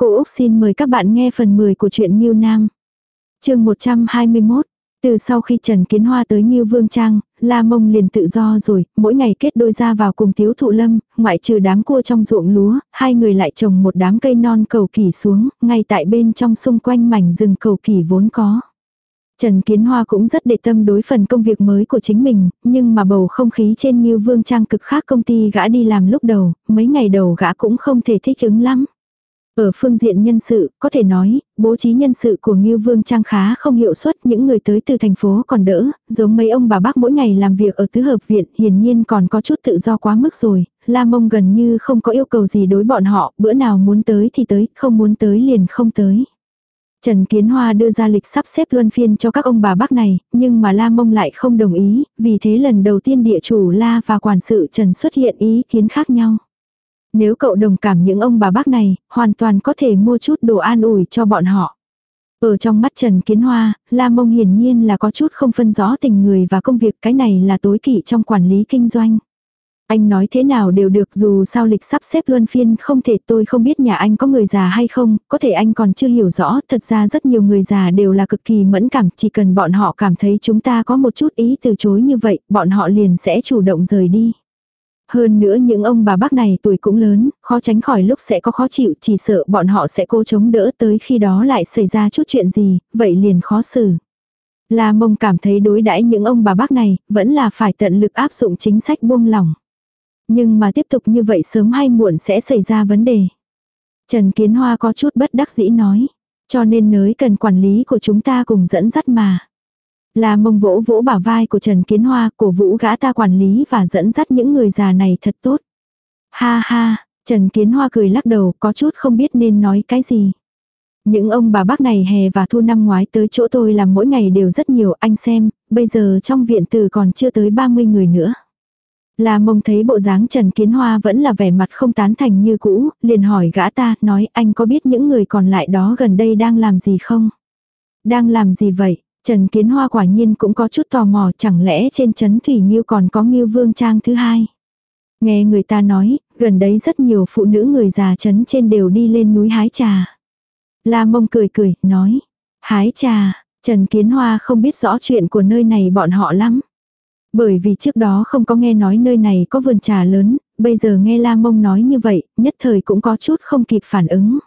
Cô Úc xin mời các bạn nghe phần 10 của truyện Nhiêu Nam. chương 121. Từ sau khi Trần Kiến Hoa tới Nhiêu Vương Trang, La Mông liền tự do rồi, mỗi ngày kết đôi ra vào cùng Tiếu Thụ Lâm, ngoại trừ đám cua trong ruộng lúa, hai người lại trồng một đám cây non cầu kỳ xuống, ngay tại bên trong xung quanh mảnh rừng cầu kỳ vốn có. Trần Kiến Hoa cũng rất để tâm đối phần công việc mới của chính mình, nhưng mà bầu không khí trên Nhiêu Vương Trang cực khác công ty gã đi làm lúc đầu, mấy ngày đầu gã cũng không thể thích ứng lắm. Ở phương diện nhân sự, có thể nói, bố trí nhân sự của Ngưu Vương Trang khá không hiệu suất, những người tới từ thành phố còn đỡ, giống mấy ông bà bác mỗi ngày làm việc ở tứ hợp viện, hiển nhiên còn có chút tự do quá mức rồi, La Mông gần như không có yêu cầu gì đối bọn họ, bữa nào muốn tới thì tới, không muốn tới liền không tới. Trần Kiến Hoa đưa ra lịch sắp xếp luân phiên cho các ông bà bác này, nhưng mà La Mông lại không đồng ý, vì thế lần đầu tiên địa chủ La và quản sự Trần xuất hiện ý kiến khác nhau. Nếu cậu đồng cảm những ông bà bác này, hoàn toàn có thể mua chút đồ an ủi cho bọn họ. Ở trong mắt Trần Kiến Hoa, La Mông hiển nhiên là có chút không phân rõ tình người và công việc cái này là tối kỵ trong quản lý kinh doanh. Anh nói thế nào đều được dù sao lịch sắp xếp luân phiên không thể tôi không biết nhà anh có người già hay không, có thể anh còn chưa hiểu rõ, thật ra rất nhiều người già đều là cực kỳ mẫn cảm, chỉ cần bọn họ cảm thấy chúng ta có một chút ý từ chối như vậy, bọn họ liền sẽ chủ động rời đi. Hơn nữa những ông bà bác này tuổi cũng lớn, khó tránh khỏi lúc sẽ có khó chịu, chỉ sợ bọn họ sẽ cố chống đỡ tới khi đó lại xảy ra chút chuyện gì, vậy liền khó xử. La mông cảm thấy đối đãi những ông bà bác này, vẫn là phải tận lực áp dụng chính sách buông lỏng. Nhưng mà tiếp tục như vậy sớm hay muộn sẽ xảy ra vấn đề. Trần Kiến Hoa có chút bất đắc dĩ nói. Cho nên nới cần quản lý của chúng ta cùng dẫn dắt mà. Là mông vỗ vỗ bả vai của Trần Kiến Hoa, cổ vũ gã ta quản lý và dẫn dắt những người già này thật tốt. Ha ha, Trần Kiến Hoa cười lắc đầu có chút không biết nên nói cái gì. Những ông bà bác này hè và thu năm ngoái tới chỗ tôi làm mỗi ngày đều rất nhiều anh xem, bây giờ trong viện từ còn chưa tới 30 người nữa. Là mông thấy bộ dáng Trần Kiến Hoa vẫn là vẻ mặt không tán thành như cũ, liền hỏi gã ta, nói anh có biết những người còn lại đó gần đây đang làm gì không? Đang làm gì vậy? Trần Kiến Hoa quả nhiên cũng có chút tò mò chẳng lẽ trên chấn Thủy Nghiêu còn có Nghiêu Vương Trang thứ hai. Nghe người ta nói, gần đấy rất nhiều phụ nữ người già chấn trên đều đi lên núi hái trà. La mông cười cười, nói. Hái trà, Trần Kiến Hoa không biết rõ chuyện của nơi này bọn họ lắm. Bởi vì trước đó không có nghe nói nơi này có vườn trà lớn, bây giờ nghe La Mông nói như vậy, nhất thời cũng có chút không kịp phản ứng.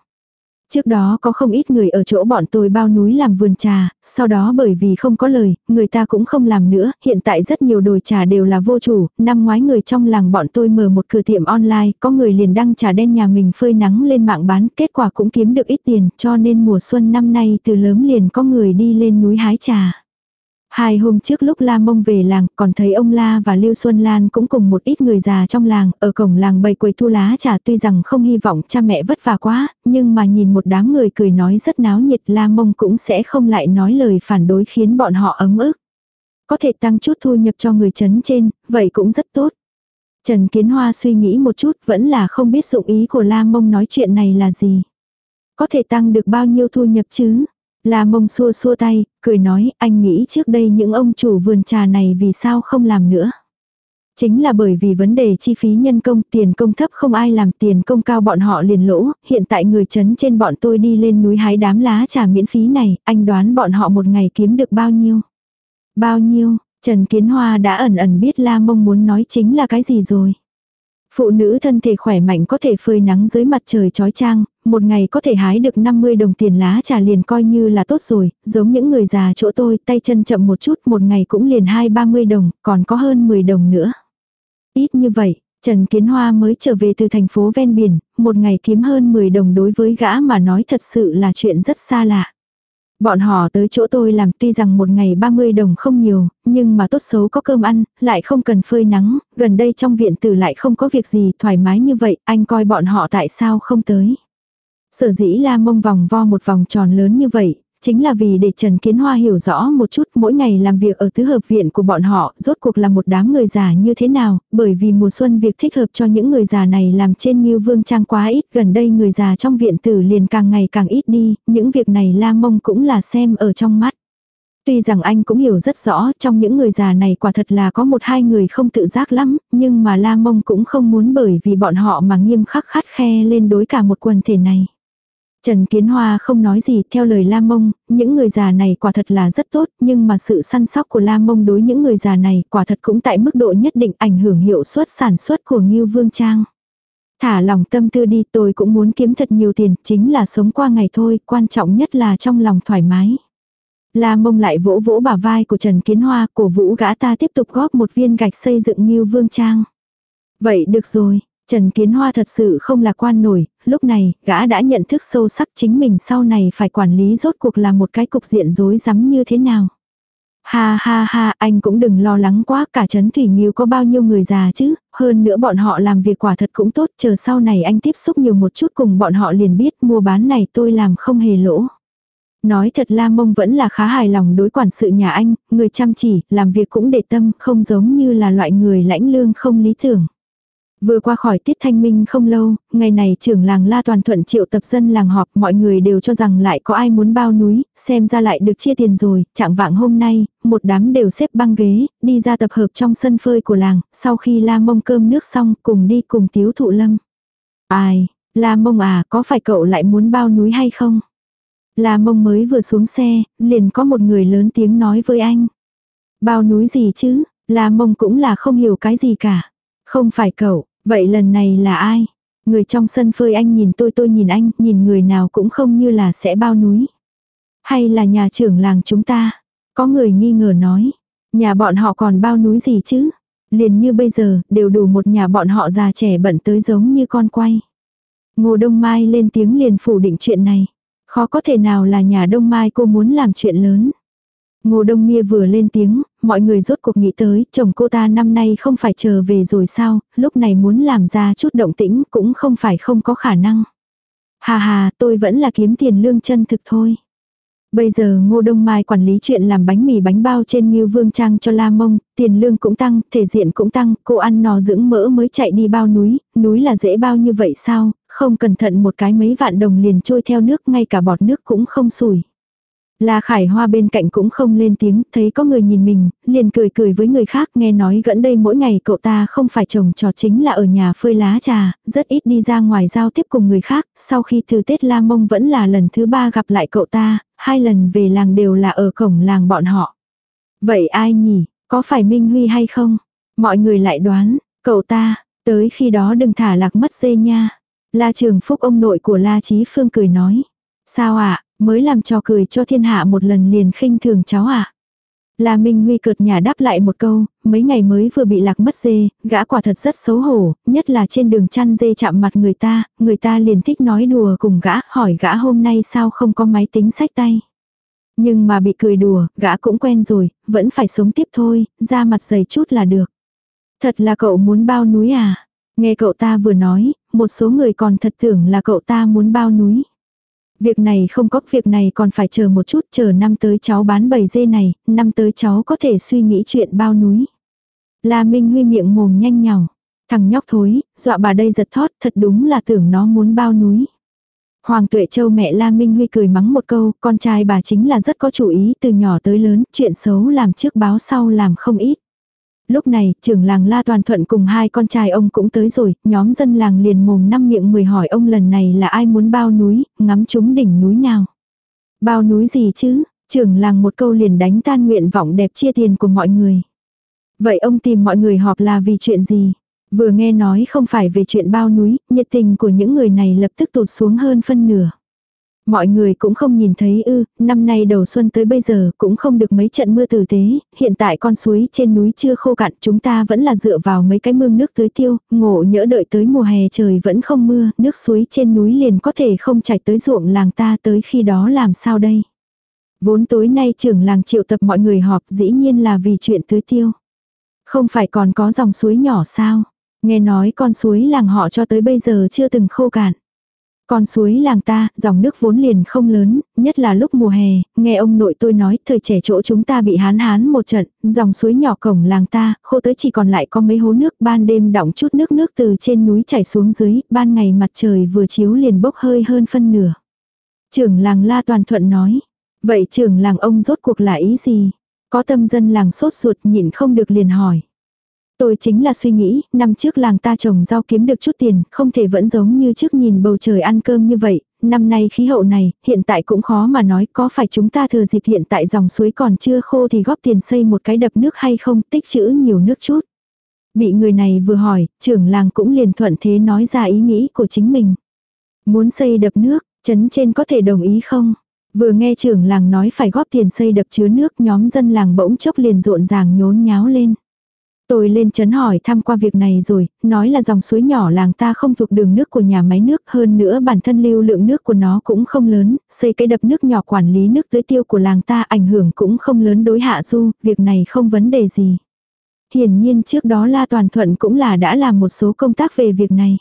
Trước đó có không ít người ở chỗ bọn tôi bao núi làm vườn trà, sau đó bởi vì không có lời, người ta cũng không làm nữa, hiện tại rất nhiều đồi trà đều là vô chủ, năm ngoái người trong làng bọn tôi mở một cửa tiệm online, có người liền đăng trà đen nhà mình phơi nắng lên mạng bán, kết quả cũng kiếm được ít tiền, cho nên mùa xuân năm nay từ lớn liền có người đi lên núi hái trà. Hai hôm trước lúc La Mông về làng, còn thấy ông La và Lưu Xuân Lan cũng cùng một ít người già trong làng, ở cổng làng bày quầy thu lá trà tuy rằng không hy vọng cha mẹ vất vả quá, nhưng mà nhìn một đám người cười nói rất náo nhiệt La Mông cũng sẽ không lại nói lời phản đối khiến bọn họ ấm ức. Có thể tăng chút thu nhập cho người chấn trên, vậy cũng rất tốt. Trần Kiến Hoa suy nghĩ một chút vẫn là không biết dụng ý của La Mông nói chuyện này là gì. Có thể tăng được bao nhiêu thu nhập chứ? La mông xua xua tay, cười nói, anh nghĩ trước đây những ông chủ vườn trà này vì sao không làm nữa. Chính là bởi vì vấn đề chi phí nhân công, tiền công thấp không ai làm tiền công cao bọn họ liền lỗ, hiện tại người chấn trên bọn tôi đi lên núi hái đám lá trà miễn phí này, anh đoán bọn họ một ngày kiếm được bao nhiêu. Bao nhiêu, Trần Kiến Hoa đã ẩn ẩn biết La Mông muốn nói chính là cái gì rồi. Phụ nữ thân thể khỏe mạnh có thể phơi nắng dưới mặt trời trói trang, một ngày có thể hái được 50 đồng tiền lá trà liền coi như là tốt rồi, giống những người già chỗ tôi, tay chân chậm một chút, một ngày cũng liền 2-30 đồng, còn có hơn 10 đồng nữa. Ít như vậy, Trần Kiến Hoa mới trở về từ thành phố ven biển, một ngày kiếm hơn 10 đồng đối với gã mà nói thật sự là chuyện rất xa lạ. Bọn họ tới chỗ tôi làm tuy rằng một ngày 30 đồng không nhiều, nhưng mà tốt xấu có cơm ăn, lại không cần phơi nắng, gần đây trong viện tử lại không có việc gì thoải mái như vậy, anh coi bọn họ tại sao không tới. Sở dĩ la mông vòng vo một vòng tròn lớn như vậy, chính là vì để Trần Kiến Hoa hiểu rõ một chút mỗi ngày làm việc ở tứ hợp viện của bọn họ rốt cuộc là một đám người già như thế nào, bởi vì mùa xuân việc thích hợp cho những người già này làm trên như vương trang quá ít, gần đây người già trong viện tử liền càng ngày càng ít đi, những việc này la mông cũng là xem ở trong mắt. Tuy rằng anh cũng hiểu rất rõ trong những người già này quả thật là có một hai người không tự giác lắm, nhưng mà La Mông cũng không muốn bởi vì bọn họ mà nghiêm khắc khắt khe lên đối cả một quần thể này. Trần Kiến Hoa không nói gì, theo lời La Mông, những người già này quả thật là rất tốt, nhưng mà sự săn sóc của La Mông đối những người già này quả thật cũng tại mức độ nhất định ảnh hưởng hiệu suất sản xuất của Ngưu Vương Trang. Thả lòng tâm tư đi tôi cũng muốn kiếm thật nhiều tiền, chính là sống qua ngày thôi, quan trọng nhất là trong lòng thoải mái. La mông lại vỗ vỗ bả vai của Trần Kiến Hoa, cổ vũ gã ta tiếp tục góp một viên gạch xây dựng Ngưu Vương Trang. Vậy được rồi, Trần Kiến Hoa thật sự không lạc quan nổi, lúc này, gã đã nhận thức sâu sắc chính mình sau này phải quản lý rốt cuộc là một cái cục diện rối rắm như thế nào. Ha ha ha, anh cũng đừng lo lắng quá, cả chấn Thủy Nghiêu có bao nhiêu người già chứ, hơn nữa bọn họ làm việc quả thật cũng tốt, chờ sau này anh tiếp xúc nhiều một chút cùng bọn họ liền biết mua bán này tôi làm không hề lỗ. Nói thật La Mông vẫn là khá hài lòng đối quản sự nhà anh, người chăm chỉ, làm việc cũng để tâm, không giống như là loại người lãnh lương không lý tưởng. Vừa qua khỏi tiết thanh minh không lâu, ngày này trưởng làng La Toàn Thuận triệu tập dân làng họp, mọi người đều cho rằng lại có ai muốn bao núi, xem ra lại được chia tiền rồi, trạng vạng hôm nay, một đám đều xếp băng ghế, đi ra tập hợp trong sân phơi của làng, sau khi La Mông cơm nước xong, cùng đi cùng tiếu thụ lâm. Ai, La Mông à, có phải cậu lại muốn bao núi hay không? La Mông mới vừa xuống xe, liền có một người lớn tiếng nói với anh. Bao núi gì chứ, La Mông cũng là không hiểu cái gì cả. Không phải cậu, Vậy lần này là ai? Người trong sân phơi anh nhìn tôi tôi nhìn anh, nhìn người nào cũng không như là sẽ bao núi. Hay là nhà trưởng làng chúng ta? Có người nghi ngờ nói. Nhà bọn họ còn bao núi gì chứ? Liền như bây giờ, đều đủ một nhà bọn họ già trẻ bận tới giống như con quay. Ngô Đông Mai lên tiếng liền phủ định chuyện này. Khó có thể nào là nhà Đông Mai cô muốn làm chuyện lớn. Ngô Đông Mia vừa lên tiếng, mọi người rốt cuộc nghĩ tới, chồng cô ta năm nay không phải chờ về rồi sao, lúc này muốn làm ra chút động tĩnh cũng không phải không có khả năng. Hà hà, tôi vẫn là kiếm tiền lương chân thực thôi. Bây giờ Ngô Đông Mai quản lý chuyện làm bánh mì bánh bao trên Ngưu Vương Trang cho La Mông, tiền lương cũng tăng, thể diện cũng tăng, cô ăn nò dưỡng mỡ mới chạy đi bao núi, núi là dễ bao như vậy sao, không cẩn thận một cái mấy vạn đồng liền trôi theo nước ngay cả bọt nước cũng không sủi. La Khải Hoa bên cạnh cũng không lên tiếng, thấy có người nhìn mình, liền cười cười với người khác nghe nói gần đây mỗi ngày cậu ta không phải trồng trò chính là ở nhà phơi lá trà, rất ít đi ra ngoài giao tiếp cùng người khác, sau khi từ Tết La Mông vẫn là lần thứ ba gặp lại cậu ta, hai lần về làng đều là ở cổng làng bọn họ. Vậy ai nhỉ, có phải Minh Huy hay không? Mọi người lại đoán, cậu ta, tới khi đó đừng thả lạc mất dê nha. La Trường Phúc ông nội của La Chí Phương cười nói. Sao ạ, Mới làm cho cười cho thiên hạ một lần liền khinh thường cháu à. La Minh Huy cợt nhà đáp lại một câu, mấy ngày mới vừa bị lạc mất dê, gã quả thật rất xấu hổ, nhất là trên đường chăn dê chạm mặt người ta, người ta liền thích nói đùa cùng gã, hỏi gã hôm nay sao không có máy tính sách tay. Nhưng mà bị cười đùa, gã cũng quen rồi, vẫn phải sống tiếp thôi, ra mặt dày chút là được. Thật là cậu muốn bao núi à? Nghe cậu ta vừa nói, một số người còn thật tưởng là cậu ta muốn bao núi. Việc này không có, việc này còn phải chờ một chút, chờ năm tới cháu bán bầy dê này, năm tới cháu có thể suy nghĩ chuyện bao núi. La Minh Huy miệng mồm nhanh nhào. Thằng nhóc thối, dọa bà đây giật thót, thật đúng là tưởng nó muốn bao núi. Hoàng Tuệ Châu mẹ La Minh Huy cười mắng một câu, con trai bà chính là rất có chủ ý từ nhỏ tới lớn, chuyện xấu làm trước báo sau làm không ít. Lúc này, trưởng làng La Toàn Thuận cùng hai con trai ông cũng tới rồi, nhóm dân làng liền mồm năm miệng mười hỏi ông lần này là ai muốn bao núi, ngắm chúng đỉnh núi nào. Bao núi gì chứ, trưởng làng một câu liền đánh tan nguyện vọng đẹp chia tiền của mọi người. Vậy ông tìm mọi người họp là vì chuyện gì? Vừa nghe nói không phải về chuyện bao núi, nhiệt tình của những người này lập tức tụt xuống hơn phân nửa. Mọi người cũng không nhìn thấy ư, năm nay đầu xuân tới bây giờ cũng không được mấy trận mưa tử tế, hiện tại con suối trên núi chưa khô cạn chúng ta vẫn là dựa vào mấy cái mương nước tưới tiêu, ngộ nhỡ đợi tới mùa hè trời vẫn không mưa, nước suối trên núi liền có thể không chảy tới ruộng làng ta tới khi đó làm sao đây. Vốn tối nay trưởng làng triệu tập mọi người họp dĩ nhiên là vì chuyện tưới tiêu. Không phải còn có dòng suối nhỏ sao, nghe nói con suối làng họ cho tới bây giờ chưa từng khô cạn. Con suối làng ta, dòng nước vốn liền không lớn, nhất là lúc mùa hè, nghe ông nội tôi nói thời trẻ chỗ chúng ta bị hán hán một trận, dòng suối nhỏ cổng làng ta, khô tới chỉ còn lại có mấy hố nước, ban đêm đọng chút nước nước từ trên núi chảy xuống dưới, ban ngày mặt trời vừa chiếu liền bốc hơi hơn phân nửa. Trưởng làng La Toàn Thuận nói, vậy trưởng làng ông rốt cuộc là ý gì? Có tâm dân làng sốt ruột nhịn không được liền hỏi. Tôi chính là suy nghĩ, năm trước làng ta trồng rau kiếm được chút tiền, không thể vẫn giống như trước nhìn bầu trời ăn cơm như vậy, năm nay khí hậu này, hiện tại cũng khó mà nói có phải chúng ta thừa dịp hiện tại dòng suối còn chưa khô thì góp tiền xây một cái đập nước hay không, tích trữ nhiều nước chút. Bị người này vừa hỏi, trưởng làng cũng liền thuận thế nói ra ý nghĩ của chính mình. Muốn xây đập nước, chấn trên có thể đồng ý không? Vừa nghe trưởng làng nói phải góp tiền xây đập chứa nước nhóm dân làng bỗng chốc liền rộn ràng nhốn nháo lên. Tôi lên chấn hỏi thăm qua việc này rồi, nói là dòng suối nhỏ làng ta không thuộc đường nước của nhà máy nước, hơn nữa bản thân lưu lượng nước của nó cũng không lớn, xây cái đập nước nhỏ quản lý nước tưới tiêu của làng ta ảnh hưởng cũng không lớn đối hạ du, việc này không vấn đề gì. Hiển nhiên trước đó La Toàn Thuận cũng là đã làm một số công tác về việc này.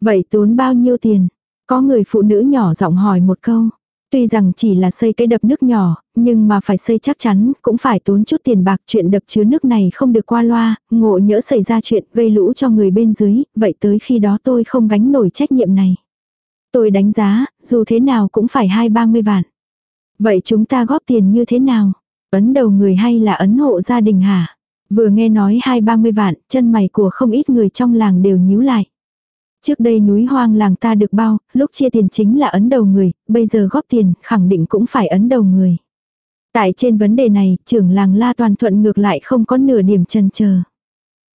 Vậy tốn bao nhiêu tiền? Có người phụ nữ nhỏ giọng hỏi một câu. Tuy rằng chỉ là xây cái đập nước nhỏ, nhưng mà phải xây chắc chắn, cũng phải tốn chút tiền bạc chuyện đập chứa nước này không được qua loa, ngộ nhỡ xảy ra chuyện gây lũ cho người bên dưới, vậy tới khi đó tôi không gánh nổi trách nhiệm này. Tôi đánh giá, dù thế nào cũng phải hai ba mươi vạn. Vậy chúng ta góp tiền như thế nào? Ấn đầu người hay là ấn hộ gia đình hả? Vừa nghe nói hai ba mươi vạn, chân mày của không ít người trong làng đều nhíu lại. Trước đây núi hoang làng ta được bao, lúc chia tiền chính là ấn đầu người, bây giờ góp tiền, khẳng định cũng phải ấn đầu người. Tại trên vấn đề này, trưởng làng La Toàn Thuận ngược lại không có nửa điểm chần chờ.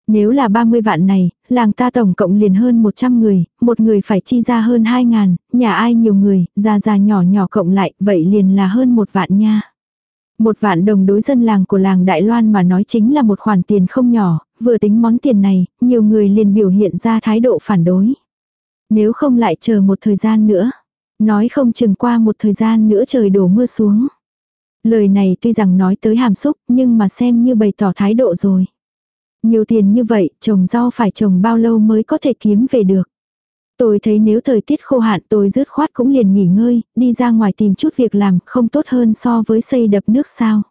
Nếu là 30 vạn này, làng ta tổng cộng liền hơn 100 người, một người phải chi ra hơn 2 ngàn, nhà ai nhiều người, già già nhỏ nhỏ cộng lại, vậy liền là hơn một vạn nha. Một vạn đồng đối dân làng của làng Đại Loan mà nói chính là một khoản tiền không nhỏ, vừa tính món tiền này, nhiều người liền biểu hiện ra thái độ phản đối. Nếu không lại chờ một thời gian nữa. Nói không chừng qua một thời gian nữa trời đổ mưa xuống. Lời này tuy rằng nói tới hàm xúc nhưng mà xem như bày tỏ thái độ rồi. Nhiều tiền như vậy, trồng rau phải trồng bao lâu mới có thể kiếm về được. Tôi thấy nếu thời tiết khô hạn tôi dứt khoát cũng liền nghỉ ngơi, đi ra ngoài tìm chút việc làm, không tốt hơn so với xây đập nước sao.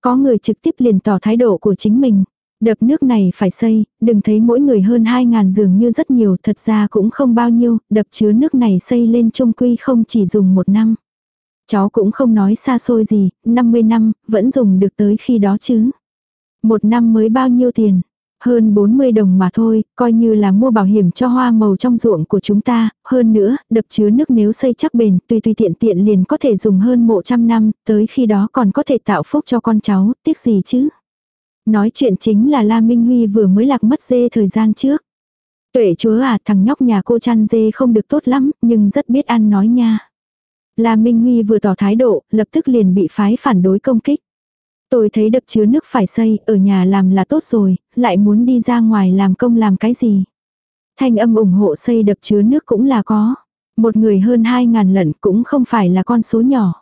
Có người trực tiếp liền tỏ thái độ của chính mình. Đập nước này phải xây, đừng thấy mỗi người hơn 2.000 giường như rất nhiều, thật ra cũng không bao nhiêu, đập chứa nước này xây lên trung quy không chỉ dùng một năm. Cháu cũng không nói xa xôi gì, 50 năm, vẫn dùng được tới khi đó chứ. Một năm mới bao nhiêu tiền, hơn 40 đồng mà thôi, coi như là mua bảo hiểm cho hoa màu trong ruộng của chúng ta, hơn nữa, đập chứa nước nếu xây chắc bền, tùy tùy tiện tiện liền có thể dùng hơn một trăm năm, tới khi đó còn có thể tạo phúc cho con cháu, tiếc gì chứ. Nói chuyện chính là La Minh Huy vừa mới lạc mất dê thời gian trước. Tuệ chúa à, thằng nhóc nhà cô chăn dê không được tốt lắm, nhưng rất biết ăn nói nha. La Minh Huy vừa tỏ thái độ, lập tức liền bị phái phản đối công kích. Tôi thấy đập chứa nước phải xây, ở nhà làm là tốt rồi, lại muốn đi ra ngoài làm công làm cái gì. Thanh âm ủng hộ xây đập chứa nước cũng là có. Một người hơn hai ngàn lận cũng không phải là con số nhỏ.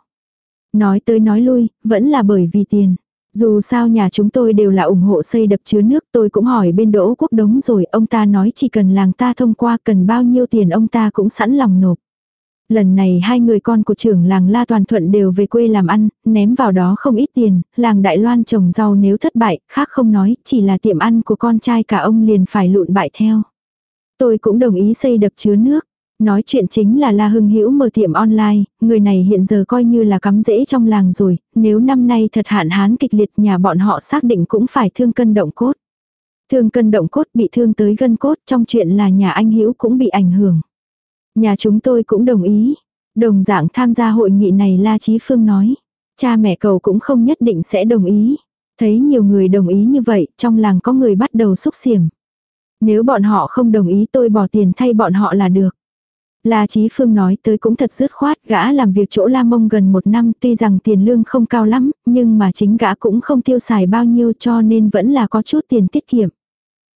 Nói tới nói lui, vẫn là bởi vì tiền. Dù sao nhà chúng tôi đều là ủng hộ xây đập chứa nước tôi cũng hỏi bên đỗ quốc đống rồi ông ta nói chỉ cần làng ta thông qua cần bao nhiêu tiền ông ta cũng sẵn lòng nộp. Lần này hai người con của trưởng làng La Toàn Thuận đều về quê làm ăn, ném vào đó không ít tiền, làng Đại Loan trồng rau nếu thất bại, khác không nói, chỉ là tiệm ăn của con trai cả ông liền phải lụn bại theo. Tôi cũng đồng ý xây đập chứa nước. Nói chuyện chính là La Hưng Hữu mở tiệm online, người này hiện giờ coi như là cắm rễ trong làng rồi, nếu năm nay thật hạn hán kịch liệt nhà bọn họ xác định cũng phải thương cân động cốt. Thương cân động cốt bị thương tới gân cốt trong chuyện là nhà anh Hữu cũng bị ảnh hưởng. Nhà chúng tôi cũng đồng ý. Đồng dạng tham gia hội nghị này La Chí Phương nói. Cha mẹ cầu cũng không nhất định sẽ đồng ý. Thấy nhiều người đồng ý như vậy, trong làng có người bắt đầu xúc xiểm. Nếu bọn họ không đồng ý tôi bỏ tiền thay bọn họ là được. La Chí Phương nói tới cũng thật dứt khoát, gã làm việc chỗ La Mông gần một năm tuy rằng tiền lương không cao lắm, nhưng mà chính gã cũng không tiêu xài bao nhiêu cho nên vẫn là có chút tiền tiết kiệm.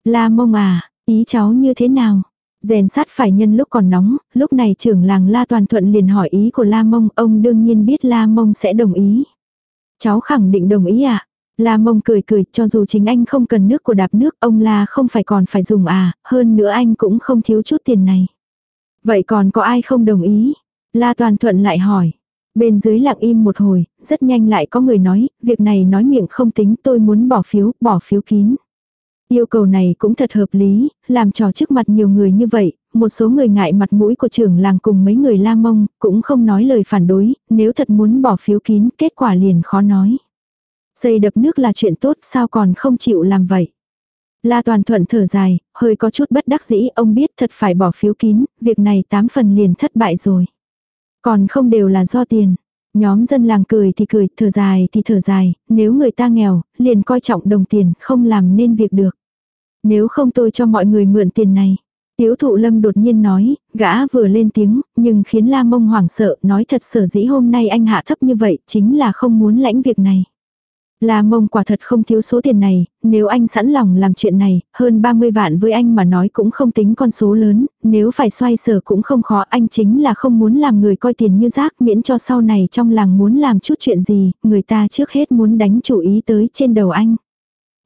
La Mông à, ý cháu như thế nào? Rèn sắt phải nhân lúc còn nóng, lúc này trưởng làng La Toàn Thuận liền hỏi ý của La Mông, ông đương nhiên biết La Mông sẽ đồng ý. Cháu khẳng định đồng ý à? La Mông cười cười, cho dù chính anh không cần nước của đạp nước, ông La không phải còn phải dùng à, hơn nữa anh cũng không thiếu chút tiền này. Vậy còn có ai không đồng ý? La Toàn Thuận lại hỏi. Bên dưới lặng im một hồi, rất nhanh lại có người nói, việc này nói miệng không tính tôi muốn bỏ phiếu, bỏ phiếu kín. Yêu cầu này cũng thật hợp lý, làm trò trước mặt nhiều người như vậy, một số người ngại mặt mũi của trưởng làng cùng mấy người la mông, cũng không nói lời phản đối, nếu thật muốn bỏ phiếu kín, kết quả liền khó nói. dây đập nước là chuyện tốt, sao còn không chịu làm vậy? La Toàn Thuận thở dài, hơi có chút bất đắc dĩ, ông biết thật phải bỏ phiếu kín, việc này tám phần liền thất bại rồi. Còn không đều là do tiền. Nhóm dân làng cười thì cười, thở dài thì thở dài, nếu người ta nghèo, liền coi trọng đồng tiền, không làm nên việc được. Nếu không tôi cho mọi người mượn tiền này. Tiếu thụ lâm đột nhiên nói, gã vừa lên tiếng, nhưng khiến la mông hoảng sợ, nói thật sở dĩ hôm nay anh hạ thấp như vậy, chính là không muốn lãnh việc này. La mông quả thật không thiếu số tiền này, nếu anh sẵn lòng làm chuyện này, hơn 30 vạn với anh mà nói cũng không tính con số lớn, nếu phải xoay sở cũng không khó, anh chính là không muốn làm người coi tiền như rác miễn cho sau này trong làng muốn làm chút chuyện gì, người ta trước hết muốn đánh chủ ý tới trên đầu anh.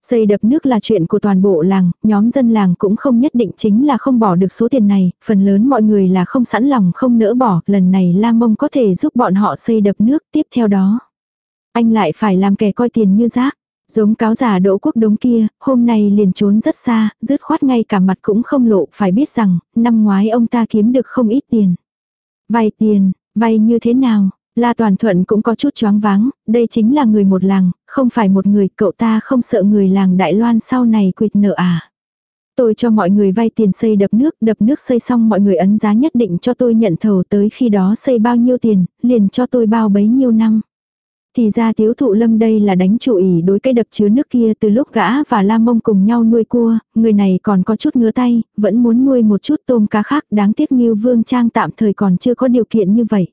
Xây đập nước là chuyện của toàn bộ làng, nhóm dân làng cũng không nhất định chính là không bỏ được số tiền này, phần lớn mọi người là không sẵn lòng không nỡ bỏ, lần này La Mông có thể giúp bọn họ xây đập nước tiếp theo đó. Anh lại phải làm kẻ coi tiền như rác. Giống cáo giả đỗ quốc đống kia, hôm nay liền trốn rất xa, dứt khoát ngay cả mặt cũng không lộ, phải biết rằng, năm ngoái ông ta kiếm được không ít tiền. Vay tiền, vay như thế nào? La Toàn Thuận cũng có chút choáng váng, đây chính là người một làng, không phải một người, cậu ta không sợ người làng Đại Loan sau này quyệt nợ à. Tôi cho mọi người vay tiền xây đập nước, đập nước xây xong mọi người ấn giá nhất định cho tôi nhận thầu tới khi đó xây bao nhiêu tiền, liền cho tôi bao bấy nhiêu năm. Thì ra tiếu thụ lâm đây là đánh chủ ý đối cái đập chứa nước kia từ lúc gã và la mông cùng nhau nuôi cua, người này còn có chút ngứa tay, vẫn muốn nuôi một chút tôm cá khác đáng tiếc như vương trang tạm thời còn chưa có điều kiện như vậy.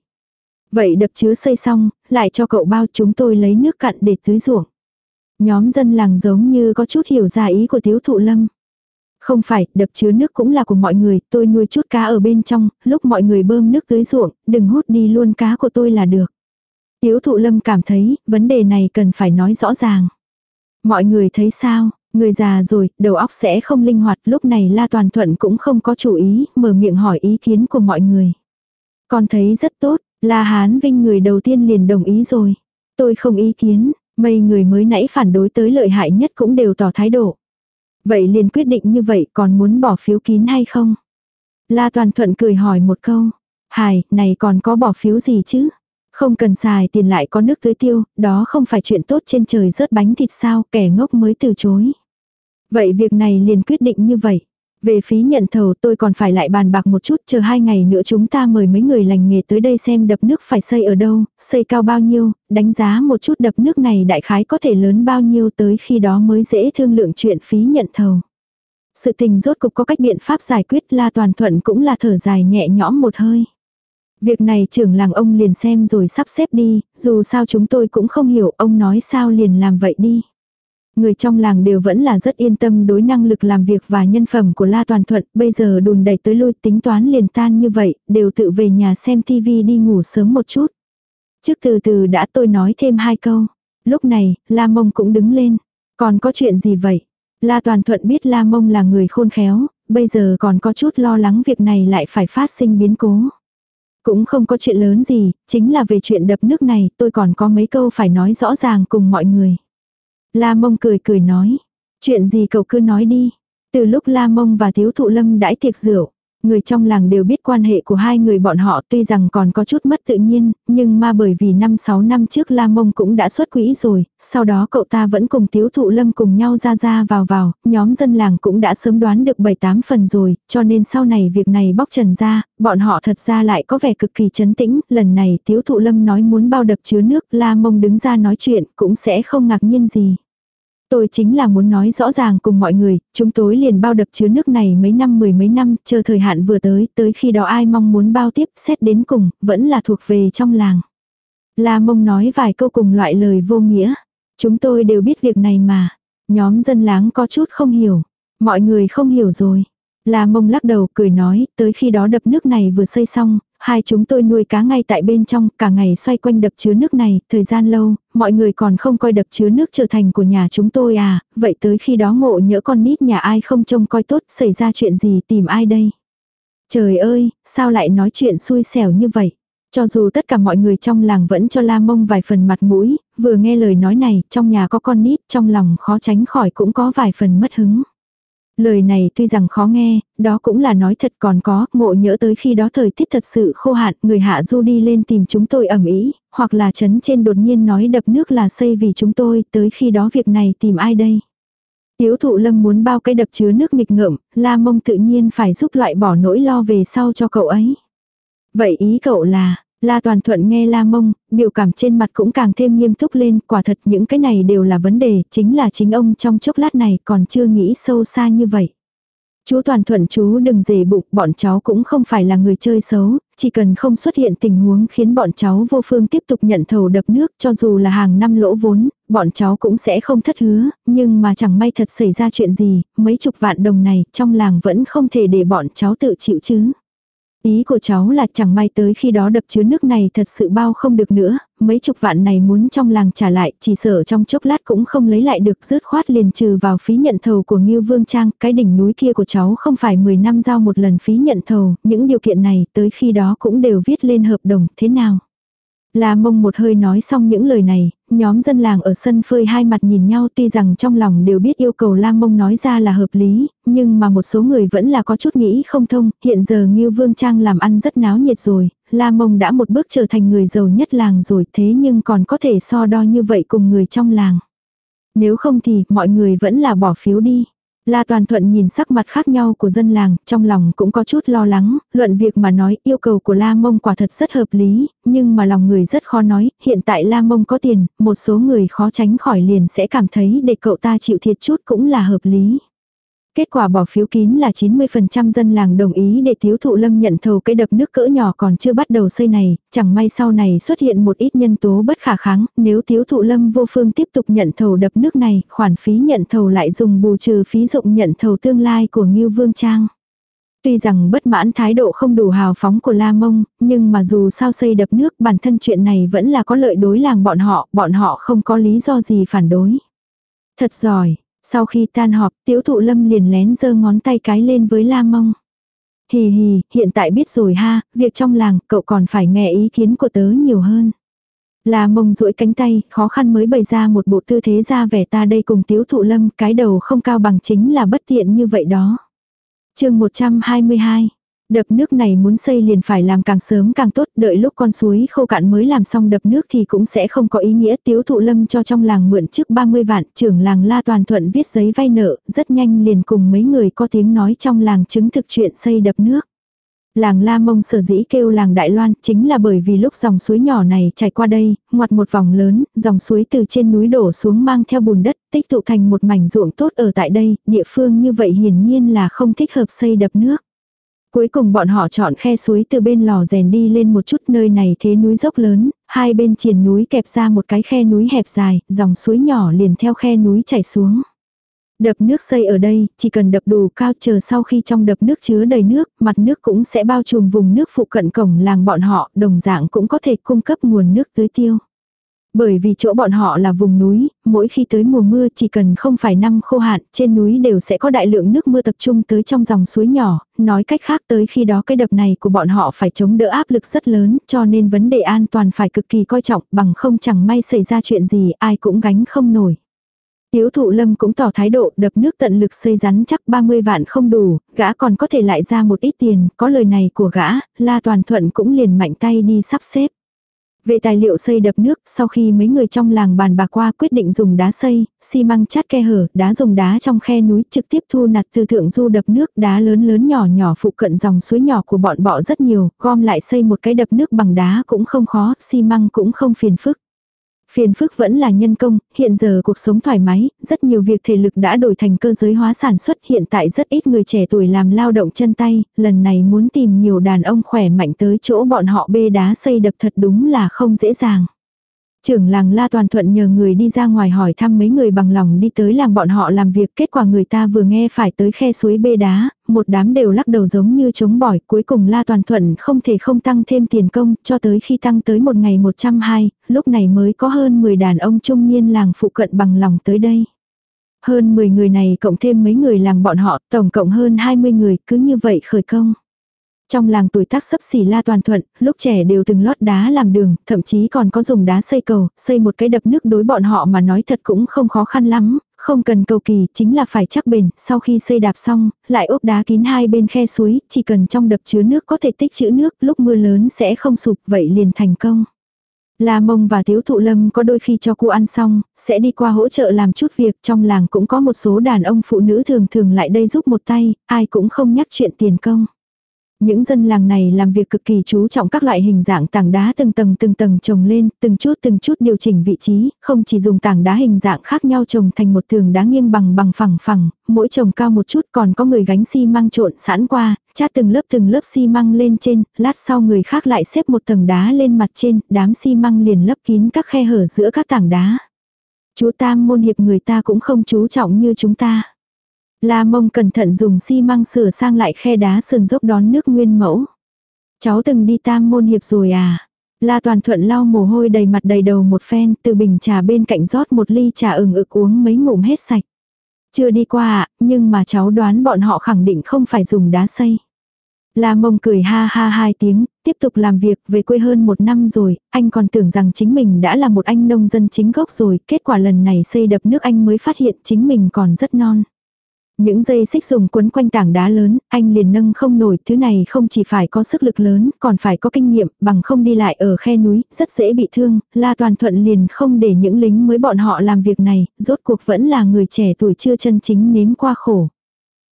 Vậy đập chứa xây xong, lại cho cậu bao chúng tôi lấy nước cặn để tưới ruộng. Nhóm dân làng giống như có chút hiểu ra ý của tiếu thụ lâm. Không phải, đập chứa nước cũng là của mọi người, tôi nuôi chút cá ở bên trong, lúc mọi người bơm nước tưới ruộng, đừng hút đi luôn cá của tôi là được. Tiếu thụ lâm cảm thấy, vấn đề này cần phải nói rõ ràng. Mọi người thấy sao, người già rồi, đầu óc sẽ không linh hoạt, lúc này La Toàn Thuận cũng không có chủ ý, mở miệng hỏi ý kiến của mọi người. Con thấy rất tốt, La Hán Vinh người đầu tiên liền đồng ý rồi. Tôi không ý kiến, mấy người mới nãy phản đối tới lợi hại nhất cũng đều tỏ thái độ. Vậy liền quyết định như vậy còn muốn bỏ phiếu kín hay không? La Toàn Thuận cười hỏi một câu. Hài, này còn có bỏ phiếu gì chứ? Không cần xài tiền lại có nước tưới tiêu, đó không phải chuyện tốt trên trời rớt bánh thịt sao, kẻ ngốc mới từ chối. Vậy việc này liền quyết định như vậy. Về phí nhận thầu tôi còn phải lại bàn bạc một chút chờ hai ngày nữa chúng ta mời mấy người lành nghề tới đây xem đập nước phải xây ở đâu, xây cao bao nhiêu, đánh giá một chút đập nước này đại khái có thể lớn bao nhiêu tới khi đó mới dễ thương lượng chuyện phí nhận thầu. Sự tình rốt cục có cách biện pháp giải quyết la toàn thuận cũng là thở dài nhẹ nhõm một hơi. Việc này trưởng làng ông liền xem rồi sắp xếp đi, dù sao chúng tôi cũng không hiểu ông nói sao liền làm vậy đi. Người trong làng đều vẫn là rất yên tâm đối năng lực làm việc và nhân phẩm của La Toàn Thuận, bây giờ đùn đẩy tới lui tính toán liền tan như vậy, đều tự về nhà xem tivi đi ngủ sớm một chút. Trước từ từ đã tôi nói thêm hai câu. Lúc này, La Mông cũng đứng lên. Còn có chuyện gì vậy? La Toàn Thuận biết La Mông là người khôn khéo, bây giờ còn có chút lo lắng việc này lại phải phát sinh biến cố. Cũng không có chuyện lớn gì, chính là về chuyện đập nước này tôi còn có mấy câu phải nói rõ ràng cùng mọi người. La mông cười cười nói. Chuyện gì cậu cứ nói đi. Từ lúc La mông và thiếu thụ lâm đãi tiệc rượu. Người trong làng đều biết quan hệ của hai người bọn họ tuy rằng còn có chút mất tự nhiên, nhưng mà bởi vì năm sáu năm trước La Mông cũng đã xuất quỹ rồi, sau đó cậu ta vẫn cùng Tiếu Thụ Lâm cùng nhau ra ra vào vào, nhóm dân làng cũng đã sớm đoán được 7-8 phần rồi, cho nên sau này việc này bóc trần ra, bọn họ thật ra lại có vẻ cực kỳ chấn tĩnh, lần này Tiếu Thụ Lâm nói muốn bao đập chứa nước, La Mông đứng ra nói chuyện cũng sẽ không ngạc nhiên gì. Tôi chính là muốn nói rõ ràng cùng mọi người, chúng tôi liền bao đập chứa nước này mấy năm mười mấy năm, chờ thời hạn vừa tới, tới khi đó ai mong muốn bao tiếp, xét đến cùng, vẫn là thuộc về trong làng. La mông nói vài câu cùng loại lời vô nghĩa. Chúng tôi đều biết việc này mà. Nhóm dân láng có chút không hiểu. Mọi người không hiểu rồi. La mông lắc đầu cười nói, tới khi đó đập nước này vừa xây xong, hai chúng tôi nuôi cá ngay tại bên trong, cả ngày xoay quanh đập chứa nước này, thời gian lâu, mọi người còn không coi đập chứa nước trở thành của nhà chúng tôi à, vậy tới khi đó ngộ nhỡ con nít nhà ai không trông coi tốt, xảy ra chuyện gì tìm ai đây? Trời ơi, sao lại nói chuyện xui xẻo như vậy? Cho dù tất cả mọi người trong làng vẫn cho La Mông vài phần mặt mũi, vừa nghe lời nói này, trong nhà có con nít, trong lòng khó tránh khỏi cũng có vài phần mất hứng. Lời này tuy rằng khó nghe, đó cũng là nói thật còn có, ngộ nhỡ tới khi đó thời tiết thật sự khô hạn, người hạ du đi lên tìm chúng tôi ẩm ý, hoặc là chấn trên đột nhiên nói đập nước là xây vì chúng tôi, tới khi đó việc này tìm ai đây. Tiếu thụ lâm muốn bao cái đập chứa nước nghịch ngợm, la mông tự nhiên phải giúp loại bỏ nỗi lo về sau cho cậu ấy. Vậy ý cậu là, La Toàn Thuận nghe La Mông, biểu cảm trên mặt cũng càng thêm nghiêm túc lên, quả thật những cái này đều là vấn đề, chính là chính ông trong chốc lát này còn chưa nghĩ sâu xa như vậy. Chú Toàn Thuận chú đừng dề bụng, bọn cháu cũng không phải là người chơi xấu, chỉ cần không xuất hiện tình huống khiến bọn cháu vô phương tiếp tục nhận thầu đập nước cho dù là hàng năm lỗ vốn, bọn cháu cũng sẽ không thất hứa, nhưng mà chẳng may thật xảy ra chuyện gì, mấy chục vạn đồng này trong làng vẫn không thể để bọn cháu tự chịu chứ. Ý của cháu là chẳng may tới khi đó đập chứa nước này thật sự bao không được nữa, mấy chục vạn này muốn trong làng trả lại, chỉ sợ trong chốc lát cũng không lấy lại được rớt khoát liền trừ vào phí nhận thầu của Ngưu Vương Trang, cái đỉnh núi kia của cháu không phải 10 năm giao một lần phí nhận thầu, những điều kiện này tới khi đó cũng đều viết lên hợp đồng, thế nào? La mông một hơi nói xong những lời này, nhóm dân làng ở sân phơi hai mặt nhìn nhau tuy rằng trong lòng đều biết yêu cầu La mông nói ra là hợp lý, nhưng mà một số người vẫn là có chút nghĩ không thông, hiện giờ Ngưu Vương Trang làm ăn rất náo nhiệt rồi, La mông đã một bước trở thành người giàu nhất làng rồi thế nhưng còn có thể so đo như vậy cùng người trong làng. Nếu không thì mọi người vẫn là bỏ phiếu đi. La Toàn Thuận nhìn sắc mặt khác nhau của dân làng, trong lòng cũng có chút lo lắng, luận việc mà nói yêu cầu của La Mông quả thật rất hợp lý, nhưng mà lòng người rất khó nói, hiện tại La Mông có tiền, một số người khó tránh khỏi liền sẽ cảm thấy để cậu ta chịu thiệt chút cũng là hợp lý. Kết quả bỏ phiếu kín là 90% dân làng đồng ý để thiếu thụ lâm nhận thầu cái đập nước cỡ nhỏ còn chưa bắt đầu xây này, chẳng may sau này xuất hiện một ít nhân tố bất khả kháng, nếu thiếu thụ lâm vô phương tiếp tục nhận thầu đập nước này, khoản phí nhận thầu lại dùng bù trừ phí dụng nhận thầu tương lai của Ngưu Vương Trang. Tuy rằng bất mãn thái độ không đủ hào phóng của La Mông, nhưng mà dù sao xây đập nước bản thân chuyện này vẫn là có lợi đối làng bọn họ, bọn họ không có lý do gì phản đối. Thật giỏi, sau khi tan họp, tiểu thụ lâm liền lén giơ ngón tay cái lên với la mông. Hì hì, hiện tại biết rồi ha, việc trong làng, cậu còn phải nghe ý kiến của tớ nhiều hơn. La mông duỗi cánh tay, khó khăn mới bày ra một bộ tư thế ra vẻ ta đây cùng tiếu thụ lâm, cái đầu không cao bằng chính là bất tiện như vậy đó. chương 122 Đập nước này muốn xây liền phải làm càng sớm càng tốt, đợi lúc con suối khô cạn mới làm xong đập nước thì cũng sẽ không có ý nghĩa. Tiếu thụ lâm cho trong làng mượn trước 30 vạn, trưởng làng La Toàn Thuận viết giấy vay nợ, rất nhanh liền cùng mấy người có tiếng nói trong làng chứng thực chuyện xây đập nước. Làng La Mông sở dĩ kêu làng Đại Loan chính là bởi vì lúc dòng suối nhỏ này chảy qua đây, ngoặt một vòng lớn, dòng suối từ trên núi đổ xuống mang theo bùn đất, tích tụ thành một mảnh ruộng tốt ở tại đây, địa phương như vậy hiển nhiên là không thích hợp xây đập nước. Cuối cùng bọn họ chọn khe suối từ bên lò rèn đi lên một chút nơi này thế núi dốc lớn, hai bên triền núi kẹp ra một cái khe núi hẹp dài, dòng suối nhỏ liền theo khe núi chảy xuống. Đập nước xây ở đây, chỉ cần đập đủ cao chờ sau khi trong đập nước chứa đầy nước, mặt nước cũng sẽ bao trùm vùng nước phụ cận cổng làng bọn họ, đồng dạng cũng có thể cung cấp nguồn nước tưới tiêu. Bởi vì chỗ bọn họ là vùng núi, mỗi khi tới mùa mưa chỉ cần không phải năm khô hạn, trên núi đều sẽ có đại lượng nước mưa tập trung tới trong dòng suối nhỏ, nói cách khác tới khi đó cái đập này của bọn họ phải chống đỡ áp lực rất lớn, cho nên vấn đề an toàn phải cực kỳ coi trọng, bằng không chẳng may xảy ra chuyện gì ai cũng gánh không nổi. Tiếu thụ lâm cũng tỏ thái độ đập nước tận lực xây rắn chắc 30 vạn không đủ, gã còn có thể lại ra một ít tiền, có lời này của gã, la toàn thuận cũng liền mạnh tay đi sắp xếp. Về tài liệu xây đập nước, sau khi mấy người trong làng bàn bạc qua quyết định dùng đá xây, xi măng chát khe hở, đá dùng đá trong khe núi trực tiếp thu nặt từ thượng du đập nước, đá lớn lớn nhỏ nhỏ phụ cận dòng suối nhỏ của bọn bọ rất nhiều, gom lại xây một cái đập nước bằng đá cũng không khó, xi măng cũng không phiền phức. Phiền phức vẫn là nhân công, hiện giờ cuộc sống thoải mái, rất nhiều việc thể lực đã đổi thành cơ giới hóa sản xuất hiện tại rất ít người trẻ tuổi làm lao động chân tay, lần này muốn tìm nhiều đàn ông khỏe mạnh tới chỗ bọn họ bê đá xây đập thật đúng là không dễ dàng. Trưởng làng La Toàn Thuận nhờ người đi ra ngoài hỏi thăm mấy người bằng lòng đi tới làng bọn họ làm việc. Kết quả người ta vừa nghe phải tới khe suối bê đá, một đám đều lắc đầu giống như chống bỏi. Cuối cùng La Toàn Thuận không thể không tăng thêm tiền công, cho tới khi tăng tới một ngày 120, lúc này mới có hơn 10 đàn ông trung niên làng phụ cận bằng lòng tới đây. Hơn 10 người này cộng thêm mấy người làng bọn họ, tổng cộng hơn 20 người, cứ như vậy khởi công. Trong làng tuổi tác sấp xỉ la toàn thuận, lúc trẻ đều từng lót đá làm đường, thậm chí còn có dùng đá xây cầu, xây một cái đập nước đối bọn họ mà nói thật cũng không khó khăn lắm, không cần cầu kỳ, chính là phải chắc bền, sau khi xây đạp xong, lại ốp đá kín hai bên khe suối, chỉ cần trong đập chứa nước có thể tích trữ nước, lúc mưa lớn sẽ không sụp, vậy liền thành công. La Mông và Tiếu Thụ Lâm có đôi khi cho cô ăn xong, sẽ đi qua hỗ trợ làm chút việc trong làng cũng có một số đàn ông phụ nữ thường thường lại đây giúp một tay, ai cũng không nhắc chuyện tiền công. Những dân làng này làm việc cực kỳ chú trọng các loại hình dạng tảng đá từng tầng từng tầng trồng lên, từng chút từng chút điều chỉnh vị trí, không chỉ dùng tảng đá hình dạng khác nhau trồng thành một tường đá nghiêng bằng bằng phẳng phẳng, mỗi trồng cao một chút còn có người gánh xi măng trộn sẵn qua, chát từng lớp từng lớp xi măng lên trên, lát sau người khác lại xếp một tầng đá lên mặt trên, đám xi măng liền lấp kín các khe hở giữa các tảng đá. Chú Tam môn hiệp người ta cũng không chú trọng như chúng ta. La mông cẩn thận dùng xi măng sửa sang lại khe đá sườn dốc đón nước nguyên mẫu. Cháu từng đi tam môn hiệp rồi à? La toàn thuận lau mồ hôi đầy mặt đầy đầu một phen từ bình trà bên cạnh rót một ly trà ừng ực uống mấy ngụm hết sạch. Chưa đi qua ạ, nhưng mà cháu đoán bọn họ khẳng định không phải dùng đá xây. La mông cười ha ha hai tiếng, tiếp tục làm việc về quê hơn một năm rồi, anh còn tưởng rằng chính mình đã là một anh nông dân chính gốc rồi, kết quả lần này xây đập nước anh mới phát hiện chính mình còn rất non. Những dây xích dùng quấn quanh tảng đá lớn, anh liền nâng không nổi, thứ này không chỉ phải có sức lực lớn, còn phải có kinh nghiệm, bằng không đi lại ở khe núi, rất dễ bị thương, La Toàn Thuận liền không để những lính mới bọn họ làm việc này, rốt cuộc vẫn là người trẻ tuổi chưa chân chính nếm qua khổ.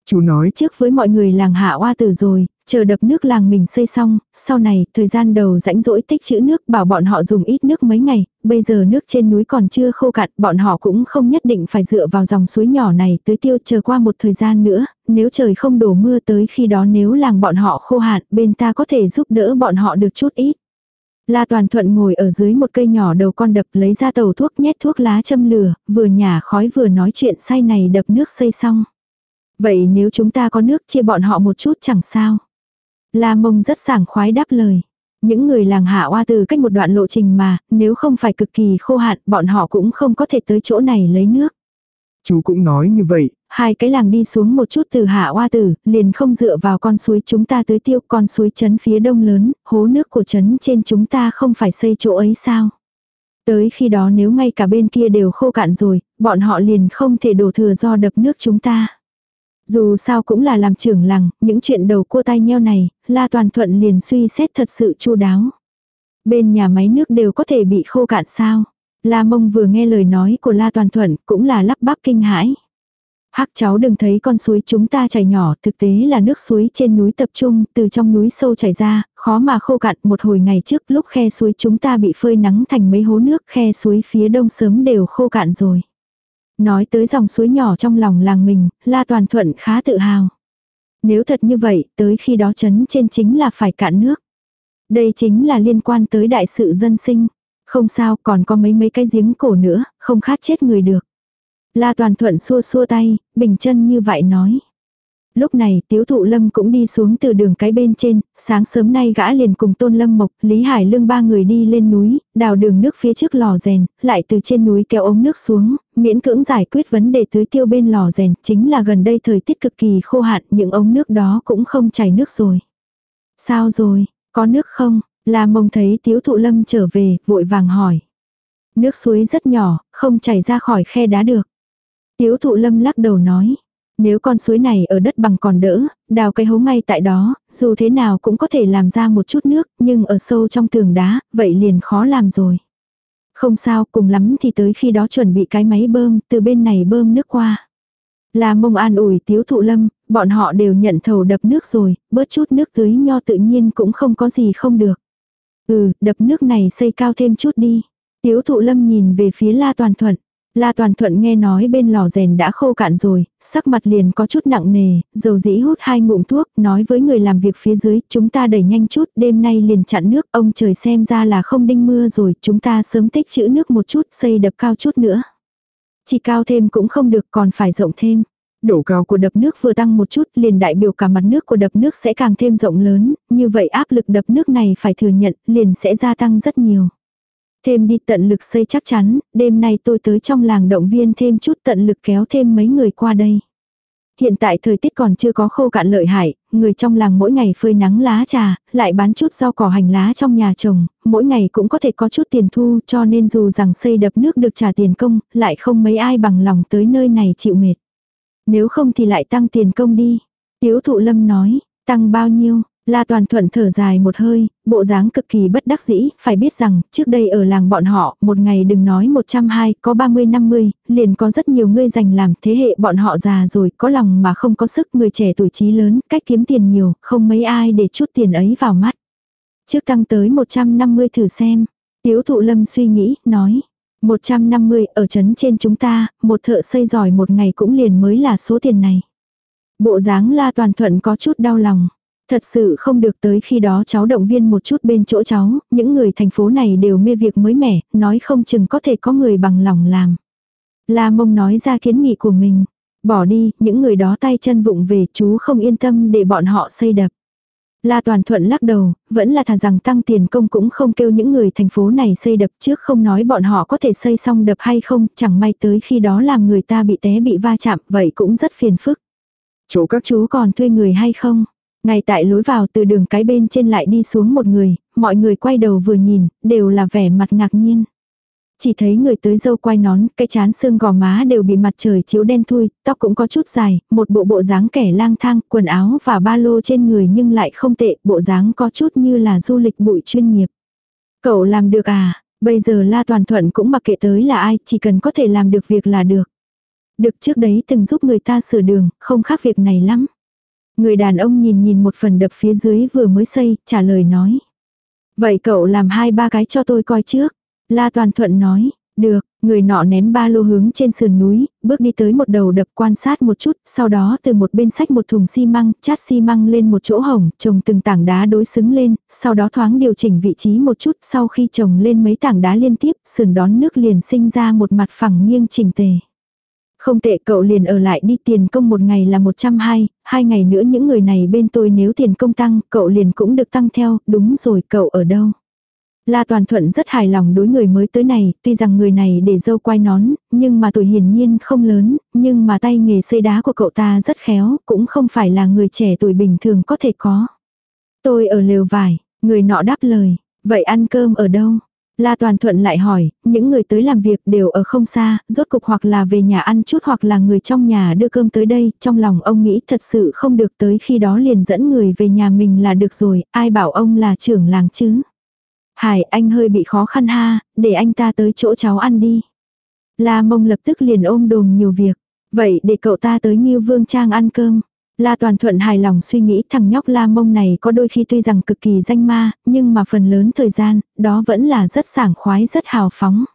Chú nói trước với mọi người làng hạ oa tử rồi, chờ đập nước làng mình xây xong, sau này, thời gian đầu rãnh rỗi tích chữ nước bảo bọn họ dùng ít nước mấy ngày, bây giờ nước trên núi còn chưa khô cạn, bọn họ cũng không nhất định phải dựa vào dòng suối nhỏ này tới tiêu chờ qua một thời gian nữa, nếu trời không đổ mưa tới khi đó nếu làng bọn họ khô hạn, bên ta có thể giúp đỡ bọn họ được chút ít. La Toàn Thuận ngồi ở dưới một cây nhỏ đầu con đập lấy ra tàu thuốc nhét thuốc lá châm lửa, vừa nhả khói vừa nói chuyện say này đập nước xây xong. Vậy nếu chúng ta có nước chia bọn họ một chút chẳng sao. La mông rất sảng khoái đáp lời. Những người làng hạ oa từ cách một đoạn lộ trình mà, nếu không phải cực kỳ khô hạn, bọn họ cũng không có thể tới chỗ này lấy nước. Chú cũng nói như vậy. Hai cái làng đi xuống một chút từ hạ oa tử, liền không dựa vào con suối chúng ta tới tiêu con suối chấn phía đông lớn, hố nước của chấn trên chúng ta không phải xây chỗ ấy sao. Tới khi đó nếu ngay cả bên kia đều khô cạn rồi, bọn họ liền không thể đổ thừa do đập nước chúng ta. Dù sao cũng là làm trưởng làng, những chuyện đầu cua tay nheo này, La Toàn Thuận liền suy xét thật sự chu đáo. Bên nhà máy nước đều có thể bị khô cạn sao. La Mông vừa nghe lời nói của La Toàn Thuận cũng là lắp bắp kinh hãi. Hắc cháu đừng thấy con suối chúng ta chảy nhỏ, thực tế là nước suối trên núi tập trung, từ trong núi sâu chảy ra, khó mà khô cạn một hồi ngày trước lúc khe suối chúng ta bị phơi nắng thành mấy hố nước, khe suối phía đông sớm đều khô cạn rồi. Nói tới dòng suối nhỏ trong lòng làng mình, La Toàn Thuận khá tự hào. Nếu thật như vậy, tới khi đó chấn trên chính là phải cạn nước. Đây chính là liên quan tới đại sự dân sinh. Không sao, còn có mấy mấy cái giếng cổ nữa, không khát chết người được. La Toàn Thuận xua xua tay, bình chân như vậy nói. Lúc này tiếu thụ lâm cũng đi xuống từ đường cái bên trên, sáng sớm nay gã liền cùng tôn lâm mộc, Lý Hải Lương ba người đi lên núi, đào đường nước phía trước lò rèn, lại từ trên núi kéo ống nước xuống, miễn cưỡng giải quyết vấn đề tưới tiêu bên lò rèn, chính là gần đây thời tiết cực kỳ khô hạn, những ống nước đó cũng không chảy nước rồi. Sao rồi, có nước không? Là mông thấy tiếu thụ lâm trở về, vội vàng hỏi. Nước suối rất nhỏ, không chảy ra khỏi khe đá được. Tiếu thụ lâm lắc đầu nói. Nếu con suối này ở đất bằng còn đỡ, đào cái hố ngay tại đó, dù thế nào cũng có thể làm ra một chút nước, nhưng ở sâu trong tường đá, vậy liền khó làm rồi. Không sao, cùng lắm thì tới khi đó chuẩn bị cái máy bơm, từ bên này bơm nước qua. Là mông an ủi tiếu thụ lâm, bọn họ đều nhận thầu đập nước rồi, bớt chút nước tưới nho tự nhiên cũng không có gì không được. Ừ, đập nước này xây cao thêm chút đi. Tiếu thụ lâm nhìn về phía la toàn thuận. La Toàn Thuận nghe nói bên lò rèn đã khô cạn rồi, sắc mặt liền có chút nặng nề, dầu dĩ hút hai ngụm thuốc, nói với người làm việc phía dưới, chúng ta đẩy nhanh chút, đêm nay liền chặn nước, ông trời xem ra là không đinh mưa rồi, chúng ta sớm tích chữ nước một chút, xây đập cao chút nữa. Chỉ cao thêm cũng không được, còn phải rộng thêm. Độ cao của đập nước vừa tăng một chút liền đại biểu cả mặt nước của đập nước sẽ càng thêm rộng lớn, như vậy áp lực đập nước này phải thừa nhận liền sẽ gia tăng rất nhiều. Thêm đi tận lực xây chắc chắn, đêm nay tôi tới trong làng động viên thêm chút tận lực kéo thêm mấy người qua đây. Hiện tại thời tiết còn chưa có khô cạn lợi hại, người trong làng mỗi ngày phơi nắng lá trà, lại bán chút rau cỏ hành lá trong nhà trồng, mỗi ngày cũng có thể có chút tiền thu cho nên dù rằng xây đập nước được trả tiền công, lại không mấy ai bằng lòng tới nơi này chịu mệt. Nếu không thì lại tăng tiền công đi. Tiếu thụ lâm nói, tăng bao nhiêu, La Toàn Thuận thở dài một hơi, bộ dáng cực kỳ bất đắc dĩ, phải biết rằng, trước đây ở làng bọn họ, một ngày đừng nói 120, có 30-50, liền có rất nhiều người dành làm thế hệ bọn họ già rồi, có lòng mà không có sức, người trẻ tuổi trí lớn, cách kiếm tiền nhiều, không mấy ai để chút tiền ấy vào mắt. Trước tăng tới 150 thử xem. Tiếu thụ lâm suy nghĩ, nói. 150 ở trấn trên chúng ta, một thợ xây giỏi một ngày cũng liền mới là số tiền này. Bộ dáng la toàn thuận có chút đau lòng. Thật sự không được tới khi đó cháu động viên một chút bên chỗ cháu, những người thành phố này đều mê việc mới mẻ, nói không chừng có thể có người bằng lòng làm. La mông nói ra kiến nghị của mình. Bỏ đi, những người đó tay chân vụng về chú không yên tâm để bọn họ xây đập. La Toàn Thuận lắc đầu, vẫn là thà rằng tăng tiền công cũng không kêu những người thành phố này xây đập trước không nói bọn họ có thể xây xong đập hay không, chẳng may tới khi đó làm người ta bị té bị va chạm, vậy cũng rất phiền phức. Chỗ các chú còn thuê người hay không? Ngay tại lối vào từ đường cái bên trên lại đi xuống một người, mọi người quay đầu vừa nhìn, đều là vẻ mặt ngạc nhiên. Chỉ thấy người tới dâu quay nón, cái chán xương gò má đều bị mặt trời chiếu đen thui, tóc cũng có chút dài, một bộ bộ dáng kẻ lang thang, quần áo và ba lô trên người nhưng lại không tệ, bộ dáng có chút như là du lịch bụi chuyên nghiệp. Cậu làm được à, bây giờ La Toàn Thuận cũng mặc kệ tới là ai, chỉ cần có thể làm được việc là được. Được trước đấy từng giúp người ta sửa đường, không khác việc này lắm. Người đàn ông nhìn nhìn một phần đập phía dưới vừa mới xây, trả lời nói. Vậy cậu làm hai ba cái cho tôi coi trước. La Toàn Thuận nói, được, người nọ ném ba lô hướng trên sườn núi, bước đi tới một đầu đập quan sát một chút, sau đó từ một bên sách một thùng xi măng, chát xi măng lên một chỗ hồng, trồng từng tảng đá đối xứng lên, sau đó thoáng điều chỉnh vị trí một chút, sau khi trồng lên mấy tảng đá liên tiếp, sườn đón nước liền sinh ra một mặt phẳng nghiêng chỉnh tề. Không tệ cậu liền ở lại đi tiền công một ngày là 120, hai ngày nữa những người này bên tôi nếu tiền công tăng, cậu liền cũng được tăng theo, đúng rồi cậu ở đâu. La Toàn Thuận rất hài lòng đối người mới tới này, tuy rằng người này để dâu quai nón, nhưng mà tuổi hiển nhiên không lớn, nhưng mà tay nghề xây đá của cậu ta rất khéo, cũng không phải là người trẻ tuổi bình thường có thể có. Tôi ở lều vải, người nọ đáp lời, vậy ăn cơm ở đâu? La Toàn Thuận lại hỏi, những người tới làm việc đều ở không xa, rốt cục hoặc là về nhà ăn chút hoặc là người trong nhà đưa cơm tới đây, trong lòng ông nghĩ thật sự không được tới khi đó liền dẫn người về nhà mình là được rồi, ai bảo ông là trưởng làng chứ. Hải anh hơi bị khó khăn ha, để anh ta tới chỗ cháu ăn đi. La mông lập tức liền ôm đồm nhiều việc. Vậy để cậu ta tới Nghiêu Vương Trang ăn cơm. La Toàn Thuận hài lòng suy nghĩ thằng nhóc La Mông này có đôi khi tuy rằng cực kỳ danh ma, nhưng mà phần lớn thời gian, đó vẫn là rất sảng khoái rất hào phóng.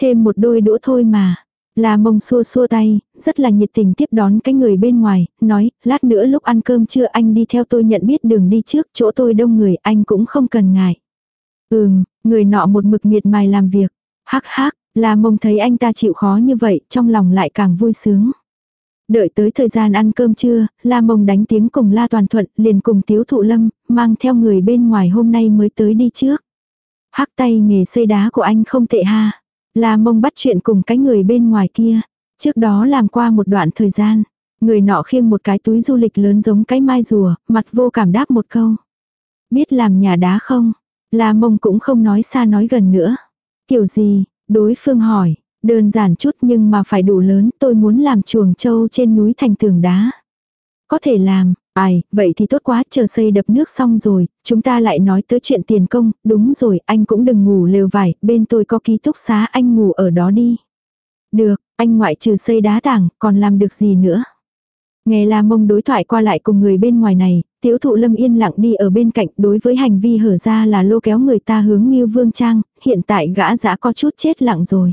Thêm một đôi đũa thôi mà. La Mông xua xua tay, rất là nhiệt tình tiếp đón cái người bên ngoài, nói, lát nữa lúc ăn cơm trưa anh đi theo tôi nhận biết đường đi trước, chỗ tôi đông người anh cũng không cần ngại. Ừm, người nọ một mực miệt mài làm việc. Hắc hắc, La Mông thấy anh ta chịu khó như vậy, trong lòng lại càng vui sướng. Đợi tới thời gian ăn cơm trưa, La Mông đánh tiếng cùng La Toàn Thuận, liền cùng Tiếu Thụ Lâm, mang theo người bên ngoài hôm nay mới tới đi trước. Hắc tay nghề xây đá của anh không tệ ha. La Mông bắt chuyện cùng cái người bên ngoài kia. Trước đó làm qua một đoạn thời gian, người nọ khiêng một cái túi du lịch lớn giống cái mai rùa, mặt vô cảm đáp một câu. Biết làm nhà đá không? La Mông cũng không nói xa nói gần nữa. Kiểu gì? Đối phương hỏi. Đơn giản chút nhưng mà phải đủ lớn, tôi muốn làm chuồng trâu trên núi thành tường đá. Có thể làm, ai, vậy thì tốt quá, chờ xây đập nước xong rồi, chúng ta lại nói tới chuyện tiền công, đúng rồi, anh cũng đừng ngủ lều vải, bên tôi có ký túc xá, anh ngủ ở đó đi. Được, anh ngoại trừ xây đá tảng, còn làm được gì nữa? Nghe La Mông đối thoại qua lại cùng người bên ngoài này, Tiếu Thụ Lâm yên lặng đi ở bên cạnh, đối với hành vi hở ra là lô kéo người ta hướng như Vương Trang, hiện tại gã dã có chút chết lặng rồi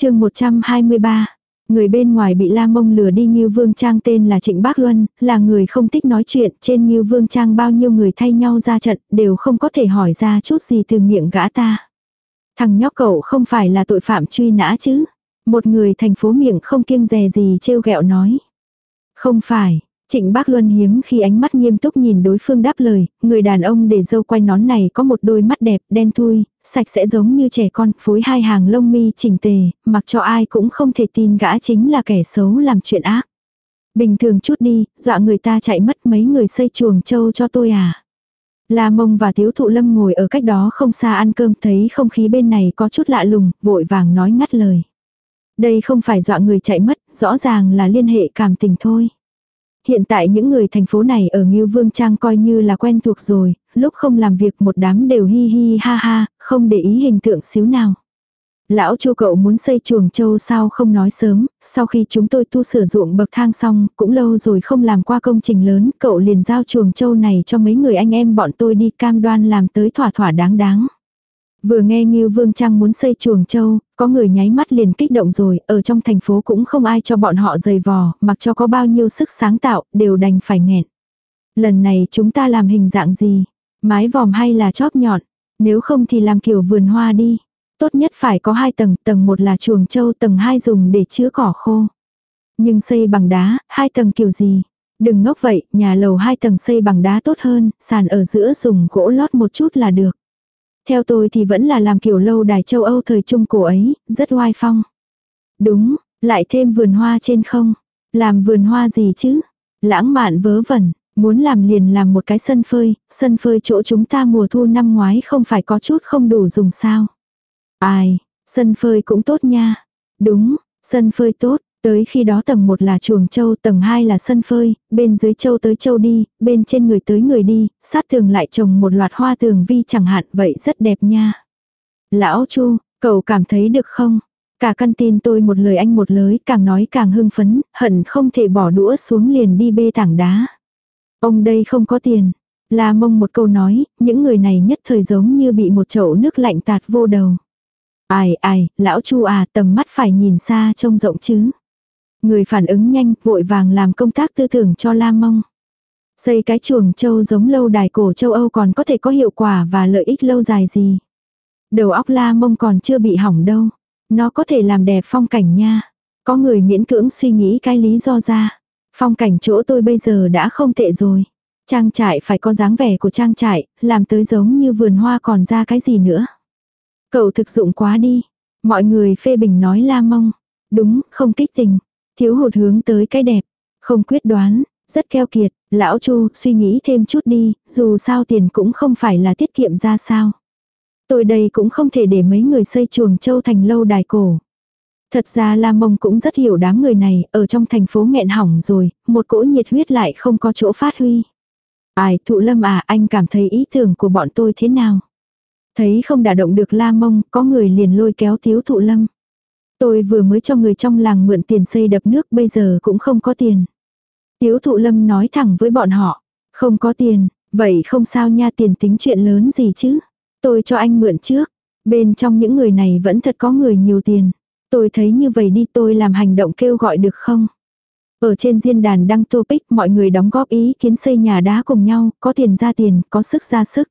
chương 123 Người bên ngoài bị La Mông lừa đi Ngưu Vương Trang tên là Trịnh Bác Luân, là người không thích nói chuyện, trên Ngưu Vương Trang bao nhiêu người thay nhau ra trận, đều không có thể hỏi ra chút gì từ miệng gã ta. Thằng nhóc cậu không phải là tội phạm truy nã chứ? Một người thành phố miệng không kiêng dè gì trêu ghẹo nói. Không phải, Trịnh Bác Luân hiếm khi ánh mắt nghiêm túc nhìn đối phương đáp lời, người đàn ông để dâu quay nón này có một đôi mắt đẹp, đen thui, sạch sẽ giống như trẻ con, phối hai hàng lông mi chỉnh tề, mặc cho ai cũng không thể tin gã chính là kẻ xấu làm chuyện ác. Bình thường chút đi, dọa người ta chạy mất mấy người xây chuồng trâu cho tôi à. La mông và thiếu thụ lâm ngồi ở cách đó không xa ăn cơm thấy không khí bên này có chút lạ lùng, vội vàng nói ngắt lời. Đây không phải dọa người chạy mất, rõ ràng là liên hệ cảm tình thôi. Hiện tại những người thành phố này ở Ngưu Vương Trang coi như là quen thuộc rồi, lúc không làm việc một đám đều hi hi ha ha, không để ý hình tượng xíu nào. Lão chu cậu muốn xây chuồng châu sao không nói sớm, sau khi chúng tôi tu sửa ruộng bậc thang xong, cũng lâu rồi không làm qua công trình lớn, cậu liền giao chuồng châu này cho mấy người anh em bọn tôi đi cam đoan làm tới thỏa thỏa đáng đáng. Vừa nghe Ngưu Vương Trang muốn xây chuồng châu, có người nháy mắt liền kích động rồi, ở trong thành phố cũng không ai cho bọn họ giày vò, mặc cho có bao nhiêu sức sáng tạo, đều đành phải nghẹn. Lần này chúng ta làm hình dạng gì? Mái vòm hay là chóp nhọn? Nếu không thì làm kiểu vườn hoa đi. Tốt nhất phải có hai tầng, tầng một là chuồng châu, tầng hai dùng để chứa cỏ khô. Nhưng xây bằng đá, hai tầng kiểu gì? Đừng ngốc vậy, nhà lầu hai tầng xây bằng đá tốt hơn, sàn ở giữa dùng gỗ lót một chút là được. Theo tôi thì vẫn là làm kiểu lâu đài châu Âu thời trung cổ ấy, rất oai phong. Đúng, lại thêm vườn hoa trên không. Làm vườn hoa gì chứ? Lãng mạn vớ vẩn, muốn làm liền làm một cái sân phơi, sân phơi chỗ chúng ta mùa thu năm ngoái không phải có chút không đủ dùng sao. Ai, sân phơi cũng tốt nha. Đúng, sân phơi tốt, tới khi đó tầng 1 là chuồng châu, tầng 2 là sân phơi, bên dưới châu tới châu đi, bên trên người tới người đi, sát tường lại trồng một loạt hoa tường vi chẳng hạn, vậy rất đẹp nha. Lão Chu, cậu cảm thấy được không? Cả căn tin tôi một lời anh một lời, càng nói càng hưng phấn, hận không thể bỏ đũa xuống liền đi bê tảng đá. Ông đây không có tiền. La mông một câu nói, những người này nhất thời giống như bị một chậu nước lạnh tạt vô đầu. Ai ai, lão chu à tầm mắt phải nhìn xa trông rộng chứ. Người phản ứng nhanh, vội vàng làm công tác tư tưởng cho La Mông. Xây cái chuồng châu giống lâu đài cổ châu Âu còn có thể có hiệu quả và lợi ích lâu dài gì. Đầu óc La Mông còn chưa bị hỏng đâu. Nó có thể làm đẹp phong cảnh nha. Có người miễn cưỡng suy nghĩ cái lý do ra. Phong cảnh chỗ tôi bây giờ đã không tệ rồi. Trang trại phải có dáng vẻ của trang trại, làm tới giống như vườn hoa còn ra cái gì nữa. Cậu thực dụng quá đi. Mọi người phê bình nói la mông. Đúng, không kích tình. Thiếu hụt hướng tới cái đẹp. Không quyết đoán, rất keo kiệt. Lão Chu, suy nghĩ thêm chút đi, dù sao tiền cũng không phải là tiết kiệm ra sao. Tôi đây cũng không thể để mấy người xây chuồng châu thành lâu đài cổ. Thật ra La Mông cũng rất hiểu đám người này, ở trong thành phố nghẹn hỏng rồi, một cỗ nhiệt huyết lại không có chỗ phát huy. Ai, thụ lâm à, anh cảm thấy ý tưởng của bọn tôi thế nào? Thấy không đả động được la mông, có người liền lôi kéo tiếu thụ lâm. Tôi vừa mới cho người trong làng mượn tiền xây đập nước bây giờ cũng không có tiền. Tiếu thụ lâm nói thẳng với bọn họ. Không có tiền, vậy không sao nha tiền tính chuyện lớn gì chứ. Tôi cho anh mượn trước. Bên trong những người này vẫn thật có người nhiều tiền. Tôi thấy như vậy đi tôi làm hành động kêu gọi được không? Ở trên diễn đàn đăng topic mọi người đóng góp ý kiến xây nhà đá cùng nhau, có tiền ra tiền, có sức ra sức.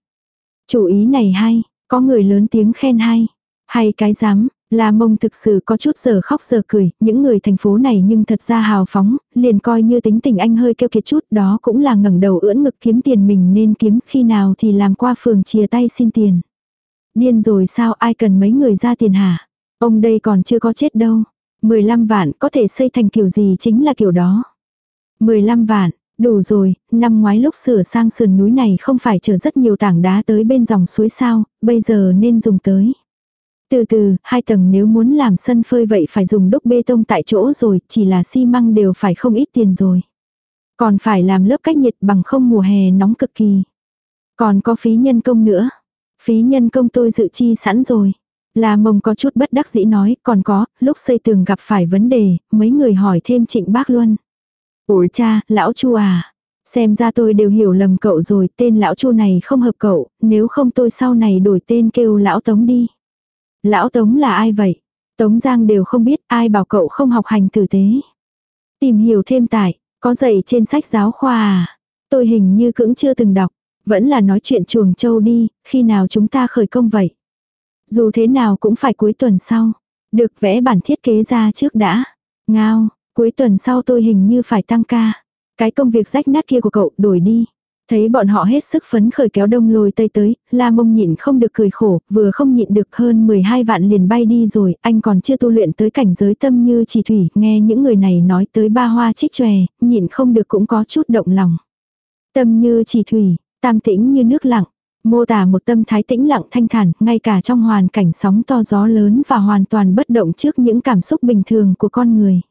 Chủ ý này hay, có người lớn tiếng khen hay. Hay cái dám, La Mông thực sự có chút giờ khóc giờ cười, những người thành phố này nhưng thật ra hào phóng, liền coi như tính tình anh hơi kêu kiệt chút, đó cũng là ngẩng đầu ưỡn ngực kiếm tiền mình nên kiếm, khi nào thì làm qua phường chia tay xin tiền. Điên rồi sao ai cần mấy người ra tiền hả? Ông đây còn chưa có chết đâu. 15 vạn có thể xây thành kiểu gì chính là kiểu đó. 15 vạn, Đủ rồi, năm ngoái lúc sửa sang sườn núi này không phải chở rất nhiều tảng đá tới bên dòng suối sao, bây giờ nên dùng tới. Từ từ, hai tầng nếu muốn làm sân phơi vậy phải dùng đúc bê tông tại chỗ rồi, chỉ là xi măng đều phải không ít tiền rồi. Còn phải làm lớp cách nhiệt bằng không mùa hè nóng cực kỳ. Còn có phí nhân công nữa. Phí nhân công tôi dự chi sẵn rồi. Là mông có chút bất đắc dĩ nói, còn có, lúc xây tường gặp phải vấn đề, mấy người hỏi thêm trịnh bác luôn ủa cha, lão chu à. Xem ra tôi đều hiểu lầm cậu rồi, tên lão chu này không hợp cậu, nếu không tôi sau này đổi tên kêu lão tống đi. Lão tống là ai vậy? Tống Giang đều không biết ai bảo cậu không học hành tử tế. Tìm hiểu thêm tại, có dạy trên sách giáo khoa à? Tôi hình như cũng chưa từng đọc, vẫn là nói chuyện chuồng châu đi, khi nào chúng ta khởi công vậy? Dù thế nào cũng phải cuối tuần sau. Được vẽ bản thiết kế ra trước đã. Ngao, Cuối tuần sau tôi hình như phải tăng ca. Cái công việc rách nát kia của cậu đổi đi. Thấy bọn họ hết sức phấn khởi kéo đông lôi tây tới, la mông nhịn không được cười khổ, vừa không nhịn được hơn 12 vạn liền bay đi rồi, anh còn chưa tu luyện tới cảnh giới tâm như chỉ thủy, nghe những người này nói tới ba hoa trích chòe, nhịn không được cũng có chút động lòng. Tâm như chỉ thủy, tam tĩnh như nước lặng, mô tả một tâm thái tĩnh lặng thanh thản, ngay cả trong hoàn cảnh sóng to gió lớn và hoàn toàn bất động trước những cảm xúc bình thường của con người.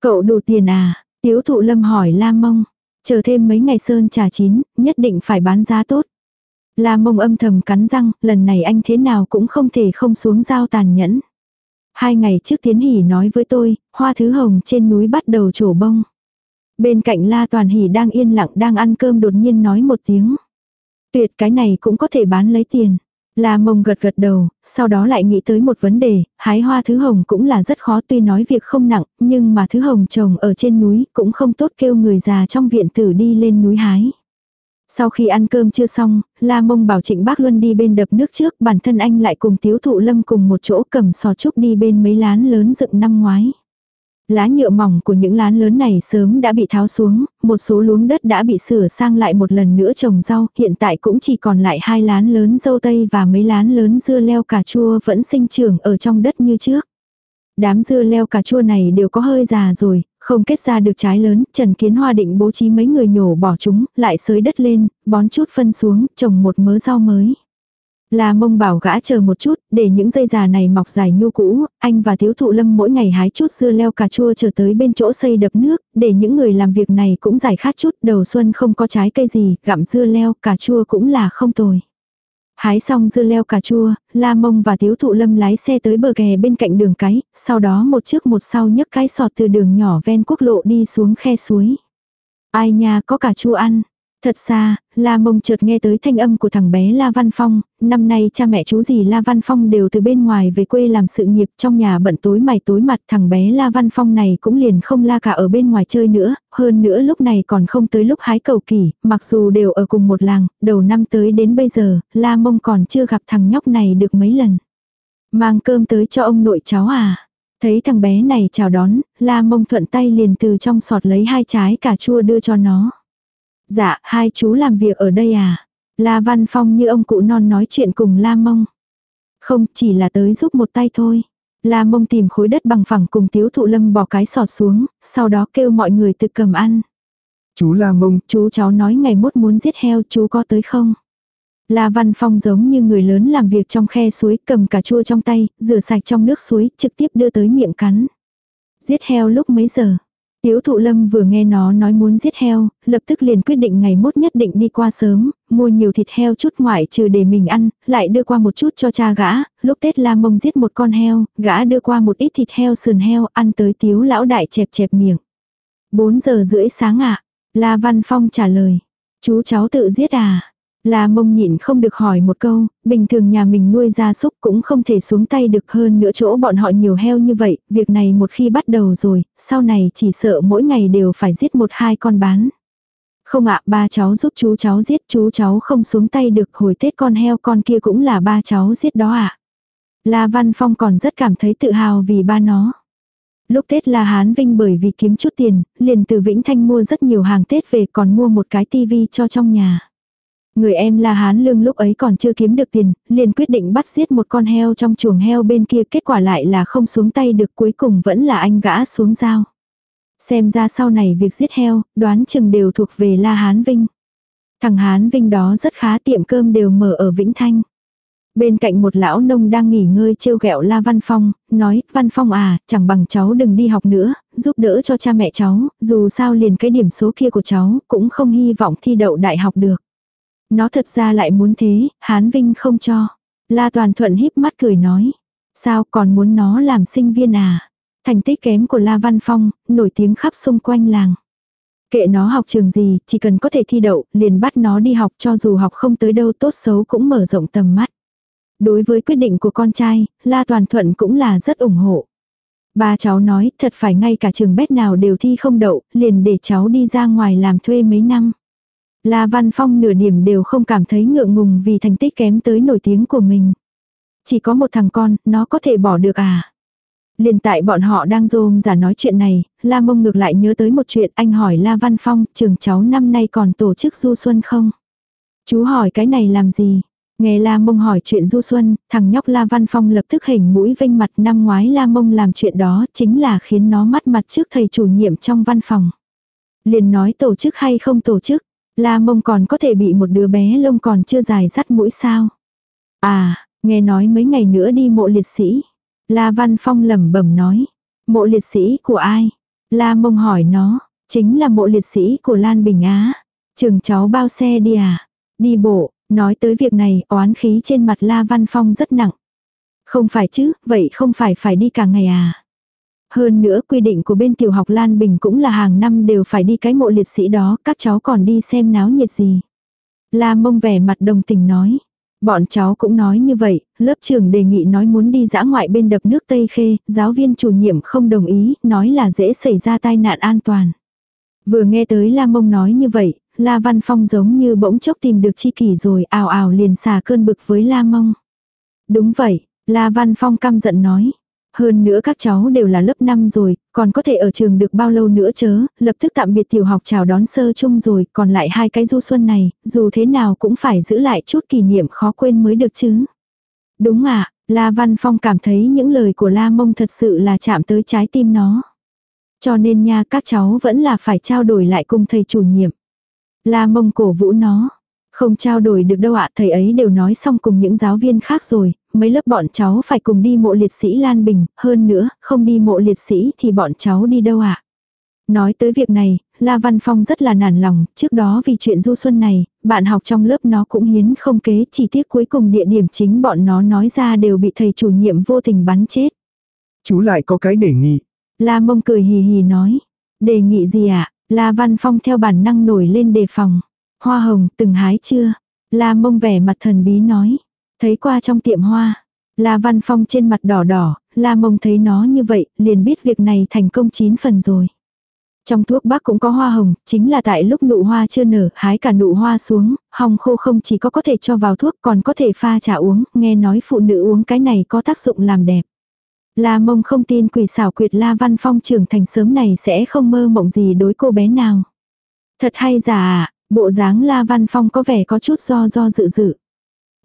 Cậu đủ tiền à? Tiếu thụ lâm hỏi La Mông. Chờ thêm mấy ngày sơn trà chín, nhất định phải bán giá tốt. La Mông âm thầm cắn răng, lần này anh thế nào cũng không thể không xuống dao tàn nhẫn. Hai ngày trước Tiến Hỷ nói với tôi, hoa thứ hồng trên núi bắt đầu trổ bông. Bên cạnh La Toàn Hỷ đang yên lặng đang ăn cơm đột nhiên nói một tiếng. Tuyệt cái này cũng có thể bán lấy tiền. La mông gật gật đầu, sau đó lại nghĩ tới một vấn đề, hái hoa thứ hồng cũng là rất khó tuy nói việc không nặng, nhưng mà thứ hồng trồng ở trên núi cũng không tốt kêu người già trong viện tử đi lên núi hái. Sau khi ăn cơm chưa xong, La Mông bảo Trịnh Bác Luân đi bên đập nước trước, bản thân anh lại cùng Tiếu Thụ Lâm cùng một chỗ cầm sò trúc đi bên mấy lán lớn dựng năm ngoái. Lá nhựa mỏng của những lán lớn này sớm đã bị tháo xuống, một số luống đất đã bị sửa sang lại một lần nữa trồng rau, hiện tại cũng chỉ còn lại hai lán lớn dâu tây và mấy lán lớn dưa leo cà chua vẫn sinh trưởng ở trong đất như trước. Đám dưa leo cà chua này đều có hơi già rồi, không kết ra được trái lớn, Trần Kiến Hoa định bố trí mấy người nhổ bỏ chúng, lại xới đất lên, bón chút phân xuống, trồng một mớ rau mới. La mông bảo gã chờ một chút, để những dây già này mọc dài nhu cũ, anh và thiếu thụ lâm mỗi ngày hái chút dưa leo cà chua chờ tới bên chỗ xây đập nước, để những người làm việc này cũng giải khát chút, đầu xuân không có trái cây gì, gặm dưa leo cà chua cũng là không tồi. Hái xong dưa leo cà chua, La Mông và Tiếu Thụ Lâm lái xe tới bờ kè bên cạnh đường cái, sau đó một trước một sau nhấc cái sọt từ đường nhỏ ven quốc lộ đi xuống khe suối. Ai nha có cà chua ăn. Thật xa, La Mông chợt nghe tới thanh âm của thằng bé La Văn Phong, năm nay cha mẹ chú gì La Văn Phong đều từ bên ngoài về quê làm sự nghiệp trong nhà bận tối mày tối mặt thằng bé La Văn Phong này cũng liền không la cả ở bên ngoài chơi nữa, hơn nữa lúc này còn không tới lúc hái cầu kỳ, mặc dù đều ở cùng một làng, đầu năm tới đến bây giờ, La Mông còn chưa gặp thằng nhóc này được mấy lần. Mang cơm tới cho ông nội cháu à. Thấy thằng bé này chào đón, La Mông thuận tay liền từ trong sọt lấy hai trái cà chua đưa cho nó. Dạ, hai chú làm việc ở đây à? La Văn Phong như ông cụ non nói chuyện cùng La Mông. Không, chỉ là tới giúp một tay thôi. La Mông tìm khối đất bằng phẳng cùng Tiếu Thụ Lâm bỏ cái sọt xuống, sau đó kêu mọi người tự cầm ăn. Chú La Mông. Chú cháu nói ngày mốt muốn giết heo chú có tới không? La Văn Phong giống như người lớn làm việc trong khe suối cầm cà chua trong tay, rửa sạch trong nước suối, trực tiếp đưa tới miệng cắn. Giết heo lúc mấy giờ? Tiếu thụ lâm vừa nghe nó nói muốn giết heo, lập tức liền quyết định ngày mốt nhất định đi qua sớm, mua nhiều thịt heo chút ngoại trừ để mình ăn, lại đưa qua một chút cho cha gã, lúc Tết la mông giết một con heo, gã đưa qua một ít thịt heo sườn heo ăn tới tiếu lão đại chẹp chẹp miệng. 4 giờ rưỡi sáng ạ, à? La Văn Phong trả lời, chú cháu tự giết à? La mông nhịn không được hỏi một câu, bình thường nhà mình nuôi gia súc cũng không thể xuống tay được hơn nữa chỗ bọn họ nhiều heo như vậy, việc này một khi bắt đầu rồi, sau này chỉ sợ mỗi ngày đều phải giết một hai con bán. Không ạ, ba cháu giúp chú cháu giết, chú cháu không xuống tay được hồi Tết con heo con kia cũng là ba cháu giết đó ạ. La Văn Phong còn rất cảm thấy tự hào vì ba nó. Lúc Tết La Hán Vinh bởi vì kiếm chút tiền, liền từ Vĩnh Thanh mua rất nhiều hàng Tết về còn mua một cái tivi cho trong nhà. Người em La Hán Lương lúc ấy còn chưa kiếm được tiền, liền quyết định bắt giết một con heo trong chuồng heo bên kia kết quả lại là không xuống tay được cuối cùng vẫn là anh gã xuống dao. Xem ra sau này việc giết heo, đoán chừng đều thuộc về La Hán Vinh. Thằng Hán Vinh đó rất khá tiệm cơm đều mở ở Vĩnh Thanh. Bên cạnh một lão nông đang nghỉ ngơi trêu ghẹo La Văn Phong, nói, Văn Phong à, chẳng bằng cháu đừng đi học nữa, giúp đỡ cho cha mẹ cháu, dù sao liền cái điểm số kia của cháu, cũng không hy vọng thi đậu đại học được. Nó thật ra lại muốn thế, Hán Vinh không cho. La Toàn Thuận híp mắt cười nói. Sao còn muốn nó làm sinh viên à? Thành tích kém của La Văn Phong, nổi tiếng khắp xung quanh làng. Kệ nó học trường gì, chỉ cần có thể thi đậu, liền bắt nó đi học cho dù học không tới đâu tốt xấu cũng mở rộng tầm mắt. Đối với quyết định của con trai, La Toàn Thuận cũng là rất ủng hộ. Ba cháu nói thật phải ngay cả trường bét nào đều thi không đậu, liền để cháu đi ra ngoài làm thuê mấy năm. La Văn Phong nửa điểm đều không cảm thấy ngượng ngùng vì thành tích kém tới nổi tiếng của mình. Chỉ có một thằng con, nó có thể bỏ được à? Liền tại bọn họ đang rôm giả nói chuyện này, La Mông ngược lại nhớ tới một chuyện anh hỏi La Văn Phong, trường cháu năm nay còn tổ chức du xuân không? Chú hỏi cái này làm gì? Nghe La Mông hỏi chuyện du xuân, thằng nhóc La Văn Phong lập tức hình mũi vênh mặt năm ngoái La Mông làm chuyện đó chính là khiến nó mắt mặt trước thầy chủ nhiệm trong văn phòng. Liền nói tổ chức hay không tổ chức, La mông còn có thể bị một đứa bé lông còn chưa dài dắt mũi sao. À, nghe nói mấy ngày nữa đi mộ liệt sĩ. La Văn Phong lẩm bẩm nói. Mộ liệt sĩ của ai? La mông hỏi nó. Chính là mộ liệt sĩ của Lan Bình Á. Trường cháu bao xe đi à? Đi bộ, nói tới việc này, oán khí trên mặt La Văn Phong rất nặng. Không phải chứ, vậy không phải phải đi cả ngày à? Hơn nữa quy định của bên tiểu học Lan Bình cũng là hàng năm đều phải đi cái mộ liệt sĩ đó, các cháu còn đi xem náo nhiệt gì. La mông vẻ mặt đồng tình nói. Bọn cháu cũng nói như vậy, lớp trưởng đề nghị nói muốn đi dã ngoại bên đập nước Tây Khê, giáo viên chủ nhiệm không đồng ý, nói là dễ xảy ra tai nạn an toàn. Vừa nghe tới La Mông nói như vậy, La Văn Phong giống như bỗng chốc tìm được chi kỷ rồi ào ào liền xà cơn bực với La Mông. Đúng vậy, La Văn Phong căm giận nói. Hơn nữa các cháu đều là lớp 5 rồi, còn có thể ở trường được bao lâu nữa chớ, lập tức tạm biệt tiểu học chào đón sơ chung rồi, còn lại hai cái du xuân này, dù thế nào cũng phải giữ lại chút kỷ niệm khó quên mới được chứ. Đúng ạ, La Văn Phong cảm thấy những lời của La Mông thật sự là chạm tới trái tim nó. Cho nên nha các cháu vẫn là phải trao đổi lại cùng thầy chủ nhiệm. La Mông cổ vũ nó. Không trao đổi được đâu ạ, thầy ấy đều nói xong cùng những giáo viên khác rồi, mấy lớp bọn cháu phải cùng đi mộ liệt sĩ Lan Bình, hơn nữa, không đi mộ liệt sĩ thì bọn cháu đi đâu ạ. Nói tới việc này, La Văn Phong rất là nản lòng, trước đó vì chuyện du xuân này, bạn học trong lớp nó cũng hiến không kế, chỉ tiếc cuối cùng địa điểm chính bọn nó nói ra đều bị thầy chủ nhiệm vô tình bắn chết. Chú lại có cái đề nghị. La Mông cười hì hì nói, đề nghị gì ạ? La Văn Phong theo bản năng nổi lên đề phòng. Hoa hồng từng hái chưa? La Mông vẻ mặt thần bí nói, Thấy qua trong tiệm hoa. La Văn Phong trên mặt đỏ đỏ, La Mông thấy nó như vậy, liền biết việc này thành công chín phần rồi. Trong thuốc bắc cũng có hoa hồng, chính là tại lúc nụ hoa chưa nở, hái cả nụ hoa xuống, hồng khô không chỉ có có thể cho vào thuốc còn có thể pha trà uống, nghe nói phụ nữ uống cái này có tác dụng làm đẹp. La mông không tin quỷ xảo quyệt La Văn Phong trưởng thành sớm này sẽ không mơ mộng gì đối cô bé nào. Thật hay giả à, bộ dáng La Văn Phong có vẻ có chút do do dự dự.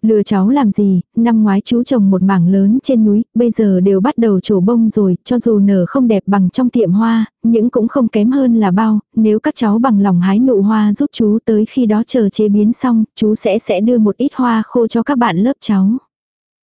Lừa cháu làm gì, năm ngoái chú trồng một mảng lớn trên núi, bây giờ đều bắt đầu trổ bông rồi, cho dù nở không đẹp bằng trong tiệm hoa, những cũng không kém hơn là bao, nếu các cháu bằng lòng hái nụ hoa giúp chú tới khi đó chờ chế biến xong, chú sẽ sẽ đưa một ít hoa khô cho các bạn lớp cháu.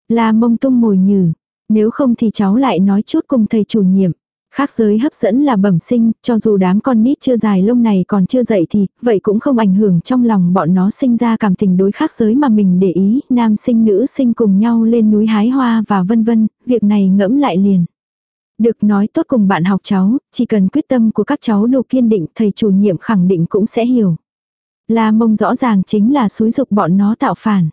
la mông tung mồi nhử, nếu không thì cháu lại nói chút cùng thầy chủ nhiệm. Khác giới hấp dẫn là bẩm sinh, cho dù đám con nít chưa dài lông này còn chưa dậy thì, vậy cũng không ảnh hưởng trong lòng bọn nó sinh ra cảm tình đối khác giới mà mình để ý, nam sinh nữ sinh cùng nhau lên núi hái hoa và vân vân, việc này ngẫm lại liền. Được nói tốt cùng bạn học cháu, chỉ cần quyết tâm của các cháu đủ kiên định thầy chủ nhiệm khẳng định cũng sẽ hiểu. La mông rõ ràng chính là xúi dục bọn nó tạo phản.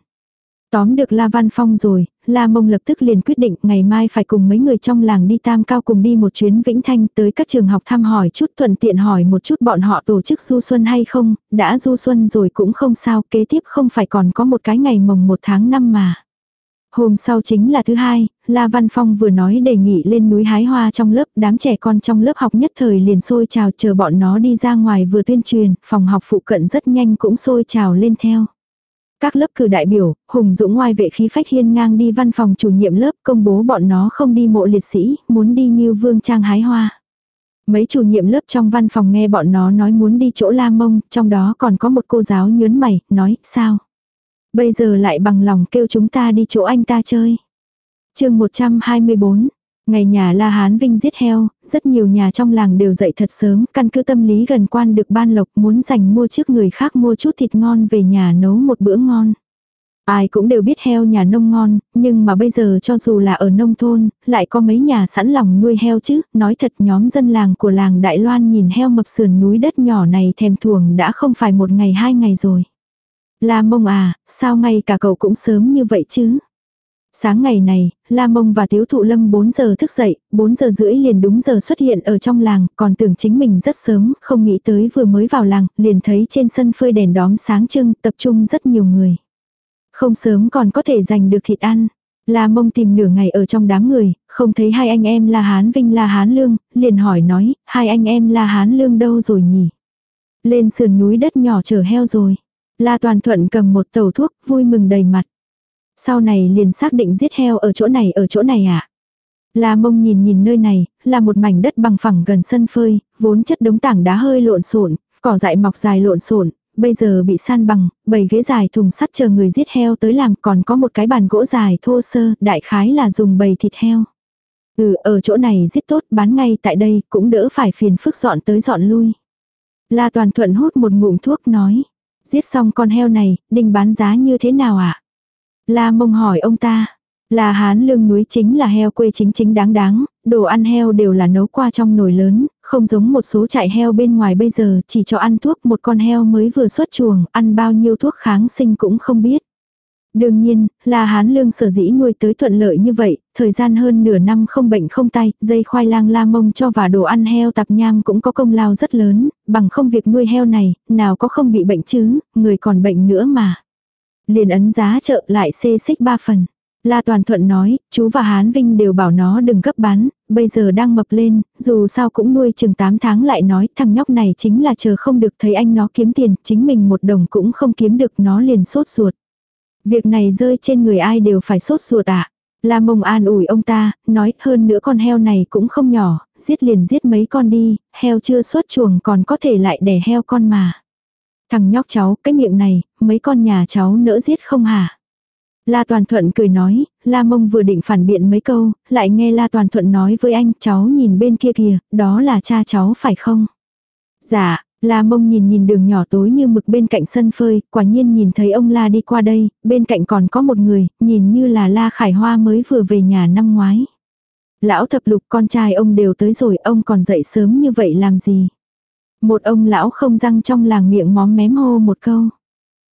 Tóm được La Văn Phong rồi, La Mông lập tức liền quyết định ngày mai phải cùng mấy người trong làng đi tam cao cùng đi một chuyến Vĩnh Thanh tới các trường học thăm hỏi chút thuận tiện hỏi một chút bọn họ tổ chức du xuân hay không, đã du xuân rồi cũng không sao, kế tiếp không phải còn có một cái ngày mồng một tháng năm mà. Hôm sau chính là thứ hai, La Văn Phong vừa nói đề nghị lên núi hái hoa trong lớp, đám trẻ con trong lớp học nhất thời liền sôi trào chờ bọn nó đi ra ngoài vừa tuyên truyền, phòng học phụ cận rất nhanh cũng sôi trào lên theo. Các lớp cử đại biểu, hùng dũng ngoài vệ khí phách hiên ngang đi văn phòng chủ nhiệm lớp công bố bọn nó không đi mộ liệt sĩ, muốn đi như vương trang hái hoa. Mấy chủ nhiệm lớp trong văn phòng nghe bọn nó nói muốn đi chỗ la mông, trong đó còn có một cô giáo nhớn mày, nói, sao? Bây giờ lại bằng lòng kêu chúng ta đi chỗ anh ta chơi. chương 124, Ngày nhà La Hán Vinh giết heo, rất nhiều nhà trong làng đều dậy thật sớm, căn cứ tâm lý gần quan được ban lộc muốn dành mua trước người khác mua chút thịt ngon về nhà nấu một bữa ngon. Ai cũng đều biết heo nhà nông ngon, nhưng mà bây giờ cho dù là ở nông thôn, lại có mấy nhà sẵn lòng nuôi heo chứ, nói thật nhóm dân làng của làng Đại Loan nhìn heo mập sườn núi đất nhỏ này thèm thuồng đã không phải một ngày hai ngày rồi. La mông à, sao ngay cả cậu cũng sớm như vậy chứ? Sáng ngày này, La Mông và Tiếu Thụ Lâm 4 giờ thức dậy, 4 giờ rưỡi liền đúng giờ xuất hiện ở trong làng, còn tưởng chính mình rất sớm, không nghĩ tới vừa mới vào làng, liền thấy trên sân phơi đèn đóm sáng trưng, tập trung rất nhiều người. Không sớm còn có thể giành được thịt ăn. La Mông tìm nửa ngày ở trong đám người, không thấy hai anh em La Hán Vinh La Hán Lương, liền hỏi nói, hai anh em La Hán Lương đâu rồi nhỉ? Lên sườn núi đất nhỏ chở heo rồi. La Toàn Thuận cầm một tàu thuốc, vui mừng đầy mặt. Sau này liền xác định giết heo ở chỗ này ở chỗ này ạ. À? La mông nhìn nhìn nơi này, là một mảnh đất bằng phẳng gần sân phơi, vốn chất đống tảng đá hơi lộn xộn, cỏ dại mọc dài lộn xộn, bây giờ bị san bằng, bầy ghế dài thùng sắt chờ người giết heo tới làm, còn có một cái bàn gỗ dài thô sơ, đại khái là dùng bầy thịt heo. Ừ, ở chỗ này giết tốt, bán ngay tại đây, cũng đỡ phải phiền phức dọn tới dọn lui. La Toàn Thuận hút một ngụm thuốc nói. Giết xong con heo này, định bán giá như thế nào ạ? La mông hỏi ông ta. Là hán lương núi chính là heo quê chính chính đáng đáng, đồ ăn heo đều là nấu qua trong nồi lớn, không giống một số trại heo bên ngoài bây giờ chỉ cho ăn thuốc một con heo mới vừa xuất chuồng, ăn bao nhiêu thuốc kháng sinh cũng không biết. Đương nhiên, là hán lương sở dĩ nuôi tới thuận lợi như vậy, thời gian hơn nửa năm không bệnh không tay, dây khoai lang la mông cho và đồ ăn heo tạp nham cũng có công lao rất lớn, bằng không việc nuôi heo này, nào có không bị bệnh chứ, người còn bệnh nữa mà. Liền ấn giá chợ lại xê xích ba phần. La Toàn Thuận nói, chú và Hán Vinh đều bảo nó đừng gấp bán, bây giờ đang mập lên, dù sao cũng nuôi chừng 8 tháng lại nói thằng nhóc này chính là chờ không được thấy anh nó kiếm tiền, chính mình một đồng cũng không kiếm được nó liền sốt ruột. Việc này rơi trên người ai đều phải sốt ruột ạ. À? La mông an ủi ông ta, nói hơn nữa con heo này cũng không nhỏ, giết liền giết mấy con đi, heo chưa xuất chuồng còn có thể lại đẻ heo con mà. Thằng nhóc cháu, cái miệng này, mấy con nhà cháu nỡ giết không hả? La Toàn Thuận cười nói, La Mông vừa định phản biện mấy câu, lại nghe La Toàn Thuận nói với anh, cháu nhìn bên kia kìa, đó là cha cháu phải không? Dạ, La Mông nhìn nhìn đường nhỏ tối như mực bên cạnh sân phơi, quả nhiên nhìn thấy ông La đi qua đây, bên cạnh còn có một người, nhìn như là La Khải Hoa mới vừa về nhà năm ngoái. Lão thập lục con trai ông đều tới rồi, ông còn dậy sớm như vậy làm gì? Một ông lão không răng trong làng miệng móm mém hô một câu.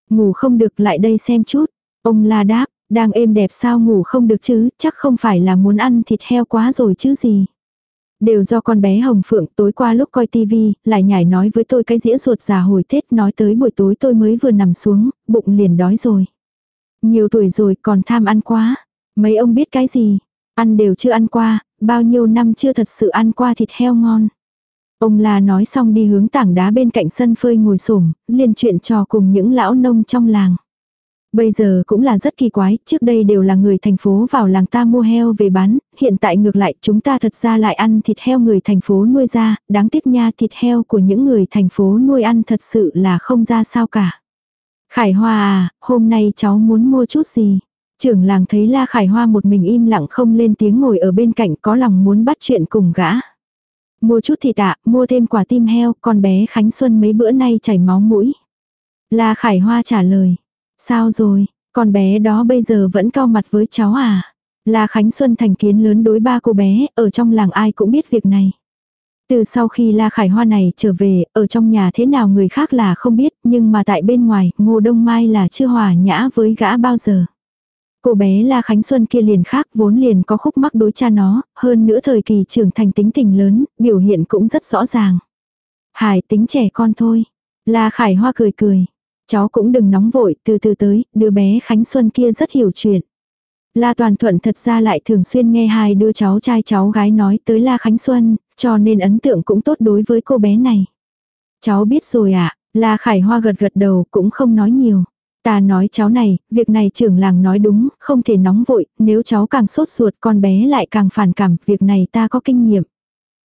Ngủ không được lại đây xem chút. Ông la đáp, đang êm đẹp sao ngủ không được chứ, chắc không phải là muốn ăn thịt heo quá rồi chứ gì. Đều do con bé Hồng Phượng tối qua lúc coi tivi, lại nhảy nói với tôi cái dĩa ruột già hồi Tết nói tới buổi tối tôi mới vừa nằm xuống, bụng liền đói rồi. Nhiều tuổi rồi còn tham ăn quá. Mấy ông biết cái gì? Ăn đều chưa ăn qua, bao nhiêu năm chưa thật sự ăn qua thịt heo ngon. Ông la nói xong đi hướng tảng đá bên cạnh sân phơi ngồi xổm liền chuyện trò cùng những lão nông trong làng. Bây giờ cũng là rất kỳ quái, trước đây đều là người thành phố vào làng ta mua heo về bán, hiện tại ngược lại chúng ta thật ra lại ăn thịt heo người thành phố nuôi ra, đáng tiếc nha thịt heo của những người thành phố nuôi ăn thật sự là không ra sao cả. Khải Hoa à, hôm nay cháu muốn mua chút gì? Trưởng làng thấy La Khải Hoa một mình im lặng không lên tiếng ngồi ở bên cạnh có lòng muốn bắt chuyện cùng gã. Mua chút thịt ạ, mua thêm quả tim heo, con bé Khánh Xuân mấy bữa nay chảy máu mũi. La Khải Hoa trả lời. Sao rồi, con bé đó bây giờ vẫn cao mặt với cháu à? La Khánh Xuân thành kiến lớn đối ba cô bé, ở trong làng ai cũng biết việc này. Từ sau khi La Khải Hoa này trở về, ở trong nhà thế nào người khác là không biết, nhưng mà tại bên ngoài, Ngô Đông Mai là chưa hòa nhã với gã bao giờ. Cô bé La Khánh Xuân kia liền khác vốn liền có khúc mắc đối cha nó, hơn nữa thời kỳ trưởng thành tính tình lớn, biểu hiện cũng rất rõ ràng. Hải tính trẻ con thôi. La Khải Hoa cười cười. Cháu cũng đừng nóng vội, từ từ tới, đứa bé Khánh Xuân kia rất hiểu chuyện. La Toàn Thuận thật ra lại thường xuyên nghe hai đứa cháu trai cháu gái nói tới La Khánh Xuân, cho nên ấn tượng cũng tốt đối với cô bé này. Cháu biết rồi ạ, à, La Khải Hoa gật gật đầu cũng không nói nhiều. Ta nói cháu này, việc này trưởng làng nói đúng, không thể nóng vội, nếu cháu càng sốt ruột con bé lại càng phản cảm, việc này ta có kinh nghiệm.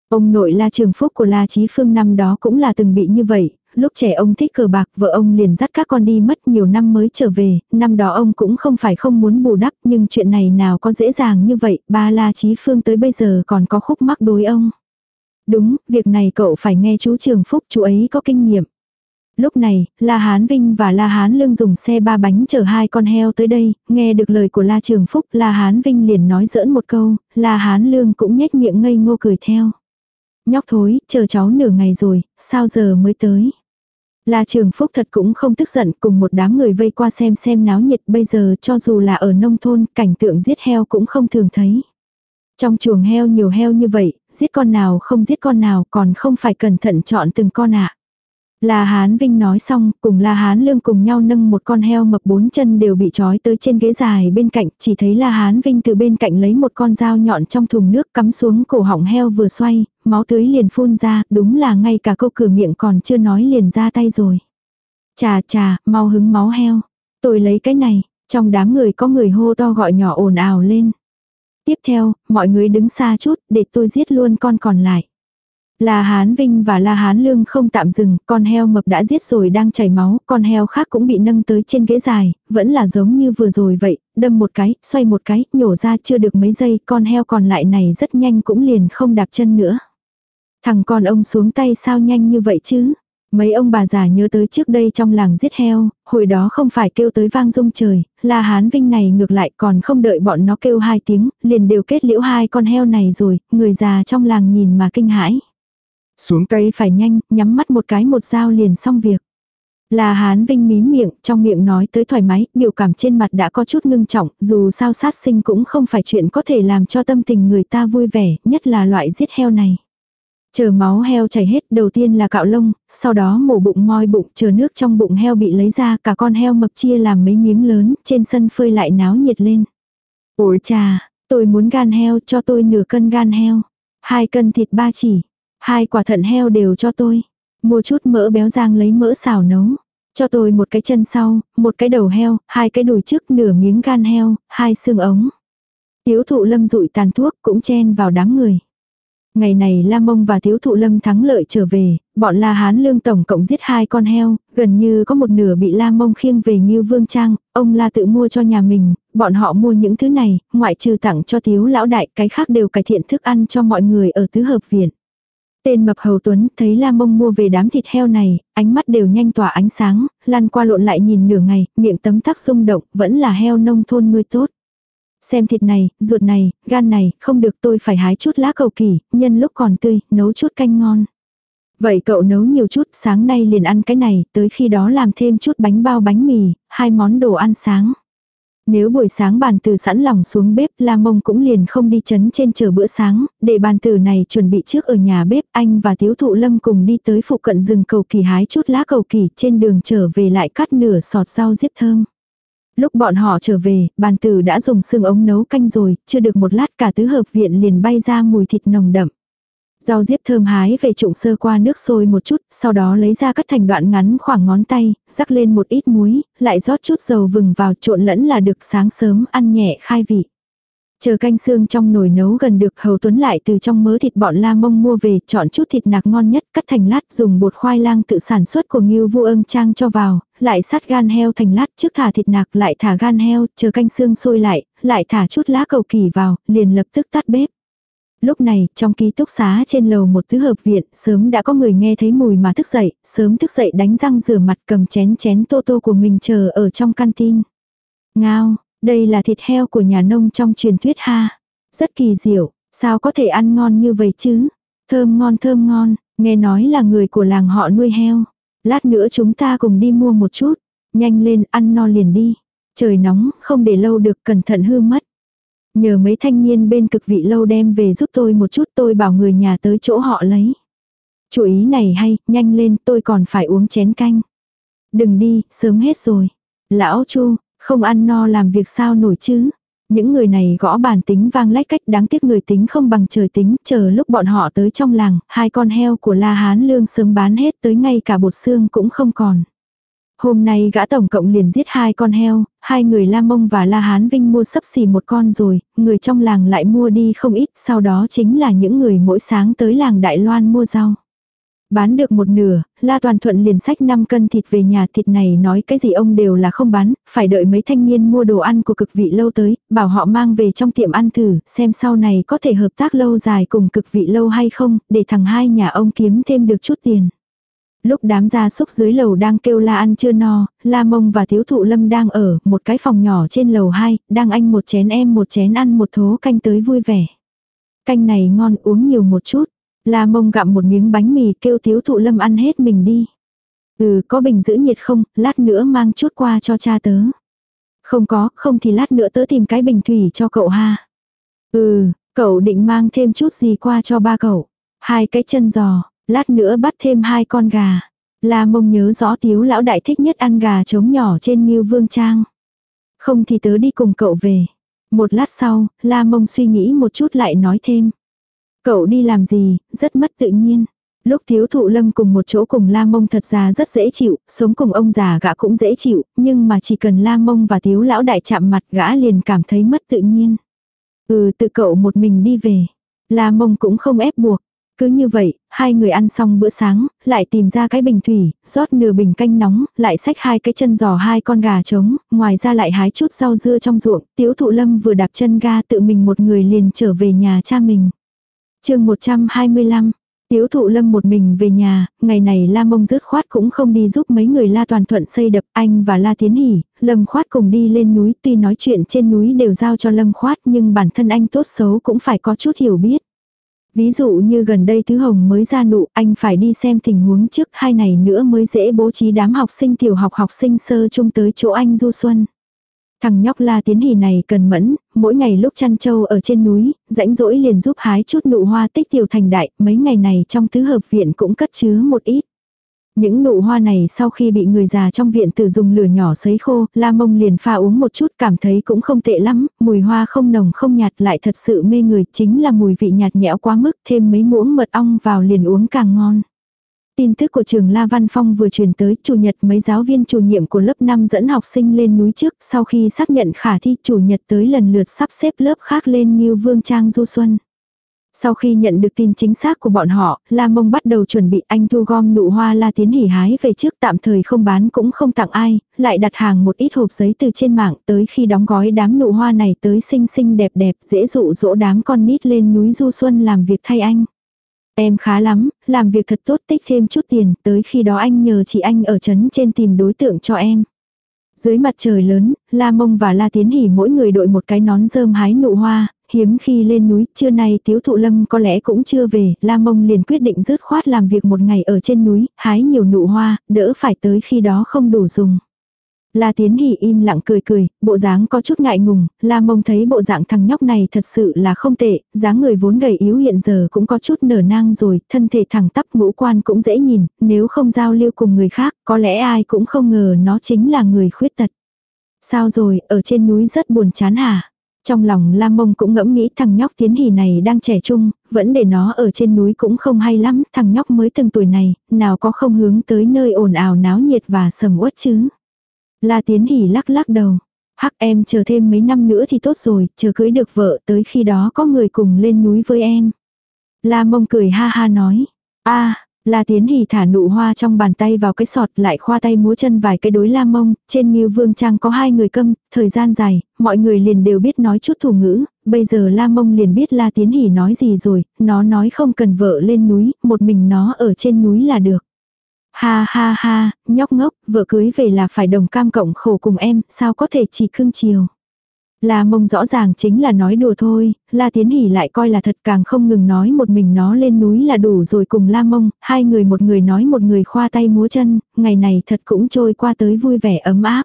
Ông nội La Trường Phúc của La Chí Phương năm đó cũng là từng bị như vậy, lúc trẻ ông thích cờ bạc, vợ ông liền dắt các con đi mất nhiều năm mới trở về, năm đó ông cũng không phải không muốn bù đắp, nhưng chuyện này nào có dễ dàng như vậy, ba La Chí Phương tới bây giờ còn có khúc mắc đối ông. Đúng, việc này cậu phải nghe chú Trường Phúc, chú ấy có kinh nghiệm. Lúc này, La Hán Vinh và La Hán Lương dùng xe ba bánh chở hai con heo tới đây, nghe được lời của La Trường Phúc, La Hán Vinh liền nói giỡn một câu, La Hán Lương cũng nhếch miệng ngây ngô cười theo. Nhóc thối, chờ cháu nửa ngày rồi, sao giờ mới tới? La Trường Phúc thật cũng không tức giận cùng một đám người vây qua xem xem náo nhiệt bây giờ cho dù là ở nông thôn cảnh tượng giết heo cũng không thường thấy. Trong chuồng heo nhiều heo như vậy, giết con nào không giết con nào còn không phải cẩn thận chọn từng con ạ. À. La Hán Vinh nói xong, cùng La Hán Lương cùng nhau nâng một con heo mập bốn chân đều bị trói tới trên ghế dài bên cạnh, chỉ thấy La Hán Vinh từ bên cạnh lấy một con dao nhọn trong thùng nước cắm xuống cổ họng heo vừa xoay, máu tưới liền phun ra, đúng là ngay cả câu cửa miệng còn chưa nói liền ra tay rồi. Chà chà, mau hứng máu heo. Tôi lấy cái này, trong đám người có người hô to gọi nhỏ ồn ào lên. Tiếp theo, mọi người đứng xa chút, để tôi giết luôn con còn lại. La Hán Vinh và La Hán Lương không tạm dừng, con heo mập đã giết rồi đang chảy máu, con heo khác cũng bị nâng tới trên ghế dài, vẫn là giống như vừa rồi vậy, đâm một cái, xoay một cái, nhổ ra chưa được mấy giây, con heo còn lại này rất nhanh cũng liền không đạp chân nữa. Thằng con ông xuống tay sao nhanh như vậy chứ? Mấy ông bà già nhớ tới trước đây trong làng giết heo, hồi đó không phải kêu tới vang rung trời, là hán vinh này ngược lại còn không đợi bọn nó kêu hai tiếng, liền đều kết liễu hai con heo này rồi, người già trong làng nhìn mà kinh hãi. Xuống tay phải nhanh, nhắm mắt một cái một dao liền xong việc. Là hán vinh mím miệng, trong miệng nói tới thoải mái, biểu cảm trên mặt đã có chút ngưng trọng, dù sao sát sinh cũng không phải chuyện có thể làm cho tâm tình người ta vui vẻ, nhất là loại giết heo này. Chờ máu heo chảy hết, đầu tiên là cạo lông, sau đó mổ bụng moi bụng, chờ nước trong bụng heo bị lấy ra, cả con heo mập chia làm mấy miếng lớn, trên sân phơi lại náo nhiệt lên. Ôi chà, tôi muốn gan heo, cho tôi nửa cân gan heo. Hai cân thịt ba chỉ, hai quả thận heo đều cho tôi. Mua chút mỡ béo rang lấy mỡ xào nấu. Cho tôi một cái chân sau, một cái đầu heo, hai cái đùi trước, nửa miếng gan heo, hai xương ống. Tiếu thụ lâm rụi tàn thuốc cũng chen vào đám người. Ngày này La Mông và Tiếu Thụ Lâm thắng lợi trở về, bọn La Hán Lương tổng cộng giết hai con heo, gần như có một nửa bị La Mông khiêng về Ngưu Vương Trang, ông La tự mua cho nhà mình, bọn họ mua những thứ này, ngoại trừ tặng cho Tiếu Lão Đại, cái khác đều cải thiện thức ăn cho mọi người ở tứ hợp viện. Tên mập hầu tuấn thấy La Mông mua về đám thịt heo này, ánh mắt đều nhanh tỏa ánh sáng, lăn qua lộn lại nhìn nửa ngày, miệng tấm tắc rung động, vẫn là heo nông thôn nuôi tốt. Xem thịt này, ruột này, gan này, không được tôi phải hái chút lá cầu kỳ, nhân lúc còn tươi, nấu chút canh ngon. Vậy cậu nấu nhiều chút, sáng nay liền ăn cái này, tới khi đó làm thêm chút bánh bao bánh mì, hai món đồ ăn sáng. Nếu buổi sáng bàn từ sẵn lòng xuống bếp, La Mông cũng liền không đi chấn trên chờ bữa sáng, để bàn từ này chuẩn bị trước ở nhà bếp, anh và Tiếu Thụ Lâm cùng đi tới phụ cận rừng cầu kỳ hái chút lá cầu kỳ, trên đường trở về lại cắt nửa sọt rau diếp thơm. Lúc bọn họ trở về, bàn tử đã dùng xương ống nấu canh rồi, chưa được một lát cả tứ hợp viện liền bay ra mùi thịt nồng đậm. Rau diếp thơm hái về trụng sơ qua nước sôi một chút, sau đó lấy ra cắt thành đoạn ngắn khoảng ngón tay, rắc lên một ít muối, lại rót chút dầu vừng vào trộn lẫn là được sáng sớm ăn nhẹ khai vị. Chờ canh xương trong nồi nấu gần được hầu tuấn lại từ trong mớ thịt bọn la mông mua về, chọn chút thịt nạc ngon nhất, cắt thành lát dùng bột khoai lang tự sản xuất của Ngưu Vu ương trang cho vào, lại sát gan heo thành lát trước thả thịt nạc lại thả gan heo, chờ canh xương sôi lại, lại thả chút lá cầu kỳ vào, liền lập tức tắt bếp. Lúc này, trong ký túc xá trên lầu một thứ hợp viện, sớm đã có người nghe thấy mùi mà thức dậy, sớm thức dậy đánh răng rửa mặt cầm chén chén tô tô của mình chờ ở trong canteen. Ngao, đây là thịt heo của nhà nông trong truyền thuyết ha. Rất kỳ diệu, sao có thể ăn ngon như vậy chứ? Thơm ngon thơm ngon, nghe nói là người của làng họ nuôi heo. Lát nữa chúng ta cùng đi mua một chút. Nhanh lên ăn no liền đi. Trời nóng, không để lâu được cẩn thận hư mất. Nhờ mấy thanh niên bên cực vị lâu đem về giúp tôi một chút tôi bảo người nhà tới chỗ họ lấy. Chủ ý này hay, nhanh lên tôi còn phải uống chén canh. Đừng đi, sớm hết rồi. Lão Chu, không ăn no làm việc sao nổi chứ. Những người này gõ bàn tính vang lách cách đáng tiếc người tính không bằng trời tính, chờ lúc bọn họ tới trong làng, hai con heo của La Hán Lương sớm bán hết tới ngay cả bột xương cũng không còn. Hôm nay gã tổng cộng liền giết hai con heo, hai người La Mông và La Hán Vinh mua sấp xỉ một con rồi, người trong làng lại mua đi không ít, sau đó chính là những người mỗi sáng tới làng Đại Loan mua rau. Bán được một nửa, La Toàn Thuận liền sách 5 cân thịt về nhà thịt này nói cái gì ông đều là không bán, phải đợi mấy thanh niên mua đồ ăn của cực vị lâu tới, bảo họ mang về trong tiệm ăn thử, xem sau này có thể hợp tác lâu dài cùng cực vị lâu hay không, để thằng hai nhà ông kiếm thêm được chút tiền. Lúc đám gia súc dưới lầu đang kêu la ăn chưa no, la mông và thiếu thụ lâm đang ở một cái phòng nhỏ trên lầu 2, đang anh một chén em một chén ăn một thố canh tới vui vẻ. Canh này ngon uống nhiều một chút. La mông gặm một miếng bánh mì kêu thiếu thụ lâm ăn hết mình đi. Ừ có bình giữ nhiệt không, lát nữa mang chút qua cho cha tớ. Không có, không thì lát nữa tớ tìm cái bình thủy cho cậu ha. Ừ, cậu định mang thêm chút gì qua cho ba cậu. Hai cái chân giò, lát nữa bắt thêm hai con gà. La mông nhớ rõ tiếu lão đại thích nhất ăn gà trống nhỏ trên Nghiêu Vương Trang. Không thì tớ đi cùng cậu về. Một lát sau, La mông suy nghĩ một chút lại nói thêm. Cậu đi làm gì, rất mất tự nhiên. Lúc thiếu thụ lâm cùng một chỗ cùng la mông thật ra rất dễ chịu, sống cùng ông già gã cũng dễ chịu, nhưng mà chỉ cần la mông và thiếu lão đại chạm mặt gã liền cảm thấy mất tự nhiên. Ừ tự cậu một mình đi về. La mông cũng không ép buộc. Cứ như vậy, hai người ăn xong bữa sáng, lại tìm ra cái bình thủy, rót nửa bình canh nóng, lại xách hai cái chân giò hai con gà trống, ngoài ra lại hái chút rau dưa trong ruộng, tiếu thụ lâm vừa đạp chân ga tự mình một người liền trở về nhà cha mình. Chương 125, Tiếu thụ lâm một mình về nhà, ngày này la mông Dứt khoát cũng không đi giúp mấy người la toàn thuận xây đập anh và la tiến hỉ, lâm khoát cùng đi lên núi tuy nói chuyện trên núi đều giao cho lâm khoát nhưng bản thân anh tốt xấu cũng phải có chút hiểu biết. Ví dụ như gần đây Thứ Hồng mới ra nụ, anh phải đi xem tình huống trước hai này nữa mới dễ bố trí đám học sinh tiểu học học sinh sơ chung tới chỗ anh du xuân. Thằng nhóc la tiến hỉ này cần mẫn, mỗi ngày lúc chăn trâu ở trên núi, rãnh rỗi liền giúp hái chút nụ hoa tích tiểu thành đại, mấy ngày này trong tứ hợp viện cũng cất chứa một ít. Những nụ hoa này sau khi bị người già trong viện tử dùng lửa nhỏ sấy khô, la mông liền pha uống một chút cảm thấy cũng không tệ lắm, mùi hoa không nồng không nhạt lại thật sự mê người chính là mùi vị nhạt nhẽo quá mức thêm mấy muỗng mật ong vào liền uống càng ngon. Tin tức của trường La Văn Phong vừa truyền tới, chủ nhật mấy giáo viên chủ nhiệm của lớp 5 dẫn học sinh lên núi trước, sau khi xác nhận khả thi chủ nhật tới lần lượt sắp xếp lớp khác lên như Vương Trang Du Xuân. Sau khi nhận được tin chính xác của bọn họ, La Mông bắt đầu chuẩn bị anh thu gom nụ hoa La Tiến hỉ hái về trước tạm thời không bán cũng không tặng ai, lại đặt hàng một ít hộp giấy từ trên mạng tới khi đóng gói đám nụ hoa này tới xinh xinh đẹp đẹp dễ dụ dỗ đám con nít lên núi Du Xuân làm việc thay anh. Em khá lắm, làm việc thật tốt tích thêm chút tiền, tới khi đó anh nhờ chị anh ở trấn trên tìm đối tượng cho em. Dưới mặt trời lớn, La Mông và La Tiến Hỉ mỗi người đội một cái nón rơm hái nụ hoa, hiếm khi lên núi, trưa nay Tiếu Thụ Lâm có lẽ cũng chưa về, La Mông liền quyết định dứt khoát làm việc một ngày ở trên núi, hái nhiều nụ hoa, đỡ phải tới khi đó không đủ dùng. La Tiến Hỷ im lặng cười cười, bộ dáng có chút ngại ngùng, La Mông thấy bộ dạng thằng nhóc này thật sự là không tệ, dáng người vốn gầy yếu hiện giờ cũng có chút nở nang rồi, thân thể thẳng tắp ngũ quan cũng dễ nhìn, nếu không giao lưu cùng người khác, có lẽ ai cũng không ngờ nó chính là người khuyết tật. Sao rồi, ở trên núi rất buồn chán hả? Trong lòng Lam Mông cũng ngẫm nghĩ thằng nhóc tiến hỉ này đang trẻ trung, vẫn để nó ở trên núi cũng không hay lắm, thằng nhóc mới từng tuổi này, nào có không hướng tới nơi ồn ào náo nhiệt và sầm uất chứ. La Tiến hỉ lắc lắc đầu. Hắc em chờ thêm mấy năm nữa thì tốt rồi, chờ cưới được vợ tới khi đó có người cùng lên núi với em. La mông cười ha ha nói. a La Tiến hỉ thả nụ hoa trong bàn tay vào cái sọt lại khoa tay múa chân vài cái đối la mông, trên Nghiêu Vương Trang có hai người câm, thời gian dài, mọi người liền đều biết nói chút thủ ngữ, bây giờ la mông liền biết La Tiến hỉ nói gì rồi, nó nói không cần vợ lên núi, một mình nó ở trên núi là được. Ha ha ha, nhóc ngốc, vợ cưới về là phải đồng cam cộng khổ cùng em, sao có thể chỉ cưng chiều. La mông rõ ràng chính là nói đùa thôi, La Tiến Hỷ lại coi là thật càng không ngừng nói một mình nó lên núi là đủ rồi cùng La mông, hai người một người nói một người khoa tay múa chân, ngày này thật cũng trôi qua tới vui vẻ ấm áp.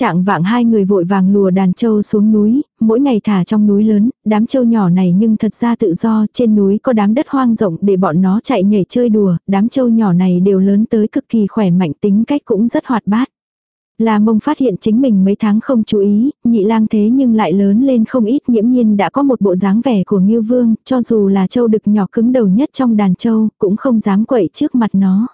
Trạng vạng hai người vội vàng lùa đàn trâu xuống núi, mỗi ngày thả trong núi lớn, đám trâu nhỏ này nhưng thật ra tự do, trên núi có đám đất hoang rộng để bọn nó chạy nhảy chơi đùa, đám trâu nhỏ này đều lớn tới cực kỳ khỏe mạnh tính cách cũng rất hoạt bát. La mông phát hiện chính mình mấy tháng không chú ý, nhị lang thế nhưng lại lớn lên không ít nghiễm nhiên đã có một bộ dáng vẻ của Ngưu Vương, cho dù là châu đực nhỏ cứng đầu nhất trong đàn châu, cũng không dám quậy trước mặt nó.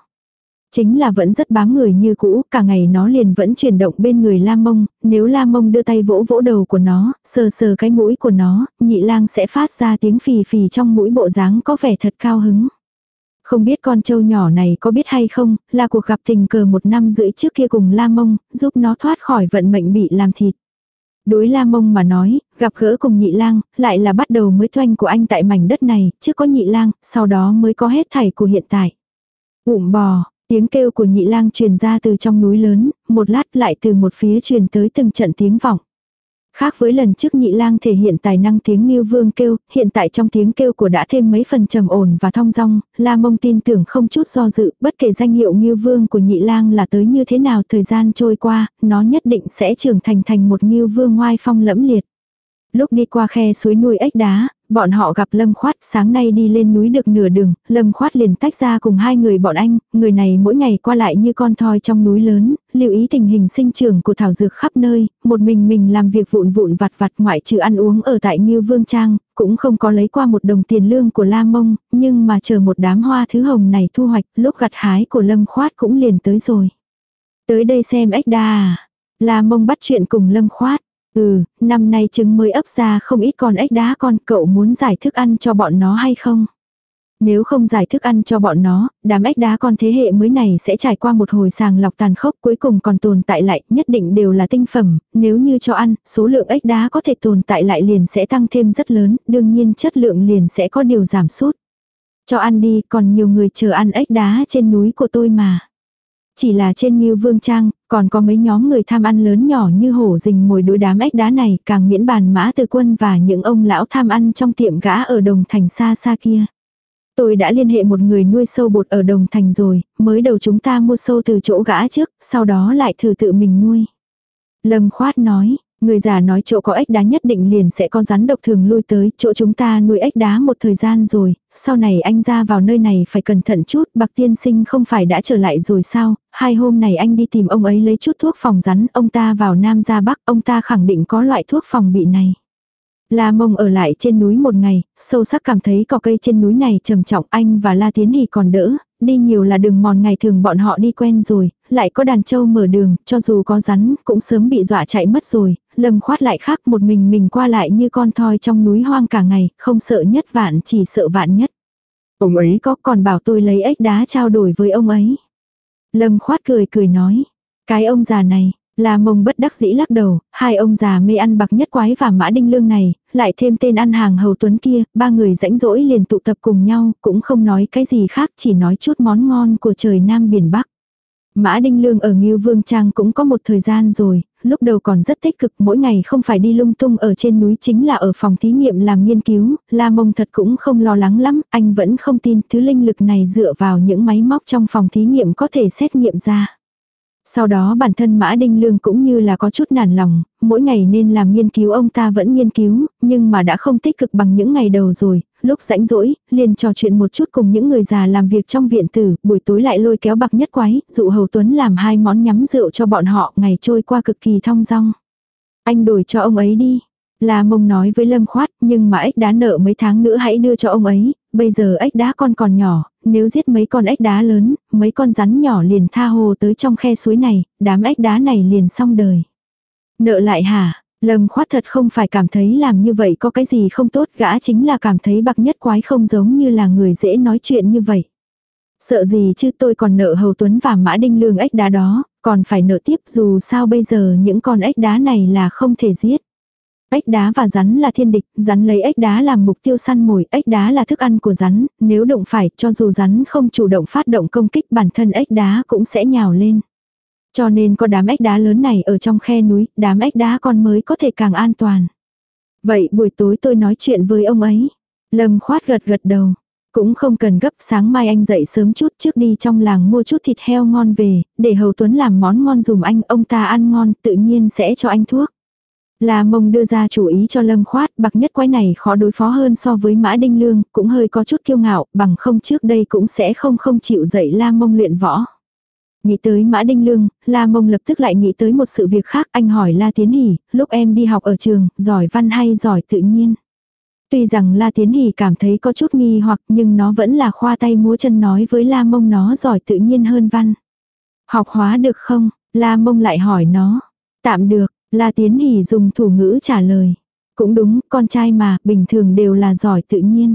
Chính là vẫn rất bám người như cũ, cả ngày nó liền vẫn chuyển động bên người La Mông, nếu La Mông đưa tay vỗ vỗ đầu của nó, sờ sờ cái mũi của nó, nhị lang sẽ phát ra tiếng phì phì trong mũi bộ dáng có vẻ thật cao hứng. Không biết con trâu nhỏ này có biết hay không, là cuộc gặp tình cờ một năm rưỡi trước kia cùng La Mông, giúp nó thoát khỏi vận mệnh bị làm thịt. Đối La Mông mà nói, gặp gỡ cùng nhị lang, lại là bắt đầu mới toanh của anh tại mảnh đất này, trước có nhị lang, sau đó mới có hết thảy của hiện tại. Ụm bò, Tiếng kêu của nhị lang truyền ra từ trong núi lớn, một lát lại từ một phía truyền tới từng trận tiếng vọng. Khác với lần trước nhị lang thể hiện tài năng tiếng nghiêu Vương kêu, hiện tại trong tiếng kêu của đã thêm mấy phần trầm ổn và thong dong, La Mông tin tưởng không chút do dự, bất kể danh hiệu nghiêu Vương của nhị lang là tới như thế nào thời gian trôi qua, nó nhất định sẽ trưởng thành thành một nghiêu Vương ngoai phong lẫm liệt. Lúc đi qua khe suối nuôi ếch đá, bọn họ gặp Lâm Khoát sáng nay đi lên núi được nửa đường, Lâm Khoát liền tách ra cùng hai người bọn anh, người này mỗi ngày qua lại như con thoi trong núi lớn, lưu ý tình hình sinh trưởng của thảo dược khắp nơi, một mình mình làm việc vụn vụn vặt vặt ngoại trừ ăn uống ở tại Nhiêu Vương Trang, cũng không có lấy qua một đồng tiền lương của La Mông, nhưng mà chờ một đám hoa thứ hồng này thu hoạch, lúc gặt hái của Lâm Khoát cũng liền tới rồi. Tới đây xem ếch đa à. La Mông bắt chuyện cùng Lâm Khoát. Ừ, năm nay trứng mới ấp ra không ít con ếch đá con, cậu muốn giải thức ăn cho bọn nó hay không? Nếu không giải thức ăn cho bọn nó, đám ếch đá con thế hệ mới này sẽ trải qua một hồi sàng lọc tàn khốc cuối cùng còn tồn tại lại, nhất định đều là tinh phẩm, nếu như cho ăn, số lượng ếch đá có thể tồn tại lại liền sẽ tăng thêm rất lớn, đương nhiên chất lượng liền sẽ có điều giảm sút. Cho ăn đi, còn nhiều người chờ ăn ếch đá trên núi của tôi mà. Chỉ là trên Ngưu Vương Trang, còn có mấy nhóm người tham ăn lớn nhỏ như hổ rình mồi đối đám ếch đá này, càng miễn bàn mã từ quân và những ông lão tham ăn trong tiệm gã ở đồng thành xa xa kia. Tôi đã liên hệ một người nuôi sâu bột ở đồng thành rồi, mới đầu chúng ta mua sâu từ chỗ gã trước, sau đó lại thử tự mình nuôi. Lâm khoát nói, Người già nói chỗ có ếch đá nhất định liền sẽ có rắn độc thường lui tới, chỗ chúng ta nuôi ếch đá một thời gian rồi, sau này anh ra vào nơi này phải cẩn thận chút, bạc tiên sinh không phải đã trở lại rồi sao, hai hôm này anh đi tìm ông ấy lấy chút thuốc phòng rắn, ông ta vào Nam ra Bắc, ông ta khẳng định có loại thuốc phòng bị này. La mông ở lại trên núi một ngày, sâu sắc cảm thấy cỏ cây trên núi này trầm trọng anh và La Tiến Hì còn đỡ, đi nhiều là đường mòn ngày thường bọn họ đi quen rồi, lại có đàn trâu mở đường, cho dù có rắn, cũng sớm bị dọa chạy mất rồi, lâm khoát lại khác một mình mình qua lại như con thoi trong núi hoang cả ngày, không sợ nhất vạn chỉ sợ vạn nhất. Ông ấy có còn bảo tôi lấy ếch đá trao đổi với ông ấy. Lâm khoát cười cười nói, cái ông già này, là mông bất đắc dĩ lắc đầu, hai ông già mê ăn bạc nhất quái và mã đinh lương này, lại thêm tên ăn hàng hầu tuấn kia, ba người rãnh rỗi liền tụ tập cùng nhau, cũng không nói cái gì khác, chỉ nói chút món ngon của trời Nam biển Bắc. Mã Đinh Lương ở Ngưu Vương Trang cũng có một thời gian rồi, lúc đầu còn rất tích cực mỗi ngày không phải đi lung tung ở trên núi chính là ở phòng thí nghiệm làm nghiên cứu, La Mông thật cũng không lo lắng lắm, anh vẫn không tin thứ linh lực này dựa vào những máy móc trong phòng thí nghiệm có thể xét nghiệm ra. Sau đó bản thân Mã Đinh Lương cũng như là có chút nản lòng, mỗi ngày nên làm nghiên cứu ông ta vẫn nghiên cứu, nhưng mà đã không tích cực bằng những ngày đầu rồi, lúc rãnh rỗi, liền trò chuyện một chút cùng những người già làm việc trong viện tử, buổi tối lại lôi kéo bạc nhất quái, dụ Hầu Tuấn làm hai món nhắm rượu cho bọn họ, ngày trôi qua cực kỳ thong dong. Anh đổi cho ông ấy đi. Là mông nói với Lâm Khoát, nhưng mà ếch đá nợ mấy tháng nữa hãy đưa cho ông ấy, bây giờ ếch đá con còn nhỏ, nếu giết mấy con ếch đá lớn, mấy con rắn nhỏ liền tha hồ tới trong khe suối này, đám ếch đá này liền xong đời. Nợ lại hả? Lâm khoát thật không phải cảm thấy làm như vậy có cái gì không tốt, gã chính là cảm thấy bạc nhất quái không giống như là người dễ nói chuyện như vậy. Sợ gì chứ tôi còn nợ Hầu Tuấn và Mã Đinh Lương ếch đá đó, còn phải nợ tiếp dù sao bây giờ những con ếch đá này là không thể giết. Ếch đá và rắn là thiên địch, rắn lấy ếch đá làm mục tiêu săn mồi, ếch đá là thức ăn của rắn, nếu động phải, cho dù rắn không chủ động phát động công kích bản thân ếch đá cũng sẽ nhào lên. Cho nên có đám ếch đá lớn này ở trong khe núi, đám ếch đá con mới có thể càng an toàn. Vậy buổi tối tôi nói chuyện với ông ấy. Lâm khoát gật gật đầu. Cũng không cần gấp sáng mai anh dậy sớm chút trước đi trong làng mua chút thịt heo ngon về, để Hầu Tuấn làm món ngon dùm anh, ông ta ăn ngon tự nhiên sẽ cho anh thuốc. là mông đưa ra chủ ý cho lâm khoát, bạc nhất quái này khó đối phó hơn so với mã đinh lương, cũng hơi có chút kiêu ngạo, bằng không trước đây cũng sẽ không không chịu dậy la mông luyện võ. Nghĩ tới Mã Đinh Lương, La Mông lập tức lại nghĩ tới một sự việc khác, anh hỏi La Tiến Hỷ, lúc em đi học ở trường, giỏi văn hay giỏi tự nhiên. Tuy rằng La Tiến Hỷ cảm thấy có chút nghi hoặc nhưng nó vẫn là khoa tay múa chân nói với La Mông nó giỏi tự nhiên hơn văn. Học hóa được không? La Mông lại hỏi nó. Tạm được, La Tiến Hỷ dùng thủ ngữ trả lời. Cũng đúng, con trai mà, bình thường đều là giỏi tự nhiên.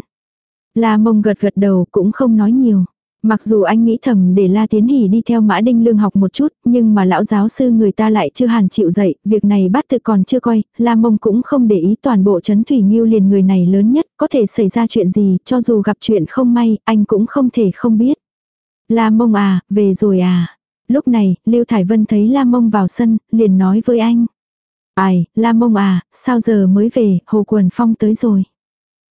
La Mông gật gật đầu cũng không nói nhiều. Mặc dù anh nghĩ thầm để La Tiến Hỷ đi theo Mã Đinh Lương học một chút, nhưng mà lão giáo sư người ta lại chưa hàn chịu dạy, việc này bắt tự còn chưa coi, La Mông cũng không để ý toàn bộ chấn thủy nghiêu liền người này lớn nhất, có thể xảy ra chuyện gì, cho dù gặp chuyện không may, anh cũng không thể không biết. La Mông à, về rồi à. Lúc này, Lưu Thải Vân thấy La Mông vào sân, liền nói với anh. Ai, La Mông à, sao giờ mới về, Hồ Quần Phong tới rồi.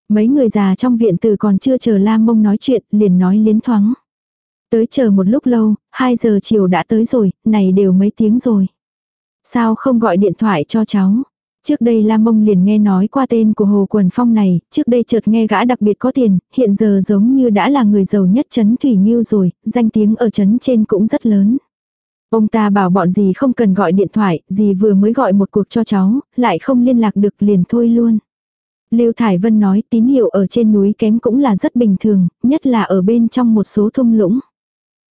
Mấy người già trong viện từ còn chưa chờ La Mông nói chuyện, liền nói liến thoáng. Tới chờ một lúc lâu, 2 giờ chiều đã tới rồi, này đều mấy tiếng rồi. Sao không gọi điện thoại cho cháu? Trước đây Lam Mông liền nghe nói qua tên của Hồ Quần Phong này, trước đây chợt nghe gã đặc biệt có tiền, hiện giờ giống như đã là người giàu nhất chấn Thủy Nhiêu rồi, danh tiếng ở chấn trên cũng rất lớn. Ông ta bảo bọn gì không cần gọi điện thoại, gì vừa mới gọi một cuộc cho cháu, lại không liên lạc được liền thôi luôn. Lưu Thải Vân nói tín hiệu ở trên núi kém cũng là rất bình thường, nhất là ở bên trong một số thung lũng.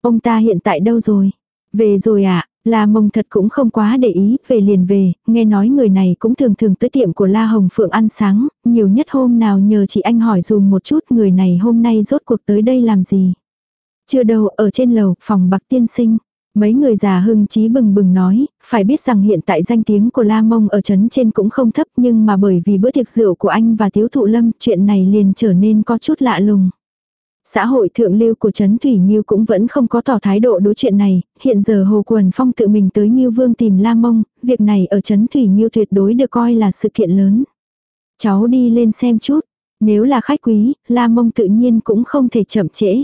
Ông ta hiện tại đâu rồi? Về rồi ạ, à? La mông thật cũng không quá để ý, về liền về, nghe nói người này cũng thường thường tới tiệm của La Hồng Phượng ăn sáng, nhiều nhất hôm nào nhờ chị anh hỏi dùm một chút người này hôm nay rốt cuộc tới đây làm gì. Chưa đâu, ở trên lầu, phòng bạc tiên sinh. Mấy người già hưng trí bừng bừng nói, phải biết rằng hiện tại danh tiếng của La Mông ở trấn trên cũng không thấp nhưng mà bởi vì bữa tiệc rượu của anh và thiếu thụ lâm chuyện này liền trở nên có chút lạ lùng. Xã hội thượng lưu của Trấn Thủy Nhiêu cũng vẫn không có tỏ thái độ đối chuyện này, hiện giờ Hồ Quần Phong tự mình tới Nhiêu Vương tìm La Mông, việc này ở Trấn Thủy Nhiêu tuyệt đối được coi là sự kiện lớn. Cháu đi lên xem chút, nếu là khách quý, La Mông tự nhiên cũng không thể chậm trễ.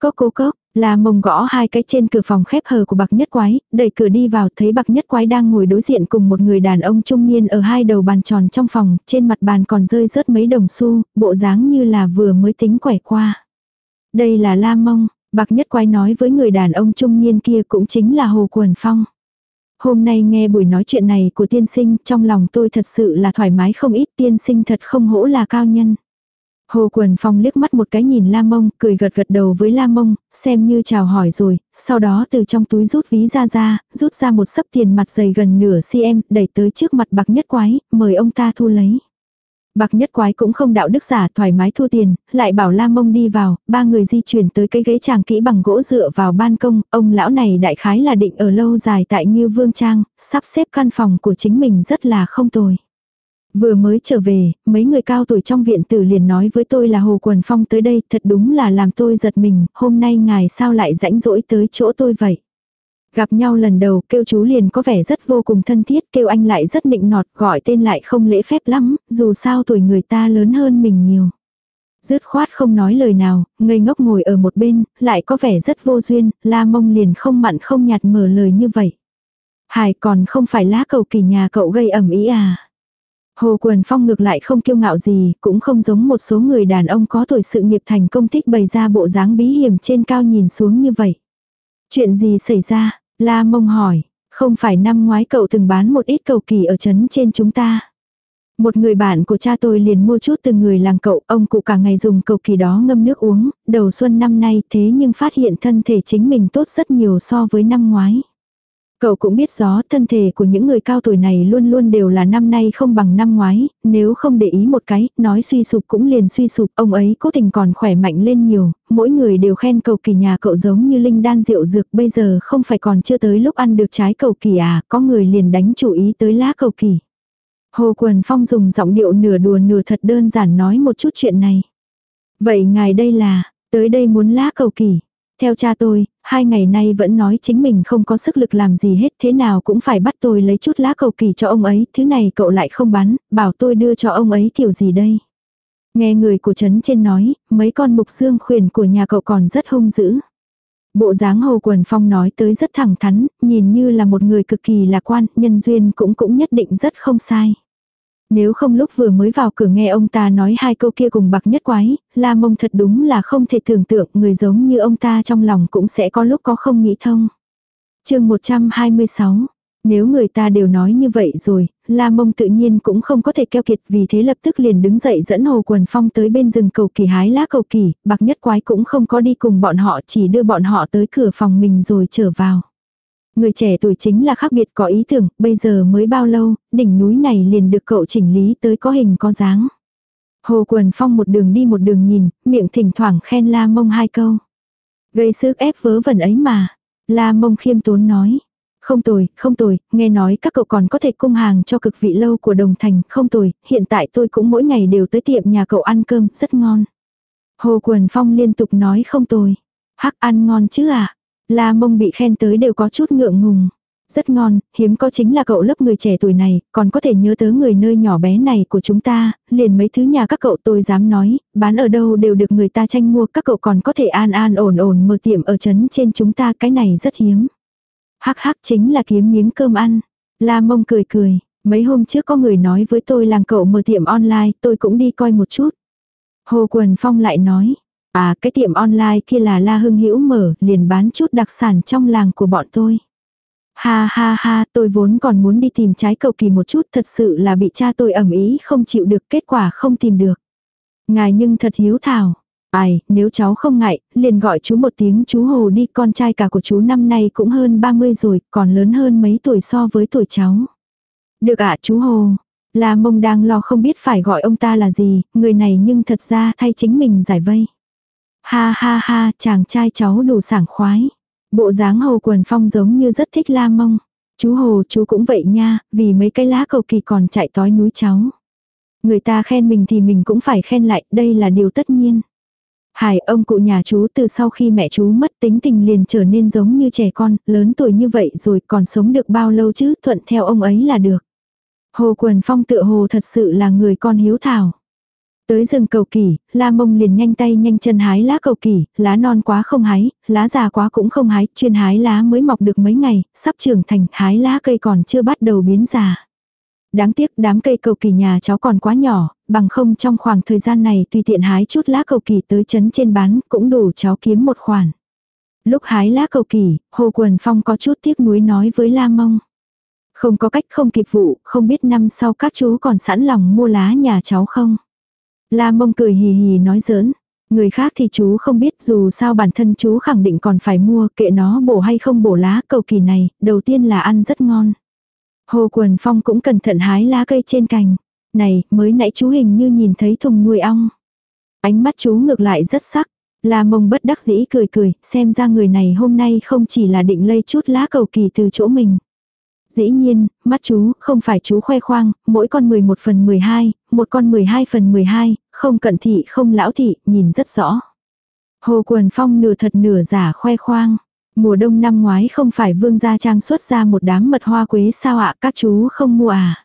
Cốc cố cốc, La Mông gõ hai cái trên cửa phòng khép hờ của bạc nhất quái, đẩy cửa đi vào thấy bạc nhất quái đang ngồi đối diện cùng một người đàn ông trung niên ở hai đầu bàn tròn trong phòng, trên mặt bàn còn rơi rớt mấy đồng xu, bộ dáng như là vừa mới tính quẻ qua. Đây là La Mông, bạc nhất quái nói với người đàn ông trung niên kia cũng chính là Hồ Quần Phong. Hôm nay nghe buổi nói chuyện này của tiên sinh, trong lòng tôi thật sự là thoải mái không ít tiên sinh thật không hỗ là cao nhân. Hồ Quần Phong liếc mắt một cái nhìn La Mông, cười gật gật đầu với La Mông, xem như chào hỏi rồi, sau đó từ trong túi rút ví ra ra, rút ra một sấp tiền mặt dày gần nửa cm, đẩy tới trước mặt bạc nhất quái, mời ông ta thu lấy. Bạc nhất quái cũng không đạo đức giả thoải mái thu tiền, lại bảo la mông đi vào, ba người di chuyển tới cái ghế chàng kỹ bằng gỗ dựa vào ban công, ông lão này đại khái là định ở lâu dài tại Ngưu Vương Trang, sắp xếp căn phòng của chính mình rất là không tồi. Vừa mới trở về, mấy người cao tuổi trong viện tử liền nói với tôi là Hồ Quần Phong tới đây, thật đúng là làm tôi giật mình, hôm nay ngài sao lại rãnh rỗi tới chỗ tôi vậy. Gặp nhau lần đầu kêu chú liền có vẻ rất vô cùng thân thiết, kêu anh lại rất nịnh nọt, gọi tên lại không lễ phép lắm, dù sao tuổi người ta lớn hơn mình nhiều. Dứt khoát không nói lời nào, ngây ngốc ngồi ở một bên, lại có vẻ rất vô duyên, la mông liền không mặn không nhạt mở lời như vậy. Hải còn không phải lá cầu kỳ nhà cậu gây ẩm ý à. Hồ Quần Phong ngược lại không kiêu ngạo gì, cũng không giống một số người đàn ông có tuổi sự nghiệp thành công thích bày ra bộ dáng bí hiểm trên cao nhìn xuống như vậy. Chuyện gì xảy ra? La mông hỏi, không phải năm ngoái cậu từng bán một ít cầu kỳ ở trấn trên chúng ta. Một người bạn của cha tôi liền mua chút từ người làng cậu, ông cụ cả ngày dùng cầu kỳ đó ngâm nước uống, đầu xuân năm nay thế nhưng phát hiện thân thể chính mình tốt rất nhiều so với năm ngoái. Cậu cũng biết rõ thân thể của những người cao tuổi này luôn luôn đều là năm nay không bằng năm ngoái, nếu không để ý một cái, nói suy sụp cũng liền suy sụp, ông ấy cố tình còn khỏe mạnh lên nhiều, mỗi người đều khen cầu kỳ nhà cậu giống như linh đan rượu dược bây giờ không phải còn chưa tới lúc ăn được trái cầu kỳ à, có người liền đánh chủ ý tới lá cầu kỳ. Hồ Quần Phong dùng giọng điệu nửa đùa nửa thật đơn giản nói một chút chuyện này. Vậy ngài đây là, tới đây muốn lá cầu kỳ. Theo cha tôi, hai ngày nay vẫn nói chính mình không có sức lực làm gì hết thế nào cũng phải bắt tôi lấy chút lá cầu kỳ cho ông ấy, thứ này cậu lại không bán, bảo tôi đưa cho ông ấy kiểu gì đây. Nghe người của trấn trên nói, mấy con mục dương khuyển của nhà cậu còn rất hung dữ. Bộ dáng Hồ Quần Phong nói tới rất thẳng thắn, nhìn như là một người cực kỳ lạc quan, nhân duyên cũng cũng nhất định rất không sai. Nếu không lúc vừa mới vào cửa nghe ông ta nói hai câu kia cùng bạc nhất quái, la mông thật đúng là không thể tưởng tượng người giống như ông ta trong lòng cũng sẽ có lúc có không nghĩ thông. chương 126 Nếu người ta đều nói như vậy rồi, La Mông tự nhiên cũng không có thể keo kiệt vì thế lập tức liền đứng dậy dẫn Hồ Quần Phong tới bên rừng cầu kỳ hái lá cầu kỳ, bạc nhất quái cũng không có đi cùng bọn họ chỉ đưa bọn họ tới cửa phòng mình rồi trở vào. Người trẻ tuổi chính là khác biệt có ý tưởng, bây giờ mới bao lâu, đỉnh núi này liền được cậu chỉnh lý tới có hình có dáng. Hồ Quần Phong một đường đi một đường nhìn, miệng thỉnh thoảng khen La Mông hai câu. Gây sức ép vớ vẩn ấy mà. La Mông khiêm tốn nói. Không tồi, không tồi, nghe nói các cậu còn có thể cung hàng cho cực vị lâu của đồng thành, không tồi, hiện tại tôi cũng mỗi ngày đều tới tiệm nhà cậu ăn cơm, rất ngon. Hồ Quần Phong liên tục nói không tồi. Hắc ăn ngon chứ à? La mông bị khen tới đều có chút ngượng ngùng. Rất ngon, hiếm có chính là cậu lớp người trẻ tuổi này, còn có thể nhớ tới người nơi nhỏ bé này của chúng ta, liền mấy thứ nhà các cậu tôi dám nói, bán ở đâu đều được người ta tranh mua, các cậu còn có thể an an ổn ổn mở tiệm ở trấn trên chúng ta, cái này rất hiếm. Hắc hắc chính là kiếm miếng cơm ăn. La mông cười cười, mấy hôm trước có người nói với tôi làng cậu mở tiệm online, tôi cũng đi coi một chút. Hồ Quần Phong lại nói, À cái tiệm online kia là La Hưng Hữu mở, liền bán chút đặc sản trong làng của bọn tôi. Ha ha ha, tôi vốn còn muốn đi tìm trái cầu kỳ một chút, thật sự là bị cha tôi ẩm ý không chịu được, kết quả không tìm được. Ngài nhưng thật hiếu thảo. Ai, nếu cháu không ngại, liền gọi chú một tiếng chú Hồ đi, con trai cả của chú năm nay cũng hơn 30 rồi, còn lớn hơn mấy tuổi so với tuổi cháu. Được ạ chú Hồ. La mông đang lo không biết phải gọi ông ta là gì, người này nhưng thật ra thay chính mình giải vây. Ha ha ha, chàng trai cháu đủ sảng khoái. Bộ dáng Hồ Quần Phong giống như rất thích la mông. Chú Hồ chú cũng vậy nha, vì mấy cái lá cầu kỳ còn chạy tói núi cháu. Người ta khen mình thì mình cũng phải khen lại, đây là điều tất nhiên. Hải ông cụ nhà chú từ sau khi mẹ chú mất tính tình liền trở nên giống như trẻ con, lớn tuổi như vậy rồi còn sống được bao lâu chứ, thuận theo ông ấy là được. Hồ Quần Phong tựa hồ thật sự là người con hiếu thảo. Tới rừng cầu kỳ, La Mông liền nhanh tay nhanh chân hái lá cầu kỳ, lá non quá không hái, lá già quá cũng không hái, chuyên hái lá mới mọc được mấy ngày, sắp trưởng thành, hái lá cây còn chưa bắt đầu biến già. Đáng tiếc đám cây cầu kỳ nhà cháu còn quá nhỏ, bằng không trong khoảng thời gian này tùy tiện hái chút lá cầu kỳ tới chấn trên bán cũng đủ cháu kiếm một khoản. Lúc hái lá cầu kỳ, Hồ Quần Phong có chút tiếc nuối nói với La Mông. Không có cách không kịp vụ, không biết năm sau các chú còn sẵn lòng mua lá nhà cháu không. La Mông cười hì hì nói giỡn. Người khác thì chú không biết dù sao bản thân chú khẳng định còn phải mua kệ nó bổ hay không bổ lá cầu kỳ này, đầu tiên là ăn rất ngon. Hồ Quần Phong cũng cẩn thận hái lá cây trên cành. Này, mới nãy chú hình như nhìn thấy thùng nuôi ong. Ánh mắt chú ngược lại rất sắc. La mông bất đắc dĩ cười cười, xem ra người này hôm nay không chỉ là định lây chút lá cầu kỳ từ chỗ mình. Dĩ nhiên, mắt chú, không phải chú khoe khoang, mỗi con 11 phần 12, một con 12 phần 12, không cận thị không lão thị, nhìn rất rõ. Hồ Quần Phong nửa thật nửa giả khoe khoang. Mùa đông năm ngoái không phải vương gia trang xuất ra một đám mật hoa quế sao ạ các chú không mua à.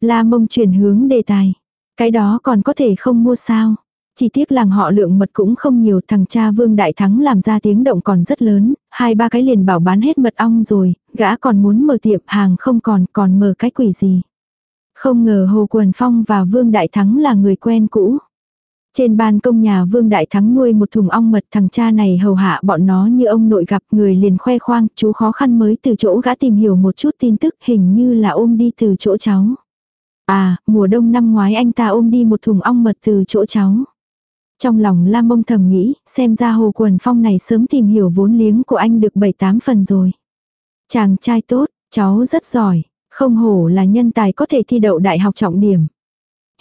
La mông chuyển hướng đề tài. Cái đó còn có thể không mua sao. Chỉ tiếc làng họ lượng mật cũng không nhiều thằng cha Vương Đại Thắng làm ra tiếng động còn rất lớn, hai ba cái liền bảo bán hết mật ong rồi, gã còn muốn mở tiệm hàng không còn còn mở cái quỷ gì. Không ngờ Hồ Quần Phong và Vương Đại Thắng là người quen cũ. Trên ban công nhà Vương Đại Thắng nuôi một thùng ong mật thằng cha này hầu hạ bọn nó như ông nội gặp người liền khoe khoang, chú khó khăn mới từ chỗ gã tìm hiểu một chút tin tức hình như là ôm đi từ chỗ cháu. À, mùa đông năm ngoái anh ta ôm đi một thùng ong mật từ chỗ cháu. Trong lòng Lam Mông thầm nghĩ, xem ra Hồ Quần Phong này sớm tìm hiểu vốn liếng của anh được 7-8 phần rồi. Chàng trai tốt, cháu rất giỏi, không hổ là nhân tài có thể thi đậu đại học trọng điểm.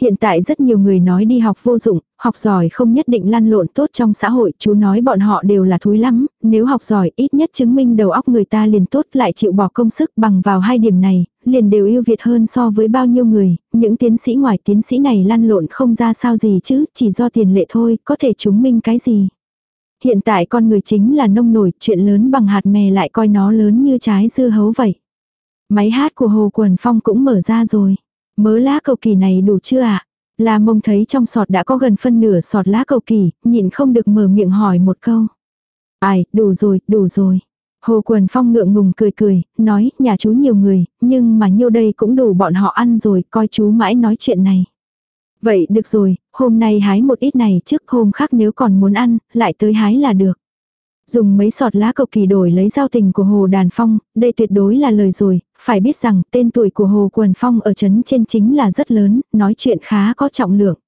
Hiện tại rất nhiều người nói đi học vô dụng, học giỏi không nhất định lăn lộn tốt trong xã hội, chú nói bọn họ đều là thúi lắm, nếu học giỏi ít nhất chứng minh đầu óc người ta liền tốt lại chịu bỏ công sức bằng vào hai điểm này, liền đều yêu Việt hơn so với bao nhiêu người, những tiến sĩ ngoài tiến sĩ này lăn lộn không ra sao gì chứ, chỉ do tiền lệ thôi, có thể chứng minh cái gì. Hiện tại con người chính là nông nổi, chuyện lớn bằng hạt mè lại coi nó lớn như trái dưa hấu vậy. Máy hát của Hồ Quần Phong cũng mở ra rồi. Mớ lá cầu kỳ này đủ chưa ạ? À? La mông thấy trong sọt đã có gần phân nửa sọt lá cầu kỳ, nhịn không được mở miệng hỏi một câu. Ai, đủ rồi, đủ rồi. Hồ Quần Phong ngượng ngùng cười cười, nói, nhà chú nhiều người, nhưng mà nhiêu đây cũng đủ bọn họ ăn rồi, coi chú mãi nói chuyện này. Vậy được rồi, hôm nay hái một ít này trước hôm khác nếu còn muốn ăn, lại tới hái là được. Dùng mấy sọt lá cầu kỳ đổi lấy giao tình của Hồ Đàn Phong, đây tuyệt đối là lời rồi, phải biết rằng tên tuổi của Hồ Quần Phong ở chấn trên chính là rất lớn, nói chuyện khá có trọng lượng.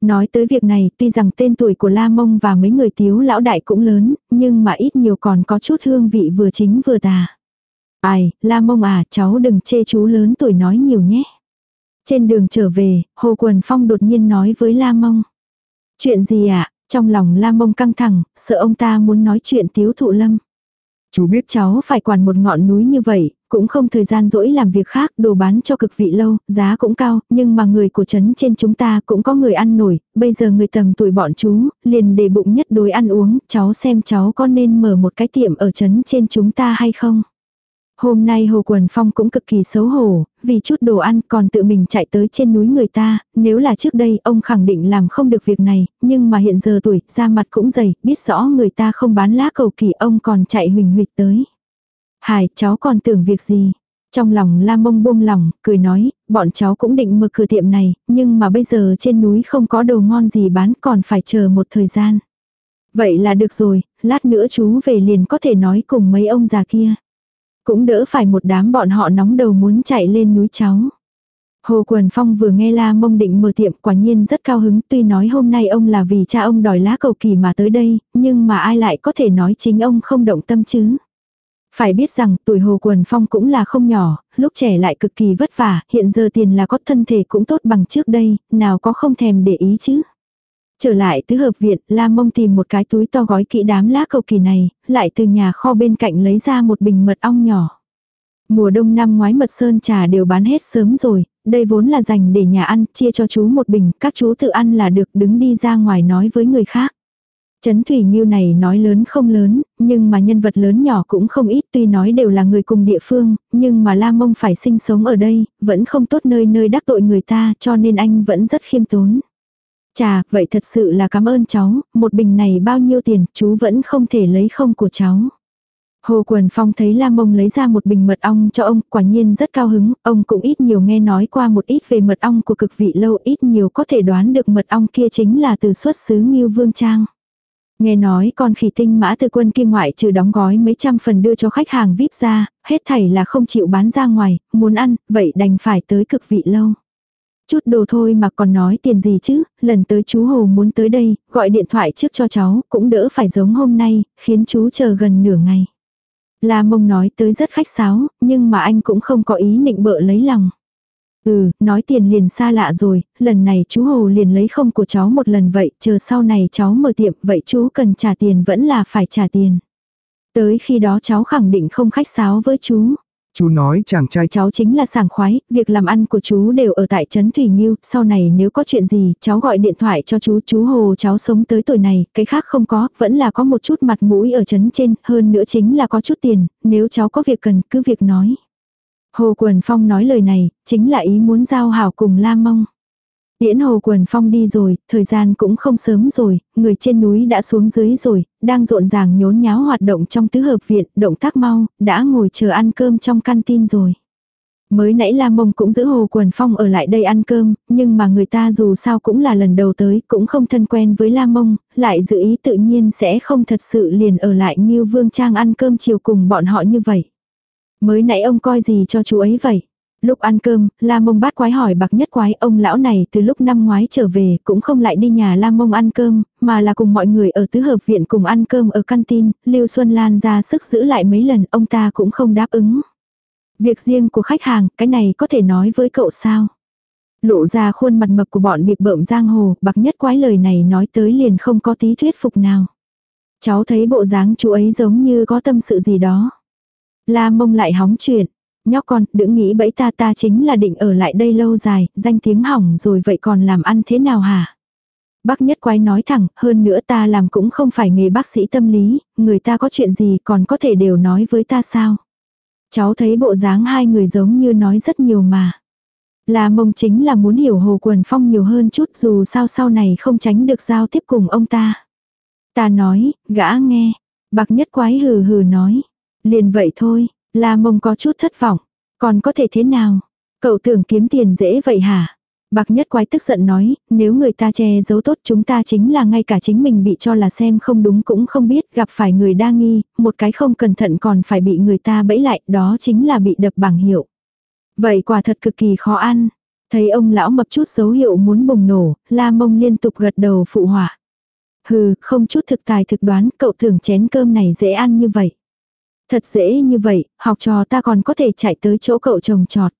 Nói tới việc này, tuy rằng tên tuổi của La Mông và mấy người tiếu lão đại cũng lớn, nhưng mà ít nhiều còn có chút hương vị vừa chính vừa tà. Ai, La Mông à, cháu đừng chê chú lớn tuổi nói nhiều nhé. Trên đường trở về, Hồ Quần Phong đột nhiên nói với La Mông. Chuyện gì ạ? À? Trong lòng la mông căng thẳng, sợ ông ta muốn nói chuyện tiếu thụ lâm. Chú biết cháu phải quản một ngọn núi như vậy, cũng không thời gian rỗi làm việc khác, đồ bán cho cực vị lâu, giá cũng cao, nhưng mà người của trấn trên chúng ta cũng có người ăn nổi, bây giờ người tầm tuổi bọn chú, liền để bụng nhất đối ăn uống, cháu xem cháu có nên mở một cái tiệm ở trấn trên chúng ta hay không. Hôm nay Hồ Quần Phong cũng cực kỳ xấu hổ, vì chút đồ ăn còn tự mình chạy tới trên núi người ta, nếu là trước đây ông khẳng định làm không được việc này, nhưng mà hiện giờ tuổi, ra mặt cũng dày, biết rõ người ta không bán lá cầu kỳ ông còn chạy huỳnh huyệt tới. Hải, cháu còn tưởng việc gì? Trong lòng la mông buông lòng, cười nói, bọn cháu cũng định mở cửa tiệm này, nhưng mà bây giờ trên núi không có đồ ngon gì bán còn phải chờ một thời gian. Vậy là được rồi, lát nữa chú về liền có thể nói cùng mấy ông già kia. Cũng đỡ phải một đám bọn họ nóng đầu muốn chạy lên núi cháu. Hồ Quần Phong vừa nghe La Mông định mở tiệm quả nhiên rất cao hứng tuy nói hôm nay ông là vì cha ông đòi lá cầu kỳ mà tới đây, nhưng mà ai lại có thể nói chính ông không động tâm chứ. Phải biết rằng tuổi Hồ Quần Phong cũng là không nhỏ, lúc trẻ lại cực kỳ vất vả, hiện giờ tiền là có thân thể cũng tốt bằng trước đây, nào có không thèm để ý chứ. Trở lại tứ hợp viện, La Mông tìm một cái túi to gói kỹ đám lá cầu kỳ này, lại từ nhà kho bên cạnh lấy ra một bình mật ong nhỏ. Mùa đông năm ngoái mật sơn trà đều bán hết sớm rồi, đây vốn là dành để nhà ăn, chia cho chú một bình, các chú tự ăn là được đứng đi ra ngoài nói với người khác. Trấn Thủy như này nói lớn không lớn, nhưng mà nhân vật lớn nhỏ cũng không ít tuy nói đều là người cùng địa phương, nhưng mà La Mông phải sinh sống ở đây, vẫn không tốt nơi nơi đắc tội người ta cho nên anh vẫn rất khiêm tốn. Chà, vậy thật sự là cảm ơn cháu, một bình này bao nhiêu tiền, chú vẫn không thể lấy không của cháu. Hồ Quần Phong thấy lam Mông lấy ra một bình mật ong cho ông, quả nhiên rất cao hứng, ông cũng ít nhiều nghe nói qua một ít về mật ong của cực vị lâu, ít nhiều có thể đoán được mật ong kia chính là từ xuất xứ Ngưu Vương Trang. Nghe nói con khỉ tinh mã từ quân kia ngoại trừ đóng gói mấy trăm phần đưa cho khách hàng VIP ra, hết thảy là không chịu bán ra ngoài, muốn ăn, vậy đành phải tới cực vị lâu. Chút đồ thôi mà còn nói tiền gì chứ, lần tới chú Hồ muốn tới đây, gọi điện thoại trước cho cháu, cũng đỡ phải giống hôm nay, khiến chú chờ gần nửa ngày. La mông nói tới rất khách sáo, nhưng mà anh cũng không có ý định bợ lấy lòng. Ừ, nói tiền liền xa lạ rồi, lần này chú Hồ liền lấy không của cháu một lần vậy, chờ sau này cháu mở tiệm, vậy chú cần trả tiền vẫn là phải trả tiền. Tới khi đó cháu khẳng định không khách sáo với chú. Chú nói chàng trai Cháu chính là sảng khoái, việc làm ăn của chú đều ở tại Trấn Thủy Nghiêu, sau này nếu có chuyện gì, cháu gọi điện thoại cho chú, chú Hồ cháu sống tới tuổi này, cái khác không có, vẫn là có một chút mặt mũi ở Trấn trên, hơn nữa chính là có chút tiền, nếu cháu có việc cần, cứ việc nói. Hồ Quần Phong nói lời này, chính là ý muốn giao hảo cùng La Mông. Điễn Hồ Quần Phong đi rồi, thời gian cũng không sớm rồi, người trên núi đã xuống dưới rồi, đang rộn ràng nhốn nháo hoạt động trong tứ hợp viện, động tác mau, đã ngồi chờ ăn cơm trong canteen rồi. Mới nãy La Mông cũng giữ Hồ Quần Phong ở lại đây ăn cơm, nhưng mà người ta dù sao cũng là lần đầu tới, cũng không thân quen với La Mông, lại dự ý tự nhiên sẽ không thật sự liền ở lại như Vương Trang ăn cơm chiều cùng bọn họ như vậy. Mới nãy ông coi gì cho chú ấy vậy? Lúc ăn cơm, La Mông bát quái hỏi bạc nhất quái ông lão này từ lúc năm ngoái trở về cũng không lại đi nhà La Mông ăn cơm, mà là cùng mọi người ở tứ hợp viện cùng ăn cơm ở canteen, Lưu Xuân Lan ra sức giữ lại mấy lần ông ta cũng không đáp ứng. Việc riêng của khách hàng, cái này có thể nói với cậu sao? Lộ ra khuôn mặt mập của bọn bịp bợm giang hồ, bạc nhất quái lời này nói tới liền không có tí thuyết phục nào. Cháu thấy bộ dáng chú ấy giống như có tâm sự gì đó. La mông lại hóng chuyện. Nhóc con, đừng nghĩ bẫy ta ta chính là định ở lại đây lâu dài, danh tiếng hỏng rồi vậy còn làm ăn thế nào hả? Bác nhất quái nói thẳng, hơn nữa ta làm cũng không phải nghề bác sĩ tâm lý, người ta có chuyện gì còn có thể đều nói với ta sao? Cháu thấy bộ dáng hai người giống như nói rất nhiều mà. là mông chính là muốn hiểu Hồ Quần Phong nhiều hơn chút dù sao sau này không tránh được giao tiếp cùng ông ta. Ta nói, gã nghe. Bạc nhất quái hừ hừ nói. Liền vậy thôi, La Mông có chút thất vọng. Còn có thể thế nào? Cậu tưởng kiếm tiền dễ vậy hả? Bạc nhất quái tức giận nói, nếu người ta che giấu tốt chúng ta chính là ngay cả chính mình bị cho là xem không đúng cũng không biết, gặp phải người đa nghi, một cái không cẩn thận còn phải bị người ta bẫy lại, đó chính là bị đập bảng hiệu. Vậy quả thật cực kỳ khó ăn. Thấy ông lão mập chút dấu hiệu muốn bùng nổ, la mông liên tục gật đầu phụ họa. Hừ, không chút thực tài thực đoán, cậu tưởng chén cơm này dễ ăn như vậy. Thật dễ như vậy, học trò ta còn có thể chạy tới chỗ cậu trồng trọt.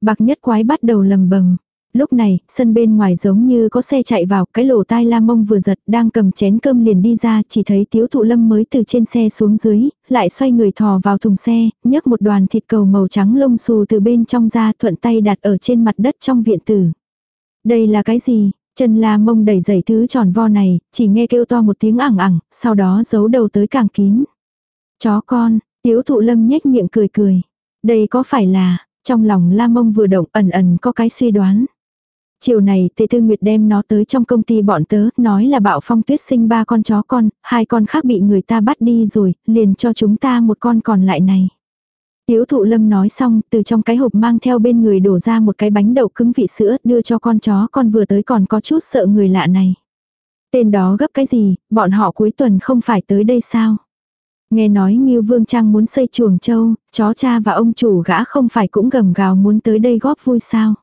Bạc nhất quái bắt đầu lầm bầm. Lúc này, sân bên ngoài giống như có xe chạy vào, cái lỗ tai la mông vừa giật, đang cầm chén cơm liền đi ra, chỉ thấy tiếu thụ lâm mới từ trên xe xuống dưới, lại xoay người thò vào thùng xe, nhấc một đoàn thịt cầu màu trắng lông xù từ bên trong ra thuận tay đặt ở trên mặt đất trong viện tử. Đây là cái gì? Chân la mông đẩy dày thứ tròn vo này, chỉ nghe kêu to một tiếng ẳng ẳng, sau đó giấu đầu tới càng kín. Chó con, tiếu thụ lâm nhếch miệng cười cười. Đây có phải là, trong lòng la mông vừa động ẩn ẩn có cái suy đoán. Chiều này tề tư nguyệt đem nó tới trong công ty bọn tớ, nói là bạo phong tuyết sinh ba con chó con, hai con khác bị người ta bắt đi rồi, liền cho chúng ta một con còn lại này. Tiếu thụ lâm nói xong, từ trong cái hộp mang theo bên người đổ ra một cái bánh đậu cứng vị sữa, đưa cho con chó con vừa tới còn có chút sợ người lạ này. Tên đó gấp cái gì, bọn họ cuối tuần không phải tới đây sao? Nghe nói Ngưu Vương Trang muốn xây chuồng châu, chó cha và ông chủ gã không phải cũng gầm gào muốn tới đây góp vui sao.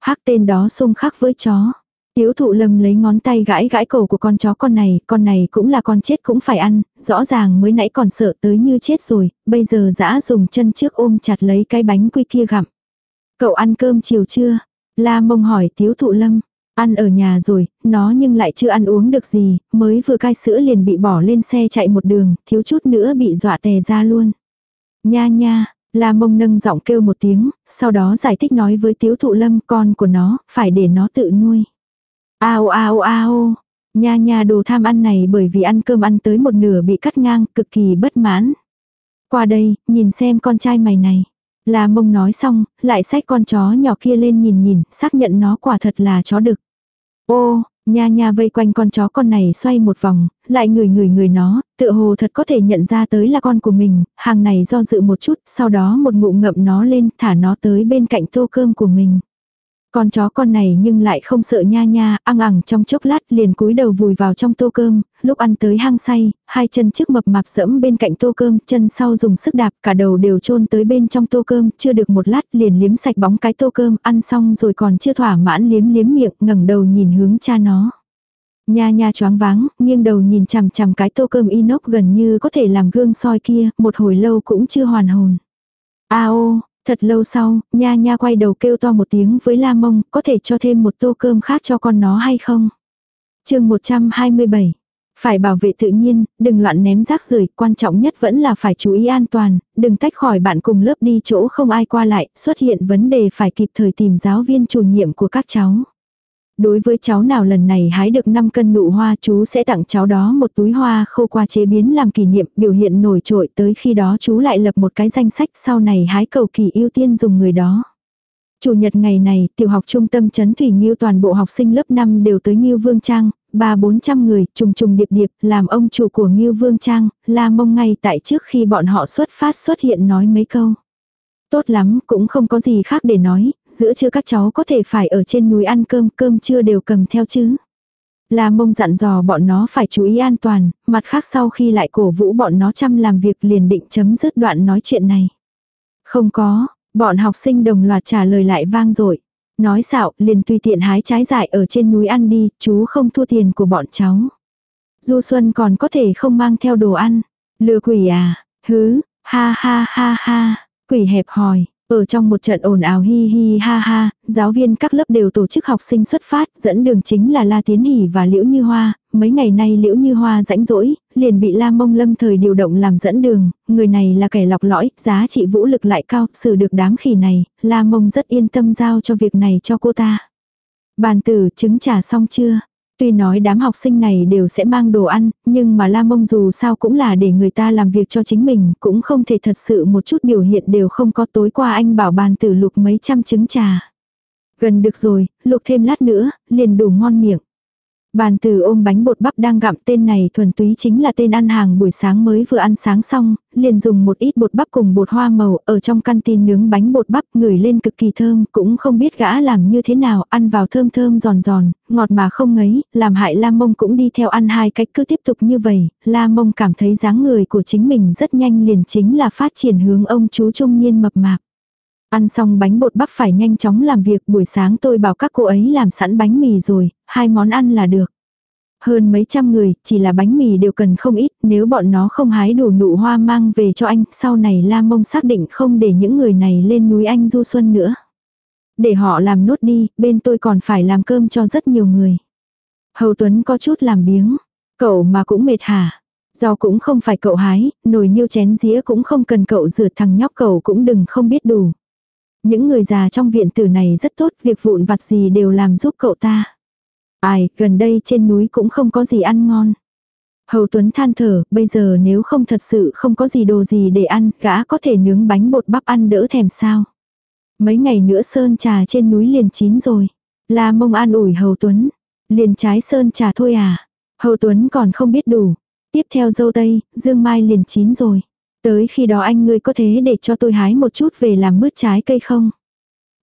Hắc tên đó xung khắc với chó. Tiếu thụ lâm lấy ngón tay gãi gãi cổ của con chó con này, con này cũng là con chết cũng phải ăn, rõ ràng mới nãy còn sợ tới như chết rồi, bây giờ dã dùng chân trước ôm chặt lấy cái bánh quy kia gặm. Cậu ăn cơm chiều chưa? La mông hỏi tiếu thụ lâm. Ăn ở nhà rồi, nó nhưng lại chưa ăn uống được gì, mới vừa cai sữa liền bị bỏ lên xe chạy một đường, thiếu chút nữa bị dọa tè ra luôn. Nha nha, La mông nâng giọng kêu một tiếng, sau đó giải thích nói với tiếu thụ lâm con của nó, phải để nó tự nuôi. Ao ao ao, Nha nha đồ tham ăn này bởi vì ăn cơm ăn tới một nửa bị cắt ngang, cực kỳ bất mãn. Qua đây, nhìn xem con trai mày này. La mông nói xong, lại xách con chó nhỏ kia lên nhìn nhìn, xác nhận nó quả thật là chó đực. Ô, nha nha vây quanh con chó con này xoay một vòng, lại người người người nó, tựa hồ thật có thể nhận ra tới là con của mình, hàng này do dự một chút, sau đó một ngụm ngậm nó lên, thả nó tới bên cạnh tô cơm của mình. Con chó con này nhưng lại không sợ nha nha, ăn ẳng trong chốc lát liền cúi đầu vùi vào trong tô cơm, lúc ăn tới hang say, hai chân trước mập mạp dẫm bên cạnh tô cơm, chân sau dùng sức đạp, cả đầu đều chôn tới bên trong tô cơm, chưa được một lát liền liếm sạch bóng cái tô cơm, ăn xong rồi còn chưa thỏa mãn liếm liếm miệng, ngẩng đầu nhìn hướng cha nó. Nha nha choáng váng, nghiêng đầu nhìn chằm chằm cái tô cơm inox gần như có thể làm gương soi kia, một hồi lâu cũng chưa hoàn hồn. A ô, Thật lâu sau, nha nha quay đầu kêu to một tiếng với la mông, có thể cho thêm một tô cơm khác cho con nó hay không? chương 127 phải bảo vệ tự nhiên, đừng loạn ném rác rưởi quan trọng nhất vẫn là phải chú ý an toàn, đừng tách khỏi bạn cùng lớp đi chỗ không ai qua lại, xuất hiện vấn đề phải kịp thời tìm giáo viên chủ nhiệm của các cháu. Đối với cháu nào lần này hái được 5 cân nụ hoa chú sẽ tặng cháu đó một túi hoa khô qua chế biến làm kỷ niệm biểu hiện nổi trội tới khi đó chú lại lập một cái danh sách sau này hái cầu kỳ ưu tiên dùng người đó. Chủ nhật ngày này, tiểu học trung tâm Trấn Thủy Nghiêu toàn bộ học sinh lớp 5 đều tới Nghiêu Vương Trang, ba bốn trăm người, trùng trùng điệp điệp, làm ông chủ của Nghiêu Vương Trang, la mông ngay tại trước khi bọn họ xuất phát xuất hiện nói mấy câu. Tốt lắm, cũng không có gì khác để nói, giữa trưa các cháu có thể phải ở trên núi ăn cơm, cơm trưa đều cầm theo chứ. La mông dặn dò bọn nó phải chú ý an toàn, mặt khác sau khi lại cổ vũ bọn nó chăm làm việc liền định chấm dứt đoạn nói chuyện này. Không có, bọn học sinh đồng loạt trả lời lại vang dội Nói xạo, liền tùy tiện hái trái dại ở trên núi ăn đi, chú không thua tiền của bọn cháu. Du Xuân còn có thể không mang theo đồ ăn. Lừa quỷ à, hứ, ha ha ha ha. Quỷ hẹp hòi, ở trong một trận ồn ào hi hi ha ha, giáo viên các lớp đều tổ chức học sinh xuất phát, dẫn đường chính là La Tiến Hỷ và Liễu Như Hoa, mấy ngày nay Liễu Như Hoa rãnh rỗi, liền bị La Mông Lâm thời điều động làm dẫn đường, người này là kẻ lọc lõi, giá trị vũ lực lại cao, xử được đám khỉ này, La Mông rất yên tâm giao cho việc này cho cô ta. Bàn tử trứng trả xong chưa? Tuy nói đám học sinh này đều sẽ mang đồ ăn, nhưng mà La Mông dù sao cũng là để người ta làm việc cho chính mình, cũng không thể thật sự một chút biểu hiện đều không có tối qua anh bảo bàn tử lục mấy trăm trứng trà. Gần được rồi, lục thêm lát nữa, liền đủ ngon miệng. Bàn từ ôm bánh bột bắp đang gặm tên này thuần túy chính là tên ăn hàng buổi sáng mới vừa ăn sáng xong, liền dùng một ít bột bắp cùng bột hoa màu ở trong căn tin nướng bánh bột bắp ngửi lên cực kỳ thơm, cũng không biết gã làm như thế nào, ăn vào thơm thơm giòn giòn, ngọt mà không ngấy, làm hại La Mông cũng đi theo ăn hai cách cứ tiếp tục như vậy, La Mông cảm thấy dáng người của chính mình rất nhanh liền chính là phát triển hướng ông chú trung niên mập mạp. Ăn xong bánh bột bắp phải nhanh chóng làm việc buổi sáng tôi bảo các cô ấy làm sẵn bánh mì rồi, hai món ăn là được. Hơn mấy trăm người, chỉ là bánh mì đều cần không ít, nếu bọn nó không hái đủ nụ hoa mang về cho anh, sau này La Mông xác định không để những người này lên núi anh du xuân nữa. Để họ làm nốt đi, bên tôi còn phải làm cơm cho rất nhiều người. Hầu Tuấn có chút làm biếng. Cậu mà cũng mệt hả? Rau cũng không phải cậu hái, nồi niêu chén dĩa cũng không cần cậu rửa thằng nhóc cậu cũng đừng không biết đủ. Những người già trong viện tử này rất tốt, việc vụn vặt gì đều làm giúp cậu ta. Ai, gần đây trên núi cũng không có gì ăn ngon. Hầu Tuấn than thở, bây giờ nếu không thật sự không có gì đồ gì để ăn, gã có thể nướng bánh bột bắp ăn đỡ thèm sao. Mấy ngày nữa sơn trà trên núi liền chín rồi. La mông an ủi Hầu Tuấn. Liền trái sơn trà thôi à. Hầu Tuấn còn không biết đủ. Tiếp theo dâu tây, dương mai liền chín rồi. Tới khi đó anh ngươi có thế để cho tôi hái một chút về làm mứt trái cây không?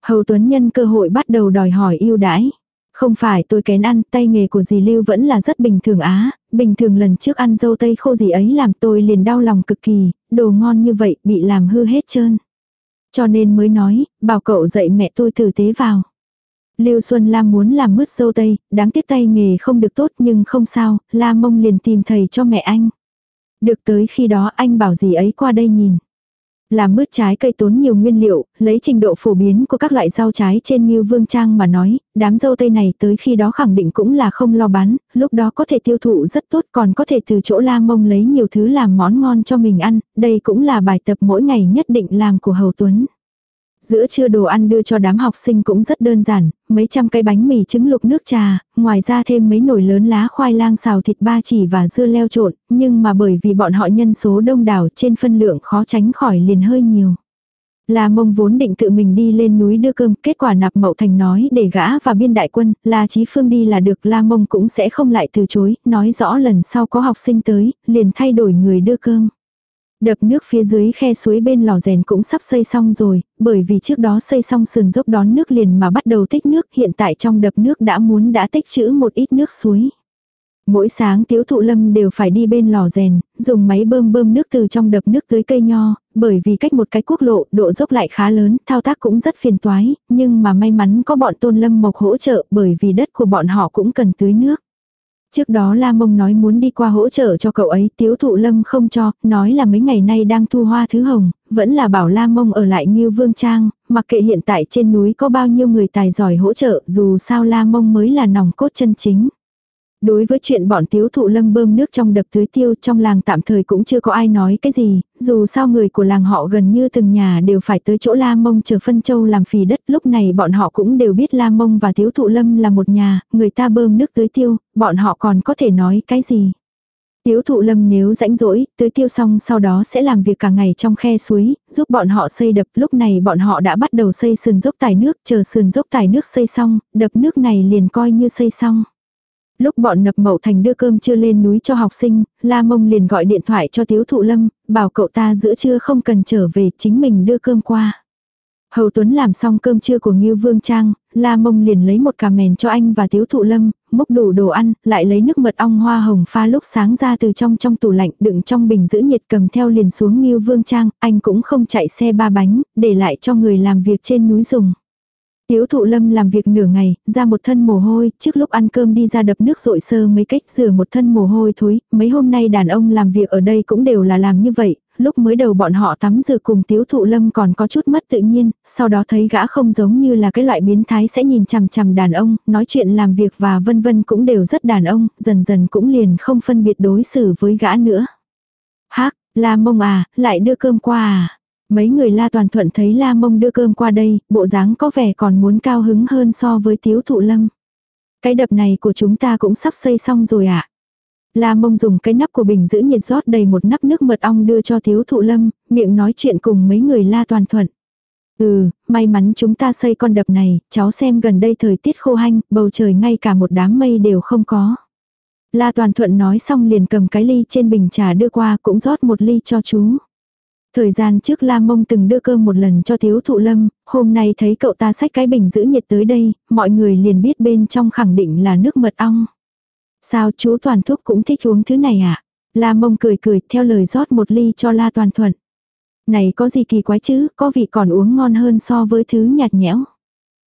Hầu Tuấn nhân cơ hội bắt đầu đòi hỏi yêu đãi. Không phải tôi kén ăn, tay nghề của dì Lưu vẫn là rất bình thường á, bình thường lần trước ăn dâu tây khô gì ấy làm tôi liền đau lòng cực kỳ, đồ ngon như vậy bị làm hư hết trơn. Cho nên mới nói, bảo cậu dạy mẹ tôi tử tế vào. Lưu Xuân Lam muốn làm mứt dâu tây, đáng tiếc tay nghề không được tốt nhưng không sao, La Mông liền tìm thầy cho mẹ anh. Được tới khi đó anh bảo gì ấy qua đây nhìn. Làm mứt trái cây tốn nhiều nguyên liệu, lấy trình độ phổ biến của các loại rau trái trên như vương trang mà nói, đám dâu tây này tới khi đó khẳng định cũng là không lo bán, lúc đó có thể tiêu thụ rất tốt còn có thể từ chỗ la mông lấy nhiều thứ làm món ngon cho mình ăn, đây cũng là bài tập mỗi ngày nhất định làm của Hầu Tuấn. Giữa trưa đồ ăn đưa cho đám học sinh cũng rất đơn giản, mấy trăm cái bánh mì trứng lục nước trà, ngoài ra thêm mấy nồi lớn lá khoai lang xào thịt ba chỉ và dưa leo trộn, nhưng mà bởi vì bọn họ nhân số đông đảo trên phân lượng khó tránh khỏi liền hơi nhiều. La mông vốn định tự mình đi lên núi đưa cơm, kết quả nạp mậu thành nói để gã và biên đại quân, La Chí Phương đi là được, La mông cũng sẽ không lại từ chối, nói rõ lần sau có học sinh tới, liền thay đổi người đưa cơm. Đập nước phía dưới khe suối bên lò rèn cũng sắp xây xong rồi, bởi vì trước đó xây xong sườn dốc đón nước liền mà bắt đầu tích nước, hiện tại trong đập nước đã muốn đã tích trữ một ít nước suối. Mỗi sáng tiếu thụ lâm đều phải đi bên lò rèn, dùng máy bơm bơm nước từ trong đập nước tới cây nho, bởi vì cách một cái quốc lộ, độ dốc lại khá lớn, thao tác cũng rất phiền toái, nhưng mà may mắn có bọn tôn lâm mộc hỗ trợ bởi vì đất của bọn họ cũng cần tưới nước. Trước đó La Mông nói muốn đi qua hỗ trợ cho cậu ấy, tiếu thụ lâm không cho, nói là mấy ngày nay đang thu hoa thứ hồng, vẫn là bảo La Mông ở lại như Vương Trang, mặc kệ hiện tại trên núi có bao nhiêu người tài giỏi hỗ trợ, dù sao La Mông mới là nòng cốt chân chính. Đối với chuyện bọn tiếu thụ lâm bơm nước trong đập tưới tiêu trong làng tạm thời cũng chưa có ai nói cái gì, dù sao người của làng họ gần như từng nhà đều phải tới chỗ La Mông chờ phân châu làm phì đất, lúc này bọn họ cũng đều biết La Mông và tiếu thụ lâm là một nhà, người ta bơm nước tưới tiêu, bọn họ còn có thể nói cái gì. Tiếu thụ lâm nếu rãnh rỗi, tưới tiêu xong sau đó sẽ làm việc cả ngày trong khe suối, giúp bọn họ xây đập. Lúc này bọn họ đã bắt đầu xây sườn dốc tải nước, chờ sườn dốc tải nước xây xong, đập nước này liền coi như xây xong. Lúc bọn nập mậu thành đưa cơm chưa lên núi cho học sinh, La Mông liền gọi điện thoại cho Tiếu Thụ Lâm, bảo cậu ta giữa trưa không cần trở về, chính mình đưa cơm qua. Hầu Tuấn làm xong cơm trưa của Ngưu Vương Trang, La Mông liền lấy một cà mèn cho anh và Tiếu Thụ Lâm, múc đủ đồ ăn, lại lấy nước mật ong hoa hồng pha lúc sáng ra từ trong trong tủ lạnh đựng trong bình giữ nhiệt cầm theo liền xuống Ngưu Vương Trang, anh cũng không chạy xe ba bánh, để lại cho người làm việc trên núi dùng. Tiếu thụ lâm làm việc nửa ngày, ra một thân mồ hôi, trước lúc ăn cơm đi ra đập nước rội sơ mấy cách rửa một thân mồ hôi thối, mấy hôm nay đàn ông làm việc ở đây cũng đều là làm như vậy, lúc mới đầu bọn họ tắm rửa cùng tiếu thụ lâm còn có chút mất tự nhiên, sau đó thấy gã không giống như là cái loại biến thái sẽ nhìn chằm chằm đàn ông, nói chuyện làm việc và vân vân cũng đều rất đàn ông, dần dần cũng liền không phân biệt đối xử với gã nữa. Hác, la mông à, lại đưa cơm qua à. Mấy người la toàn thuận thấy la mông đưa cơm qua đây, bộ dáng có vẻ còn muốn cao hứng hơn so với tiếu thụ lâm. Cái đập này của chúng ta cũng sắp xây xong rồi ạ. À? La mông dùng cái nắp của bình giữ nhiệt rót đầy một nắp nước mật ong đưa cho tiếu thụ lâm, miệng nói chuyện cùng mấy người la toàn thuận. Ừ, may mắn chúng ta xây con đập này, cháu xem gần đây thời tiết khô hanh, bầu trời ngay cả một đám mây đều không có. La toàn thuận nói xong liền cầm cái ly trên bình trà đưa qua cũng rót một ly cho chú. Thời gian trước La Mông từng đưa cơm một lần cho thiếu thụ lâm, hôm nay thấy cậu ta xách cái bình giữ nhiệt tới đây, mọi người liền biết bên trong khẳng định là nước mật ong. Sao chú Toàn Thúc cũng thích uống thứ này à? La Mông cười cười theo lời rót một ly cho La Toàn Thuận. Này có gì kỳ quái chứ, có vị còn uống ngon hơn so với thứ nhạt nhẽo.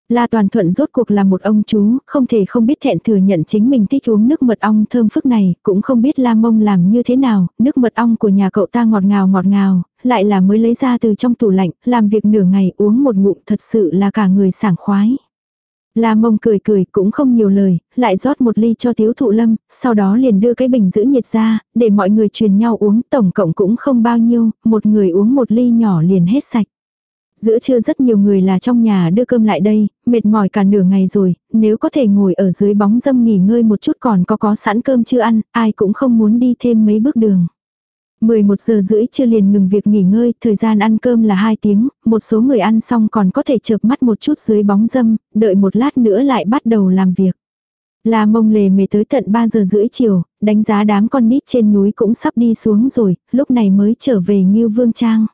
La Toàn Thuận rốt cuộc là một ông chú, không thể không biết thẹn thừa nhận chính mình thích uống nước mật ong thơm phức này, cũng không biết La Mông làm như thế nào, nước mật ong của nhà cậu ta ngọt ngào ngọt ngào, lại là mới lấy ra từ trong tủ lạnh, làm việc nửa ngày uống một ngụm thật sự là cả người sảng khoái. La Mông cười cười cũng không nhiều lời, lại rót một ly cho Tiếu Thụ Lâm, sau đó liền đưa cái bình giữ nhiệt ra, để mọi người truyền nhau uống, tổng cộng cũng không bao nhiêu, một người uống một ly nhỏ liền hết sạch. Giữa trưa rất nhiều người là trong nhà đưa cơm lại đây, mệt mỏi cả nửa ngày rồi, nếu có thể ngồi ở dưới bóng dâm nghỉ ngơi một chút còn có có sẵn cơm chưa ăn, ai cũng không muốn đi thêm mấy bước đường. 11 giờ rưỡi chưa liền ngừng việc nghỉ ngơi, thời gian ăn cơm là 2 tiếng, một số người ăn xong còn có thể chợp mắt một chút dưới bóng dâm, đợi một lát nữa lại bắt đầu làm việc. Là mông lề mề tới tận 3 giờ rưỡi chiều, đánh giá đám con nít trên núi cũng sắp đi xuống rồi, lúc này mới trở về Ngưu Vương Trang.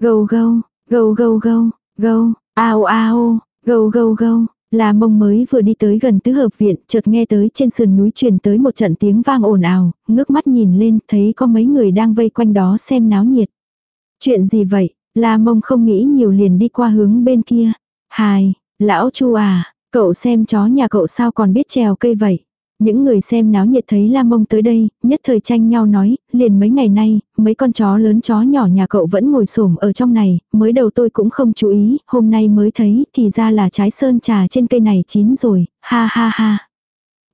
Gâu gâu, Gâu gâu gâu, gâu, ao ao, gâu gâu gâu. Là mông mới vừa đi tới gần tứ hợp viện, chợt nghe tới trên sườn núi truyền tới một trận tiếng vang ồn ào, ngước mắt nhìn lên, thấy có mấy người đang vây quanh đó xem náo nhiệt. Chuyện gì vậy? La mông không nghĩ nhiều liền đi qua hướng bên kia. Hài, lão chu à, cậu xem chó nhà cậu sao còn biết trèo cây vậy? Những người xem náo nhiệt thấy La Mông tới đây, nhất thời tranh nhau nói, liền mấy ngày nay, mấy con chó lớn chó nhỏ nhà cậu vẫn ngồi xổm ở trong này, mới đầu tôi cũng không chú ý, hôm nay mới thấy, thì ra là trái sơn trà trên cây này chín rồi, ha ha ha.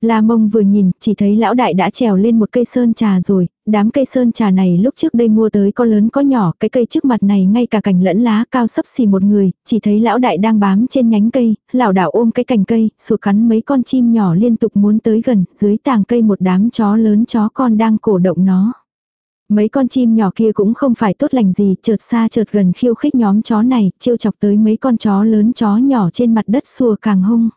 La mông vừa nhìn, chỉ thấy lão đại đã trèo lên một cây sơn trà rồi, đám cây sơn trà này lúc trước đây mua tới có lớn có nhỏ, cái cây trước mặt này ngay cả cành lẫn lá cao sấp xì một người, chỉ thấy lão đại đang bám trên nhánh cây, lão đảo ôm cái cành cây, sụt cắn mấy con chim nhỏ liên tục muốn tới gần, dưới tàng cây một đám chó lớn chó con đang cổ động nó. Mấy con chim nhỏ kia cũng không phải tốt lành gì, chợt xa chợt gần khiêu khích nhóm chó này, chiêu chọc tới mấy con chó lớn chó nhỏ trên mặt đất xùa càng hung.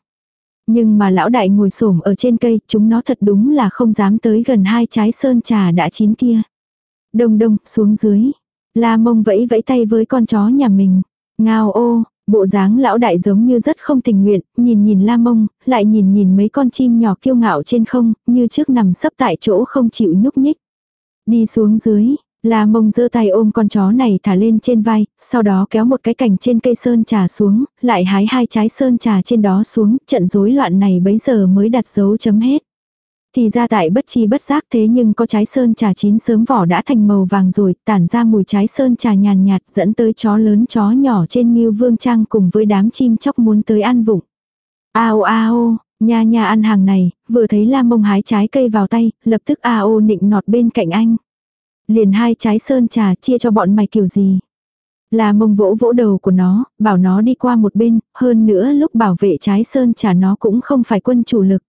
Nhưng mà lão đại ngồi xổm ở trên cây, chúng nó thật đúng là không dám tới gần hai trái sơn trà đã chín kia. Đông đông, xuống dưới. La mông vẫy vẫy tay với con chó nhà mình. Ngao ô, bộ dáng lão đại giống như rất không tình nguyện, nhìn nhìn la mông, lại nhìn nhìn mấy con chim nhỏ kiêu ngạo trên không, như trước nằm sấp tại chỗ không chịu nhúc nhích. Đi xuống dưới, La mông giơ tay ôm con chó này thả lên trên vai, sau đó kéo một cái cành trên cây sơn trà xuống, lại hái hai trái sơn trà trên đó xuống, trận rối loạn này bấy giờ mới đặt dấu chấm hết. Thì ra tại bất chi bất giác thế nhưng có trái sơn trà chín sớm vỏ đã thành màu vàng rồi, tản ra mùi trái sơn trà nhàn nhạt dẫn tới chó lớn chó nhỏ trên nghiêu vương trang cùng với đám chim chóc muốn tới ăn vụng. Ao ao, nha nha ăn hàng này, vừa thấy la mông hái trái cây vào tay, lập tức ao nịnh nọt bên cạnh anh. Liền hai trái sơn trà chia cho bọn mày kiểu gì. Là mông vỗ vỗ đầu của nó, bảo nó đi qua một bên, hơn nữa lúc bảo vệ trái sơn trà nó cũng không phải quân chủ lực.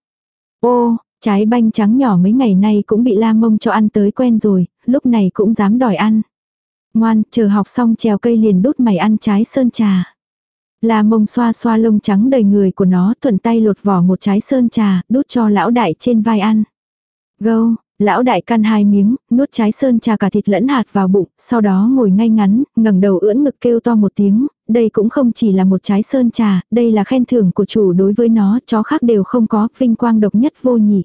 Ô, trái banh trắng nhỏ mấy ngày nay cũng bị la mông cho ăn tới quen rồi, lúc này cũng dám đòi ăn. Ngoan, chờ học xong trèo cây liền đút mày ăn trái sơn trà. La mông xoa xoa lông trắng đầy người của nó thuận tay lột vỏ một trái sơn trà, đút cho lão đại trên vai ăn. Gâu, Lão đại căn hai miếng, nuốt trái sơn trà cả thịt lẫn hạt vào bụng, sau đó ngồi ngay ngắn, ngẩng đầu ưỡn ngực kêu to một tiếng, đây cũng không chỉ là một trái sơn trà, đây là khen thưởng của chủ đối với nó, chó khác đều không có, vinh quang độc nhất vô nhị.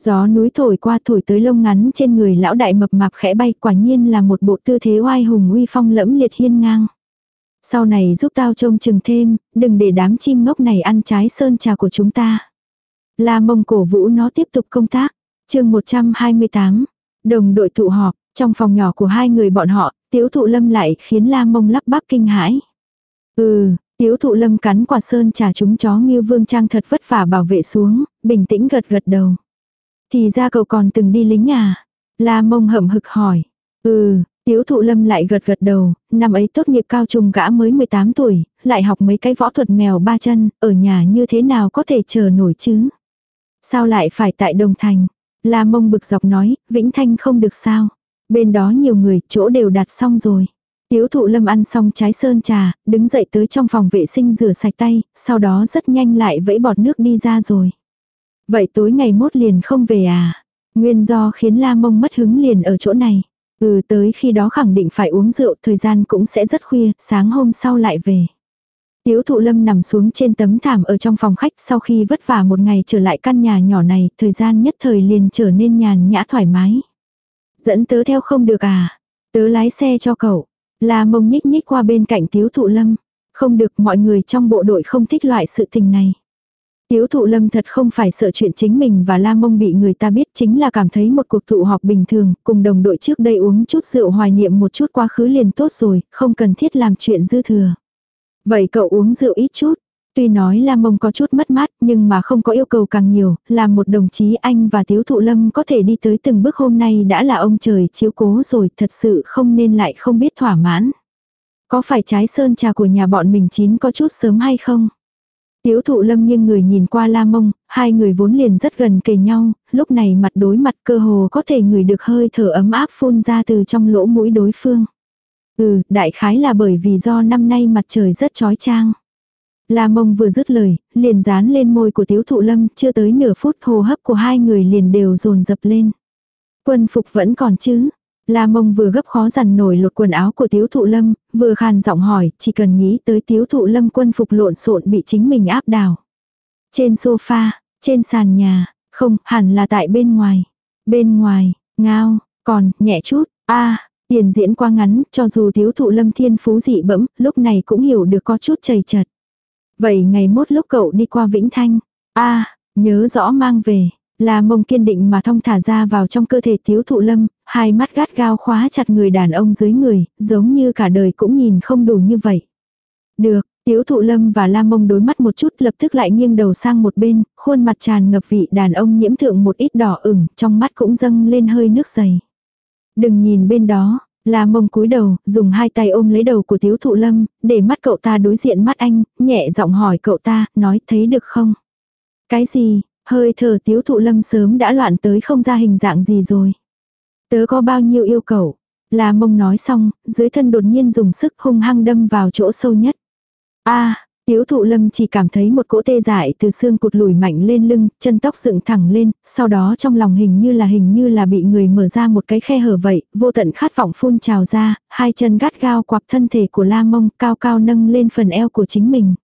Gió núi thổi qua thổi tới lông ngắn trên người lão đại mập mạp khẽ bay quả nhiên là một bộ tư thế oai hùng uy phong lẫm liệt hiên ngang. Sau này giúp tao trông chừng thêm, đừng để đám chim ngốc này ăn trái sơn trà của chúng ta. La mông cổ vũ nó tiếp tục công tác chương 128, đồng đội tụ họp, trong phòng nhỏ của hai người bọn họ, tiếu thụ lâm lại khiến la mông lắp bắp kinh hãi. Ừ, tiếu thụ lâm cắn quả sơn trà chúng chó nghiêu vương trang thật vất vả bảo vệ xuống, bình tĩnh gật gật đầu. Thì ra cậu còn từng đi lính à? La mông hậm hực hỏi. Ừ, tiếu thụ lâm lại gật gật đầu, năm ấy tốt nghiệp cao trung gã mới 18 tuổi, lại học mấy cái võ thuật mèo ba chân, ở nhà như thế nào có thể chờ nổi chứ? Sao lại phải tại Đồng Thành? La mông bực dọc nói, Vĩnh Thanh không được sao. Bên đó nhiều người, chỗ đều đặt xong rồi. Tiếu thụ lâm ăn xong trái sơn trà, đứng dậy tới trong phòng vệ sinh rửa sạch tay, sau đó rất nhanh lại vẫy bọt nước đi ra rồi. Vậy tối ngày mốt liền không về à? Nguyên do khiến la mông mất hứng liền ở chỗ này. Ừ tới khi đó khẳng định phải uống rượu, thời gian cũng sẽ rất khuya, sáng hôm sau lại về. Tiếu thụ lâm nằm xuống trên tấm thảm ở trong phòng khách sau khi vất vả một ngày trở lại căn nhà nhỏ này, thời gian nhất thời liền trở nên nhàn nhã thoải mái. Dẫn tớ theo không được à? Tớ lái xe cho cậu. Là mông nhích nhích qua bên cạnh tiếu thụ lâm. Không được mọi người trong bộ đội không thích loại sự tình này. Tiếu thụ lâm thật không phải sợ chuyện chính mình và la mông bị người ta biết chính là cảm thấy một cuộc tụ họp bình thường, cùng đồng đội trước đây uống chút rượu hoài niệm một chút quá khứ liền tốt rồi, không cần thiết làm chuyện dư thừa. Vậy cậu uống rượu ít chút. Tuy nói Lam Mông có chút mất mát nhưng mà không có yêu cầu càng nhiều, làm một đồng chí anh và thiếu Thụ Lâm có thể đi tới từng bước hôm nay đã là ông trời chiếu cố rồi, thật sự không nên lại không biết thỏa mãn. Có phải trái sơn trà của nhà bọn mình chín có chút sớm hay không? Tiếu thụ lâm nghiêng người nhìn qua la mông, hai người vốn liền rất gần kề nhau, lúc này mặt đối mặt cơ hồ có thể người được hơi thở ấm áp phun ra từ trong lỗ mũi đối phương. Ừ, đại khái là bởi vì do năm nay mặt trời rất chói chang. La mông vừa dứt lời, liền dán lên môi của tiếu thụ lâm, chưa tới nửa phút hô hấp của hai người liền đều dồn dập lên. Quân phục vẫn còn chứ. La mông vừa gấp khó dằn nổi lột quần áo của tiếu thụ lâm, vừa khàn giọng hỏi, chỉ cần nghĩ tới tiếu thụ lâm quân phục lộn xộn bị chính mình áp đảo. Trên sofa, trên sàn nhà, không, hẳn là tại bên ngoài. Bên ngoài, ngao, còn, nhẹ chút, a Tiền diễn qua ngắn, cho dù thiếu thụ lâm thiên phú dị bẫm, lúc này cũng hiểu được có chút chầy chật. Vậy ngày mốt lúc cậu đi qua Vĩnh Thanh, a nhớ rõ mang về, là mông kiên định mà thong thả ra vào trong cơ thể thiếu thụ lâm, hai mắt gắt gao khóa chặt người đàn ông dưới người, giống như cả đời cũng nhìn không đủ như vậy. Được, Tiếu thụ lâm và la mông đối mắt một chút lập tức lại nghiêng đầu sang một bên, khuôn mặt tràn ngập vị đàn ông nhiễm thượng một ít đỏ ửng, trong mắt cũng dâng lên hơi nước dày. Đừng nhìn bên đó, là mông cúi đầu, dùng hai tay ôm lấy đầu của thiếu thụ lâm, để mắt cậu ta đối diện mắt anh, nhẹ giọng hỏi cậu ta, nói thấy được không? Cái gì, hơi thở thiếu thụ lâm sớm đã loạn tới không ra hình dạng gì rồi. Tớ có bao nhiêu yêu cầu? là mông nói xong, dưới thân đột nhiên dùng sức hung hăng đâm vào chỗ sâu nhất. a Tiếu thụ lâm chỉ cảm thấy một cỗ tê dại từ xương cụt lùi mạnh lên lưng, chân tóc dựng thẳng lên, sau đó trong lòng hình như là hình như là bị người mở ra một cái khe hở vậy, vô tận khát vọng phun trào ra, hai chân gắt gao quặp thân thể của la mông cao cao nâng lên phần eo của chính mình.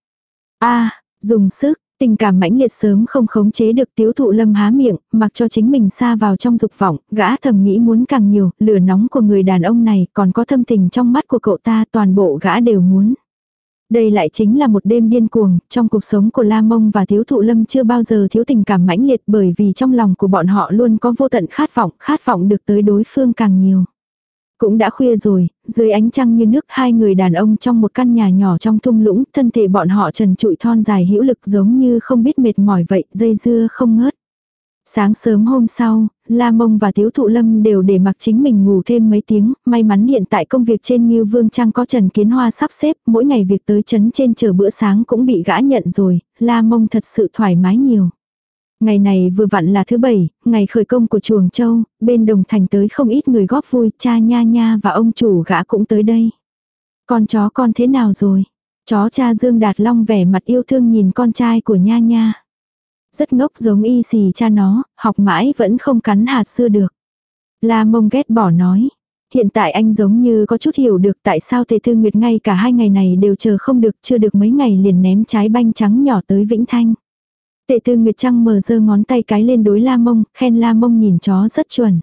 a dùng sức, Tình cảm mãnh liệt sớm không khống chế được tiếu thụ lâm há miệng, mặc cho chính mình xa vào trong dục vọng, gã thầm nghĩ muốn càng nhiều, lửa nóng của người đàn ông này còn có thâm tình trong mắt của cậu ta toàn bộ gã đều muốn. Đây lại chính là một đêm điên cuồng, trong cuộc sống của La Mông và Thiếu Thụ Lâm chưa bao giờ thiếu tình cảm mãnh liệt bởi vì trong lòng của bọn họ luôn có vô tận khát vọng, khát vọng được tới đối phương càng nhiều. Cũng đã khuya rồi, dưới ánh trăng như nước hai người đàn ông trong một căn nhà nhỏ trong thung lũng, thân thể bọn họ trần trụi thon dài hữu lực giống như không biết mệt mỏi vậy, dây dưa không ngớt. Sáng sớm hôm sau, La Mông và Tiếu Thụ Lâm đều để mặc chính mình ngủ thêm mấy tiếng, may mắn hiện tại công việc trên Ngưu Vương Trang có Trần Kiến Hoa sắp xếp, mỗi ngày việc tới chấn trên chờ bữa sáng cũng bị gã nhận rồi, La Mông thật sự thoải mái nhiều. Ngày này vừa vặn là thứ bảy, ngày khởi công của chuồng châu, bên đồng thành tới không ít người góp vui, cha nha nha và ông chủ gã cũng tới đây. Con chó con thế nào rồi? Chó cha Dương Đạt Long vẻ mặt yêu thương nhìn con trai của nha nha. Rất ngốc giống y xì cha nó, học mãi vẫn không cắn hạt xưa được. La mông ghét bỏ nói. Hiện tại anh giống như có chút hiểu được tại sao Tề Thư Nguyệt ngay cả hai ngày này đều chờ không được, chưa được mấy ngày liền ném trái banh trắng nhỏ tới Vĩnh Thanh. Tề Thư Nguyệt Trăng mở giơ ngón tay cái lên đối La Mông, khen La Mông nhìn chó rất chuẩn.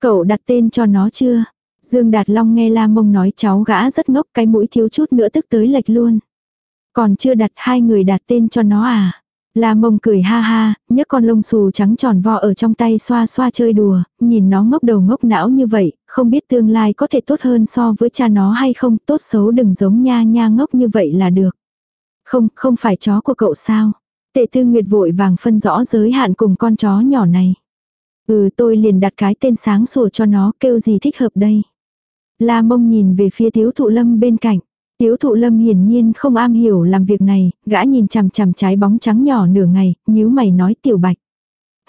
Cậu đặt tên cho nó chưa? Dương Đạt Long nghe La Mông nói cháu gã rất ngốc cái mũi thiếu chút nữa tức tới lệch luôn. Còn chưa đặt hai người đặt tên cho nó à? La mông cười ha ha, nhấc con lông xù trắng tròn vo ở trong tay xoa xoa chơi đùa, nhìn nó ngốc đầu ngốc não như vậy, không biết tương lai có thể tốt hơn so với cha nó hay không, tốt xấu đừng giống nha nha ngốc như vậy là được. Không, không phải chó của cậu sao? Tệ tư nguyệt vội vàng phân rõ giới hạn cùng con chó nhỏ này. Ừ tôi liền đặt cái tên sáng sủa cho nó kêu gì thích hợp đây. La mông nhìn về phía thiếu thụ lâm bên cạnh. Tiếu thụ lâm hiển nhiên không am hiểu làm việc này, gã nhìn chằm chằm trái bóng trắng nhỏ nửa ngày, nhíu mày nói tiểu bạch.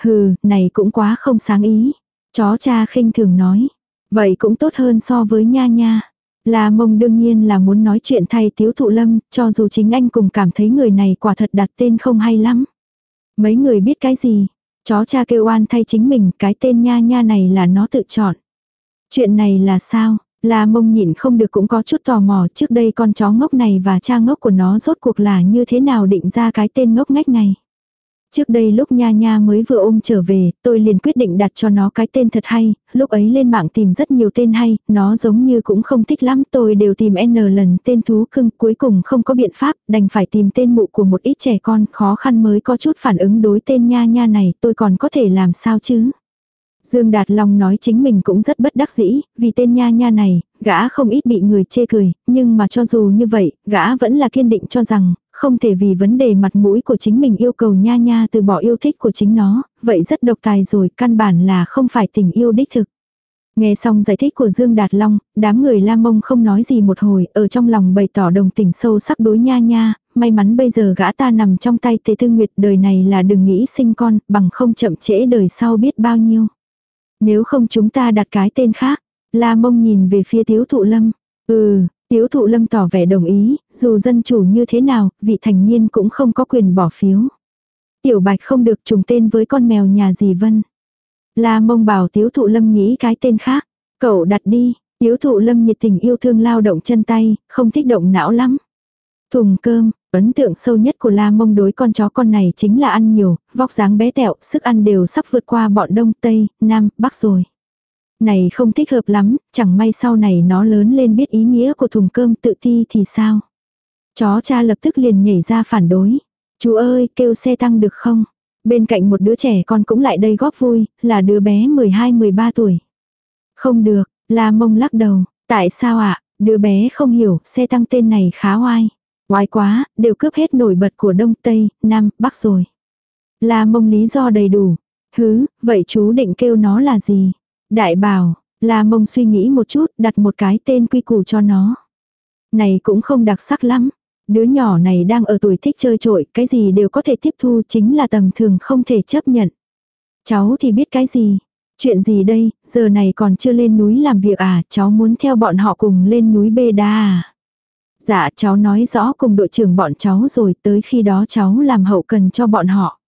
Hừ, này cũng quá không sáng ý. Chó cha khinh thường nói. Vậy cũng tốt hơn so với nha nha. La mông đương nhiên là muốn nói chuyện thay tiếu thụ lâm, cho dù chính anh cùng cảm thấy người này quả thật đặt tên không hay lắm. Mấy người biết cái gì? Chó cha kêu oan thay chính mình, cái tên nha nha này là nó tự chọn. Chuyện này là sao? La mông nhịn không được cũng có chút tò mò trước đây con chó ngốc này và cha ngốc của nó rốt cuộc là như thế nào định ra cái tên ngốc ngách này. Trước đây lúc Nha Nha mới vừa ôm trở về, tôi liền quyết định đặt cho nó cái tên thật hay, lúc ấy lên mạng tìm rất nhiều tên hay, nó giống như cũng không thích lắm, tôi đều tìm N lần tên thú cưng, cuối cùng không có biện pháp, đành phải tìm tên mụ của một ít trẻ con, khó khăn mới có chút phản ứng đối tên Nha Nha này, tôi còn có thể làm sao chứ. Dương Đạt Long nói chính mình cũng rất bất đắc dĩ, vì tên nha nha này, gã không ít bị người chê cười, nhưng mà cho dù như vậy, gã vẫn là kiên định cho rằng, không thể vì vấn đề mặt mũi của chính mình yêu cầu nha nha từ bỏ yêu thích của chính nó, vậy rất độc tài rồi, căn bản là không phải tình yêu đích thực. Nghe xong giải thích của Dương Đạt Long, đám người La Mông không nói gì một hồi, ở trong lòng bày tỏ đồng tình sâu sắc đối nha nha, may mắn bây giờ gã ta nằm trong tay Tề Tư Nguyệt đời này là đừng nghĩ sinh con, bằng không chậm trễ đời sau biết bao nhiêu. Nếu không chúng ta đặt cái tên khác. La mông nhìn về phía tiếu thụ lâm. Ừ, tiếu thụ lâm tỏ vẻ đồng ý, dù dân chủ như thế nào, vị thành niên cũng không có quyền bỏ phiếu. Tiểu bạch không được trùng tên với con mèo nhà dì Vân. La mông bảo tiếu thụ lâm nghĩ cái tên khác. Cậu đặt đi, tiếu thụ lâm nhiệt tình yêu thương lao động chân tay, không thích động não lắm. Thùng cơm, ấn tượng sâu nhất của La Mông đối con chó con này chính là ăn nhiều, vóc dáng bé tẹo, sức ăn đều sắp vượt qua bọn Đông, Tây, Nam, Bắc rồi. Này không thích hợp lắm, chẳng may sau này nó lớn lên biết ý nghĩa của thùng cơm tự ti thì sao. Chó cha lập tức liền nhảy ra phản đối. Chú ơi, kêu xe tăng được không? Bên cạnh một đứa trẻ con cũng lại đây góp vui, là đứa bé 12-13 tuổi. Không được, La Mông lắc đầu. Tại sao ạ? Đứa bé không hiểu, xe tăng tên này khá oai. Oái quá, đều cướp hết nổi bật của Đông Tây, Nam, Bắc rồi. La mông lý do đầy đủ. Hứ, vậy chú định kêu nó là gì? Đại bảo, La mông suy nghĩ một chút, đặt một cái tên quy củ cho nó. Này cũng không đặc sắc lắm. Đứa nhỏ này đang ở tuổi thích chơi trội, cái gì đều có thể tiếp thu chính là tầm thường không thể chấp nhận. Cháu thì biết cái gì? Chuyện gì đây, giờ này còn chưa lên núi làm việc à, cháu muốn theo bọn họ cùng lên núi Bê Đa à? Dạ cháu nói rõ cùng đội trưởng bọn cháu rồi tới khi đó cháu làm hậu cần cho bọn họ.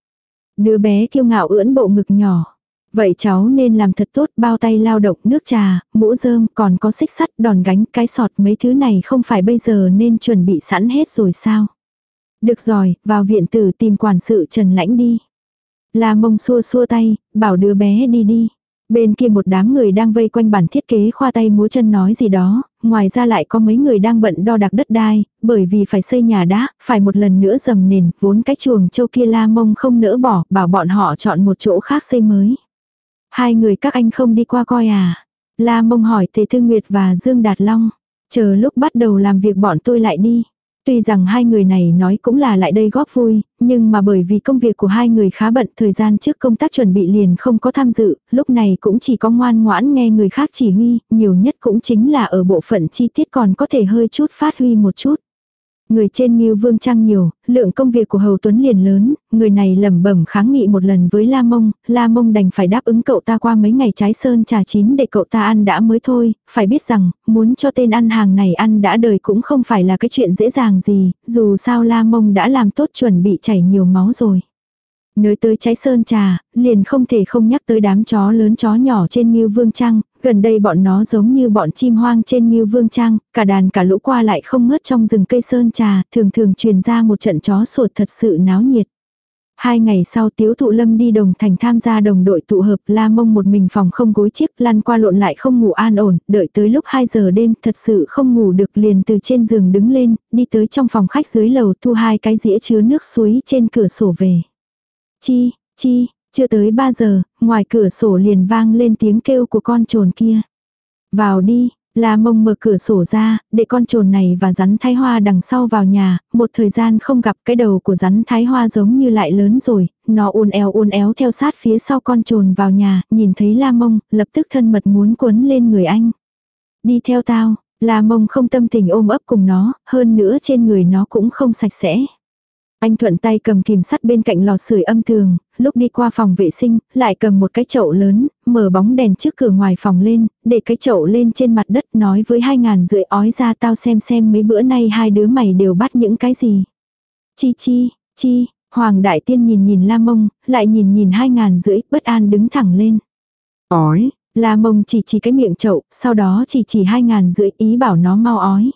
Đứa bé kiêu ngạo ưỡn bộ ngực nhỏ. Vậy cháu nên làm thật tốt bao tay lao động nước trà, mũ rơm còn có xích sắt đòn gánh cái sọt mấy thứ này không phải bây giờ nên chuẩn bị sẵn hết rồi sao. Được rồi, vào viện tử tìm quản sự Trần Lãnh đi. La mông xua xua tay, bảo đứa bé đi đi. Bên kia một đám người đang vây quanh bản thiết kế khoa tay múa chân nói gì đó, ngoài ra lại có mấy người đang bận đo đạc đất đai, bởi vì phải xây nhà đá, phải một lần nữa dầm nền, vốn cái chuồng châu kia la mông không nỡ bỏ, bảo bọn họ chọn một chỗ khác xây mới. Hai người các anh không đi qua coi à? La mông hỏi Tề Thư Nguyệt và Dương Đạt Long. Chờ lúc bắt đầu làm việc bọn tôi lại đi. Tuy rằng hai người này nói cũng là lại đây góp vui, nhưng mà bởi vì công việc của hai người khá bận thời gian trước công tác chuẩn bị liền không có tham dự, lúc này cũng chỉ có ngoan ngoãn nghe người khác chỉ huy, nhiều nhất cũng chính là ở bộ phận chi tiết còn có thể hơi chút phát huy một chút. Người trên Ngưu Vương Trang nhiều, lượng công việc của Hầu Tuấn liền lớn, người này lẩm bẩm kháng nghị một lần với La Mông, La Mông đành phải đáp ứng cậu ta qua mấy ngày trái sơn trà chín để cậu ta ăn đã mới thôi, phải biết rằng, muốn cho tên ăn hàng này ăn đã đời cũng không phải là cái chuyện dễ dàng gì, dù sao La Mông đã làm tốt chuẩn bị chảy nhiều máu rồi. Nơi tới trái sơn trà, liền không thể không nhắc tới đám chó lớn chó nhỏ trên Ngưu Vương Trang, gần đây bọn nó giống như bọn chim hoang trên Ngưu Vương Trang, cả đàn cả lũ qua lại không ngớt trong rừng cây sơn trà, thường thường truyền ra một trận chó sột thật sự náo nhiệt. Hai ngày sau tiếu thụ lâm đi đồng thành tham gia đồng đội tụ hợp la mông một mình phòng không gối chiếc lăn qua lộn lại không ngủ an ổn, đợi tới lúc 2 giờ đêm thật sự không ngủ được liền từ trên giường đứng lên, đi tới trong phòng khách dưới lầu thu hai cái dĩa chứa nước suối trên cửa sổ về. Chi, chi, chưa tới 3 giờ, ngoài cửa sổ liền vang lên tiếng kêu của con trồn kia. Vào đi, La mông mở cửa sổ ra, để con trồn này và rắn thái hoa đằng sau vào nhà, một thời gian không gặp cái đầu của rắn thái hoa giống như lại lớn rồi, nó uốn éo uốn éo theo sát phía sau con trồn vào nhà, nhìn thấy la mông, lập tức thân mật muốn quấn lên người anh. Đi theo tao, la mông không tâm tình ôm ấp cùng nó, hơn nữa trên người nó cũng không sạch sẽ. Anh thuận tay cầm kìm sắt bên cạnh lò sưởi âm tường, lúc đi qua phòng vệ sinh, lại cầm một cái chậu lớn, mở bóng đèn trước cửa ngoài phòng lên, để cái chậu lên trên mặt đất nói với hai ngàn rưỡi ói ra tao xem xem mấy bữa nay hai đứa mày đều bắt những cái gì. Chi chi, chi, Hoàng Đại Tiên nhìn nhìn La Mông, lại nhìn nhìn hai ngàn rưỡi, bất an đứng thẳng lên. Ói, La Mông chỉ chỉ cái miệng chậu, sau đó chỉ chỉ hai ngàn rưỡi ý bảo nó mau ói.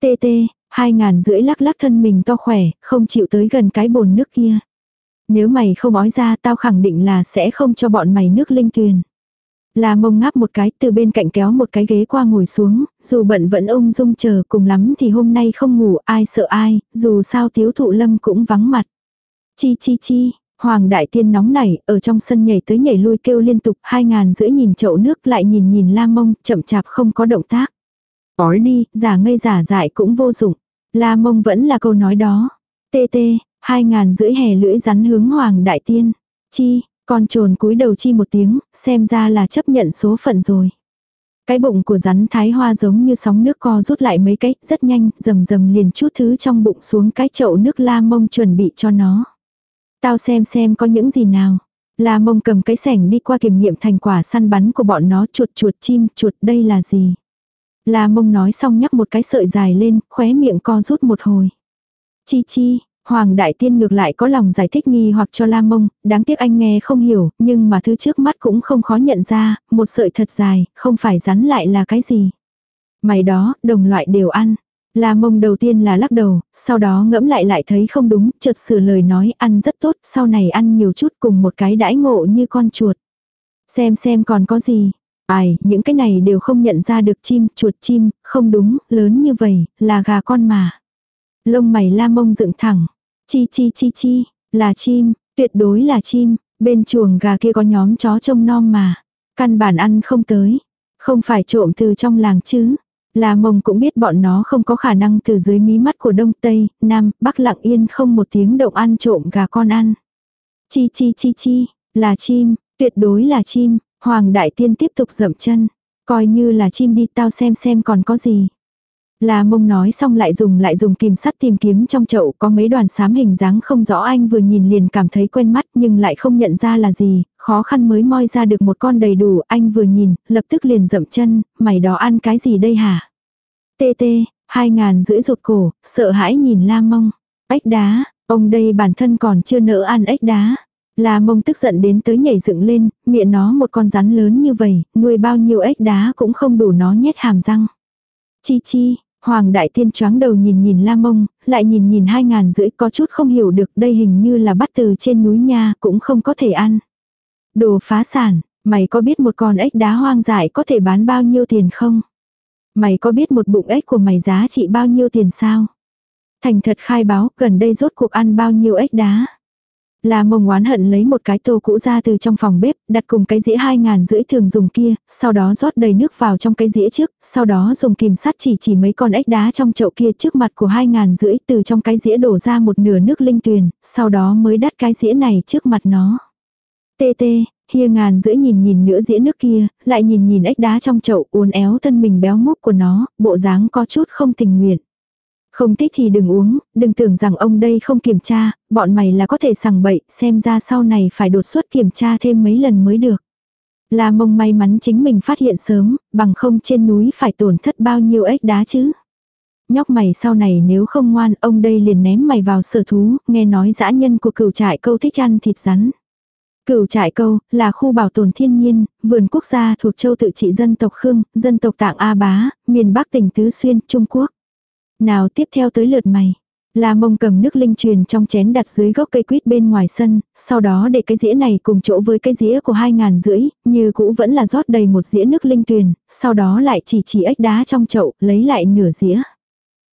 Tê tê, Hai ngàn rưỡi lắc lắc thân mình to khỏe, không chịu tới gần cái bồn nước kia. Nếu mày không ói ra tao khẳng định là sẽ không cho bọn mày nước linh tuyền. Là mông ngáp một cái từ bên cạnh kéo một cái ghế qua ngồi xuống, dù bận vẫn ông dung chờ cùng lắm thì hôm nay không ngủ ai sợ ai, dù sao tiếu thụ lâm cũng vắng mặt. Chi chi chi, Hoàng đại tiên nóng nảy, ở trong sân nhảy tới nhảy lui kêu liên tục hai ngàn rưỡi nhìn chậu nước lại nhìn nhìn la mông, chậm chạp không có động tác. Ói đi, giả ngây giả dại cũng vô dụng. La mông vẫn là câu nói đó. Tê tê, hai ngàn rưỡi hè lưỡi rắn hướng hoàng đại tiên. Chi, con trồn cúi đầu chi một tiếng, xem ra là chấp nhận số phận rồi. Cái bụng của rắn thái hoa giống như sóng nước co rút lại mấy cái, rất nhanh, rầm rầm liền chút thứ trong bụng xuống cái chậu nước la mông chuẩn bị cho nó. Tao xem xem có những gì nào. La mông cầm cái sẻng đi qua kiểm nghiệm thành quả săn bắn của bọn nó chuột chuột chim chuột đây là gì. La mông nói xong nhắc một cái sợi dài lên, khóe miệng co rút một hồi. Chi chi, Hoàng Đại Tiên ngược lại có lòng giải thích nghi hoặc cho La Mông, đáng tiếc anh nghe không hiểu, nhưng mà thứ trước mắt cũng không khó nhận ra, một sợi thật dài, không phải rắn lại là cái gì. Mày đó, đồng loại đều ăn. La Mông đầu tiên là lắc đầu, sau đó ngẫm lại lại thấy không đúng, chợt sửa lời nói ăn rất tốt, sau này ăn nhiều chút cùng một cái đãi ngộ như con chuột. Xem xem còn có gì, Ai, những cái này đều không nhận ra được chim, chuột chim, không đúng, lớn như vậy, là gà con mà. Lông mày la mông dựng thẳng. Chi chi chi chi, là chim, tuyệt đối là chim, bên chuồng gà kia có nhóm chó trông nom mà. Căn bản ăn không tới. Không phải trộm từ trong làng chứ. La mông cũng biết bọn nó không có khả năng từ dưới mí mắt của Đông Tây, Nam, Bắc lặng yên không một tiếng động ăn trộm gà con ăn. Chi chi chi chi, là chim, tuyệt đối là chim, Hoàng Đại Tiên tiếp tục dậm chân. Coi như là chim đi tao xem xem còn có gì. La mông nói xong lại dùng lại dùng kìm sắt tìm kiếm trong chậu có mấy đoàn xám hình dáng không rõ anh vừa nhìn liền cảm thấy quen mắt nhưng lại không nhận ra là gì, khó khăn mới moi ra được một con đầy đủ, anh vừa nhìn, lập tức liền dậm chân, mày đó ăn cái gì đây hả? Tê tê, hai ngàn rưỡi rụt cổ, sợ hãi nhìn la mông. Ếch đá, ông đây bản thân còn chưa nỡ ăn ếch đá. La mông tức giận đến tới nhảy dựng lên, miệng nó một con rắn lớn như vậy, nuôi bao nhiêu ếch đá cũng không đủ nó nhét hàm răng. Chi chi, Hoàng đại tiên choáng đầu nhìn nhìn la mông, lại nhìn nhìn hai ngàn rưỡi có chút không hiểu được đây hình như là bắt từ trên núi nha cũng không có thể ăn. Đồ phá sản, mày có biết một con ếch đá hoang dại có thể bán bao nhiêu tiền không? Mày có biết một bụng ếch của mày giá trị bao nhiêu tiền sao? Thành thật khai báo gần đây rốt cuộc ăn bao nhiêu ếch đá? La mông oán hận lấy một cái tô cũ ra từ trong phòng bếp, đặt cùng cái dĩa hai ngàn rưỡi thường dùng kia, sau đó rót đầy nước vào trong cái dĩa trước, sau đó dùng kìm sắt chỉ chỉ mấy con ếch đá trong chậu kia trước mặt của hai ngàn rưỡi từ trong cái dĩa đổ ra một nửa nước linh tuyền, sau đó mới đắt cái dĩa này trước mặt nó. Tê tê, hia ngàn rưỡi nhìn nhìn nữa dĩa nước kia, lại nhìn nhìn ếch đá trong chậu uốn éo thân mình béo múc của nó, bộ dáng có chút không tình nguyện. Không thích thì đừng uống, đừng tưởng rằng ông đây không kiểm tra, bọn mày là có thể sằng bậy, xem ra sau này phải đột xuất kiểm tra thêm mấy lần mới được. La mông may mắn chính mình phát hiện sớm, bằng không trên núi phải tổn thất bao nhiêu ếch đá chứ. Nhóc mày sau này nếu không ngoan, ông đây liền ném mày vào sở thú, nghe nói dã nhân của cửu trại câu thích ăn thịt rắn. Cửu trại câu là khu bảo tồn thiên nhiên, vườn quốc gia thuộc châu tự trị dân tộc Khương, dân tộc Tạng A Bá, miền Bắc tỉnh Tứ Xuyên, Trung Quốc. Nào tiếp theo tới lượt mày. La mông cầm nước linh truyền trong chén đặt dưới gốc cây quýt bên ngoài sân, sau đó để cái dĩa này cùng chỗ với cái dĩa của hai ngàn rưỡi, như cũ vẫn là rót đầy một dĩa nước linh tuyền, sau đó lại chỉ chỉ ếch đá trong chậu, lấy lại nửa dĩa.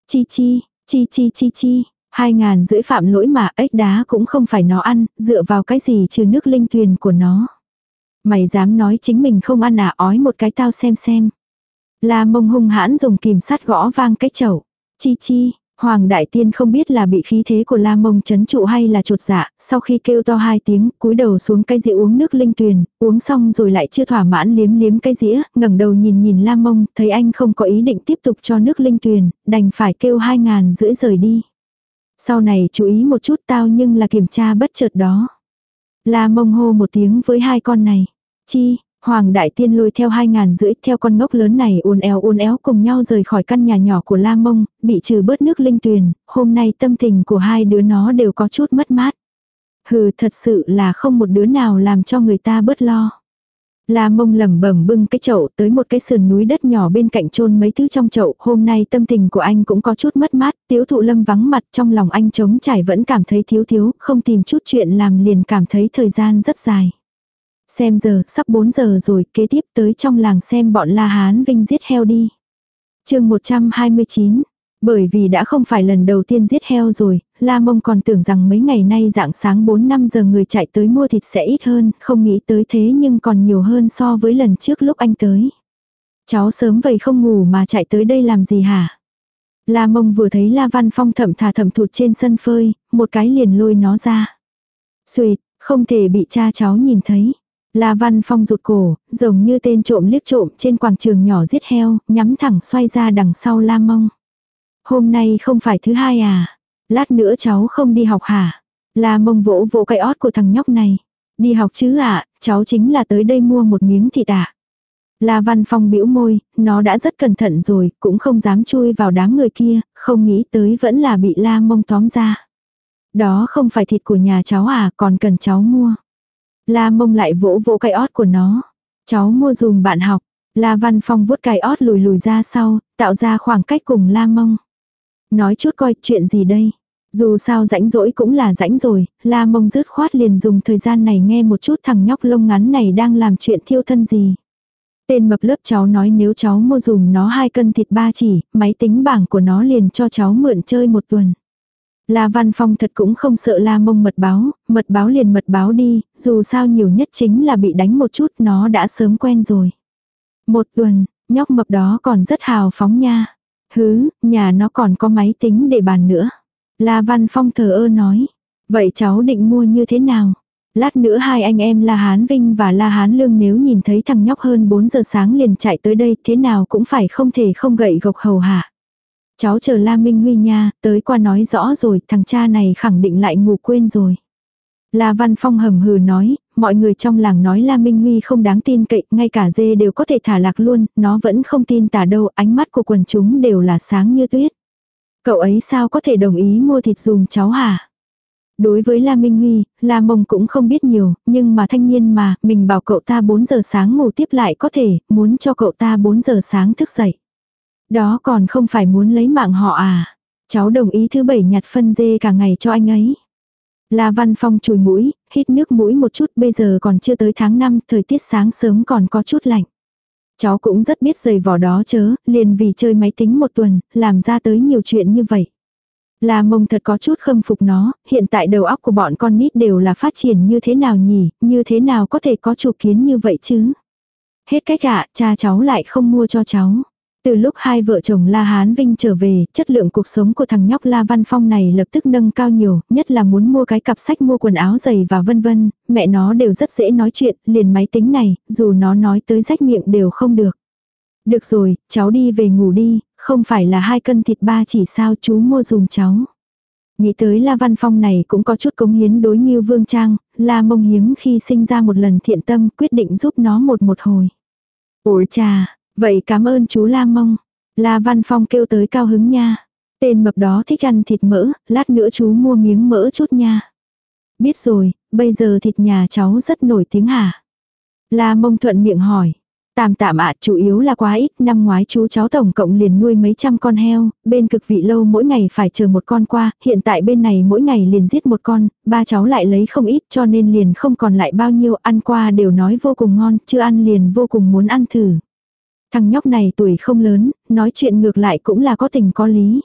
Chi chi, chi chi chi chi, hai ngàn rưỡi phạm lỗi mà ếch đá cũng không phải nó ăn, dựa vào cái gì trừ nước linh tuyền của nó. Mày dám nói chính mình không ăn à ói một cái tao xem xem. La mông hung hãn dùng kìm sắt gõ vang cái chậu. Chi chi, Hoàng Đại Tiên không biết là bị khí thế của La Mông chấn trụ hay là trột dạ, sau khi kêu to hai tiếng, cúi đầu xuống cái dĩa uống nước linh tuyền, uống xong rồi lại chưa thỏa mãn liếm liếm cái dĩa, ngẩng đầu nhìn nhìn La Mông, thấy anh không có ý định tiếp tục cho nước linh tuyền, đành phải kêu hai ngàn rưỡi rời đi. Sau này chú ý một chút tao nhưng là kiểm tra bất chợt đó. La Mông hô một tiếng với hai con này. Chi, Hoàng đại tiên lôi theo hai ngàn rưỡi theo con ngốc lớn này uốn éo uốn éo cùng nhau rời khỏi căn nhà nhỏ của La Mông, bị trừ bớt nước linh tuyền, hôm nay tâm tình của hai đứa nó đều có chút mất mát. Hừ thật sự là không một đứa nào làm cho người ta bớt lo. La mông lẩm bẩm bưng cái chậu tới một cái sườn núi đất nhỏ bên cạnh chôn mấy thứ trong chậu, hôm nay tâm tình của anh cũng có chút mất mát, tiếu thụ lâm vắng mặt trong lòng anh trống trải vẫn cảm thấy thiếu thiếu, không tìm chút chuyện làm liền cảm thấy thời gian rất dài. Xem giờ, sắp 4 giờ rồi, kế tiếp tới trong làng xem bọn La Hán Vinh giết heo đi. chương 129, bởi vì đã không phải lần đầu tiên giết heo rồi, La Mông còn tưởng rằng mấy ngày nay dạng sáng 4-5 giờ người chạy tới mua thịt sẽ ít hơn, không nghĩ tới thế nhưng còn nhiều hơn so với lần trước lúc anh tới. Cháu sớm vậy không ngủ mà chạy tới đây làm gì hả? La Mông vừa thấy La Văn Phong thẩm thà thẩm thụt trên sân phơi, một cái liền lôi nó ra. Xuyệt, không thể bị cha cháu nhìn thấy. La Văn Phong rụt cổ, giống như tên trộm liếc trộm trên quảng trường nhỏ giết heo, nhắm thẳng xoay ra đằng sau La Mông. Hôm nay không phải thứ hai à? Lát nữa cháu không đi học hả? La Mông vỗ vỗ cái ót của thằng nhóc này. Đi học chứ ạ, à, cháu chính là tới đây mua một miếng thịt ạ. À. La Văn Phong bĩu môi, nó đã rất cẩn thận rồi, cũng không dám chui vào đám người kia, không nghĩ tới vẫn là bị La Mông tóm ra. Đó không phải thịt của nhà cháu à, còn cần cháu mua. La mông lại vỗ vỗ cái ót của nó. Cháu mua dùm bạn học. La Văn Phong vuốt cái ót lùi lùi ra sau, tạo ra khoảng cách cùng La mông. Nói chút coi chuyện gì đây. Dù sao rãnh rỗi cũng là rãnh rồi, La mông rứt khoát liền dùng thời gian này nghe một chút thằng nhóc lông ngắn này đang làm chuyện thiêu thân gì. Tên mập lớp cháu nói nếu cháu mua dùm nó hai cân thịt ba chỉ, máy tính bảng của nó liền cho cháu mượn chơi một tuần. La Văn Phong thật cũng không sợ La Mông mật báo, mật báo liền mật báo đi, dù sao nhiều nhất chính là bị đánh một chút nó đã sớm quen rồi. Một tuần, Nhóc mập đó còn rất hào phóng nha. Hứ, nhà nó còn có máy tính để bàn nữa. La Văn Phong thờ ơ nói. Vậy cháu định mua như thế nào? Lát nữa hai anh em La Hán Vinh và La Hán Lương nếu nhìn thấy thằng nhóc hơn 4 giờ sáng liền chạy tới đây thế nào cũng phải không thể không gậy gộc hầu hạ. Cháu chờ La Minh Huy nha, tới qua nói rõ rồi, thằng cha này khẳng định lại ngủ quên rồi. La Văn Phong hầm hừ nói, mọi người trong làng nói La Minh Huy không đáng tin cậy, ngay cả dê đều có thể thả lạc luôn, nó vẫn không tin tả đâu, ánh mắt của quần chúng đều là sáng như tuyết. Cậu ấy sao có thể đồng ý mua thịt dùng cháu hả? Đối với La Minh Huy, La Mông cũng không biết nhiều, nhưng mà thanh niên mà, mình bảo cậu ta 4 giờ sáng ngủ tiếp lại có thể, muốn cho cậu ta 4 giờ sáng thức dậy. Đó còn không phải muốn lấy mạng họ à. Cháu đồng ý thứ bảy nhặt phân dê cả ngày cho anh ấy. La Văn Phong chùi mũi, hít nước mũi một chút bây giờ còn chưa tới tháng 5, thời tiết sáng sớm còn có chút lạnh. Cháu cũng rất biết giày vỏ đó chớ, liền vì chơi máy tính một tuần, làm ra tới nhiều chuyện như vậy. La mông thật có chút khâm phục nó, hiện tại đầu óc của bọn con nít đều là phát triển như thế nào nhỉ, như thế nào có thể có chủ kiến như vậy chứ. Hết cách ạ, cha cháu lại không mua cho cháu. Từ lúc hai vợ chồng La Hán Vinh trở về, chất lượng cuộc sống của thằng nhóc La Văn Phong này lập tức nâng cao nhiều, nhất là muốn mua cái cặp sách mua quần áo giày và vân vân, mẹ nó đều rất dễ nói chuyện, liền máy tính này, dù nó nói tới rách miệng đều không được. Được rồi, cháu đi về ngủ đi, không phải là hai cân thịt ba chỉ sao chú mua dùm cháu. Nghĩ tới La Văn Phong này cũng có chút cống hiến đối như Vương Trang, La Mông Hiếm khi sinh ra một lần thiện tâm quyết định giúp nó một một hồi. Ủa cha. Vậy cảm ơn chú La Mông. La Văn Phong kêu tới cao hứng nha. Tên mập đó thích ăn thịt mỡ, lát nữa chú mua miếng mỡ chút nha. Biết rồi, bây giờ thịt nhà cháu rất nổi tiếng hả? La Mông thuận miệng hỏi. Tạm tạm ạ, chủ yếu là quá ít, năm ngoái chú cháu tổng cộng liền nuôi mấy trăm con heo, bên cực vị lâu mỗi ngày phải chờ một con qua, hiện tại bên này mỗi ngày liền giết một con, ba cháu lại lấy không ít cho nên liền không còn lại bao nhiêu, ăn qua đều nói vô cùng ngon, chưa ăn liền vô cùng muốn ăn thử. Thằng nhóc này tuổi không lớn, nói chuyện ngược lại cũng là có tình có lý.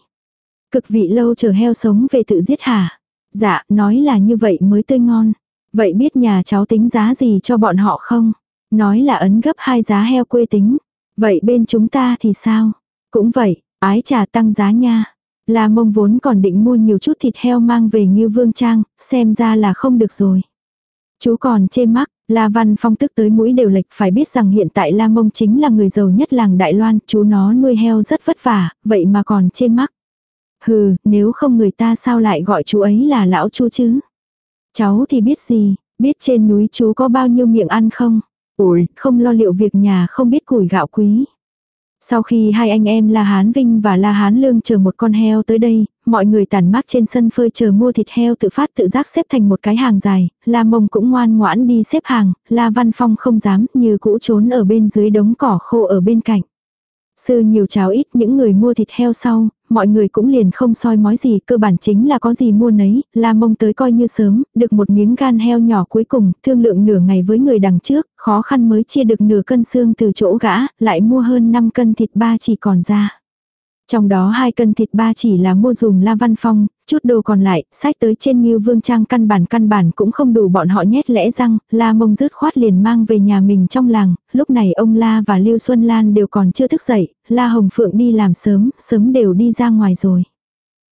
Cực vị lâu chờ heo sống về tự giết hả? Dạ, nói là như vậy mới tươi ngon. Vậy biết nhà cháu tính giá gì cho bọn họ không? Nói là ấn gấp hai giá heo quê tính. Vậy bên chúng ta thì sao? Cũng vậy, ái trà tăng giá nha. Là mông vốn còn định mua nhiều chút thịt heo mang về như vương trang, xem ra là không được rồi. Chú còn chê mắc, La Văn Phong tức tới mũi đều lệch phải biết rằng hiện tại La Mông chính là người giàu nhất làng Đại Loan, chú nó nuôi heo rất vất vả, vậy mà còn chê mắc. Hừ, nếu không người ta sao lại gọi chú ấy là lão chú chứ? Cháu thì biết gì, biết trên núi chú có bao nhiêu miệng ăn không? Ôi, không lo liệu việc nhà không biết củi gạo quý. Sau khi hai anh em La Hán Vinh và La Hán Lương chờ một con heo tới đây, mọi người tản mát trên sân phơi chờ mua thịt heo tự phát tự giác xếp thành một cái hàng dài, La Mông cũng ngoan ngoãn đi xếp hàng, La Văn Phong không dám như cũ trốn ở bên dưới đống cỏ khô ở bên cạnh. Sư nhiều cháo ít những người mua thịt heo sau, mọi người cũng liền không soi mói gì, cơ bản chính là có gì mua nấy, la mông tới coi như sớm, được một miếng gan heo nhỏ cuối cùng, thương lượng nửa ngày với người đằng trước, khó khăn mới chia được nửa cân xương từ chỗ gã, lại mua hơn 5 cân thịt ba chỉ còn ra. Trong đó hai cân thịt ba chỉ là mua dùng La Văn Phong, chút đồ còn lại, sách tới trên Ngưu Vương Trang căn bản căn bản cũng không đủ bọn họ nhét lẽ răng, La Mông rứt khoát liền mang về nhà mình trong làng, lúc này ông La và Lưu Xuân Lan đều còn chưa thức dậy, La Hồng Phượng đi làm sớm, sớm đều đi ra ngoài rồi.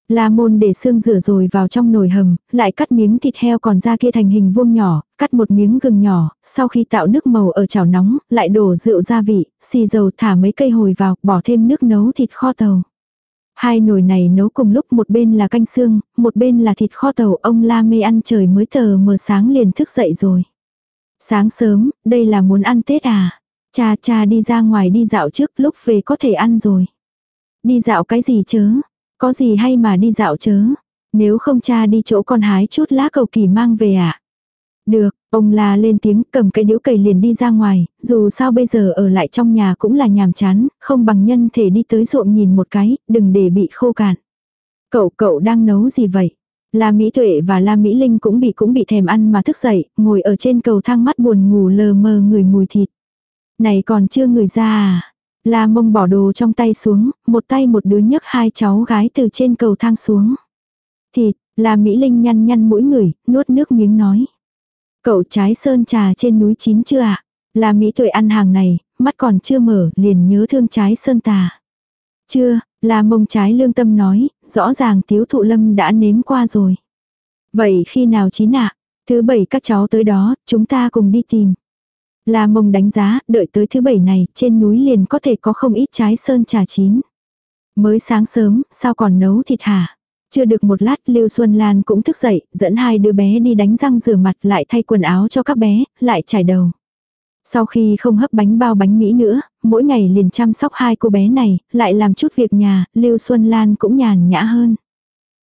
La môn để xương rửa rồi vào trong nồi hầm, lại cắt miếng thịt heo còn ra kia thành hình vuông nhỏ, cắt một miếng gừng nhỏ, sau khi tạo nước màu ở chảo nóng, lại đổ rượu gia vị, xì dầu thả mấy cây hồi vào, bỏ thêm nước nấu thịt kho tàu. Hai nồi này nấu cùng lúc một bên là canh xương, một bên là thịt kho tàu ông la mê ăn trời mới tờ mờ sáng liền thức dậy rồi. Sáng sớm, đây là muốn ăn Tết à? Cha cha đi ra ngoài đi dạo trước lúc về có thể ăn rồi. Đi dạo cái gì chớ? Có gì hay mà đi dạo chớ? Nếu không cha đi chỗ con hái chút lá cầu kỳ mang về à? Được, ông la lên tiếng cầm cái điếu cầy liền đi ra ngoài, dù sao bây giờ ở lại trong nhà cũng là nhàm chán, không bằng nhân thể đi tới ruộng nhìn một cái, đừng để bị khô cạn. Cậu cậu đang nấu gì vậy? La Mỹ Tuệ và La Mỹ Linh cũng bị cũng bị thèm ăn mà thức dậy, ngồi ở trên cầu thang mắt buồn ngủ lờ mờ người mùi thịt. Này còn chưa người ra à? La mông bỏ đồ trong tay xuống, một tay một đứa nhấc hai cháu gái từ trên cầu thang xuống. Thịt, La Mỹ Linh nhăn nhăn mũi người, nuốt nước miếng nói. Cậu trái sơn trà trên núi chín chưa ạ? À? Là Mỹ tuổi ăn hàng này, mắt còn chưa mở, liền nhớ thương trái sơn tà. Chưa, là mông trái lương tâm nói, rõ ràng tiếu thụ lâm đã nếm qua rồi. Vậy khi nào chín ạ? Thứ bảy các cháu tới đó, chúng ta cùng đi tìm. La mông đánh giá, đợi tới thứ bảy này, trên núi liền có thể có không ít trái sơn trà chín. Mới sáng sớm, sao còn nấu thịt hả? Chưa được một lát Lưu Xuân Lan cũng thức dậy, dẫn hai đứa bé đi đánh răng rửa mặt lại thay quần áo cho các bé, lại trải đầu. Sau khi không hấp bánh bao bánh Mỹ nữa, mỗi ngày liền chăm sóc hai cô bé này, lại làm chút việc nhà, Lưu Xuân Lan cũng nhàn nhã hơn.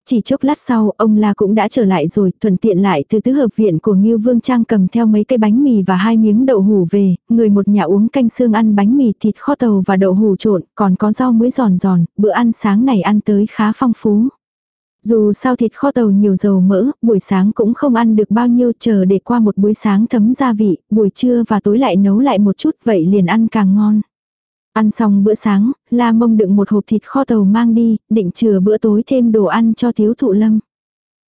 Chỉ chốc lát sau, ông La cũng đã trở lại rồi, thuận tiện lại từ tứ hợp viện của Ngưu Vương Trang cầm theo mấy cây bánh mì và hai miếng đậu hủ về, người một nhà uống canh xương ăn bánh mì thịt kho tàu và đậu hủ trộn, còn có rau muối giòn giòn, bữa ăn sáng này ăn tới khá phong phú. Dù sao thịt kho tàu nhiều dầu mỡ, buổi sáng cũng không ăn được bao nhiêu chờ để qua một buổi sáng thấm gia vị, buổi trưa và tối lại nấu lại một chút vậy liền ăn càng ngon. Ăn xong bữa sáng, La Mông đựng một hộp thịt kho tàu mang đi, định chừa bữa tối thêm đồ ăn cho thiếu thụ lâm.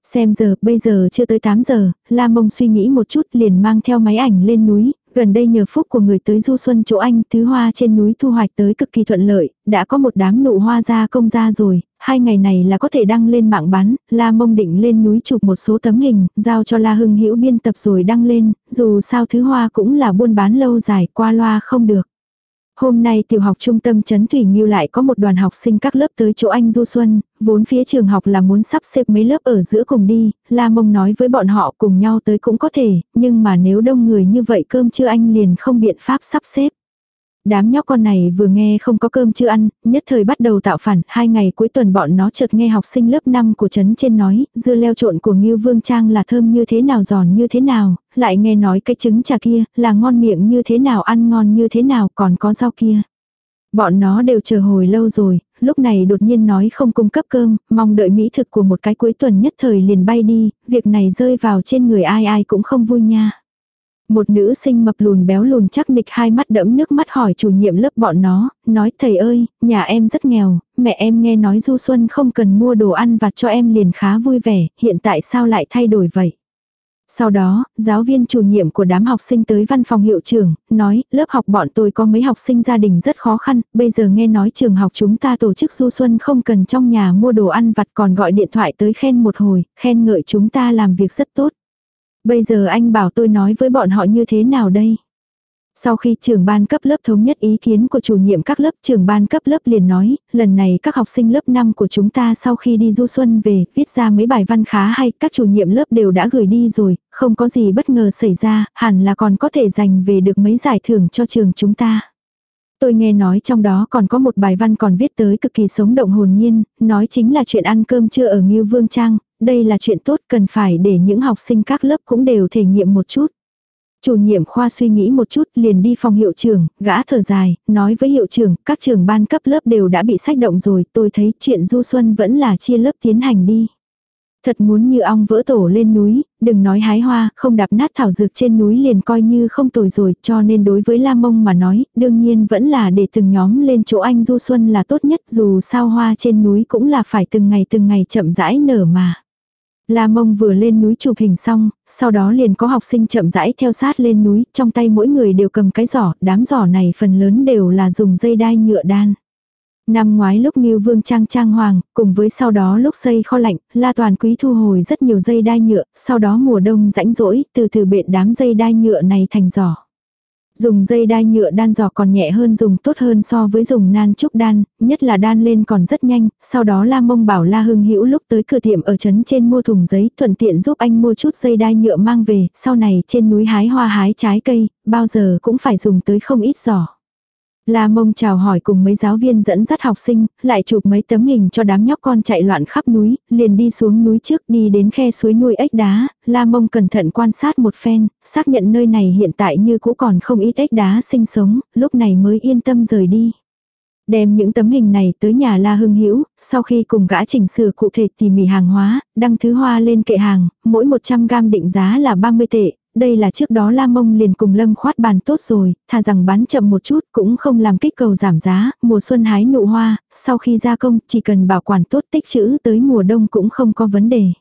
Xem giờ, bây giờ chưa tới 8 giờ, La Mông suy nghĩ một chút liền mang theo máy ảnh lên núi, gần đây nhờ phúc của người tới du xuân chỗ anh, thứ hoa trên núi thu hoạch tới cực kỳ thuận lợi, đã có một đám nụ hoa ra công ra rồi, hai ngày này là có thể đăng lên mạng bán, La Mông định lên núi chụp một số tấm hình, giao cho La Hưng Hữu biên tập rồi đăng lên, dù sao thứ hoa cũng là buôn bán lâu dài, qua loa không được. Hôm nay tiểu học trung tâm Trấn Thủy Nghiêu lại có một đoàn học sinh các lớp tới chỗ anh Du Xuân, vốn phía trường học là muốn sắp xếp mấy lớp ở giữa cùng đi, La Mông nói với bọn họ cùng nhau tới cũng có thể, nhưng mà nếu đông người như vậy cơm chưa anh liền không biện pháp sắp xếp. Đám nhóc con này vừa nghe không có cơm chưa ăn, nhất thời bắt đầu tạo phản, hai ngày cuối tuần bọn nó chợt nghe học sinh lớp 5 của trấn trên nói, dưa leo trộn của Ngưu Vương Trang là thơm như thế nào giòn như thế nào, lại nghe nói cái trứng trà kia là ngon miệng như thế nào ăn ngon như thế nào còn có rau kia. Bọn nó đều chờ hồi lâu rồi, lúc này đột nhiên nói không cung cấp cơm, mong đợi mỹ thực của một cái cuối tuần nhất thời liền bay đi, việc này rơi vào trên người ai ai cũng không vui nha. Một nữ sinh mập lùn béo lùn chắc nịch hai mắt đẫm nước mắt hỏi chủ nhiệm lớp bọn nó, nói thầy ơi, nhà em rất nghèo, mẹ em nghe nói Du Xuân không cần mua đồ ăn vặt cho em liền khá vui vẻ, hiện tại sao lại thay đổi vậy? Sau đó, giáo viên chủ nhiệm của đám học sinh tới văn phòng hiệu trưởng, nói, lớp học bọn tôi có mấy học sinh gia đình rất khó khăn, bây giờ nghe nói trường học chúng ta tổ chức du xuân không cần trong nhà mua đồ ăn vặt còn gọi điện thoại tới khen một hồi, khen ngợi chúng ta làm việc rất tốt. Bây giờ anh bảo tôi nói với bọn họ như thế nào đây? Sau khi trưởng ban cấp lớp thống nhất ý kiến của chủ nhiệm các lớp, trưởng ban cấp lớp liền nói, lần này các học sinh lớp 5 của chúng ta sau khi đi du xuân về, viết ra mấy bài văn khá hay, các chủ nhiệm lớp đều đã gửi đi rồi, không có gì bất ngờ xảy ra, hẳn là còn có thể giành về được mấy giải thưởng cho trường chúng ta. Tôi nghe nói trong đó còn có một bài văn còn viết tới cực kỳ sống động hồn nhiên, nói chính là chuyện ăn cơm trưa ở Ngưu Vương Trang, đây là chuyện tốt cần phải để những học sinh các lớp cũng đều thể nghiệm một chút. Chủ nhiệm khoa suy nghĩ một chút liền đi phòng hiệu trưởng, gã thở dài, nói với hiệu trưởng, các trường ban cấp lớp đều đã bị sách động rồi, tôi thấy chuyện du xuân vẫn là chia lớp tiến hành đi. Thật muốn như ong vỡ tổ lên núi, đừng nói hái hoa, không đạp nát thảo dược trên núi liền coi như không tồi rồi, cho nên đối với La Mông mà nói, đương nhiên vẫn là để từng nhóm lên chỗ anh Du Xuân là tốt nhất dù sao hoa trên núi cũng là phải từng ngày từng ngày chậm rãi nở mà. La mông vừa lên núi chụp hình xong, sau đó liền có học sinh chậm rãi theo sát lên núi, trong tay mỗi người đều cầm cái giỏ, đám giỏ này phần lớn đều là dùng dây đai nhựa đan. Năm ngoái lúc Ngưu Vương Trang Trang Hoàng, cùng với sau đó lúc xây kho lạnh, La Toàn Quý thu hồi rất nhiều dây đai nhựa, sau đó mùa đông rãnh rỗi, từ từ bện đám dây đai nhựa này thành giỏ. Dùng dây đai nhựa đan giỏ còn nhẹ hơn dùng tốt hơn so với dùng nan trúc đan, nhất là đan lên còn rất nhanh, sau đó La Mông bảo La Hưng Hữu lúc tới cửa tiệm ở trấn trên mua thùng giấy thuận tiện giúp anh mua chút dây đai nhựa mang về, sau này trên núi hái hoa hái trái cây, bao giờ cũng phải dùng tới không ít giỏ. La mông chào hỏi cùng mấy giáo viên dẫn dắt học sinh, lại chụp mấy tấm hình cho đám nhóc con chạy loạn khắp núi, liền đi xuống núi trước đi đến khe suối nuôi ếch đá, la mông cẩn thận quan sát một phen, xác nhận nơi này hiện tại như cũ còn không ít ếch đá sinh sống, lúc này mới yên tâm rời đi. Đem những tấm hình này tới nhà La Hưng Hữu sau khi cùng gã chỉnh sửa cụ thể tỉ mỉ hàng hóa, đăng thứ hoa lên kệ hàng, mỗi 100 gam định giá là 30 tệ, đây là trước đó Lam Mông liền cùng Lâm khoát bàn tốt rồi, thà rằng bán chậm một chút cũng không làm kích cầu giảm giá, mùa xuân hái nụ hoa, sau khi gia công chỉ cần bảo quản tốt tích trữ tới mùa đông cũng không có vấn đề.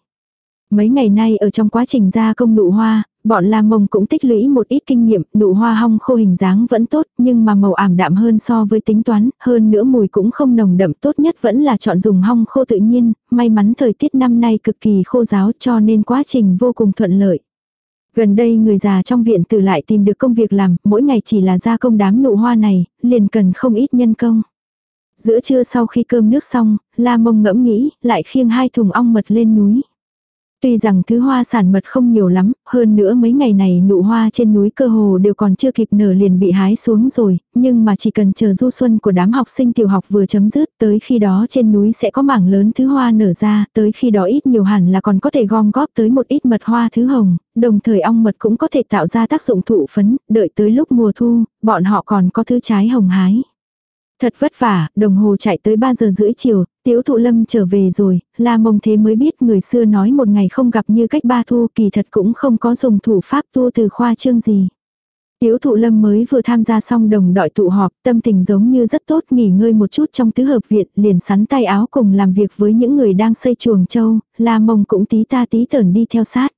Mấy ngày nay ở trong quá trình gia công nụ hoa, bọn La Mông cũng tích lũy một ít kinh nghiệm, nụ hoa hong khô hình dáng vẫn tốt, nhưng mà màu ảm đạm hơn so với tính toán, hơn nữa mùi cũng không nồng đậm tốt nhất vẫn là chọn dùng hong khô tự nhiên, may mắn thời tiết năm nay cực kỳ khô giáo cho nên quá trình vô cùng thuận lợi. Gần đây người già trong viện từ lại tìm được công việc làm, mỗi ngày chỉ là gia công đám nụ hoa này, liền cần không ít nhân công. Giữa trưa sau khi cơm nước xong, La Mông ngẫm nghĩ, lại khiêng hai thùng ong mật lên núi. Tuy rằng thứ hoa sản mật không nhiều lắm, hơn nữa mấy ngày này nụ hoa trên núi cơ hồ đều còn chưa kịp nở liền bị hái xuống rồi, nhưng mà chỉ cần chờ du xuân của đám học sinh tiểu học vừa chấm dứt, tới khi đó trên núi sẽ có mảng lớn thứ hoa nở ra, tới khi đó ít nhiều hẳn là còn có thể gom góp tới một ít mật hoa thứ hồng, đồng thời ong mật cũng có thể tạo ra tác dụng thụ phấn, đợi tới lúc mùa thu, bọn họ còn có thứ trái hồng hái. Thật vất vả, đồng hồ chạy tới 3 giờ rưỡi chiều, tiếu thụ lâm trở về rồi, la mông thế mới biết người xưa nói một ngày không gặp như cách ba thu kỳ thật cũng không có dùng thủ pháp tu từ khoa trương gì. Tiếu thụ lâm mới vừa tham gia xong đồng đội tụ họp, tâm tình giống như rất tốt nghỉ ngơi một chút trong tứ hợp viện, liền sắn tay áo cùng làm việc với những người đang xây chuồng châu, la mông cũng tí ta tí tởn đi theo sát.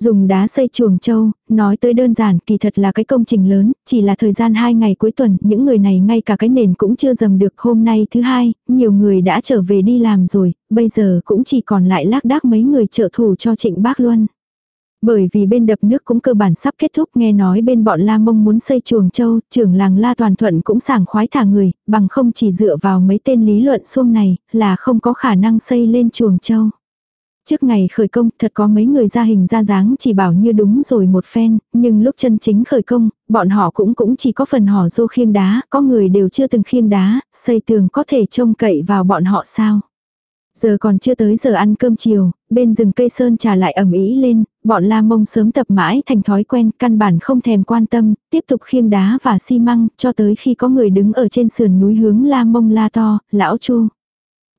Dùng đá xây chuồng trâu nói tới đơn giản kỳ thật là cái công trình lớn, chỉ là thời gian hai ngày cuối tuần, những người này ngay cả cái nền cũng chưa dầm được hôm nay thứ hai, nhiều người đã trở về đi làm rồi, bây giờ cũng chỉ còn lại lác đác mấy người trợ thủ cho trịnh bác luôn Bởi vì bên đập nước cũng cơ bản sắp kết thúc nghe nói bên bọn La Mông muốn xây chuồng châu, trưởng làng La Toàn Thuận cũng sảng khoái thả người, bằng không chỉ dựa vào mấy tên lý luận xuông này, là không có khả năng xây lên chuồng châu. Trước ngày khởi công, thật có mấy người ra hình ra dáng chỉ bảo như đúng rồi một phen, nhưng lúc chân chính khởi công, bọn họ cũng cũng chỉ có phần hỏ dô khiêng đá, có người đều chưa từng khiêng đá, xây tường có thể trông cậy vào bọn họ sao. Giờ còn chưa tới giờ ăn cơm chiều, bên rừng cây sơn trà lại ẩm ý lên, bọn la mông sớm tập mãi thành thói quen, căn bản không thèm quan tâm, tiếp tục khiêng đá và xi măng, cho tới khi có người đứng ở trên sườn núi hướng la mông la to, lão chu.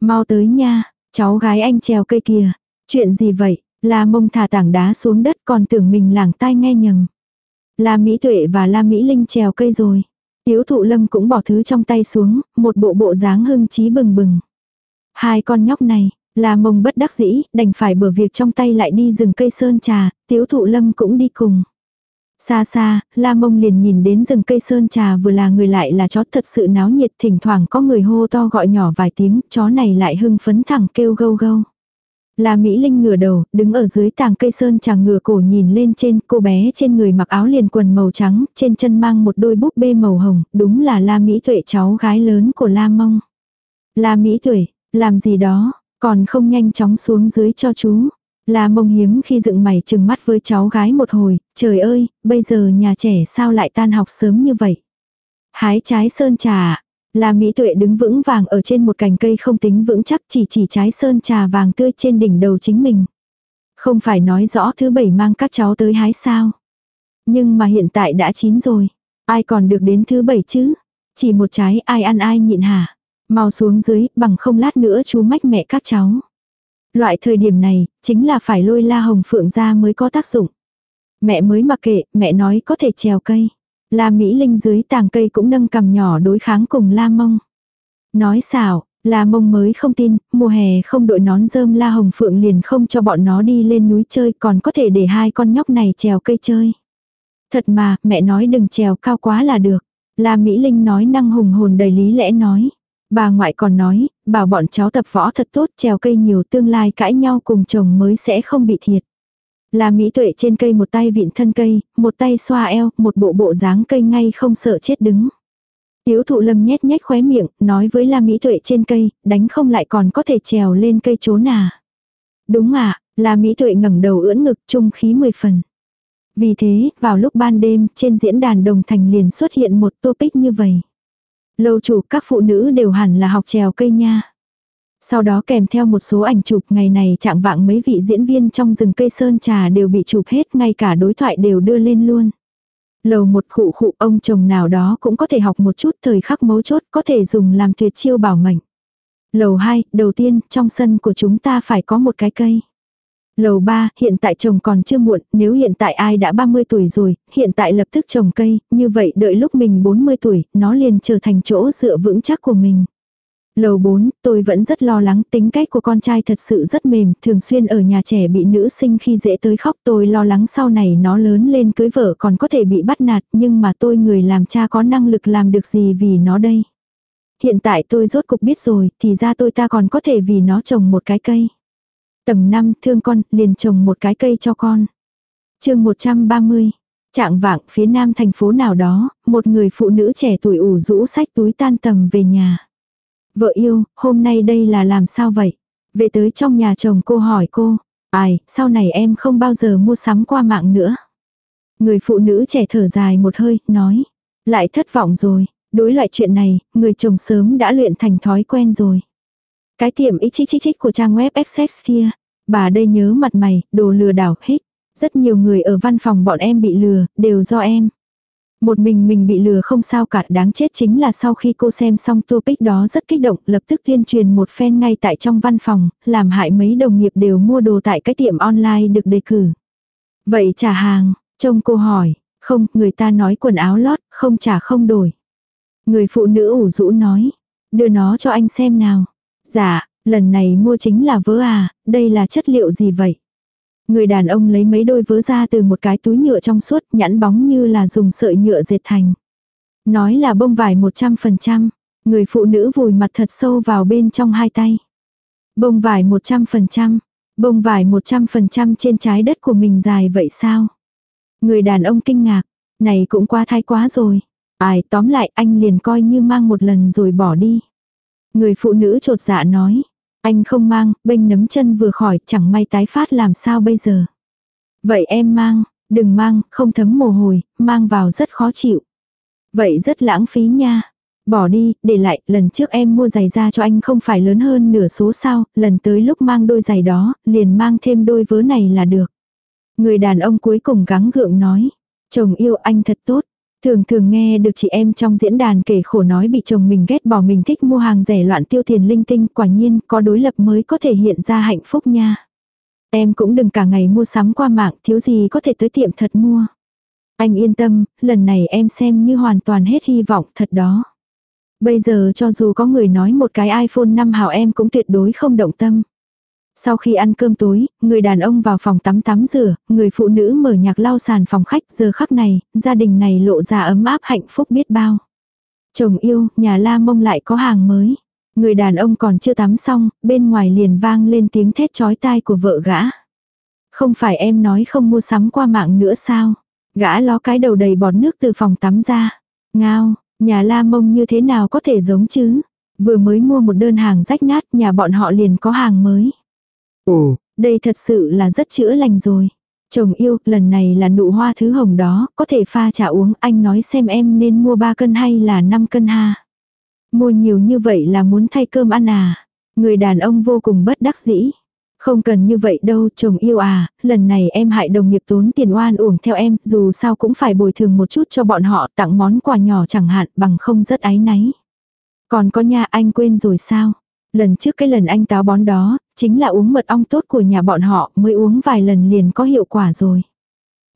Mau tới nha, cháu gái anh trèo cây kìa, Chuyện gì vậy? La mông thả tảng đá xuống đất còn tưởng mình làng tai nghe nhầm. La Mỹ Tuệ và La Mỹ Linh trèo cây rồi. Tiếu thụ lâm cũng bỏ thứ trong tay xuống, một bộ bộ dáng hưng trí bừng bừng. Hai con nhóc này, La mông bất đắc dĩ, đành phải bở việc trong tay lại đi rừng cây sơn trà, tiếu thụ lâm cũng đi cùng. Xa xa, La Mông liền nhìn đến rừng cây sơn trà vừa là người lại là chó thật sự náo nhiệt thỉnh thoảng có người hô to gọi nhỏ vài tiếng, chó này lại hưng phấn thẳng kêu gâu gâu. La Mỹ Linh ngửa đầu, đứng ở dưới tàng cây sơn chàng ngửa cổ nhìn lên trên, cô bé trên người mặc áo liền quần màu trắng, trên chân mang một đôi búp bê màu hồng, đúng là La Mỹ Tuệ cháu gái lớn của La Mông. La Mỹ Tuệ, làm gì đó, còn không nhanh chóng xuống dưới cho chú. La Mông hiếm khi dựng mày chừng mắt với cháu gái một hồi, trời ơi, bây giờ nhà trẻ sao lại tan học sớm như vậy. Hái trái sơn trà, à? La Mỹ Tuệ đứng vững vàng ở trên một cành cây không tính vững chắc chỉ chỉ trái sơn trà vàng tươi trên đỉnh đầu chính mình. Không phải nói rõ thứ bảy mang các cháu tới hái sao. Nhưng mà hiện tại đã chín rồi. Ai còn được đến thứ bảy chứ? Chỉ một trái ai ăn ai nhịn hả? Mau xuống dưới, bằng không lát nữa chú mách mẹ các cháu. Loại thời điểm này, chính là phải lôi la hồng phượng ra mới có tác dụng. Mẹ mới mặc kệ, mẹ nói có thể trèo cây. La Mỹ Linh dưới tàng cây cũng nâng cầm nhỏ đối kháng cùng La Mông. Nói xảo, La Mông mới không tin, mùa hè không đội nón rơm La Hồng Phượng liền không cho bọn nó đi lên núi chơi còn có thể để hai con nhóc này trèo cây chơi. Thật mà, mẹ nói đừng trèo cao quá là được. La Mỹ Linh nói năng hùng hồn đầy lý lẽ nói. Bà ngoại còn nói, bảo bọn cháu tập võ thật tốt trèo cây nhiều tương lai cãi nhau cùng chồng mới sẽ không bị thiệt. Là Mỹ Tuệ trên cây một tay vịn thân cây, một tay xoa eo, một bộ bộ dáng cây ngay không sợ chết đứng. Tiếu thụ lâm nhét nhét khóe miệng, nói với La Mỹ Tuệ trên cây, đánh không lại còn có thể trèo lên cây trốn à. Đúng à, La Mỹ Tuệ ngẩng đầu ưỡn ngực trung khí mười phần. Vì thế, vào lúc ban đêm, trên diễn đàn đồng thành liền xuất hiện một topic như vậy. Lâu chủ các phụ nữ đều hẳn là học trèo cây nha. Sau đó kèm theo một số ảnh chụp ngày này trạng vạng mấy vị diễn viên trong rừng cây sơn trà đều bị chụp hết ngay cả đối thoại đều đưa lên luôn. Lầu một khụ khụ ông chồng nào đó cũng có thể học một chút thời khắc mấu chốt có thể dùng làm tuyệt chiêu bảo mệnh. Lầu 2, đầu tiên, trong sân của chúng ta phải có một cái cây. Lầu 3, hiện tại chồng còn chưa muộn, nếu hiện tại ai đã 30 tuổi rồi, hiện tại lập tức trồng cây, như vậy đợi lúc mình 40 tuổi, nó liền trở thành chỗ dựa vững chắc của mình. Lầu 4, tôi vẫn rất lo lắng, tính cách của con trai thật sự rất mềm, thường xuyên ở nhà trẻ bị nữ sinh khi dễ tới khóc tôi lo lắng sau này nó lớn lên cưới vợ còn có thể bị bắt nạt, nhưng mà tôi người làm cha có năng lực làm được gì vì nó đây. Hiện tại tôi rốt cục biết rồi, thì ra tôi ta còn có thể vì nó trồng một cái cây. Tầng 5, thương con, liền trồng một cái cây cho con. chương 130, Trạng vạng phía nam thành phố nào đó, một người phụ nữ trẻ tuổi ủ rũ sách túi tan tầm về nhà. Vợ yêu, hôm nay đây là làm sao vậy? Về tới trong nhà chồng cô hỏi cô, ai, sau này em không bao giờ mua sắm qua mạng nữa. Người phụ nữ trẻ thở dài một hơi, nói, lại thất vọng rồi, đối loại chuyện này, người chồng sớm đã luyện thành thói quen rồi. Cái tiệm ít chích chích chích của trang web XX kia, bà đây nhớ mặt mày, đồ lừa đảo hết. Rất nhiều người ở văn phòng bọn em bị lừa, đều do em. Một mình mình bị lừa không sao cả đáng chết chính là sau khi cô xem xong topic đó rất kích động lập tức tuyên truyền một phen ngay tại trong văn phòng, làm hại mấy đồng nghiệp đều mua đồ tại cái tiệm online được đề cử. Vậy trả hàng, trông cô hỏi, không, người ta nói quần áo lót, không trả không đổi. Người phụ nữ ủ rũ nói, đưa nó cho anh xem nào. Dạ, lần này mua chính là vớ à, đây là chất liệu gì vậy? Người đàn ông lấy mấy đôi vớ ra từ một cái túi nhựa trong suốt, nhẵn bóng như là dùng sợi nhựa dệt thành. Nói là bông vải 100%. Người phụ nữ vùi mặt thật sâu vào bên trong hai tay. Bông vải 100%. Bông vải 100% trên trái đất của mình dài vậy sao? Người đàn ông kinh ngạc. Này cũng quá thái quá rồi. Ai, tóm lại, anh liền coi như mang một lần rồi bỏ đi. Người phụ nữ trột dạ nói. Anh không mang, bênh nấm chân vừa khỏi, chẳng may tái phát làm sao bây giờ. Vậy em mang, đừng mang, không thấm mồ hôi, mang vào rất khó chịu. Vậy rất lãng phí nha. Bỏ đi, để lại, lần trước em mua giày ra cho anh không phải lớn hơn nửa số sao, lần tới lúc mang đôi giày đó, liền mang thêm đôi vớ này là được. Người đàn ông cuối cùng gắng gượng nói, chồng yêu anh thật tốt, Thường thường nghe được chị em trong diễn đàn kể khổ nói bị chồng mình ghét bỏ mình thích mua hàng rẻ loạn tiêu tiền linh tinh, quả nhiên có đối lập mới có thể hiện ra hạnh phúc nha. Em cũng đừng cả ngày mua sắm qua mạng, thiếu gì có thể tới tiệm thật mua. Anh yên tâm, lần này em xem như hoàn toàn hết hy vọng thật đó. Bây giờ cho dù có người nói một cái iPhone 5 hào em cũng tuyệt đối không động tâm. Sau khi ăn cơm tối, người đàn ông vào phòng tắm tắm rửa, người phụ nữ mở nhạc lau sàn phòng khách giờ khắc này, gia đình này lộ ra ấm áp hạnh phúc biết bao. Chồng yêu, nhà la mông lại có hàng mới. Người đàn ông còn chưa tắm xong, bên ngoài liền vang lên tiếng thét chói tai của vợ gã. Không phải em nói không mua sắm qua mạng nữa sao? Gã ló cái đầu đầy bọt nước từ phòng tắm ra. Ngao, nhà la mông như thế nào có thể giống chứ? Vừa mới mua một đơn hàng rách nát nhà bọn họ liền có hàng mới. Ồ, đây thật sự là rất chữa lành rồi. Chồng yêu, lần này là nụ hoa thứ hồng đó, có thể pha trà uống, anh nói xem em nên mua 3 cân hay là 5 cân ha. Mua nhiều như vậy là muốn thay cơm ăn à. Người đàn ông vô cùng bất đắc dĩ. Không cần như vậy đâu, chồng yêu à, lần này em hại đồng nghiệp tốn tiền oan uổng theo em, dù sao cũng phải bồi thường một chút cho bọn họ tặng món quà nhỏ chẳng hạn, bằng không rất áy náy. Còn có nhà anh quên rồi sao? Lần trước cái lần anh táo bón đó, chính là uống mật ong tốt của nhà bọn họ mới uống vài lần liền có hiệu quả rồi.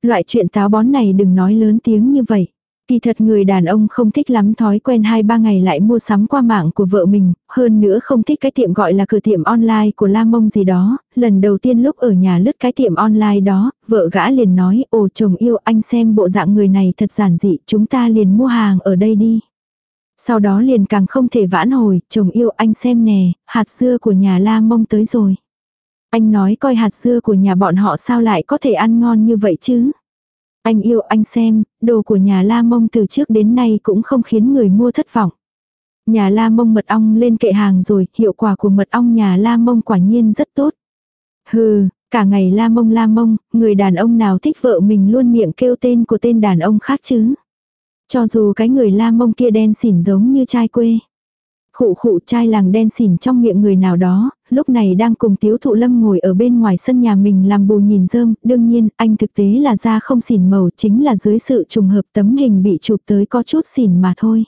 Loại chuyện táo bón này đừng nói lớn tiếng như vậy. Kỳ thật người đàn ông không thích lắm thói quen hai ba ngày lại mua sắm qua mạng của vợ mình, hơn nữa không thích cái tiệm gọi là cửa tiệm online của La Mông gì đó, lần đầu tiên lúc ở nhà lướt cái tiệm online đó, vợ gã liền nói, ồ chồng yêu anh xem bộ dạng người này thật giản dị, chúng ta liền mua hàng ở đây đi. Sau đó liền càng không thể vãn hồi, chồng yêu anh xem nè, hạt dưa của nhà la mông tới rồi. Anh nói coi hạt dưa của nhà bọn họ sao lại có thể ăn ngon như vậy chứ. Anh yêu anh xem, đồ của nhà la mông từ trước đến nay cũng không khiến người mua thất vọng. Nhà la mông mật ong lên kệ hàng rồi, hiệu quả của mật ong nhà la mông quả nhiên rất tốt. Hừ, cả ngày la mông la mông, người đàn ông nào thích vợ mình luôn miệng kêu tên của tên đàn ông khác chứ. Cho dù cái người la mông kia đen xỉn giống như trai quê. Khụ khụ trai làng đen xỉn trong miệng người nào đó, lúc này đang cùng tiếu thụ lâm ngồi ở bên ngoài sân nhà mình làm bù nhìn rơm, đương nhiên anh thực tế là da không xỉn màu chính là dưới sự trùng hợp tấm hình bị chụp tới có chút xỉn mà thôi.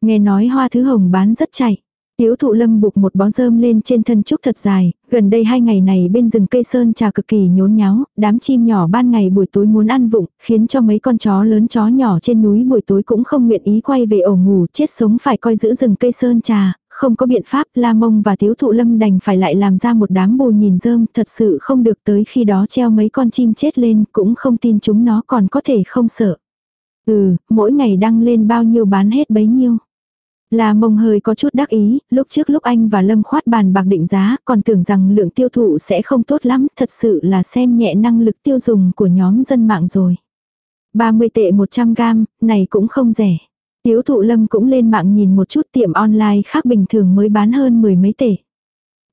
Nghe nói hoa thứ hồng bán rất chạy. Tiếu thụ lâm buộc một bó rơm lên trên thân trúc thật dài, gần đây hai ngày này bên rừng cây sơn trà cực kỳ nhốn nháo, đám chim nhỏ ban ngày buổi tối muốn ăn vụng, khiến cho mấy con chó lớn chó nhỏ trên núi buổi tối cũng không nguyện ý quay về ổ ngủ, chết sống phải coi giữ rừng cây sơn trà, không có biện pháp La Mông và Tiếu Thụ Lâm đành phải lại làm ra một đám bù nhìn rơm thật sự không được tới khi đó treo mấy con chim chết lên cũng không tin chúng nó còn có thể không sợ. Ừ, mỗi ngày đăng lên bao nhiêu bán hết bấy nhiêu. La mông hơi có chút đắc ý, lúc trước lúc anh và Lâm khoát bàn bạc định giá, còn tưởng rằng lượng tiêu thụ sẽ không tốt lắm, thật sự là xem nhẹ năng lực tiêu dùng của nhóm dân mạng rồi. 30 tệ 100 gram, này cũng không rẻ. Tiếu thụ lâm cũng lên mạng nhìn một chút tiệm online khác bình thường mới bán hơn mười mấy tệ.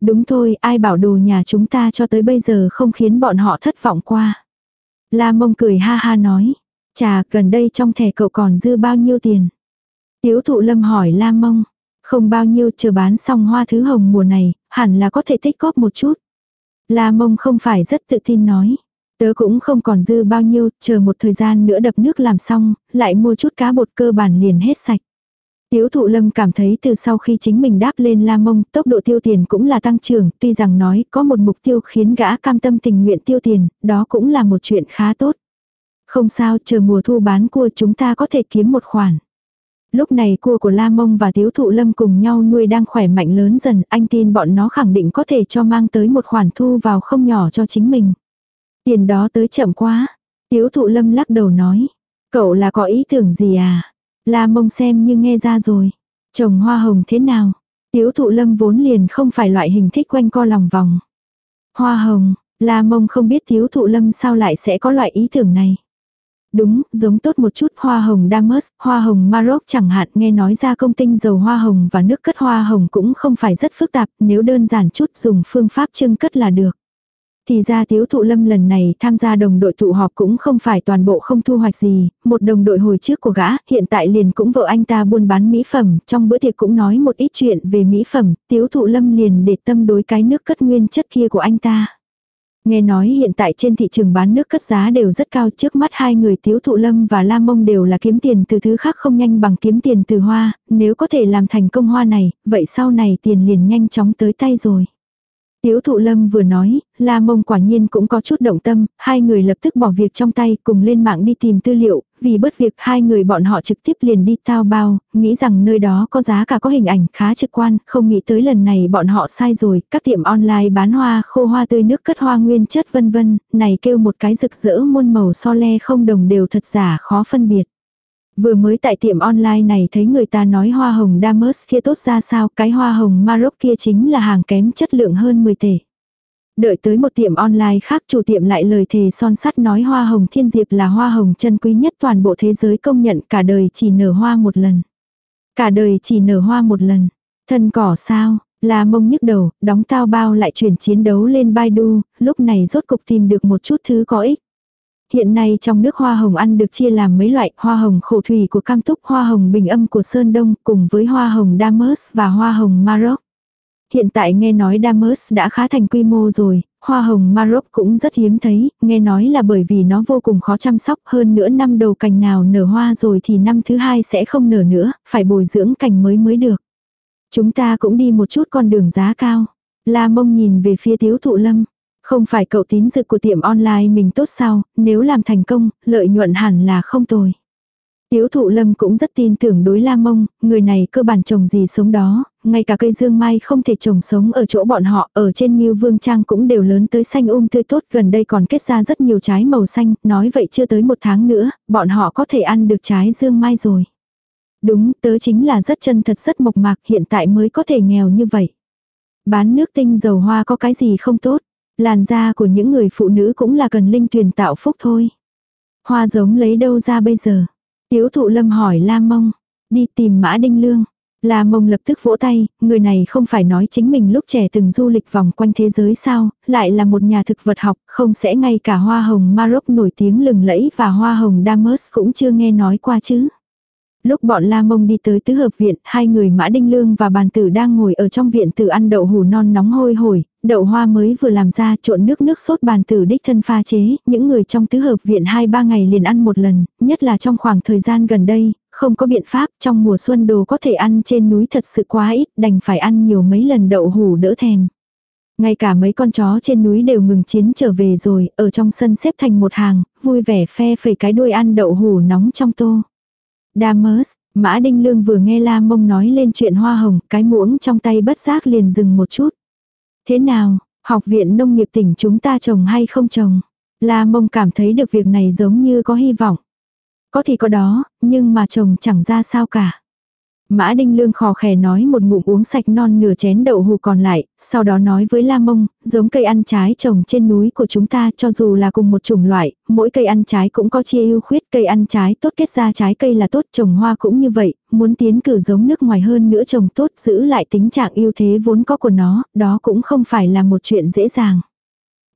Đúng thôi, ai bảo đồ nhà chúng ta cho tới bây giờ không khiến bọn họ thất vọng qua. La mông cười ha ha nói. Chà, gần đây trong thẻ cậu còn dư bao nhiêu tiền? Tiếu thụ lâm hỏi La mông. Không bao nhiêu chờ bán xong hoa thứ hồng mùa này, hẳn là có thể tích góp một chút. La mông không phải rất tự tin nói. Tớ cũng không còn dư bao nhiêu, chờ một thời gian nữa đập nước làm xong, lại mua chút cá bột cơ bản liền hết sạch. Tiếu thụ lâm cảm thấy từ sau khi chính mình đáp lên la mông, tốc độ tiêu tiền cũng là tăng trưởng, tuy rằng nói có một mục tiêu khiến gã cam tâm tình nguyện tiêu tiền, đó cũng là một chuyện khá tốt. Không sao, chờ mùa thu bán cua chúng ta có thể kiếm một khoản. Lúc này cua của La Mông và Tiếu Thụ Lâm cùng nhau nuôi đang khỏe mạnh lớn dần, anh tin bọn nó khẳng định có thể cho mang tới một khoản thu vào không nhỏ cho chính mình. Tiền đó tới chậm quá. Tiếu thụ lâm lắc đầu nói. Cậu là có ý tưởng gì à? La mông xem như nghe ra rồi. Trồng hoa hồng thế nào? Tiếu thụ lâm vốn liền không phải loại hình thích quanh co lòng vòng. Hoa hồng, La mông không biết tiếu thụ lâm sao lại sẽ có loại ý tưởng này. Đúng, giống tốt một chút hoa hồng Damas, hoa hồng Maroc chẳng hạn nghe nói ra công tinh dầu hoa hồng và nước cất hoa hồng cũng không phải rất phức tạp, nếu đơn giản chút dùng phương pháp trưng cất là được. Thì ra tiếu thụ lâm lần này tham gia đồng đội tụ họp cũng không phải toàn bộ không thu hoạch gì, một đồng đội hồi trước của gã, hiện tại liền cũng vợ anh ta buôn bán mỹ phẩm, trong bữa tiệc cũng nói một ít chuyện về mỹ phẩm, tiếu thụ lâm liền để tâm đối cái nước cất nguyên chất kia của anh ta. Nghe nói hiện tại trên thị trường bán nước cất giá đều rất cao trước mắt hai người tiếu thụ lâm và Lam mông đều là kiếm tiền từ thứ khác không nhanh bằng kiếm tiền từ hoa, nếu có thể làm thành công hoa này, vậy sau này tiền liền nhanh chóng tới tay rồi. Tiếu thụ lâm vừa nói, La Mông quả nhiên cũng có chút động tâm, hai người lập tức bỏ việc trong tay cùng lên mạng đi tìm tư liệu, vì bất việc hai người bọn họ trực tiếp liền đi tao bao, nghĩ rằng nơi đó có giá cả có hình ảnh khá trực quan, không nghĩ tới lần này bọn họ sai rồi, các tiệm online bán hoa khô hoa tươi nước cất hoa nguyên chất vân vân, này kêu một cái rực rỡ muôn màu so le không đồng đều thật giả khó phân biệt. Vừa mới tại tiệm online này thấy người ta nói hoa hồng Damas kia tốt ra sao, cái hoa hồng Maroc kia chính là hàng kém chất lượng hơn 10 tể. Đợi tới một tiệm online khác chủ tiệm lại lời thề son sắt nói hoa hồng thiên diệp là hoa hồng chân quý nhất toàn bộ thế giới công nhận cả đời chỉ nở hoa một lần. Cả đời chỉ nở hoa một lần. Thân cỏ sao, là mông nhức đầu, đóng tao bao lại chuyển chiến đấu lên Baidu, lúc này rốt cục tìm được một chút thứ có ích. Hiện nay trong nước hoa hồng ăn được chia làm mấy loại, hoa hồng khổ thủy của cam túc, hoa hồng bình âm của Sơn Đông, cùng với hoa hồng Damas và hoa hồng Maroc. Hiện tại nghe nói Damas đã khá thành quy mô rồi, hoa hồng Maroc cũng rất hiếm thấy, nghe nói là bởi vì nó vô cùng khó chăm sóc hơn nữa năm đầu cành nào nở hoa rồi thì năm thứ hai sẽ không nở nữa, phải bồi dưỡng cành mới mới được. Chúng ta cũng đi một chút con đường giá cao. La mông nhìn về phía tiếu thụ lâm. Không phải cậu tín dự của tiệm online mình tốt sao, nếu làm thành công, lợi nhuận hẳn là không tồi. Tiếu thụ lâm cũng rất tin tưởng đối la mông, người này cơ bản trồng gì sống đó, ngay cả cây dương mai không thể trồng sống ở chỗ bọn họ, ở trên như Vương Trang cũng đều lớn tới xanh um tươi tốt, gần đây còn kết ra rất nhiều trái màu xanh, nói vậy chưa tới một tháng nữa, bọn họ có thể ăn được trái dương mai rồi. Đúng, tớ chính là rất chân thật rất mộc mạc, hiện tại mới có thể nghèo như vậy. Bán nước tinh dầu hoa có cái gì không tốt. Làn da của những người phụ nữ cũng là cần linh tuyền tạo phúc thôi. Hoa giống lấy đâu ra bây giờ? Tiếu thụ lâm hỏi La Mông. Đi tìm Mã Đinh Lương. La Mông lập tức vỗ tay, người này không phải nói chính mình lúc trẻ từng du lịch vòng quanh thế giới sao, lại là một nhà thực vật học, không sẽ ngay cả hoa hồng Maroc nổi tiếng lừng lẫy và hoa hồng Damas cũng chưa nghe nói qua chứ. Lúc bọn La Mông đi tới tứ hợp viện, hai người Mã Đinh Lương và bàn tử đang ngồi ở trong viện tử ăn đậu hủ non nóng hôi hổi, đậu hoa mới vừa làm ra trộn nước nước sốt bàn tử đích thân pha chế, những người trong tứ hợp viện hai ba ngày liền ăn một lần, nhất là trong khoảng thời gian gần đây, không có biện pháp, trong mùa xuân đồ có thể ăn trên núi thật sự quá ít, đành phải ăn nhiều mấy lần đậu hủ đỡ thèm. Ngay cả mấy con chó trên núi đều ngừng chiến trở về rồi, ở trong sân xếp thành một hàng, vui vẻ phe phẩy cái đuôi ăn đậu hủ nóng trong tô. Damus, Mã Đinh Lương vừa nghe La Mông nói lên chuyện hoa hồng, cái muỗng trong tay bất giác liền dừng một chút. Thế nào, học viện nông nghiệp tỉnh chúng ta trồng hay không trồng? La Mông cảm thấy được việc này giống như có hy vọng. Có thì có đó, nhưng mà trồng chẳng ra sao cả. Mã Đinh Lương khò khè nói một ngụm uống sạch non nửa chén đậu hù còn lại, sau đó nói với La Mông, giống cây ăn trái trồng trên núi của chúng ta cho dù là cùng một chủng loại, mỗi cây ăn trái cũng có chia ưu khuyết, cây ăn trái tốt kết ra trái cây là tốt, trồng hoa cũng như vậy, muốn tiến cử giống nước ngoài hơn nữa trồng tốt giữ lại tính trạng ưu thế vốn có của nó, đó cũng không phải là một chuyện dễ dàng.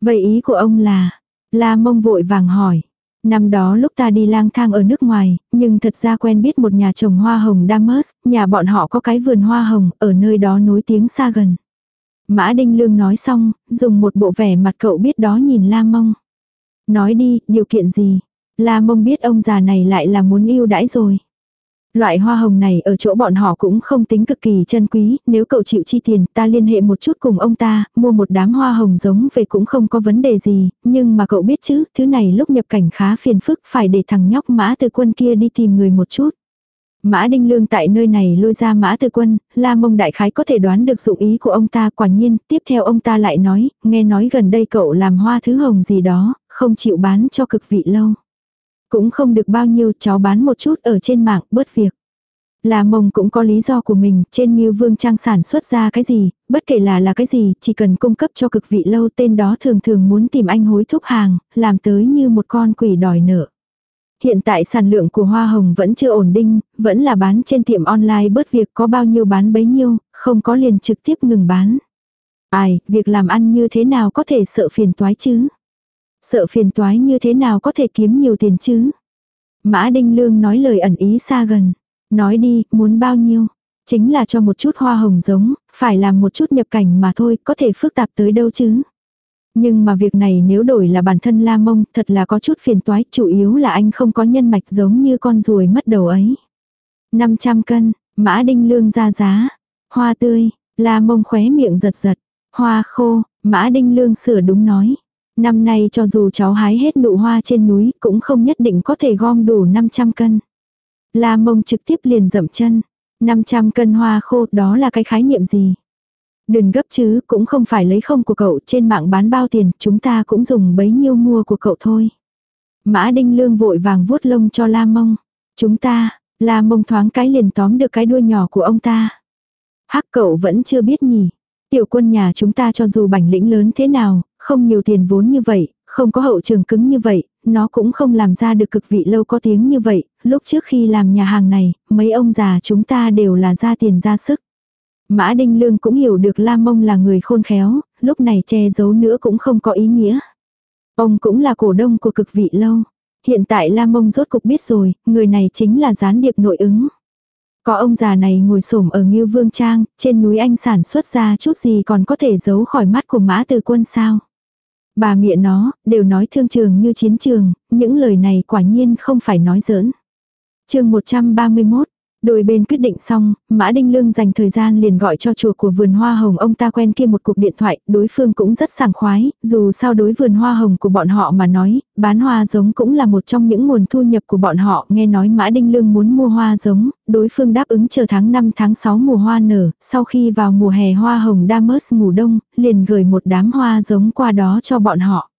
Vậy ý của ông là, La Mông vội vàng hỏi. Năm đó lúc ta đi lang thang ở nước ngoài, nhưng thật ra quen biết một nhà trồng hoa hồng Damas, nhà bọn họ có cái vườn hoa hồng, ở nơi đó nối tiếng xa gần. Mã Đinh Lương nói xong, dùng một bộ vẻ mặt cậu biết đó nhìn La Mông. Nói đi, điều kiện gì? La Mông biết ông già này lại là muốn yêu đãi rồi. Loại hoa hồng này ở chỗ bọn họ cũng không tính cực kỳ chân quý, nếu cậu chịu chi tiền ta liên hệ một chút cùng ông ta, mua một đám hoa hồng giống về cũng không có vấn đề gì, nhưng mà cậu biết chứ, thứ này lúc nhập cảnh khá phiền phức phải để thằng nhóc mã từ quân kia đi tìm người một chút. Mã Đinh Lương tại nơi này lôi ra Mã Từ Quân, La Mông Đại Khái có thể đoán được dụng ý của ông ta quả nhiên, tiếp theo ông ta lại nói, nghe nói gần đây cậu làm hoa thứ hồng gì đó, không chịu bán cho cực vị lâu. Cũng không được bao nhiêu cháu bán một chút ở trên mạng bớt việc. Là mông cũng có lý do của mình, trên như vương trang sản xuất ra cái gì, bất kể là là cái gì, chỉ cần cung cấp cho cực vị lâu tên đó thường thường muốn tìm anh hối thúc hàng, làm tới như một con quỷ đòi nợ. Hiện tại sản lượng của hoa hồng vẫn chưa ổn định, vẫn là bán trên tiệm online bớt việc có bao nhiêu bán bấy nhiêu, không có liền trực tiếp ngừng bán. Ai, việc làm ăn như thế nào có thể sợ phiền toái chứ? Sợ phiền toái như thế nào có thể kiếm nhiều tiền chứ? Mã Đinh Lương nói lời ẩn ý xa gần. Nói đi, muốn bao nhiêu? Chính là cho một chút hoa hồng giống, phải làm một chút nhập cảnh mà thôi, có thể phức tạp tới đâu chứ? Nhưng mà việc này nếu đổi là bản thân La Mông, thật là có chút phiền toái, chủ yếu là anh không có nhân mạch giống như con ruồi mất đầu ấy. 500 cân, Mã Đinh Lương ra giá. Hoa tươi, La Mông khóe miệng giật giật. Hoa khô, Mã Đinh Lương sửa đúng nói. Năm nay cho dù cháu hái hết nụ hoa trên núi cũng không nhất định có thể gom đủ 500 cân. La mông trực tiếp liền dậm chân. 500 cân hoa khô đó là cái khái niệm gì? Đừng gấp chứ, cũng không phải lấy không của cậu trên mạng bán bao tiền, chúng ta cũng dùng bấy nhiêu mua của cậu thôi. Mã Đinh Lương vội vàng vuốt lông cho La Mông. Chúng ta, La Mông thoáng cái liền tóm được cái đuôi nhỏ của ông ta. Hắc cậu vẫn chưa biết nhỉ. Tiểu quân nhà chúng ta cho dù bảnh lĩnh lớn thế nào, không nhiều tiền vốn như vậy, không có hậu trường cứng như vậy, nó cũng không làm ra được cực vị lâu có tiếng như vậy, lúc trước khi làm nhà hàng này, mấy ông già chúng ta đều là ra tiền ra sức. Mã Đinh Lương cũng hiểu được La Mông là người khôn khéo, lúc này che giấu nữa cũng không có ý nghĩa. Ông cũng là cổ đông của cực vị lâu. Hiện tại La Mông rốt cục biết rồi, người này chính là gián điệp nội ứng. Có ông già này ngồi xổm ở Ngưu Vương Trang, trên núi anh sản xuất ra chút gì còn có thể giấu khỏi mắt của mã từ quân sao. Bà mẹ nó, đều nói thương trường như chiến trường, những lời này quả nhiên không phải nói giỡn. chương 131, Đôi bên quyết định xong, Mã Đinh Lương dành thời gian liền gọi cho chùa của vườn hoa hồng ông ta quen kia một cuộc điện thoại, đối phương cũng rất sảng khoái, dù sao đối vườn hoa hồng của bọn họ mà nói, bán hoa giống cũng là một trong những nguồn thu nhập của bọn họ, nghe nói Mã Đinh Lương muốn mua hoa giống, đối phương đáp ứng chờ tháng 5 tháng 6 mùa hoa nở, sau khi vào mùa hè hoa hồng Damas ngủ đông, liền gửi một đám hoa giống qua đó cho bọn họ.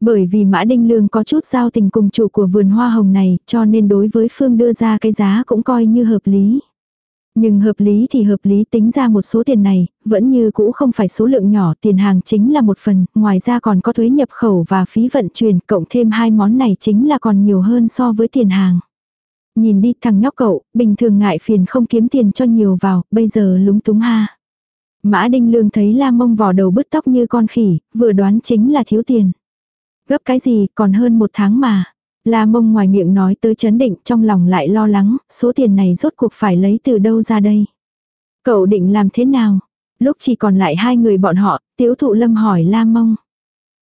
Bởi vì Mã Đinh Lương có chút giao tình cùng chủ của vườn hoa hồng này, cho nên đối với Phương đưa ra cái giá cũng coi như hợp lý. Nhưng hợp lý thì hợp lý tính ra một số tiền này, vẫn như cũ không phải số lượng nhỏ, tiền hàng chính là một phần, ngoài ra còn có thuế nhập khẩu và phí vận chuyển, cộng thêm hai món này chính là còn nhiều hơn so với tiền hàng. Nhìn đi thằng nhóc cậu, bình thường ngại phiền không kiếm tiền cho nhiều vào, bây giờ lúng túng ha. Mã Đinh Lương thấy la mông vò đầu bứt tóc như con khỉ, vừa đoán chính là thiếu tiền. Gấp cái gì, còn hơn một tháng mà. La mông ngoài miệng nói tới chấn định, trong lòng lại lo lắng, số tiền này rốt cuộc phải lấy từ đâu ra đây. Cậu định làm thế nào? Lúc chỉ còn lại hai người bọn họ, tiếu thụ lâm hỏi La mông.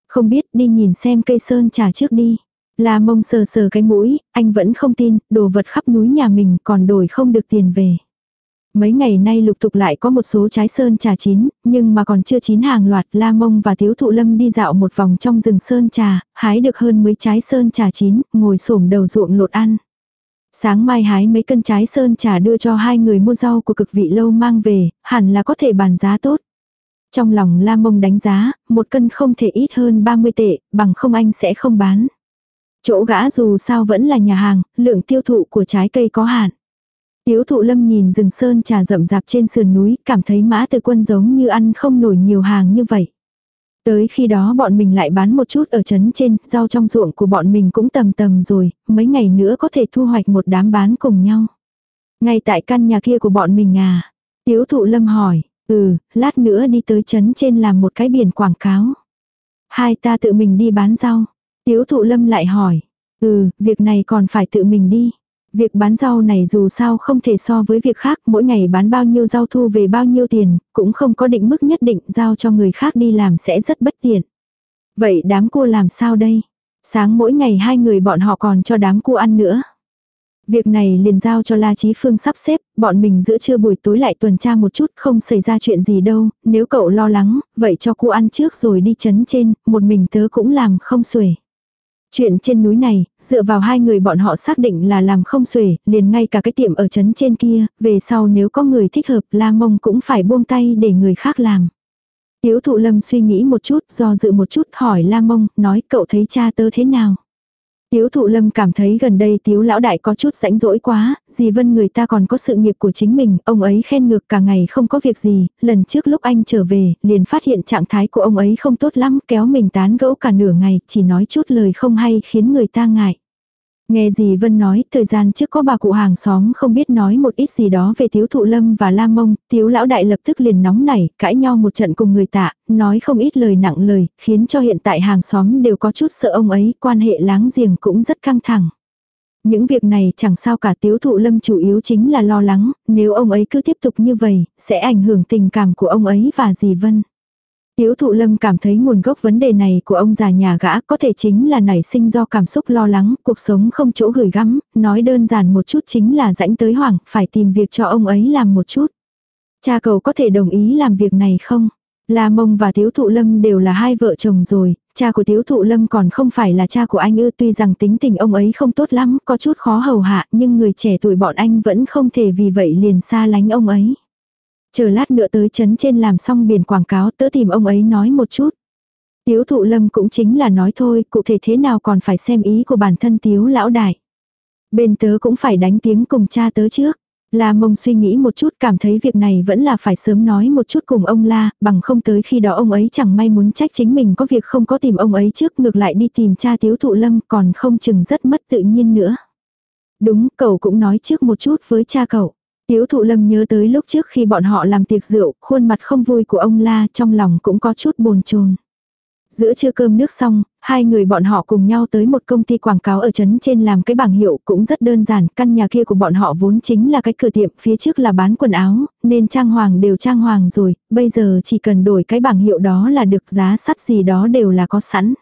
Không biết đi nhìn xem cây sơn trà trước đi. La mông sờ sờ cái mũi, anh vẫn không tin, đồ vật khắp núi nhà mình còn đổi không được tiền về. Mấy ngày nay lục tục lại có một số trái sơn trà chín, nhưng mà còn chưa chín hàng loạt La Mông và thiếu Thụ Lâm đi dạo một vòng trong rừng sơn trà, hái được hơn mấy trái sơn trà chín, ngồi xổm đầu ruộng lột ăn. Sáng mai hái mấy cân trái sơn trà đưa cho hai người mua rau của cực vị lâu mang về, hẳn là có thể bàn giá tốt. Trong lòng La Mông đánh giá, một cân không thể ít hơn 30 tệ, bằng không anh sẽ không bán. Chỗ gã dù sao vẫn là nhà hàng, lượng tiêu thụ của trái cây có hạn. Tiếu thụ lâm nhìn rừng sơn trà rậm rạp trên sườn núi, cảm thấy mã từ quân giống như ăn không nổi nhiều hàng như vậy. Tới khi đó bọn mình lại bán một chút ở trấn trên, rau trong ruộng của bọn mình cũng tầm tầm rồi, mấy ngày nữa có thể thu hoạch một đám bán cùng nhau. Ngay tại căn nhà kia của bọn mình à? Tiếu thụ lâm hỏi, ừ, lát nữa đi tới trấn trên làm một cái biển quảng cáo. Hai ta tự mình đi bán rau. Tiếu thụ lâm lại hỏi, ừ, việc này còn phải tự mình đi. Việc bán rau này dù sao không thể so với việc khác, mỗi ngày bán bao nhiêu rau thu về bao nhiêu tiền, cũng không có định mức nhất định giao cho người khác đi làm sẽ rất bất tiện. Vậy đám cua làm sao đây? Sáng mỗi ngày hai người bọn họ còn cho đám cua ăn nữa. Việc này liền giao cho La Chí Phương sắp xếp, bọn mình giữa trưa buổi tối lại tuần tra một chút không xảy ra chuyện gì đâu, nếu cậu lo lắng, vậy cho cua ăn trước rồi đi chấn trên, một mình tớ cũng làm không xuể. Chuyện trên núi này, dựa vào hai người bọn họ xác định là làm không xuể, liền ngay cả cái tiệm ở trấn trên kia, về sau nếu có người thích hợp La Mông cũng phải buông tay để người khác làm. Tiếu thụ lâm suy nghĩ một chút, do dự một chút hỏi La Mông, nói cậu thấy cha tớ thế nào. Tiếu thụ lâm cảm thấy gần đây tiếu lão đại có chút rãnh rỗi quá, dì vân người ta còn có sự nghiệp của chính mình, ông ấy khen ngược cả ngày không có việc gì, lần trước lúc anh trở về, liền phát hiện trạng thái của ông ấy không tốt lắm, kéo mình tán gẫu cả nửa ngày, chỉ nói chút lời không hay khiến người ta ngại. Nghe gì Vân nói, thời gian trước có bà cụ hàng xóm không biết nói một ít gì đó về Tiếu Thụ Lâm và Lam Mông, Tiếu Lão Đại lập tức liền nóng nảy, cãi nhau một trận cùng người tạ, nói không ít lời nặng lời, khiến cho hiện tại hàng xóm đều có chút sợ ông ấy, quan hệ láng giềng cũng rất căng thẳng. Những việc này chẳng sao cả Tiếu Thụ Lâm chủ yếu chính là lo lắng, nếu ông ấy cứ tiếp tục như vậy, sẽ ảnh hưởng tình cảm của ông ấy và dì Vân. Tiếu thụ lâm cảm thấy nguồn gốc vấn đề này của ông già nhà gã có thể chính là nảy sinh do cảm xúc lo lắng, cuộc sống không chỗ gửi gắm, nói đơn giản một chút chính là rãnh tới hoảng, phải tìm việc cho ông ấy làm một chút. Cha cậu có thể đồng ý làm việc này không? La Mông và Tiếu Thụ Lâm đều là hai vợ chồng rồi, cha của Tiếu Thụ Lâm còn không phải là cha của anh ư tuy rằng tính tình ông ấy không tốt lắm, có chút khó hầu hạ nhưng người trẻ tuổi bọn anh vẫn không thể vì vậy liền xa lánh ông ấy. Chờ lát nữa tới chấn trên làm xong biển quảng cáo tớ tìm ông ấy nói một chút. Tiếu thụ lâm cũng chính là nói thôi, cụ thể thế nào còn phải xem ý của bản thân tiếu lão đại. Bên tớ cũng phải đánh tiếng cùng cha tớ trước. La mông suy nghĩ một chút cảm thấy việc này vẫn là phải sớm nói một chút cùng ông La, bằng không tới khi đó ông ấy chẳng may muốn trách chính mình có việc không có tìm ông ấy trước ngược lại đi tìm cha tiếu thụ lâm còn không chừng rất mất tự nhiên nữa. Đúng, cậu cũng nói trước một chút với cha cậu. Tiếu thụ lâm nhớ tới lúc trước khi bọn họ làm tiệc rượu, khuôn mặt không vui của ông La trong lòng cũng có chút bồn chồn. Giữa trưa cơm nước xong, hai người bọn họ cùng nhau tới một công ty quảng cáo ở trấn trên làm cái bảng hiệu cũng rất đơn giản, căn nhà kia của bọn họ vốn chính là cái cửa tiệm, phía trước là bán quần áo, nên trang hoàng đều trang hoàng rồi, bây giờ chỉ cần đổi cái bảng hiệu đó là được giá sắt gì đó đều là có sẵn.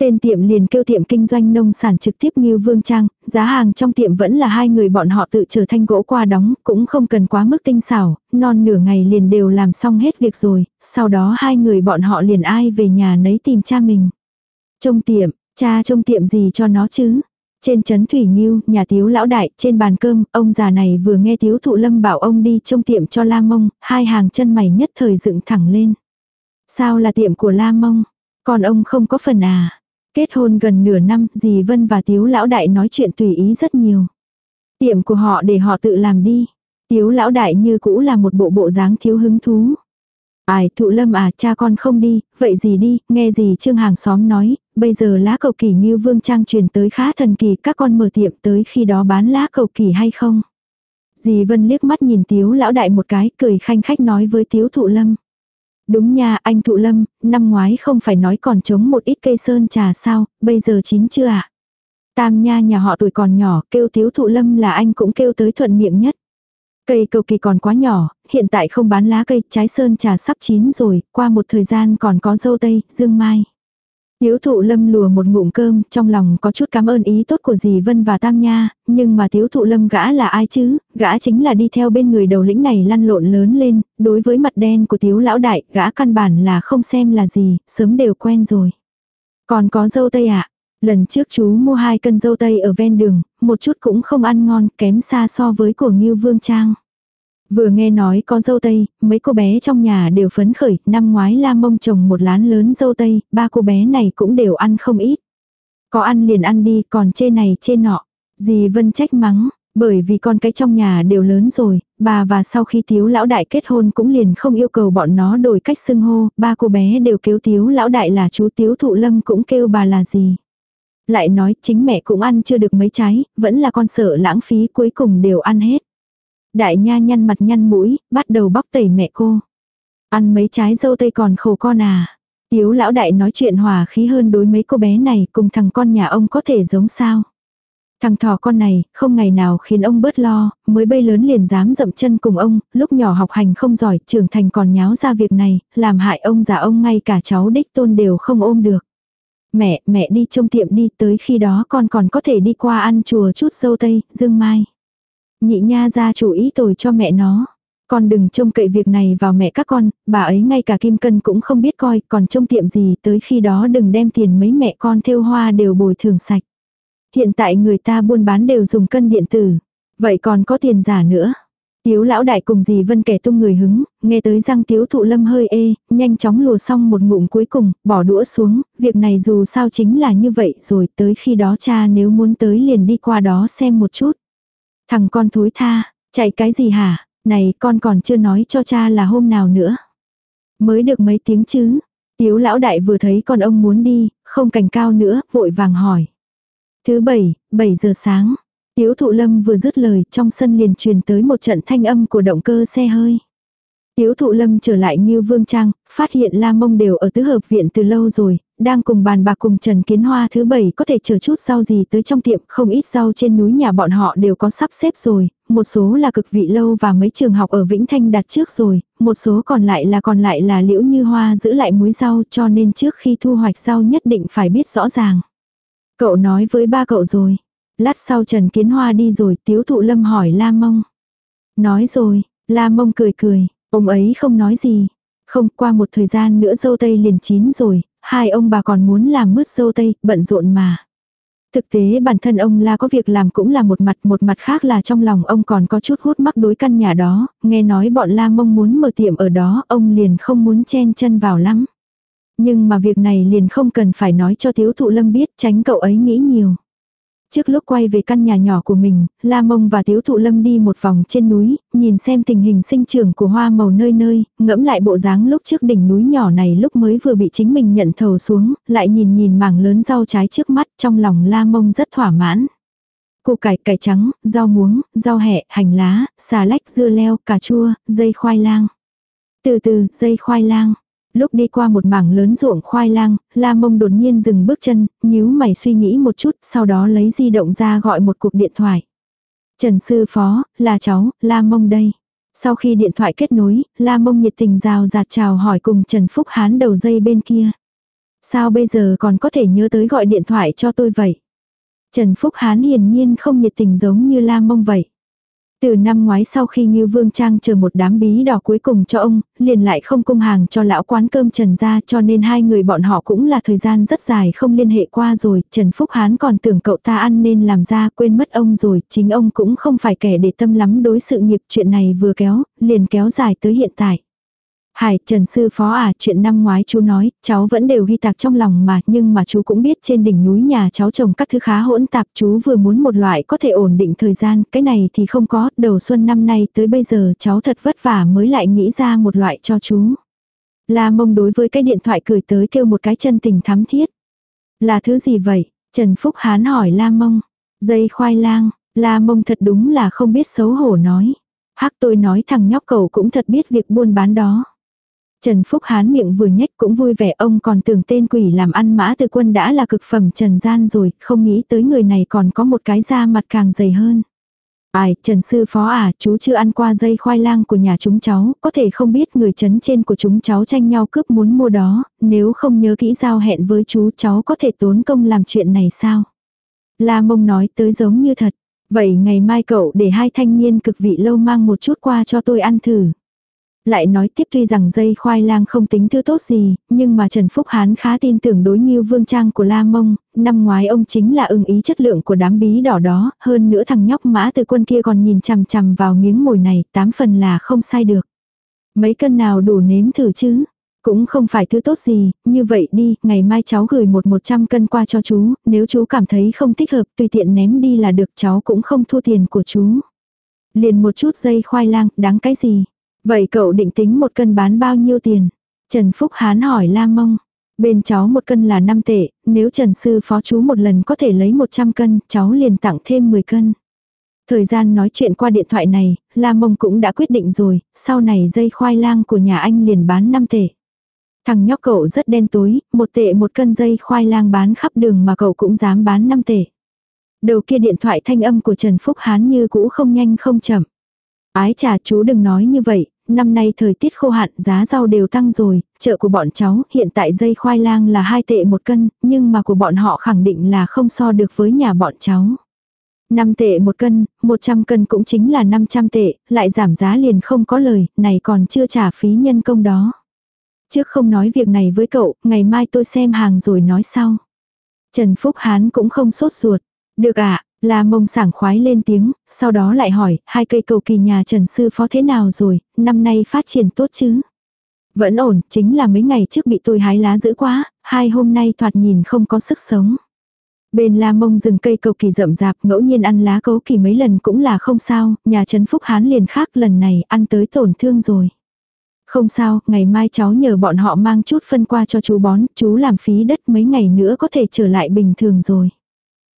Tên tiệm liền kêu tiệm kinh doanh nông sản trực tiếp như Vương Trang, giá hàng trong tiệm vẫn là hai người bọn họ tự trở thanh gỗ qua đóng, cũng không cần quá mức tinh xảo, non nửa ngày liền đều làm xong hết việc rồi, sau đó hai người bọn họ liền ai về nhà nấy tìm cha mình. trông tiệm, cha trông tiệm gì cho nó chứ? Trên chấn Thủy Nhiêu, nhà tiếu lão đại, trên bàn cơm, ông già này vừa nghe tiếu thụ lâm bảo ông đi trông tiệm cho la mông, hai hàng chân mày nhất thời dựng thẳng lên. Sao là tiệm của la mông? Còn ông không có phần à? Kết hôn gần nửa năm, dì Vân và Tiếu Lão Đại nói chuyện tùy ý rất nhiều. Tiệm của họ để họ tự làm đi. Tiếu Lão Đại như cũ là một bộ bộ dáng thiếu hứng thú. Ai, thụ lâm à, cha con không đi, vậy gì đi, nghe gì trương hàng xóm nói, bây giờ lá cầu kỳ như vương trang truyền tới khá thần kỳ, các con mở tiệm tới khi đó bán lá cầu kỳ hay không. Dì Vân liếc mắt nhìn Tiếu lão đại một cái, cười khanh khách nói với Tiếu thụ lâm. Đúng nha, anh Thụ Lâm, năm ngoái không phải nói còn chống một ít cây sơn trà sao, bây giờ chín chưa ạ? À? Tam nha nhà họ tuổi còn nhỏ, kêu Tiếu Thụ Lâm là anh cũng kêu tới thuận miệng nhất. Cây cầu kỳ còn quá nhỏ, hiện tại không bán lá cây, trái sơn trà sắp chín rồi, qua một thời gian còn có dâu tây, dương mai. Tiếu thụ lâm lùa một ngụm cơm, trong lòng có chút cảm ơn ý tốt của dì Vân và Tam Nha, nhưng mà tiếu thụ lâm gã là ai chứ, gã chính là đi theo bên người đầu lĩnh này lăn lộn lớn lên, đối với mặt đen của tiếu lão đại, gã căn bản là không xem là gì, sớm đều quen rồi. Còn có dâu tây ạ, à? Lần trước chú mua hai cân dâu tây ở ven đường, một chút cũng không ăn ngon, kém xa so với của Ngưu Vương Trang. Vừa nghe nói có dâu tây, mấy cô bé trong nhà đều phấn khởi, năm ngoái la mông trồng một lán lớn dâu tây, ba cô bé này cũng đều ăn không ít. Có ăn liền ăn đi, còn chê này chê nọ. Dì Vân trách mắng, bởi vì con cái trong nhà đều lớn rồi, bà và sau khi tiếu lão đại kết hôn cũng liền không yêu cầu bọn nó đổi cách xưng hô, ba cô bé đều kêu tiếu lão đại là chú tiếu thụ lâm cũng kêu bà là gì. Lại nói chính mẹ cũng ăn chưa được mấy trái, vẫn là con sợ lãng phí cuối cùng đều ăn hết. Đại nha nhăn mặt nhăn mũi, bắt đầu bóc tẩy mẹ cô. Ăn mấy trái dâu tây còn khổ con à. Tiếu lão đại nói chuyện hòa khí hơn đối mấy cô bé này cùng thằng con nhà ông có thể giống sao. Thằng thỏ con này, không ngày nào khiến ông bớt lo, mới bây lớn liền dám dậm chân cùng ông, lúc nhỏ học hành không giỏi, trưởng thành còn nháo ra việc này, làm hại ông già ông ngay cả cháu đích tôn đều không ôm được. Mẹ, mẹ đi trông tiệm đi, tới khi đó con còn có thể đi qua ăn chùa chút dâu tây, dương mai. Nhị nha ra chủ ý tồi cho mẹ nó. Con đừng trông cậy việc này vào mẹ các con, bà ấy ngay cả kim cân cũng không biết coi, còn trông tiệm gì tới khi đó đừng đem tiền mấy mẹ con thêu hoa đều bồi thường sạch. Hiện tại người ta buôn bán đều dùng cân điện tử. Vậy còn có tiền giả nữa. Tiếu lão đại cùng dì vân kẻ tung người hứng, nghe tới răng tiếu thụ lâm hơi ê, nhanh chóng lùa xong một ngụm cuối cùng, bỏ đũa xuống, việc này dù sao chính là như vậy rồi tới khi đó cha nếu muốn tới liền đi qua đó xem một chút. Thằng con thối tha, chạy cái gì hả, này con còn chưa nói cho cha là hôm nào nữa. Mới được mấy tiếng chứ, tiếu lão đại vừa thấy con ông muốn đi, không cảnh cao nữa, vội vàng hỏi. Thứ bảy, 7 giờ sáng. Tiếu thụ lâm vừa dứt lời, trong sân liền truyền tới một trận thanh âm của động cơ xe hơi. Tiếu thụ lâm trở lại như vương trang, phát hiện la mông đều ở tứ hợp viện từ lâu rồi, đang cùng bàn bạc cùng Trần Kiến Hoa thứ bảy có thể chờ chút rau gì tới trong tiệm, không ít rau trên núi nhà bọn họ đều có sắp xếp rồi, một số là cực vị lâu và mấy trường học ở Vĩnh Thanh đặt trước rồi, một số còn lại là còn lại là liễu như hoa giữ lại muối rau cho nên trước khi thu hoạch rau nhất định phải biết rõ ràng. Cậu nói với ba cậu rồi. Lát sau Trần Kiến Hoa đi rồi tiếu thụ lâm hỏi La Mông. Nói rồi, La Mông cười cười, ông ấy không nói gì. Không qua một thời gian nữa dâu tây liền chín rồi, hai ông bà còn muốn làm mứt dâu tây, bận rộn mà. Thực tế bản thân ông La có việc làm cũng là một mặt, một mặt khác là trong lòng ông còn có chút hút mắc đối căn nhà đó, nghe nói bọn La mông muốn mở tiệm ở đó, ông liền không muốn chen chân vào lắm. Nhưng mà việc này liền không cần phải nói cho thiếu thụ lâm biết tránh cậu ấy nghĩ nhiều. Trước lúc quay về căn nhà nhỏ của mình, La Mông và Tiếu Thụ Lâm đi một vòng trên núi, nhìn xem tình hình sinh trưởng của hoa màu nơi nơi, ngẫm lại bộ dáng lúc trước đỉnh núi nhỏ này lúc mới vừa bị chính mình nhận thầu xuống, lại nhìn nhìn mảng lớn rau trái trước mắt, trong lòng La Mông rất thỏa mãn. Củ cải, cải trắng, rau muống, rau hẹ, hành lá, xà lách, dưa leo, cà chua, dây khoai lang. Từ từ, dây khoai lang. Lúc đi qua một mảng lớn ruộng khoai lang, La Mông đột nhiên dừng bước chân, nhíu mày suy nghĩ một chút, sau đó lấy di động ra gọi một cuộc điện thoại. Trần Sư Phó, là cháu, La Mông đây. Sau khi điện thoại kết nối, La Mông nhiệt tình rào rạt chào hỏi cùng Trần Phúc Hán đầu dây bên kia. Sao bây giờ còn có thể nhớ tới gọi điện thoại cho tôi vậy? Trần Phúc Hán hiển nhiên không nhiệt tình giống như La Mông vậy. Từ năm ngoái sau khi Ngưu Vương Trang chờ một đám bí đỏ cuối cùng cho ông, liền lại không cung hàng cho lão quán cơm Trần ra cho nên hai người bọn họ cũng là thời gian rất dài không liên hệ qua rồi, Trần Phúc Hán còn tưởng cậu ta ăn nên làm ra quên mất ông rồi, chính ông cũng không phải kẻ để tâm lắm đối sự nghiệp chuyện này vừa kéo, liền kéo dài tới hiện tại. Hải, Trần Sư Phó à, chuyện năm ngoái chú nói, cháu vẫn đều ghi tạc trong lòng mà, nhưng mà chú cũng biết trên đỉnh núi nhà cháu trồng các thứ khá hỗn tạp, chú vừa muốn một loại có thể ổn định thời gian, cái này thì không có, đầu xuân năm nay tới bây giờ cháu thật vất vả mới lại nghĩ ra một loại cho chú. La mông đối với cái điện thoại cười tới kêu một cái chân tình thắm thiết. Là thứ gì vậy? Trần Phúc Hán hỏi La mông. Dây khoai lang, La mông thật đúng là không biết xấu hổ nói. Hắc tôi nói thằng nhóc cậu cũng thật biết việc buôn bán đó. Trần Phúc Hán miệng vừa nhếch cũng vui vẻ ông còn tưởng tên quỷ làm ăn mã từ quân đã là cực phẩm trần gian rồi, không nghĩ tới người này còn có một cái da mặt càng dày hơn. Ai, Trần Sư Phó à, chú chưa ăn qua dây khoai lang của nhà chúng cháu, có thể không biết người chấn trên của chúng cháu tranh nhau cướp muốn mua đó, nếu không nhớ kỹ giao hẹn với chú cháu có thể tốn công làm chuyện này sao? La mông nói tới giống như thật, vậy ngày mai cậu để hai thanh niên cực vị lâu mang một chút qua cho tôi ăn thử. Lại nói tiếp tuy rằng dây khoai lang không tính thứ tốt gì, nhưng mà Trần Phúc Hán khá tin tưởng đối như vương trang của La Mông, năm ngoái ông chính là ưng ý chất lượng của đám bí đỏ đó, hơn nữa thằng nhóc mã từ quân kia còn nhìn chằm chằm vào miếng mồi này, tám phần là không sai được. Mấy cân nào đủ nếm thử chứ? Cũng không phải thứ tốt gì, như vậy đi, ngày mai cháu gửi một một trăm cân qua cho chú, nếu chú cảm thấy không thích hợp tùy tiện ném đi là được cháu cũng không thua tiền của chú. Liền một chút dây khoai lang, đáng cái gì? Vậy cậu định tính một cân bán bao nhiêu tiền? Trần Phúc Hán hỏi La Mông. Bên cháu một cân là 5 tệ, nếu Trần Sư Phó chú một lần có thể lấy 100 cân, cháu liền tặng thêm 10 cân. Thời gian nói chuyện qua điện thoại này, La Mông cũng đã quyết định rồi, sau này dây khoai lang của nhà anh liền bán 5 tệ. Thằng nhóc cậu rất đen tối, một tệ một cân dây khoai lang bán khắp đường mà cậu cũng dám bán 5 tệ. Đầu kia điện thoại thanh âm của Trần Phúc Hán như cũ không nhanh không chậm. Ái trà chú đừng nói như vậy, năm nay thời tiết khô hạn giá rau đều tăng rồi, chợ của bọn cháu hiện tại dây khoai lang là 2 tệ một cân, nhưng mà của bọn họ khẳng định là không so được với nhà bọn cháu. 5 tệ một cân, 100 cân cũng chính là 500 tệ, lại giảm giá liền không có lời, này còn chưa trả phí nhân công đó. Trước không nói việc này với cậu, ngày mai tôi xem hàng rồi nói sau. Trần Phúc Hán cũng không sốt ruột. Được ạ, à, La mông sảng khoái lên tiếng, sau đó lại hỏi, hai cây cầu kỳ nhà Trần Sư Phó thế nào rồi, năm nay phát triển tốt chứ? Vẫn ổn, chính là mấy ngày trước bị tôi hái lá dữ quá, hai hôm nay thoạt nhìn không có sức sống. Bên la mông rừng cây cầu kỳ rậm rạp, ngẫu nhiên ăn lá cấu kỳ mấy lần cũng là không sao, nhà Trấn Phúc Hán liền khác lần này ăn tới tổn thương rồi. Không sao, ngày mai cháu nhờ bọn họ mang chút phân qua cho chú bón, chú làm phí đất mấy ngày nữa có thể trở lại bình thường rồi.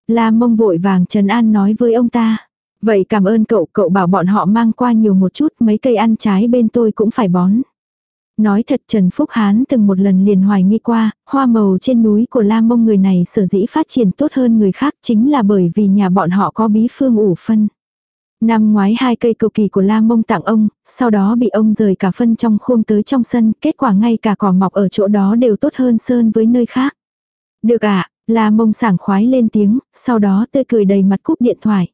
La mông vội vàng Trần An nói với ông ta. Vậy cảm ơn cậu, cậu bảo bọn họ mang qua nhiều một chút, mấy cây ăn trái bên tôi cũng phải bón. Nói thật Trần Phúc Hán từng một lần liền hoài nghi qua, hoa màu trên núi của La Mông người này sở dĩ phát triển tốt hơn người khác chính là bởi vì nhà bọn họ có bí phương ủ phân. Năm ngoái hai cây cầu kỳ của La Mông tặng ông, sau đó bị ông rời cả phân trong khuôn tới trong sân, kết quả ngay cả cỏ mọc ở chỗ đó đều tốt hơn sơn với nơi khác. Được ạ, à, La Mông sảng khoái lên tiếng, sau đó tươi cười đầy mặt cúp điện thoại.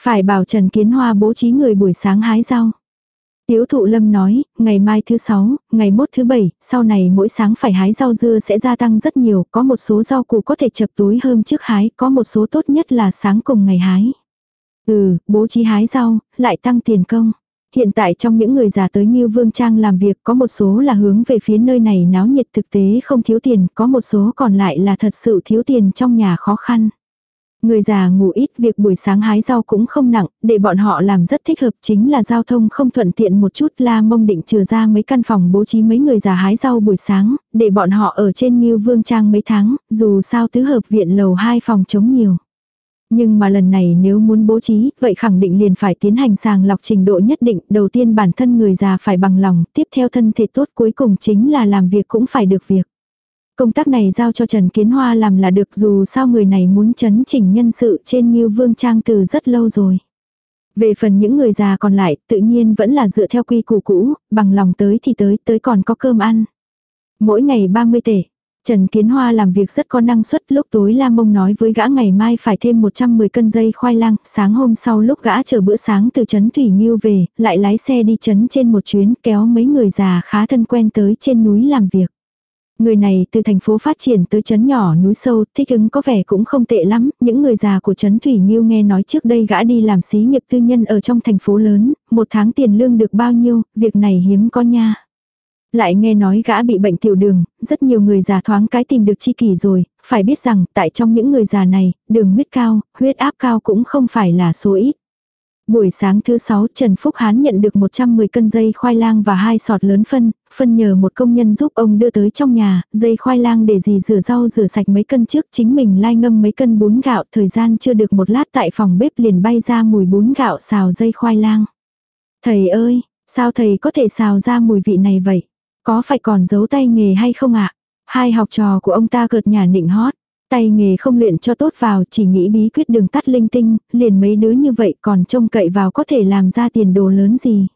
Phải bảo Trần Kiến Hoa bố trí người buổi sáng hái rau. Tiếu thụ lâm nói, ngày mai thứ sáu, ngày mốt thứ bảy, sau này mỗi sáng phải hái rau dưa sẽ gia tăng rất nhiều, có một số rau củ có thể chập túi hôm trước hái, có một số tốt nhất là sáng cùng ngày hái. Ừ, bố trí hái rau, lại tăng tiền công. Hiện tại trong những người già tới như Vương Trang làm việc có một số là hướng về phía nơi này náo nhiệt thực tế không thiếu tiền, có một số còn lại là thật sự thiếu tiền trong nhà khó khăn. Người già ngủ ít việc buổi sáng hái rau cũng không nặng, để bọn họ làm rất thích hợp chính là giao thông không thuận tiện một chút la mông định trừ ra mấy căn phòng bố trí mấy người già hái rau buổi sáng, để bọn họ ở trên Nghiêu Vương Trang mấy tháng, dù sao tứ hợp viện lầu hai phòng chống nhiều. Nhưng mà lần này nếu muốn bố trí, vậy khẳng định liền phải tiến hành sàng lọc trình độ nhất định, đầu tiên bản thân người già phải bằng lòng, tiếp theo thân thể tốt cuối cùng chính là làm việc cũng phải được việc. Công tác này giao cho Trần Kiến Hoa làm là được dù sao người này muốn chấn chỉnh nhân sự trên như Vương Trang từ rất lâu rồi. Về phần những người già còn lại, tự nhiên vẫn là dựa theo quy củ cũ, bằng lòng tới thì tới, tới còn có cơm ăn. Mỗi ngày 30 tể. Trần Kiến Hoa làm việc rất có năng suất lúc tối La Mông nói với gã ngày mai phải thêm 110 cân dây khoai lang, sáng hôm sau lúc gã chờ bữa sáng từ Trấn Thủy Nghiêu về, lại lái xe đi Trấn trên một chuyến kéo mấy người già khá thân quen tới trên núi làm việc. Người này từ thành phố phát triển tới trấn nhỏ núi sâu, thích ứng có vẻ cũng không tệ lắm, những người già của trấn Thủy Nhiêu nghe nói trước đây gã đi làm xí nghiệp tư nhân ở trong thành phố lớn, một tháng tiền lương được bao nhiêu, việc này hiếm có nha. Lại nghe nói gã bị bệnh tiểu đường, rất nhiều người già thoáng cái tìm được chi kỷ rồi, phải biết rằng tại trong những người già này, đường huyết cao, huyết áp cao cũng không phải là số ít. Buổi sáng thứ sáu Trần Phúc Hán nhận được 110 cân dây khoai lang và hai sọt lớn phân, phân nhờ một công nhân giúp ông đưa tới trong nhà, dây khoai lang để gì rửa rau rửa sạch mấy cân trước chính mình lai ngâm mấy cân bún gạo, thời gian chưa được một lát tại phòng bếp liền bay ra mùi bún gạo xào dây khoai lang. Thầy ơi, sao thầy có thể xào ra mùi vị này vậy? Có phải còn giấu tay nghề hay không ạ? Hai học trò của ông ta cợt nhà nịnh hót. Tay nghề không luyện cho tốt vào chỉ nghĩ bí quyết đường tắt linh tinh, liền mấy đứa như vậy còn trông cậy vào có thể làm ra tiền đồ lớn gì.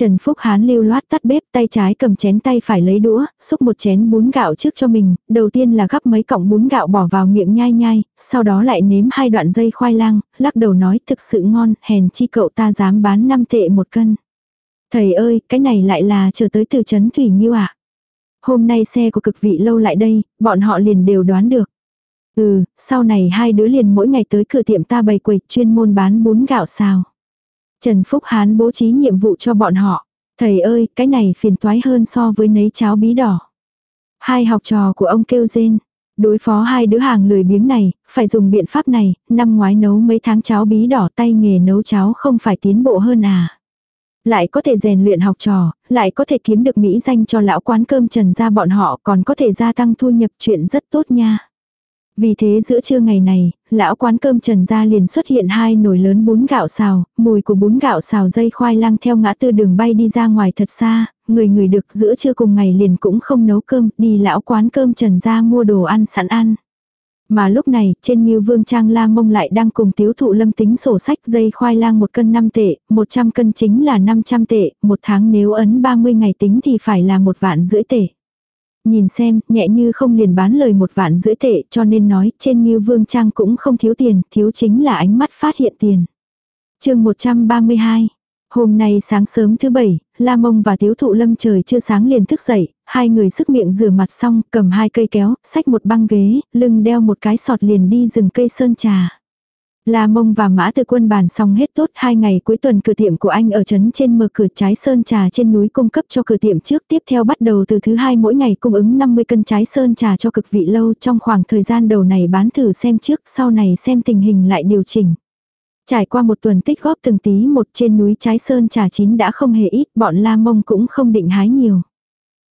Trần Phúc Hán lưu loát tắt bếp tay trái cầm chén tay phải lấy đũa, xúc một chén bún gạo trước cho mình, đầu tiên là gắp mấy cọng bún gạo bỏ vào miệng nhai nhai, sau đó lại nếm hai đoạn dây khoai lang, lắc đầu nói thực sự ngon, hèn chi cậu ta dám bán 5 tệ một cân. Thầy ơi, cái này lại là chờ tới từ Trấn Thủy Nhiêu ạ. Hôm nay xe của cực vị lâu lại đây, bọn họ liền đều đoán được. Ừ, sau này hai đứa liền mỗi ngày tới cửa tiệm ta bày quầy chuyên môn bán bún gạo xào. Trần Phúc Hán bố trí nhiệm vụ cho bọn họ. Thầy ơi, cái này phiền toái hơn so với nấy cháo bí đỏ. Hai học trò của ông kêu rên. Đối phó hai đứa hàng lười biếng này, phải dùng biện pháp này, năm ngoái nấu mấy tháng cháo bí đỏ tay nghề nấu cháo không phải tiến bộ hơn à. Lại có thể rèn luyện học trò, lại có thể kiếm được mỹ danh cho lão quán cơm trần ra bọn họ còn có thể gia tăng thu nhập chuyện rất tốt nha. Vì thế giữa trưa ngày này, lão quán cơm trần ra liền xuất hiện hai nồi lớn bún gạo xào, mùi của bún gạo xào dây khoai lang theo ngã tư đường bay đi ra ngoài thật xa, người người được giữa trưa cùng ngày liền cũng không nấu cơm, đi lão quán cơm trần ra mua đồ ăn sẵn ăn. Mà lúc này, trên như vương trang la mông lại đang cùng tiếu thụ lâm tính sổ sách dây khoai lang một cân 5 tệ, 100 cân chính là 500 tệ, một tháng nếu ấn 30 ngày tính thì phải là một vạn rưỡi tệ. Nhìn xem, nhẹ như không liền bán lời một vạn rưỡi tệ cho nên nói trên như vương trang cũng không thiếu tiền, thiếu chính là ánh mắt phát hiện tiền. chương 132 Hôm nay sáng sớm thứ bảy, La Mông và Tiếu Thụ Lâm trời chưa sáng liền thức dậy, hai người sức miệng rửa mặt xong, cầm hai cây kéo, xách một băng ghế, lưng đeo một cái sọt liền đi rừng cây sơn trà. La Mông và Mã Từ Quân bàn xong hết tốt hai ngày cuối tuần cửa tiệm của anh ở trấn trên mở cửa trái sơn trà trên núi cung cấp cho cửa tiệm trước tiếp theo bắt đầu từ thứ hai mỗi ngày cung ứng 50 cân trái sơn trà cho cực vị lâu trong khoảng thời gian đầu này bán thử xem trước sau này xem tình hình lại điều chỉnh. Trải qua một tuần tích góp từng tí một trên núi trái sơn trà chín đã không hề ít, bọn La Mông cũng không định hái nhiều.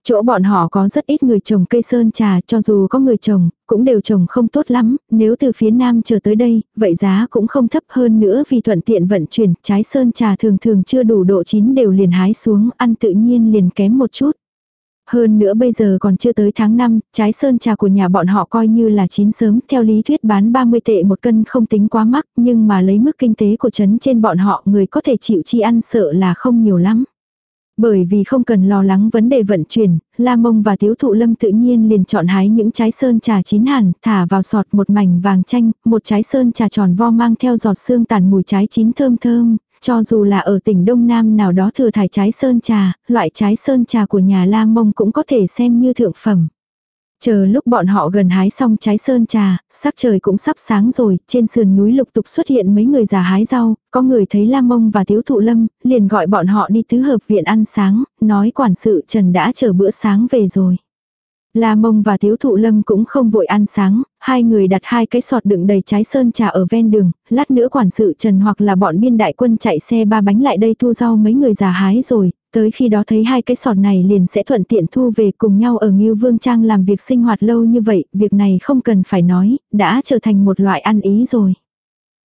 Chỗ bọn họ có rất ít người trồng cây sơn trà, cho dù có người trồng, cũng đều trồng không tốt lắm, nếu từ phía nam trở tới đây, vậy giá cũng không thấp hơn nữa vì thuận tiện vận chuyển, trái sơn trà thường thường chưa đủ độ chín đều liền hái xuống, ăn tự nhiên liền kém một chút. Hơn nữa bây giờ còn chưa tới tháng 5, trái sơn trà của nhà bọn họ coi như là chín sớm, theo lý thuyết bán 30 tệ một cân không tính quá mắc, nhưng mà lấy mức kinh tế của trấn trên bọn họ người có thể chịu chi ăn sợ là không nhiều lắm. Bởi vì không cần lo lắng vấn đề vận chuyển, La Mông và Tiếu Thụ Lâm tự nhiên liền chọn hái những trái sơn trà chín hẳn, thả vào sọt một mảnh vàng chanh, một trái sơn trà tròn vo mang theo giọt xương tàn mùi trái chín thơm thơm, cho dù là ở tỉnh Đông Nam nào đó thừa thải trái sơn trà, loại trái sơn trà của nhà La Mông cũng có thể xem như thượng phẩm. Chờ lúc bọn họ gần hái xong trái sơn trà, sắc trời cũng sắp sáng rồi, trên sườn núi lục tục xuất hiện mấy người già hái rau, có người thấy Lam Mông và Tiếu Thụ Lâm, liền gọi bọn họ đi tứ hợp viện ăn sáng, nói quản sự Trần đã chờ bữa sáng về rồi. La Mông và thiếu Thụ Lâm cũng không vội ăn sáng, hai người đặt hai cái sọt đựng đầy trái sơn trà ở ven đường, lát nữa quản sự Trần hoặc là bọn biên đại quân chạy xe ba bánh lại đây thu rau mấy người già hái rồi, tới khi đó thấy hai cái sọt này liền sẽ thuận tiện thu về cùng nhau ở Ngưu Vương Trang làm việc sinh hoạt lâu như vậy, việc này không cần phải nói, đã trở thành một loại ăn ý rồi.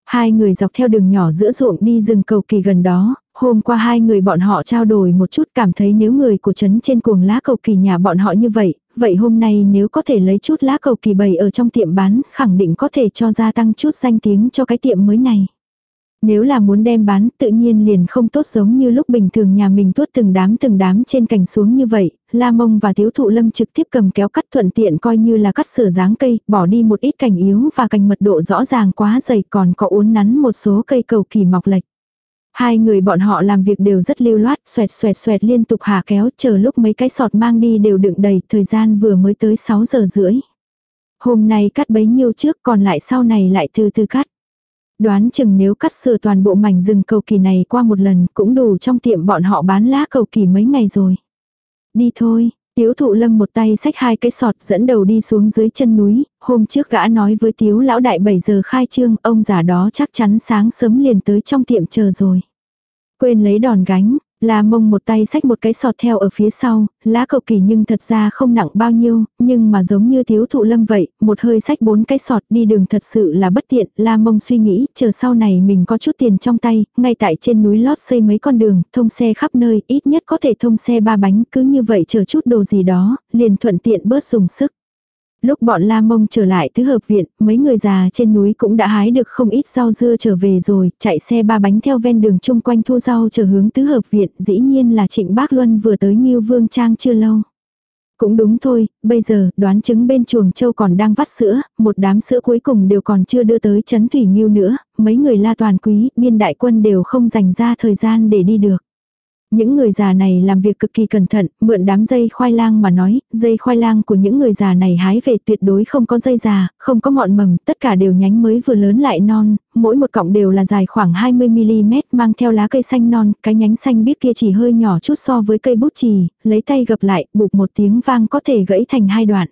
Hai người dọc theo đường nhỏ giữa ruộng đi rừng cầu kỳ gần đó, hôm qua hai người bọn họ trao đổi một chút cảm thấy nếu người của trấn trên cuồng lá cầu kỳ nhà bọn họ như vậy, vậy hôm nay nếu có thể lấy chút lá cầu kỳ bày ở trong tiệm bán, khẳng định có thể cho gia tăng chút danh tiếng cho cái tiệm mới này. Nếu là muốn đem bán tự nhiên liền không tốt giống như lúc bình thường nhà mình tuốt từng đám từng đám trên cành xuống như vậy, La Mông và thiếu Thụ Lâm trực tiếp cầm kéo cắt thuận tiện coi như là cắt sửa dáng cây, bỏ đi một ít cành yếu và cành mật độ rõ ràng quá dày còn có uốn nắn một số cây cầu kỳ mọc lệch. Hai người bọn họ làm việc đều rất lưu loát, xoẹt xoẹt xoẹt liên tục hạ kéo, chờ lúc mấy cái sọt mang đi đều đựng đầy, thời gian vừa mới tới 6 giờ rưỡi. Hôm nay cắt bấy nhiêu trước còn lại sau này lại từ từ cắt. Đoán chừng nếu cắt sửa toàn bộ mảnh rừng cầu kỳ này qua một lần cũng đủ trong tiệm bọn họ bán lá cầu kỳ mấy ngày rồi. Đi thôi, Tiếu thụ lâm một tay xách hai cái sọt dẫn đầu đi xuống dưới chân núi, hôm trước gã nói với tiếu lão đại 7 giờ khai trương, ông già đó chắc chắn sáng sớm liền tới trong tiệm chờ rồi. Quên lấy đòn gánh, La mông một tay xách một cái sọt theo ở phía sau, lá cầu kỳ nhưng thật ra không nặng bao nhiêu, nhưng mà giống như thiếu thụ lâm vậy, một hơi xách bốn cái sọt đi đường thật sự là bất tiện, la mông suy nghĩ, chờ sau này mình có chút tiền trong tay, ngay tại trên núi lót xây mấy con đường, thông xe khắp nơi, ít nhất có thể thông xe ba bánh, cứ như vậy chờ chút đồ gì đó, liền thuận tiện bớt dùng sức. Lúc bọn La Mông trở lại tứ hợp viện, mấy người già trên núi cũng đã hái được không ít rau dưa trở về rồi, chạy xe ba bánh theo ven đường chung quanh thu rau trở hướng tứ hợp viện, dĩ nhiên là Trịnh Bác Luân vừa tới Nhiêu Vương Trang chưa lâu. Cũng đúng thôi, bây giờ, đoán chứng bên chuồng châu còn đang vắt sữa, một đám sữa cuối cùng đều còn chưa đưa tới chấn thủy nghiêu nữa, mấy người la toàn quý, biên đại quân đều không dành ra thời gian để đi được. Những người già này làm việc cực kỳ cẩn thận, mượn đám dây khoai lang mà nói, dây khoai lang của những người già này hái về tuyệt đối không có dây già, không có ngọn mầm, tất cả đều nhánh mới vừa lớn lại non, mỗi một cọng đều là dài khoảng 20mm mang theo lá cây xanh non, cái nhánh xanh biếc kia chỉ hơi nhỏ chút so với cây bút chì, lấy tay gập lại, bụp một tiếng vang có thể gãy thành hai đoạn.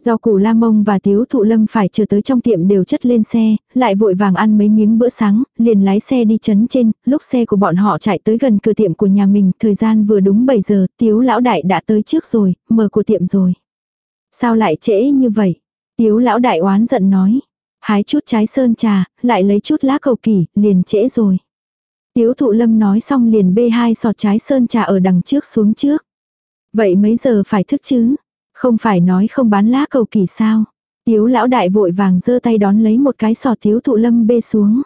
Rau củ la mông và tiếu thụ lâm phải chờ tới trong tiệm đều chất lên xe, lại vội vàng ăn mấy miếng bữa sáng, liền lái xe đi chấn trên, lúc xe của bọn họ chạy tới gần cửa tiệm của nhà mình, thời gian vừa đúng 7 giờ, tiếu lão đại đã tới trước rồi, mở của tiệm rồi. Sao lại trễ như vậy? Tiếu lão đại oán giận nói. Hái chút trái sơn trà, lại lấy chút lá cầu kỳ, liền trễ rồi. Tiếu thụ lâm nói xong liền bê hai sọt trái sơn trà ở đằng trước xuống trước. Vậy mấy giờ phải thức chứ? Không phải nói không bán lá cầu kỳ sao. Tiếu lão đại vội vàng giơ tay đón lấy một cái sọt tiếu thụ lâm bê xuống.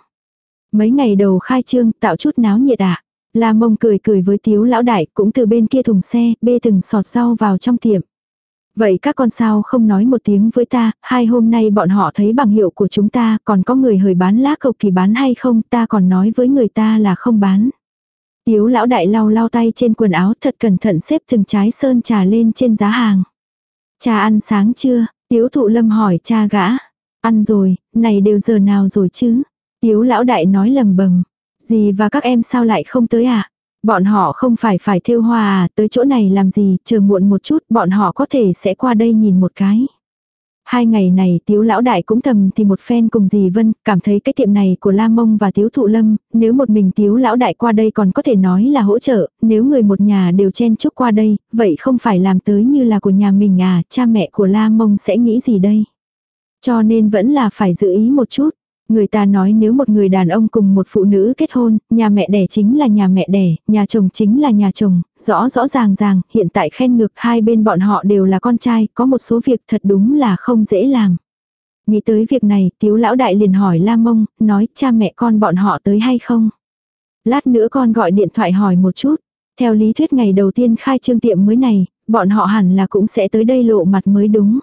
Mấy ngày đầu khai trương tạo chút náo nhiệt ạ. À. La mông cười cười với tiếu lão đại cũng từ bên kia thùng xe bê từng sọt rau vào trong tiệm. Vậy các con sao không nói một tiếng với ta, hai hôm nay bọn họ thấy bằng hiệu của chúng ta còn có người hời bán lá cầu kỳ bán hay không ta còn nói với người ta là không bán. Tiếu lão đại lau lau tay trên quần áo thật cẩn thận xếp từng trái sơn trà lên trên giá hàng. Cha ăn sáng chưa? Tiếu thụ lâm hỏi cha gã. Ăn rồi, này đều giờ nào rồi chứ? Tiếu lão đại nói lầm bầm. Dì và các em sao lại không tới à? Bọn họ không phải phải theo hoa à, tới chỗ này làm gì, chờ muộn một chút, bọn họ có thể sẽ qua đây nhìn một cái. Hai ngày này tiếu lão đại cũng thầm thì một phen cùng dì Vân, cảm thấy cái tiệm này của La Mông và tiếu thụ lâm, nếu một mình tiếu lão đại qua đây còn có thể nói là hỗ trợ, nếu người một nhà đều chen chúc qua đây, vậy không phải làm tới như là của nhà mình à, cha mẹ của La Mông sẽ nghĩ gì đây? Cho nên vẫn là phải giữ ý một chút. Người ta nói nếu một người đàn ông cùng một phụ nữ kết hôn, nhà mẹ đẻ chính là nhà mẹ đẻ, nhà chồng chính là nhà chồng, rõ rõ ràng ràng, hiện tại khen ngược hai bên bọn họ đều là con trai, có một số việc thật đúng là không dễ làm. Nghĩ tới việc này, tiếu lão đại liền hỏi la mông, nói cha mẹ con bọn họ tới hay không. Lát nữa con gọi điện thoại hỏi một chút. Theo lý thuyết ngày đầu tiên khai trương tiệm mới này, bọn họ hẳn là cũng sẽ tới đây lộ mặt mới đúng.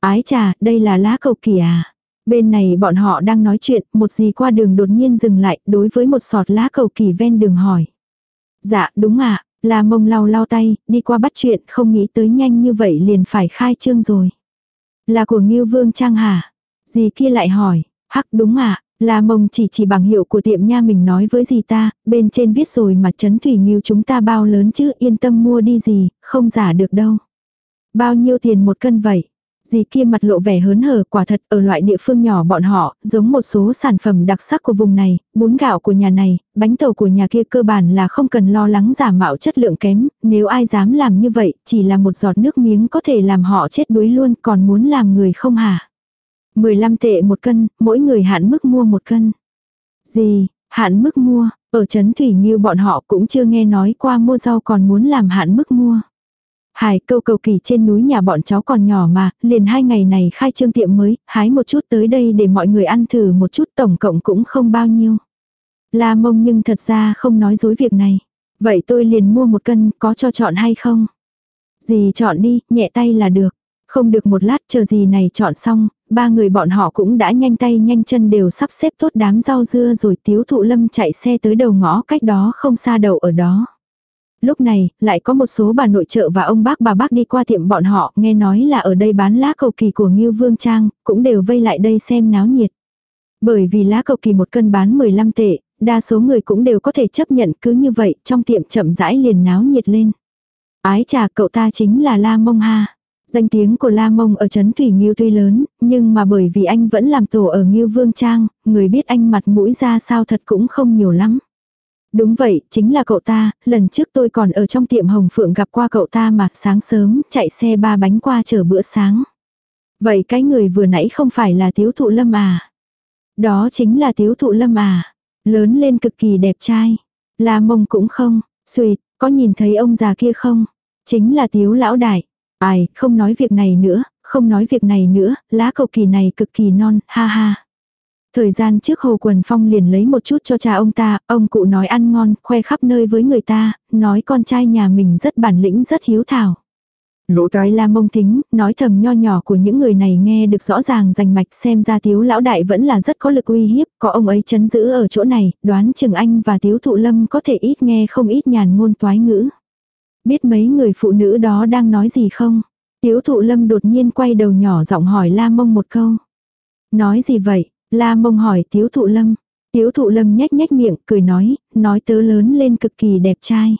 Ái chà, đây là lá cầu kỳ à. Bên này bọn họ đang nói chuyện, một gì qua đường đột nhiên dừng lại, đối với một sọt lá cầu kỳ ven đường hỏi. Dạ, đúng ạ, à, là mông lau lau tay, đi qua bắt chuyện, không nghĩ tới nhanh như vậy liền phải khai trương rồi. Là của Ngưu Vương Trang hả? Dì kia lại hỏi, hắc đúng ạ, à, là mông chỉ chỉ bằng hiệu của tiệm nha mình nói với dì ta, bên trên viết rồi mà chấn thủy Ngưu chúng ta bao lớn chứ yên tâm mua đi gì, không giả được đâu. Bao nhiêu tiền một cân vậy? Dì kia mặt lộ vẻ hớn hở quả thật ở loại địa phương nhỏ bọn họ, giống một số sản phẩm đặc sắc của vùng này, bún gạo của nhà này, bánh tàu của nhà kia cơ bản là không cần lo lắng giả mạo chất lượng kém, nếu ai dám làm như vậy, chỉ là một giọt nước miếng có thể làm họ chết đuối luôn, còn muốn làm người không hả? 15 tệ một cân, mỗi người hạn mức mua một cân. Gì, hạn mức mua, ở Trấn Thủy như bọn họ cũng chưa nghe nói qua mua rau còn muốn làm hạn mức mua. Hải câu cầu kỳ trên núi nhà bọn cháu còn nhỏ mà, liền hai ngày này khai trương tiệm mới, hái một chút tới đây để mọi người ăn thử một chút tổng cộng cũng không bao nhiêu. La mông nhưng thật ra không nói dối việc này. Vậy tôi liền mua một cân, có cho chọn hay không? Dì chọn đi, nhẹ tay là được. Không được một lát chờ gì này chọn xong, ba người bọn họ cũng đã nhanh tay nhanh chân đều sắp xếp tốt đám rau dưa rồi tiếu thụ lâm chạy xe tới đầu ngõ cách đó không xa đầu ở đó. Lúc này, lại có một số bà nội trợ và ông bác bà bác đi qua tiệm bọn họ, nghe nói là ở đây bán lá cầu kỳ của Ngưu Vương Trang, cũng đều vây lại đây xem náo nhiệt. Bởi vì lá cầu kỳ một cân bán 15 tệ, đa số người cũng đều có thể chấp nhận cứ như vậy, trong tiệm chậm rãi liền náo nhiệt lên. Ái trà cậu ta chính là La Mông Ha. Danh tiếng của La Mông ở Trấn Thủy Nghiêu tuy lớn, nhưng mà bởi vì anh vẫn làm tổ ở Nghiêu Vương Trang, người biết anh mặt mũi ra sao thật cũng không nhiều lắm. Đúng vậy, chính là cậu ta, lần trước tôi còn ở trong tiệm Hồng Phượng gặp qua cậu ta mà sáng sớm chạy xe ba bánh qua chờ bữa sáng. Vậy cái người vừa nãy không phải là tiếu thụ lâm à? Đó chính là tiếu thụ lâm à? Lớn lên cực kỳ đẹp trai. La mông cũng không, suyệt, có nhìn thấy ông già kia không? Chính là tiếu lão đại. Ai, không nói việc này nữa, không nói việc này nữa, lá cầu kỳ này cực kỳ non, ha ha. Thời gian trước Hồ Quần Phong liền lấy một chút cho cha ông ta, ông cụ nói ăn ngon, khoe khắp nơi với người ta, nói con trai nhà mình rất bản lĩnh rất hiếu thảo. Lỗ tai La mông tính, nói thầm nho nhỏ của những người này nghe được rõ ràng rành mạch xem ra tiếu lão đại vẫn là rất có lực uy hiếp, có ông ấy chấn giữ ở chỗ này, đoán chừng anh và tiếu thụ lâm có thể ít nghe không ít nhàn ngôn toái ngữ. Biết mấy người phụ nữ đó đang nói gì không? Tiếu thụ lâm đột nhiên quay đầu nhỏ giọng hỏi la mông một câu. Nói gì vậy? La mông hỏi tiếu thụ lâm. Tiếu thụ lâm nhếch nhếch miệng, cười nói, nói tớ lớn lên cực kỳ đẹp trai.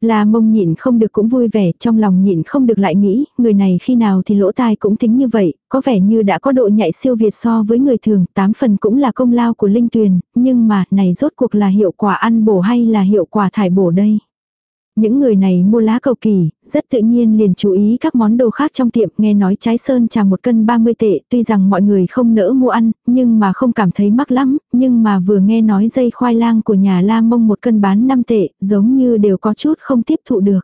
La mông nhịn không được cũng vui vẻ, trong lòng nhịn không được lại nghĩ, người này khi nào thì lỗ tai cũng tính như vậy, có vẻ như đã có độ nhạy siêu việt so với người thường, tám phần cũng là công lao của Linh Tuyền, nhưng mà, này rốt cuộc là hiệu quả ăn bổ hay là hiệu quả thải bổ đây? Những người này mua lá cầu kỳ, rất tự nhiên liền chú ý các món đồ khác trong tiệm, nghe nói trái sơn trà một cân 30 tệ, tuy rằng mọi người không nỡ mua ăn, nhưng mà không cảm thấy mắc lắm, nhưng mà vừa nghe nói dây khoai lang của nhà La Mông một cân bán 5 tệ, giống như đều có chút không tiếp thụ được.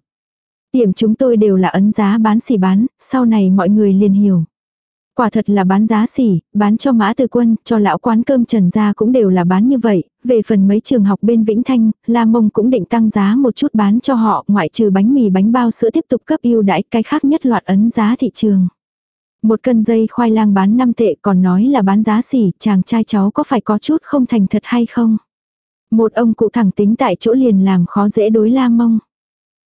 Tiệm chúng tôi đều là ấn giá bán xỉ bán, sau này mọi người liền hiểu. Quả thật là bán giá xỉ, bán cho mã từ quân, cho lão quán cơm trần gia cũng đều là bán như vậy, về phần mấy trường học bên Vĩnh Thanh, La Mông cũng định tăng giá một chút bán cho họ, ngoại trừ bánh mì bánh bao sữa tiếp tục cấp ưu đãi cái khác nhất loạt ấn giá thị trường. Một cân dây khoai lang bán 5 tệ còn nói là bán giá xỉ, chàng trai cháu có phải có chút không thành thật hay không? Một ông cụ thẳng tính tại chỗ liền làm khó dễ đối La Mông.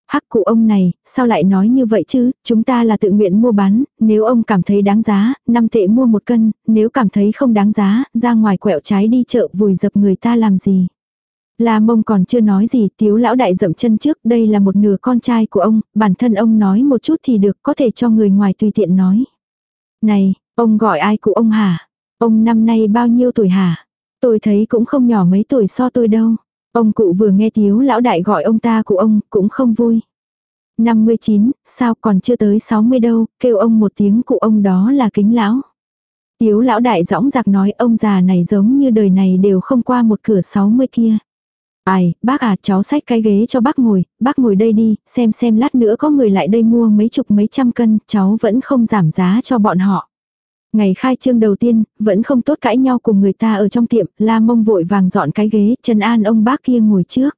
Hắc cụ ông này, sao lại nói như vậy chứ, chúng ta là tự nguyện mua bán, nếu ông cảm thấy đáng giá, 5 tệ mua một cân, nếu cảm thấy không đáng giá, ra ngoài quẹo trái đi chợ vùi dập người ta làm gì. La mông còn chưa nói gì, tiếu lão đại dậm chân trước, đây là một nửa con trai của ông, bản thân ông nói một chút thì được, có thể cho người ngoài tùy tiện nói. Này, ông gọi ai cụ ông hả? Ông năm nay bao nhiêu tuổi hả? Tôi thấy cũng không nhỏ mấy tuổi so tôi đâu. Ông cụ vừa nghe thiếu lão đại gọi ông ta cụ ông, cũng không vui. 59, sao còn chưa tới 60 đâu, kêu ông một tiếng cụ ông đó là kính lão. Tiếu lão đại dõng dạc nói ông già này giống như đời này đều không qua một cửa 60 kia. Ai, bác à cháu xách cái ghế cho bác ngồi, bác ngồi đây đi, xem xem lát nữa có người lại đây mua mấy chục mấy trăm cân, cháu vẫn không giảm giá cho bọn họ. Ngày khai trương đầu tiên, vẫn không tốt cãi nhau cùng người ta ở trong tiệm, la mông vội vàng dọn cái ghế, chân an ông bác kia ngồi trước.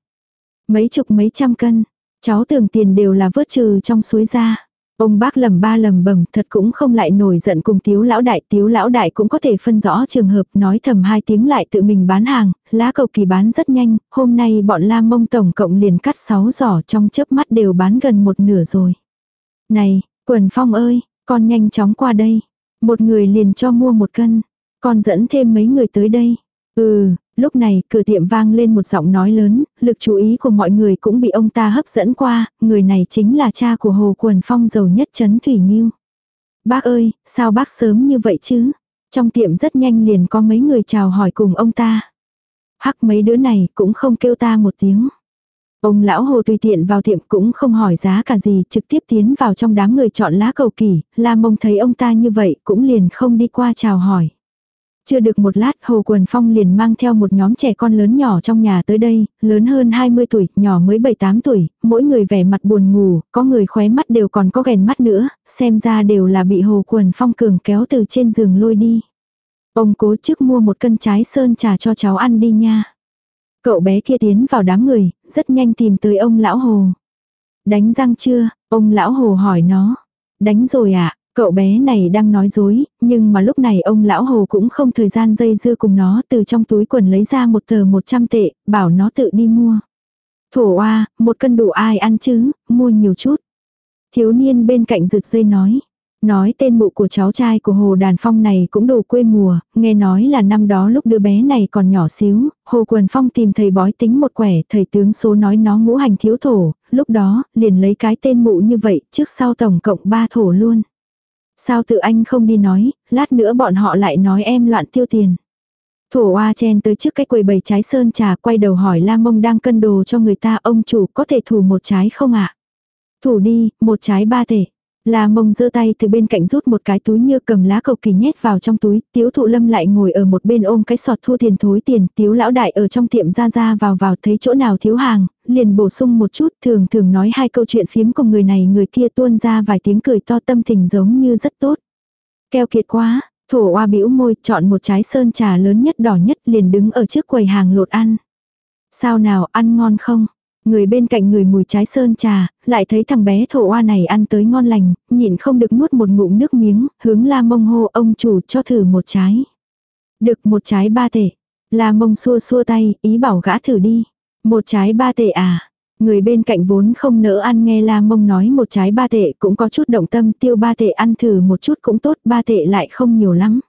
Mấy chục mấy trăm cân, cháu tưởng tiền đều là vớt trừ trong suối ra. Ông bác lầm ba lầm bầm thật cũng không lại nổi giận cùng tiếu lão đại. Tiếu lão đại cũng có thể phân rõ trường hợp nói thầm hai tiếng lại tự mình bán hàng, lá cầu kỳ bán rất nhanh, hôm nay bọn la mông tổng cộng liền cắt sáu giỏ trong chớp mắt đều bán gần một nửa rồi. Này, quần phong ơi, con nhanh chóng qua đây. Một người liền cho mua một cân. Con dẫn thêm mấy người tới đây. Ừ, lúc này cửa tiệm vang lên một giọng nói lớn, lực chú ý của mọi người cũng bị ông ta hấp dẫn qua, người này chính là cha của Hồ Quần Phong giàu nhất chấn Thủy Nhiêu. Bác ơi, sao bác sớm như vậy chứ? Trong tiệm rất nhanh liền có mấy người chào hỏi cùng ông ta. Hắc mấy đứa này cũng không kêu ta một tiếng. Ông lão hồ tùy tiện vào tiệm cũng không hỏi giá cả gì, trực tiếp tiến vào trong đám người chọn lá cầu kỳ, la mông thấy ông ta như vậy cũng liền không đi qua chào hỏi. Chưa được một lát Hồ Quần Phong liền mang theo một nhóm trẻ con lớn nhỏ trong nhà tới đây, lớn hơn 20 tuổi, nhỏ mới 7-8 tuổi, mỗi người vẻ mặt buồn ngủ, có người khóe mắt đều còn có ghèn mắt nữa, xem ra đều là bị Hồ Quần Phong cường kéo từ trên giường lôi đi. Ông cố trước mua một cân trái sơn trà cho cháu ăn đi nha. Cậu bé kia tiến vào đám người, rất nhanh tìm tới ông lão hồ. Đánh răng chưa? Ông lão hồ hỏi nó. Đánh rồi ạ, à? cậu bé này đang nói dối, nhưng mà lúc này ông lão hồ cũng không thời gian dây dưa cùng nó từ trong túi quần lấy ra một tờ 100 tệ, bảo nó tự đi mua. Thổ a một cân đủ ai ăn chứ, mua nhiều chút. Thiếu niên bên cạnh rực dây nói. Nói tên mụ của cháu trai của Hồ Đàn Phong này cũng đồ quê mùa, nghe nói là năm đó lúc đứa bé này còn nhỏ xíu, Hồ Quần Phong tìm thầy bói tính một quẻ, thầy tướng số nói nó ngũ hành thiếu thổ, lúc đó, liền lấy cái tên mụ như vậy, trước sau tổng cộng ba thổ luôn. Sao tự anh không đi nói, lát nữa bọn họ lại nói em loạn tiêu tiền. Thổ oa chen tới trước cái quầy bầy trái sơn trà quay đầu hỏi La Mông đang cân đồ cho người ta ông chủ có thể thủ một trái không ạ? Thủ đi, một trái ba thể. La mông giơ tay từ bên cạnh rút một cái túi như cầm lá cầu kỳ nhét vào trong túi, tiếu thụ lâm lại ngồi ở một bên ôm cái sọt thu tiền thối tiền, tiếu lão đại ở trong tiệm ra ra vào vào thấy chỗ nào thiếu hàng, liền bổ sung một chút, thường thường nói hai câu chuyện phiếm cùng người này người kia tuôn ra vài tiếng cười to tâm tình giống như rất tốt. Keo kiệt quá, thổ oa bĩu môi chọn một trái sơn trà lớn nhất đỏ nhất liền đứng ở trước quầy hàng lột ăn. Sao nào ăn ngon không? Người bên cạnh người mùi trái sơn trà, lại thấy thằng bé thổ oa này ăn tới ngon lành, nhịn không được nuốt một ngụm nước miếng, hướng la mông hô ông chủ cho thử một trái. Được một trái ba tệ. La mông xua xua tay, ý bảo gã thử đi. Một trái ba tệ à. Người bên cạnh vốn không nỡ ăn nghe la mông nói một trái ba tệ cũng có chút động tâm tiêu ba tệ ăn thử một chút cũng tốt ba tệ lại không nhiều lắm.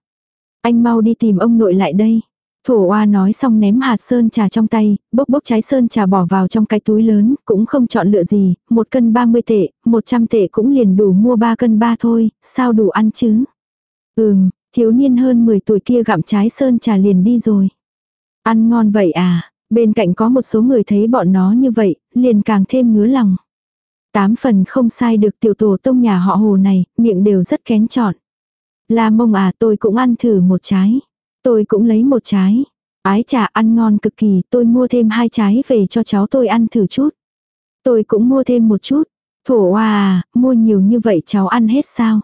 Anh mau đi tìm ông nội lại đây. Thổ oa nói xong ném hạt sơn trà trong tay, bốc bốc trái sơn trà bỏ vào trong cái túi lớn, cũng không chọn lựa gì, một cân 30 tệ, 100 tệ cũng liền đủ mua ba cân ba thôi, sao đủ ăn chứ? Ừm, thiếu niên hơn 10 tuổi kia gặm trái sơn trà liền đi rồi. Ăn ngon vậy à, bên cạnh có một số người thấy bọn nó như vậy, liền càng thêm ngứa lòng. Tám phần không sai được tiểu tổ tông nhà họ hồ này, miệng đều rất kén chọn. La mông à tôi cũng ăn thử một trái. Tôi cũng lấy một trái. Ái trà ăn ngon cực kỳ, tôi mua thêm hai trái về cho cháu tôi ăn thử chút. Tôi cũng mua thêm một chút. Thổ à, mua nhiều như vậy cháu ăn hết sao?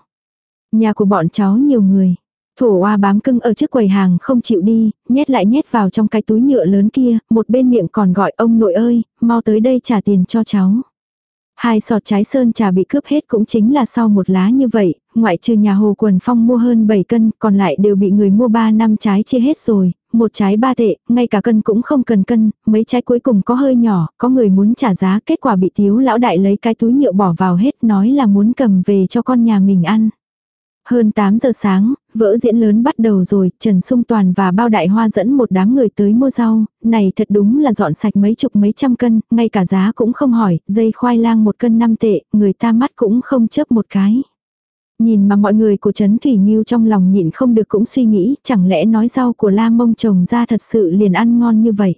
Nhà của bọn cháu nhiều người. Thổ hoa bám cưng ở trước quầy hàng không chịu đi, nhét lại nhét vào trong cái túi nhựa lớn kia, một bên miệng còn gọi ông nội ơi, mau tới đây trả tiền cho cháu. Hai sọt trái sơn trà bị cướp hết cũng chính là sau một lá như vậy, ngoại trừ nhà Hồ Quần Phong mua hơn 7 cân, còn lại đều bị người mua 3 năm trái chia hết rồi, một trái ba tệ, ngay cả cân cũng không cần cân, mấy trái cuối cùng có hơi nhỏ, có người muốn trả giá, kết quả bị thiếu lão đại lấy cái túi nhựa bỏ vào hết nói là muốn cầm về cho con nhà mình ăn. Hơn 8 giờ sáng, vỡ diễn lớn bắt đầu rồi, Trần Sung Toàn và Bao Đại Hoa dẫn một đám người tới mua rau, này thật đúng là dọn sạch mấy chục mấy trăm cân, ngay cả giá cũng không hỏi, dây khoai lang một cân 5 tệ, người ta mắt cũng không chớp một cái. Nhìn mà mọi người của Trấn Thủy Nhiêu trong lòng nhịn không được cũng suy nghĩ, chẳng lẽ nói rau của La Mông trồng ra thật sự liền ăn ngon như vậy.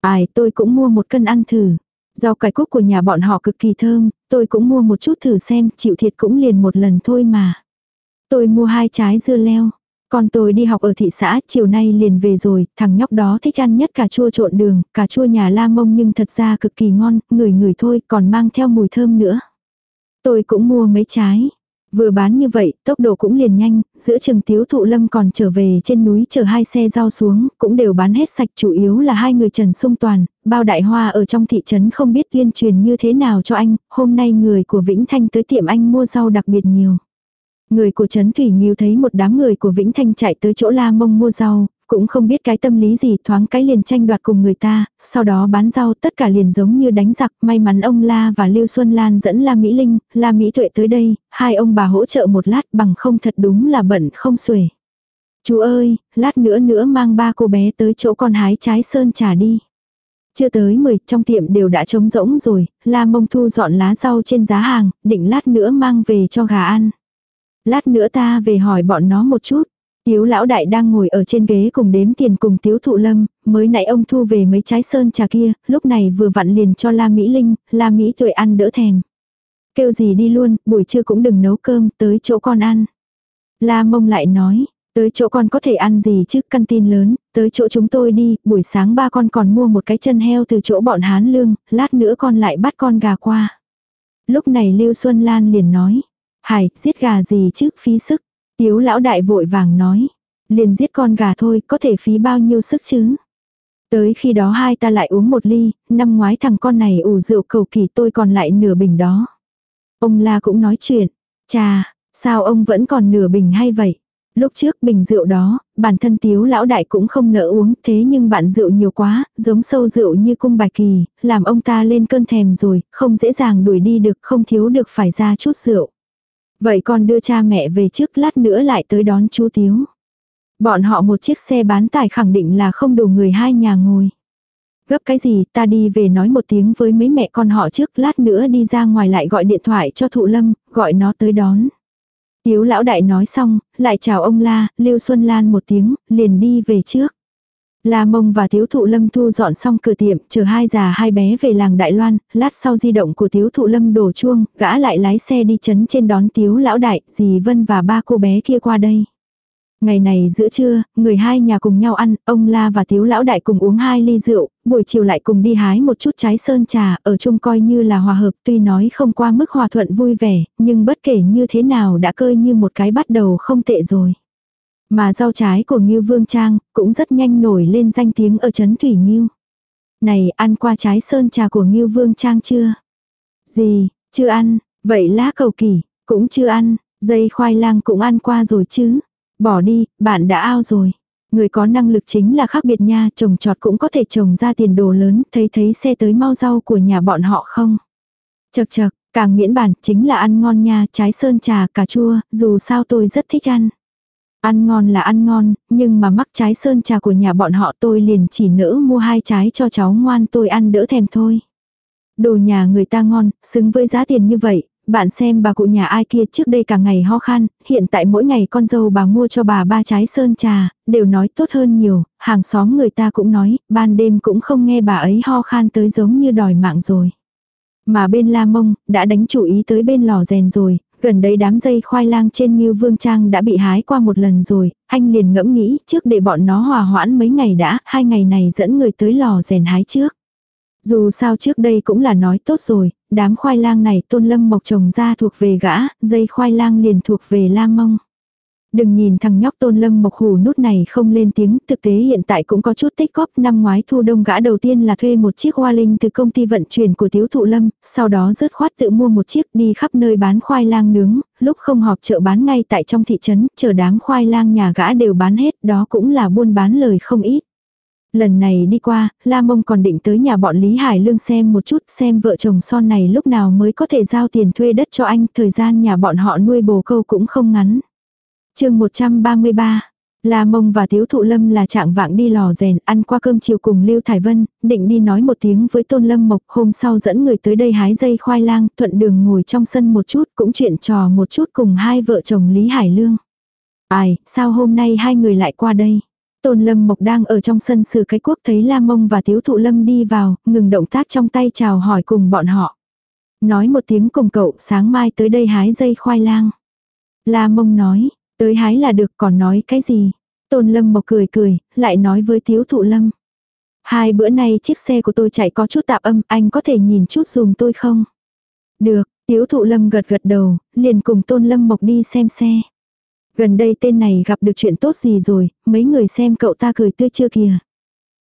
Ai, tôi cũng mua một cân ăn thử. Rau cải cúc của nhà bọn họ cực kỳ thơm, tôi cũng mua một chút thử xem, chịu thiệt cũng liền một lần thôi mà. Tôi mua hai trái dưa leo. Còn tôi đi học ở thị xã, chiều nay liền về rồi, thằng nhóc đó thích ăn nhất cà chua trộn đường, cà chua nhà la mông nhưng thật ra cực kỳ ngon, ngửi ngửi thôi, còn mang theo mùi thơm nữa. Tôi cũng mua mấy trái. Vừa bán như vậy, tốc độ cũng liền nhanh, giữa trường tiếu thụ lâm còn trở về trên núi chờ hai xe rau xuống, cũng đều bán hết sạch chủ yếu là hai người Trần Sung Toàn, bao đại hoa ở trong thị trấn không biết tuyên truyền như thế nào cho anh, hôm nay người của Vĩnh Thanh tới tiệm anh mua rau đặc biệt nhiều. Người của Trấn Thủy Nghiêu thấy một đám người của Vĩnh Thanh chạy tới chỗ La Mông mua rau, cũng không biết cái tâm lý gì thoáng cái liền tranh đoạt cùng người ta, sau đó bán rau tất cả liền giống như đánh giặc, may mắn ông La và Lưu Xuân Lan dẫn La Mỹ Linh, La Mỹ Tuệ tới đây, hai ông bà hỗ trợ một lát bằng không thật đúng là bận không xuể. Chú ơi, lát nữa nữa mang ba cô bé tới chỗ con hái trái sơn trà đi. Chưa tới 10, trong tiệm đều đã trống rỗng rồi, La Mông Thu dọn lá rau trên giá hàng, định lát nữa mang về cho gà ăn. Lát nữa ta về hỏi bọn nó một chút. Tiếu lão đại đang ngồi ở trên ghế cùng đếm tiền cùng tiếu thụ lâm, mới nãy ông thu về mấy trái sơn trà kia, lúc này vừa vặn liền cho La Mỹ Linh, La Mỹ tuổi ăn đỡ thèm. Kêu gì đi luôn, buổi trưa cũng đừng nấu cơm, tới chỗ con ăn. La mông lại nói, tới chỗ con có thể ăn gì chứ, căn tin lớn, tới chỗ chúng tôi đi, buổi sáng ba con còn mua một cái chân heo từ chỗ bọn Hán Lương, lát nữa con lại bắt con gà qua. Lúc này Lưu Xuân Lan liền nói, Hải, giết gà gì chứ, phí sức. Tiếu lão đại vội vàng nói. Liền giết con gà thôi, có thể phí bao nhiêu sức chứ. Tới khi đó hai ta lại uống một ly, năm ngoái thằng con này ủ rượu cầu kỳ tôi còn lại nửa bình đó. Ông la cũng nói chuyện. Chà, sao ông vẫn còn nửa bình hay vậy? Lúc trước bình rượu đó, bản thân tiếu lão đại cũng không nỡ uống, thế nhưng bạn rượu nhiều quá, giống sâu rượu như cung bạch kỳ, làm ông ta lên cơn thèm rồi, không dễ dàng đuổi đi được, không thiếu được phải ra chút rượu. Vậy con đưa cha mẹ về trước lát nữa lại tới đón chú Tiếu. Bọn họ một chiếc xe bán tải khẳng định là không đủ người hai nhà ngồi. Gấp cái gì ta đi về nói một tiếng với mấy mẹ con họ trước lát nữa đi ra ngoài lại gọi điện thoại cho thụ lâm, gọi nó tới đón. Tiếu lão đại nói xong, lại chào ông la, Lưu Xuân Lan một tiếng, liền đi về trước. La Mông và Tiếu Thụ Lâm thu dọn xong cửa tiệm, chờ hai già hai bé về làng Đại Loan, lát sau di động của Tiếu Thụ Lâm đổ chuông, gã lại lái xe đi chấn trên đón Tiếu Lão Đại, dì Vân và ba cô bé kia qua đây. Ngày này giữa trưa, người hai nhà cùng nhau ăn, ông La và Tiếu Lão Đại cùng uống hai ly rượu, buổi chiều lại cùng đi hái một chút trái sơn trà, ở chung coi như là hòa hợp, tuy nói không qua mức hòa thuận vui vẻ, nhưng bất kể như thế nào đã cơi như một cái bắt đầu không tệ rồi. Mà rau trái của Ngưu Vương Trang cũng rất nhanh nổi lên danh tiếng ở Trấn Thủy Ngưu. Này, ăn qua trái sơn trà của Ngưu Vương Trang chưa? Gì, chưa ăn, vậy lá cầu kỳ, cũng chưa ăn, dây khoai lang cũng ăn qua rồi chứ. Bỏ đi, bạn đã ao rồi. Người có năng lực chính là khác biệt nha, trồng trọt cũng có thể trồng ra tiền đồ lớn, thấy thấy xe tới mau rau của nhà bọn họ không? Chật chật, càng miễn bản, chính là ăn ngon nha, trái sơn trà, cà chua, dù sao tôi rất thích ăn. Ăn ngon là ăn ngon, nhưng mà mắc trái sơn trà của nhà bọn họ tôi liền chỉ nỡ mua hai trái cho cháu ngoan tôi ăn đỡ thèm thôi. Đồ nhà người ta ngon, xứng với giá tiền như vậy, bạn xem bà cụ nhà ai kia trước đây cả ngày ho khan, hiện tại mỗi ngày con dâu bà mua cho bà ba trái sơn trà, đều nói tốt hơn nhiều, hàng xóm người ta cũng nói, ban đêm cũng không nghe bà ấy ho khan tới giống như đòi mạng rồi. Mà bên La Mông, đã đánh chủ ý tới bên lò rèn rồi, gần đấy đám dây khoai lang trên như vương trang đã bị hái qua một lần rồi, anh liền ngẫm nghĩ trước để bọn nó hòa hoãn mấy ngày đã, hai ngày này dẫn người tới lò rèn hái trước. Dù sao trước đây cũng là nói tốt rồi, đám khoai lang này tôn lâm mộc trồng ra thuộc về gã, dây khoai lang liền thuộc về la mông. Đừng nhìn thằng nhóc tôn lâm mộc hù nút này không lên tiếng, thực tế hiện tại cũng có chút tích góp. Năm ngoái thu đông gã đầu tiên là thuê một chiếc hoa linh từ công ty vận chuyển của tiếu thụ lâm, sau đó rớt khoát tự mua một chiếc đi khắp nơi bán khoai lang nướng, lúc không họp chợ bán ngay tại trong thị trấn, chờ đám khoai lang nhà gã đều bán hết, đó cũng là buôn bán lời không ít. Lần này đi qua, La Mông còn định tới nhà bọn Lý Hải Lương xem một chút xem vợ chồng son này lúc nào mới có thể giao tiền thuê đất cho anh, thời gian nhà bọn họ nuôi bồ câu cũng không ngắn chương 133 La Mông và Tiếu Thụ Lâm là trạng vạng đi lò rèn, ăn qua cơm chiều cùng Lưu Thải Vân, định đi nói một tiếng với Tôn Lâm Mộc, hôm sau dẫn người tới đây hái dây khoai lang, thuận đường ngồi trong sân một chút, cũng chuyện trò một chút cùng hai vợ chồng Lý Hải Lương. Ai, sao hôm nay hai người lại qua đây? Tôn Lâm Mộc đang ở trong sân sử cái quốc thấy La Mông và Tiếu Thụ Lâm đi vào, ngừng động tác trong tay chào hỏi cùng bọn họ. Nói một tiếng cùng cậu sáng mai tới đây hái dây khoai lang. La Mông nói, tới hái là được còn nói cái gì. Tôn Lâm Mộc cười cười, lại nói với Tiếu Thụ Lâm. Hai bữa nay chiếc xe của tôi chạy có chút tạp âm, anh có thể nhìn chút dùm tôi không? Được, Tiếu Thụ Lâm gật gật đầu, liền cùng Tôn Lâm Mộc đi xem xe. Gần đây tên này gặp được chuyện tốt gì rồi, mấy người xem cậu ta cười tươi chưa kìa.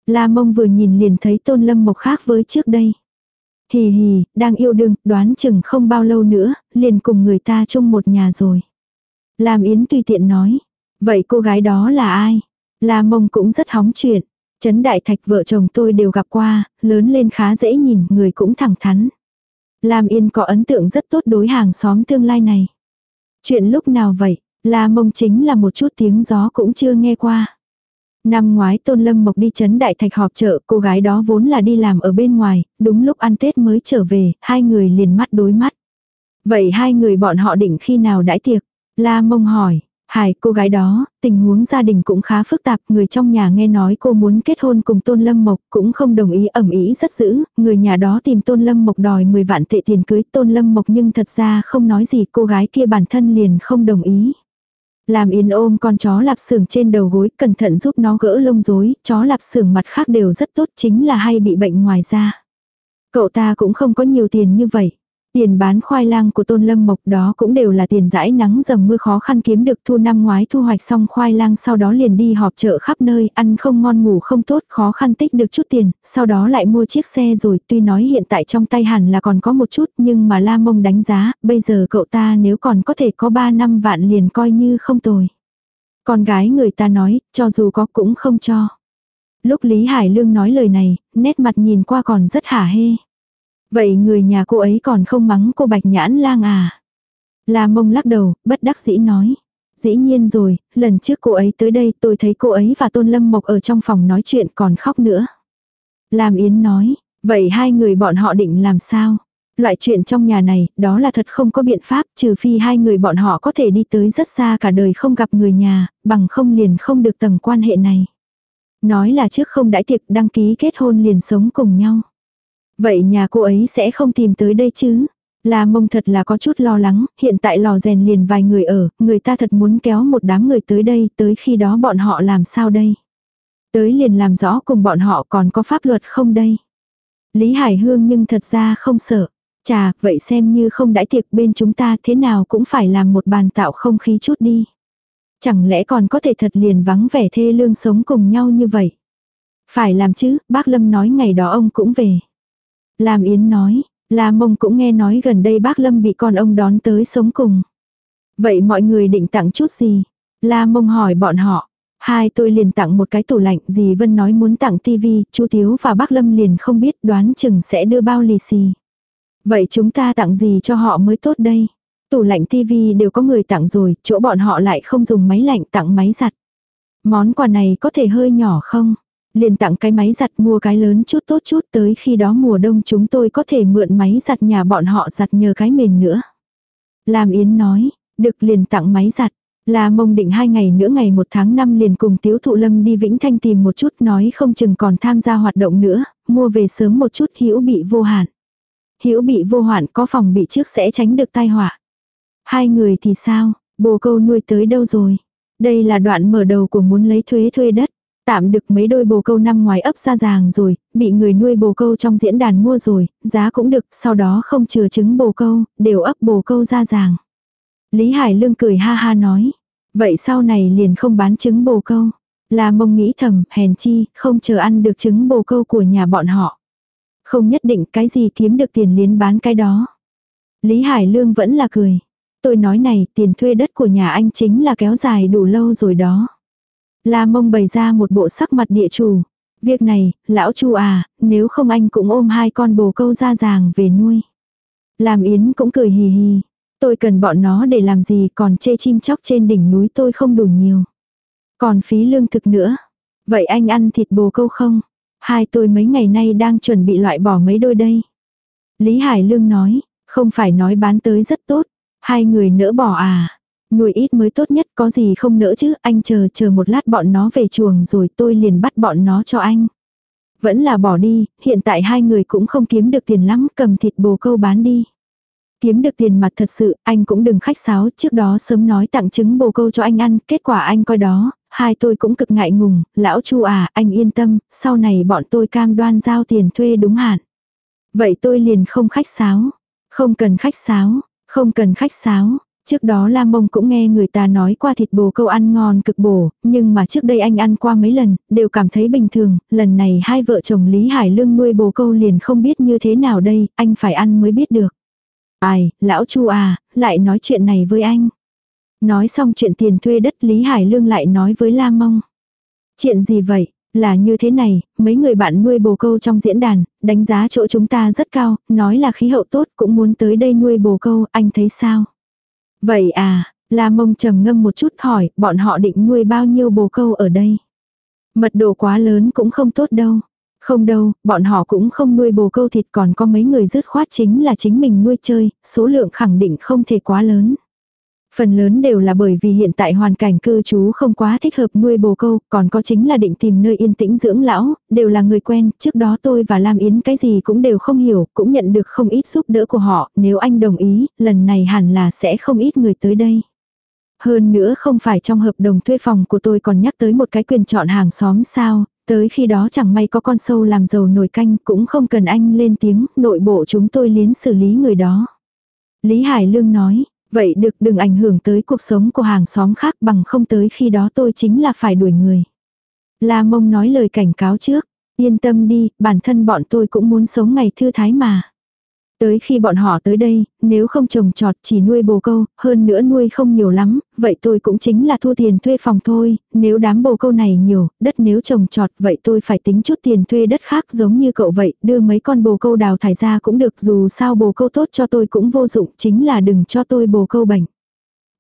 La mông vừa nhìn liền thấy tôn lâm mộc khác với trước đây. Hì hì, đang yêu đương, đoán chừng không bao lâu nữa, liền cùng người ta chung một nhà rồi. Lam Yến tùy tiện nói. Vậy cô gái đó là ai? La mông cũng rất hóng chuyện. Trấn Đại Thạch vợ chồng tôi đều gặp qua, lớn lên khá dễ nhìn, người cũng thẳng thắn. Lam Yên có ấn tượng rất tốt đối hàng xóm tương lai này. Chuyện lúc nào vậy? La mông chính là một chút tiếng gió cũng chưa nghe qua. Năm ngoái Tôn Lâm Mộc đi chấn đại thạch họp chợ, cô gái đó vốn là đi làm ở bên ngoài, đúng lúc ăn Tết mới trở về, hai người liền mắt đối mắt. Vậy hai người bọn họ định khi nào đãi tiệc? La mông hỏi, Hải, cô gái đó, tình huống gia đình cũng khá phức tạp, người trong nhà nghe nói cô muốn kết hôn cùng Tôn Lâm Mộc, cũng không đồng ý ẩm ý rất dữ, người nhà đó tìm Tôn Lâm Mộc đòi 10 vạn tệ tiền cưới Tôn Lâm Mộc nhưng thật ra không nói gì, cô gái kia bản thân liền không đồng ý. Làm Yến ôm con chó lạp xưởng trên đầu gối, cẩn thận giúp nó gỡ lông rối, chó lạp xưởng mặt khác đều rất tốt chính là hay bị bệnh ngoài da. Cậu ta cũng không có nhiều tiền như vậy. Tiền bán khoai lang của Tôn Lâm Mộc đó cũng đều là tiền rãi nắng dầm mưa khó khăn kiếm được thu năm ngoái thu hoạch xong khoai lang sau đó liền đi họp chợ khắp nơi, ăn không ngon ngủ không tốt, khó khăn tích được chút tiền, sau đó lại mua chiếc xe rồi, tuy nói hiện tại trong tay hẳn là còn có một chút nhưng mà La Mông đánh giá, bây giờ cậu ta nếu còn có thể có 3 năm vạn liền coi như không tồi. Con gái người ta nói, cho dù có cũng không cho. Lúc Lý Hải Lương nói lời này, nét mặt nhìn qua còn rất hả hê. Vậy người nhà cô ấy còn không mắng cô Bạch Nhãn lang à? La mông lắc đầu, bất đắc dĩ nói. Dĩ nhiên rồi, lần trước cô ấy tới đây tôi thấy cô ấy và Tôn Lâm Mộc ở trong phòng nói chuyện còn khóc nữa. Lam Yến nói, vậy hai người bọn họ định làm sao? Loại chuyện trong nhà này, đó là thật không có biện pháp, trừ phi hai người bọn họ có thể đi tới rất xa cả đời không gặp người nhà, bằng không liền không được tầng quan hệ này. Nói là trước không đãi tiệc đăng ký kết hôn liền sống cùng nhau. Vậy nhà cô ấy sẽ không tìm tới đây chứ? La mông thật là có chút lo lắng, hiện tại lò rèn liền vài người ở, người ta thật muốn kéo một đám người tới đây, tới khi đó bọn họ làm sao đây? Tới liền làm rõ cùng bọn họ còn có pháp luật không đây? Lý Hải Hương nhưng thật ra không sợ. Chà, vậy xem như không đãi tiệc bên chúng ta thế nào cũng phải làm một bàn tạo không khí chút đi. Chẳng lẽ còn có thể thật liền vắng vẻ thê lương sống cùng nhau như vậy? Phải làm chứ, bác Lâm nói ngày đó ông cũng về. Lam Yến nói, La Mông cũng nghe nói gần đây bác Lâm bị con ông đón tới sống cùng. Vậy mọi người định tặng chút gì? La Mông hỏi bọn họ. Hai tôi liền tặng một cái tủ lạnh, dì Vân nói muốn tặng tivi, chú Tiếu và bác Lâm liền không biết đoán chừng sẽ đưa bao lì xì. Vậy chúng ta tặng gì cho họ mới tốt đây? Tủ lạnh tivi đều có người tặng rồi, chỗ bọn họ lại không dùng máy lạnh tặng máy giặt. Món quà này có thể hơi nhỏ không? Liền tặng cái máy giặt mua cái lớn chút tốt chút tới khi đó mùa đông chúng tôi có thể mượn máy giặt nhà bọn họ giặt nhờ cái mền nữa. Lam Yến nói, được liền tặng máy giặt. Là mông định hai ngày nữa ngày một tháng năm liền cùng Tiếu Thụ Lâm đi Vĩnh Thanh tìm một chút nói không chừng còn tham gia hoạt động nữa, mua về sớm một chút hữu bị vô hạn. Hữu bị vô hạn có phòng bị trước sẽ tránh được tai họa. Hai người thì sao, bồ câu nuôi tới đâu rồi? Đây là đoạn mở đầu của muốn lấy thuế thuê đất. Tạm được mấy đôi bồ câu năm ngoài ấp ra ràng rồi, bị người nuôi bồ câu trong diễn đàn mua rồi, giá cũng được, sau đó không chừa trứng bồ câu, đều ấp bồ câu ra ràng. Lý Hải Lương cười ha ha nói, vậy sau này liền không bán trứng bồ câu. Là mông nghĩ thầm, hèn chi, không chờ ăn được trứng bồ câu của nhà bọn họ. Không nhất định cái gì kiếm được tiền liền bán cái đó. Lý Hải Lương vẫn là cười. Tôi nói này, tiền thuê đất của nhà anh chính là kéo dài đủ lâu rồi đó. La mông bày ra một bộ sắc mặt địa chủ. Việc này, lão chu à, nếu không anh cũng ôm hai con bồ câu ra ràng về nuôi. Làm Yến cũng cười hì hì. Tôi cần bọn nó để làm gì còn chê chim chóc trên đỉnh núi tôi không đủ nhiều. Còn phí lương thực nữa. Vậy anh ăn thịt bồ câu không? Hai tôi mấy ngày nay đang chuẩn bị loại bỏ mấy đôi đây. Lý Hải Lương nói, không phải nói bán tới rất tốt. Hai người nỡ bỏ à. Nuôi ít mới tốt nhất có gì không nỡ chứ, anh chờ chờ một lát bọn nó về chuồng rồi tôi liền bắt bọn nó cho anh. Vẫn là bỏ đi, hiện tại hai người cũng không kiếm được tiền lắm, cầm thịt bồ câu bán đi. Kiếm được tiền mặt thật sự, anh cũng đừng khách sáo, trước đó sớm nói tặng trứng bồ câu cho anh ăn, kết quả anh coi đó, hai tôi cũng cực ngại ngùng, lão chu à, anh yên tâm, sau này bọn tôi cam đoan giao tiền thuê đúng hạn. Vậy tôi liền không khách sáo, không cần khách sáo, không cần khách sáo, Trước đó Lam Mông cũng nghe người ta nói qua thịt bồ câu ăn ngon cực bổ, nhưng mà trước đây anh ăn qua mấy lần, đều cảm thấy bình thường, lần này hai vợ chồng Lý Hải Lương nuôi bồ câu liền không biết như thế nào đây, anh phải ăn mới biết được. Ai, lão Chu à, lại nói chuyện này với anh. Nói xong chuyện tiền thuê đất Lý Hải Lương lại nói với Lam Mông. Chuyện gì vậy? Là như thế này, mấy người bạn nuôi bồ câu trong diễn đàn, đánh giá chỗ chúng ta rất cao, nói là khí hậu tốt cũng muốn tới đây nuôi bồ câu, anh thấy sao? Vậy à, La Mông trầm ngâm một chút hỏi, bọn họ định nuôi bao nhiêu bồ câu ở đây? Mật độ quá lớn cũng không tốt đâu. Không đâu, bọn họ cũng không nuôi bồ câu thịt còn có mấy người dứt khoát chính là chính mình nuôi chơi, số lượng khẳng định không thể quá lớn. Phần lớn đều là bởi vì hiện tại hoàn cảnh cư trú không quá thích hợp nuôi bồ câu, còn có chính là định tìm nơi yên tĩnh dưỡng lão, đều là người quen, trước đó tôi và Lam Yến cái gì cũng đều không hiểu, cũng nhận được không ít giúp đỡ của họ, nếu anh đồng ý, lần này hẳn là sẽ không ít người tới đây. Hơn nữa không phải trong hợp đồng thuê phòng của tôi còn nhắc tới một cái quyền chọn hàng xóm sao, tới khi đó chẳng may có con sâu làm dầu nồi canh cũng không cần anh lên tiếng, nội bộ chúng tôi liến xử lý người đó. Lý Hải Lương nói, Vậy được đừng ảnh hưởng tới cuộc sống của hàng xóm khác bằng không tới khi đó tôi chính là phải đuổi người. La mông nói lời cảnh cáo trước. Yên tâm đi, bản thân bọn tôi cũng muốn sống ngày thư thái mà. Tới khi bọn họ tới đây, nếu không trồng trọt chỉ nuôi bồ câu, hơn nữa nuôi không nhiều lắm, vậy tôi cũng chính là thu tiền thuê phòng thôi, nếu đám bồ câu này nhiều, đất nếu trồng trọt vậy tôi phải tính chút tiền thuê đất khác giống như cậu vậy, đưa mấy con bồ câu đào thải ra cũng được dù sao bồ câu tốt cho tôi cũng vô dụng, chính là đừng cho tôi bồ câu bệnh.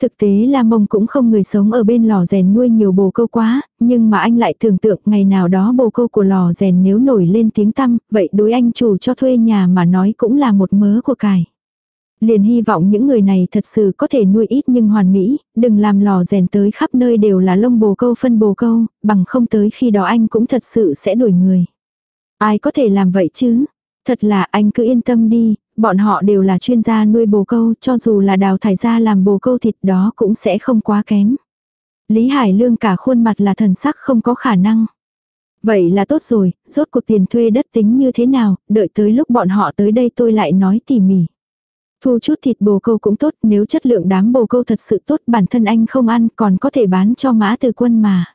Thực tế là mông cũng không người sống ở bên lò rèn nuôi nhiều bồ câu quá, nhưng mà anh lại tưởng tượng ngày nào đó bồ câu của lò rèn nếu nổi lên tiếng tăm, vậy đối anh chủ cho thuê nhà mà nói cũng là một mớ của cải. Liền hy vọng những người này thật sự có thể nuôi ít nhưng hoàn mỹ, đừng làm lò rèn tới khắp nơi đều là lông bồ câu phân bồ câu, bằng không tới khi đó anh cũng thật sự sẽ đuổi người. Ai có thể làm vậy chứ? Thật là anh cứ yên tâm đi, bọn họ đều là chuyên gia nuôi bồ câu, cho dù là đào thải ra làm bồ câu thịt đó cũng sẽ không quá kém. Lý Hải Lương cả khuôn mặt là thần sắc không có khả năng. Vậy là tốt rồi, rốt cuộc tiền thuê đất tính như thế nào, đợi tới lúc bọn họ tới đây tôi lại nói tỉ mỉ. Thu chút thịt bồ câu cũng tốt, nếu chất lượng đám bồ câu thật sự tốt bản thân anh không ăn còn có thể bán cho mã từ quân mà.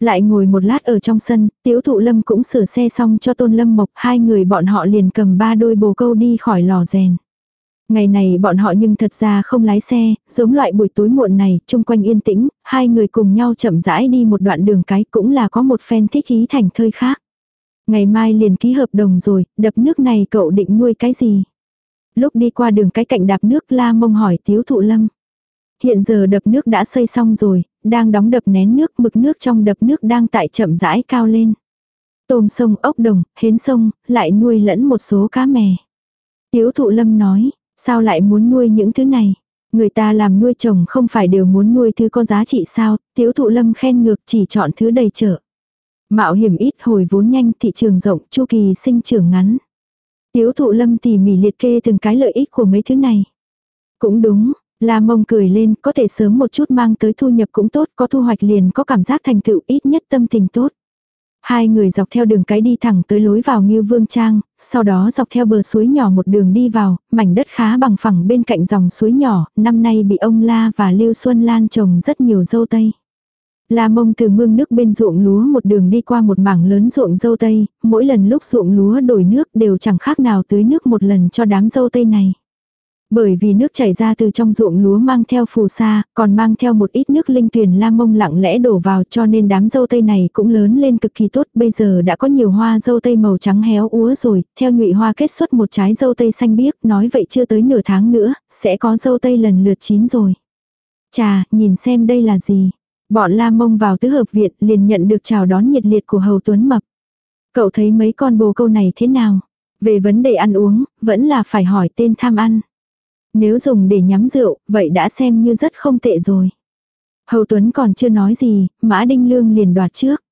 Lại ngồi một lát ở trong sân, tiếu thụ lâm cũng sửa xe xong cho tôn lâm mộc, hai người bọn họ liền cầm ba đôi bồ câu đi khỏi lò rèn. Ngày này bọn họ nhưng thật ra không lái xe, giống loại buổi tối muộn này, chung quanh yên tĩnh, hai người cùng nhau chậm rãi đi một đoạn đường cái cũng là có một phen thích ý thành thơi khác. Ngày mai liền ký hợp đồng rồi, đập nước này cậu định nuôi cái gì? Lúc đi qua đường cái cạnh đạp nước la mông hỏi tiếu thụ lâm. Hiện giờ đập nước đã xây xong rồi, đang đóng đập nén nước, mực nước trong đập nước đang tại chậm rãi cao lên. Tôm sông, ốc đồng, hến sông, lại nuôi lẫn một số cá mè. Tiếu thụ lâm nói, sao lại muốn nuôi những thứ này? Người ta làm nuôi trồng không phải đều muốn nuôi thứ có giá trị sao, tiếu thụ lâm khen ngược chỉ chọn thứ đầy trở. Mạo hiểm ít hồi vốn nhanh thị trường rộng chu kỳ sinh trưởng ngắn. Tiếu thụ lâm tỉ mỉ liệt kê từng cái lợi ích của mấy thứ này. Cũng đúng, La mông cười lên, có thể sớm một chút mang tới thu nhập cũng tốt, có thu hoạch liền có cảm giác thành tựu ít nhất tâm tình tốt. Hai người dọc theo đường cái đi thẳng tới lối vào Ngưu Vương Trang, sau đó dọc theo bờ suối nhỏ một đường đi vào, mảnh đất khá bằng phẳng bên cạnh dòng suối nhỏ, năm nay bị ông La và Lưu Xuân Lan trồng rất nhiều dâu tây. La mông từ mương nước bên ruộng lúa một đường đi qua một mảng lớn ruộng dâu tây, mỗi lần lúc ruộng lúa đổi nước đều chẳng khác nào tưới nước một lần cho đám dâu tây này. Bởi vì nước chảy ra từ trong ruộng lúa mang theo phù sa, còn mang theo một ít nước linh tuyền la mông lặng lẽ đổ vào cho nên đám dâu tây này cũng lớn lên cực kỳ tốt. Bây giờ đã có nhiều hoa dâu tây màu trắng héo úa rồi, theo nhụy hoa kết xuất một trái dâu tây xanh biếc, nói vậy chưa tới nửa tháng nữa, sẽ có dâu tây lần lượt chín rồi. Chà, nhìn xem đây là gì. Bọn la mông vào tứ hợp viện liền nhận được chào đón nhiệt liệt của hầu tuấn mập. Cậu thấy mấy con bồ câu này thế nào? Về vấn đề ăn uống, vẫn là phải hỏi tên tham ăn. Nếu dùng để nhắm rượu, vậy đã xem như rất không tệ rồi. Hầu Tuấn còn chưa nói gì, Mã Đinh Lương liền đoạt trước.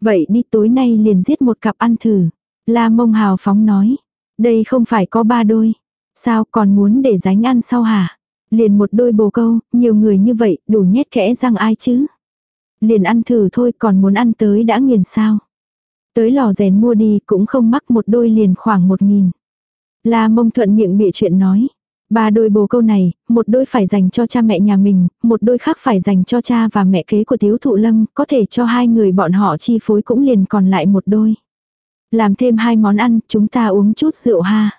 Vậy đi tối nay liền giết một cặp ăn thử. La mông hào phóng nói. Đây không phải có ba đôi. Sao còn muốn để ránh ăn sau hả? Liền một đôi bồ câu, nhiều người như vậy, đủ nhét kẽ răng ai chứ? Liền ăn thử thôi còn muốn ăn tới đã nghiền sao? Tới lò rèn mua đi cũng không mắc một đôi liền khoảng một nghìn. La mông thuận miệng bịa chuyện nói. Ba đôi bồ câu này, một đôi phải dành cho cha mẹ nhà mình, một đôi khác phải dành cho cha và mẹ kế của Tiếu Thụ Lâm, có thể cho hai người bọn họ chi phối cũng liền còn lại một đôi. Làm thêm hai món ăn, chúng ta uống chút rượu ha.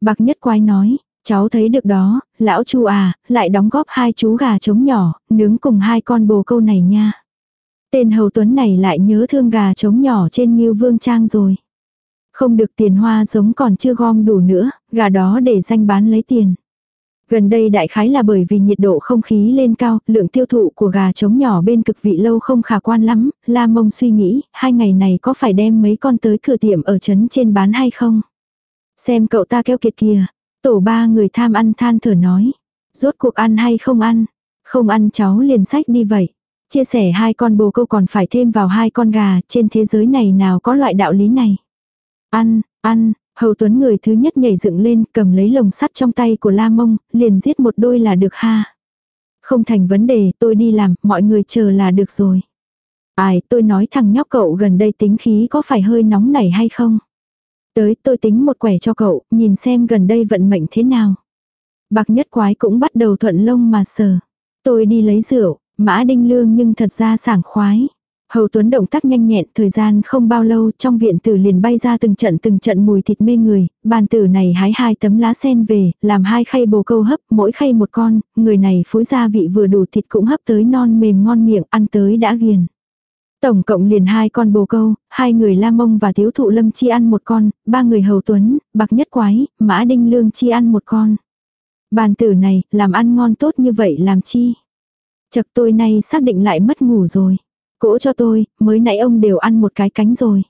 Bạc nhất quái nói, cháu thấy được đó, lão chu à, lại đóng góp hai chú gà trống nhỏ, nướng cùng hai con bồ câu này nha. Tên hầu tuấn này lại nhớ thương gà trống nhỏ trên Nghiêu Vương Trang rồi. Không được tiền hoa giống còn chưa gom đủ nữa, gà đó để danh bán lấy tiền. Gần đây đại khái là bởi vì nhiệt độ không khí lên cao, lượng tiêu thụ của gà trống nhỏ bên cực vị lâu không khả quan lắm, La Mông suy nghĩ, hai ngày này có phải đem mấy con tới cửa tiệm ở trấn trên bán hay không? Xem cậu ta keo kiệt kìa, tổ ba người tham ăn than thở nói, rốt cuộc ăn hay không ăn? Không ăn cháu liền sách đi vậy. Chia sẻ hai con bồ câu còn phải thêm vào hai con gà, trên thế giới này nào có loại đạo lý này. Ăn, ăn, hầu tuấn người thứ nhất nhảy dựng lên cầm lấy lồng sắt trong tay của la mông, liền giết một đôi là được ha. Không thành vấn đề, tôi đi làm, mọi người chờ là được rồi. Ai, tôi nói thằng nhóc cậu gần đây tính khí có phải hơi nóng nảy hay không? Tới tôi tính một quẻ cho cậu, nhìn xem gần đây vận mệnh thế nào. Bạc nhất quái cũng bắt đầu thuận lông mà sờ. Tôi đi lấy rượu, mã đinh lương nhưng thật ra sảng khoái. Hầu Tuấn động tác nhanh nhẹn, thời gian không bao lâu trong viện tử liền bay ra từng trận từng trận mùi thịt mê người, bàn tử này hái hai tấm lá sen về, làm hai khay bồ câu hấp, mỗi khay một con, người này phối gia vị vừa đủ thịt cũng hấp tới non mềm ngon miệng, ăn tới đã ghiền. Tổng cộng liền hai con bồ câu, hai người La Mông và thiếu Thụ Lâm chi ăn một con, ba người Hầu Tuấn, Bạc Nhất Quái, Mã Đinh Lương chi ăn một con. Bàn tử này, làm ăn ngon tốt như vậy làm chi? Chật tôi nay xác định lại mất ngủ rồi. Cỗ cho tôi, mới nãy ông đều ăn một cái cánh rồi.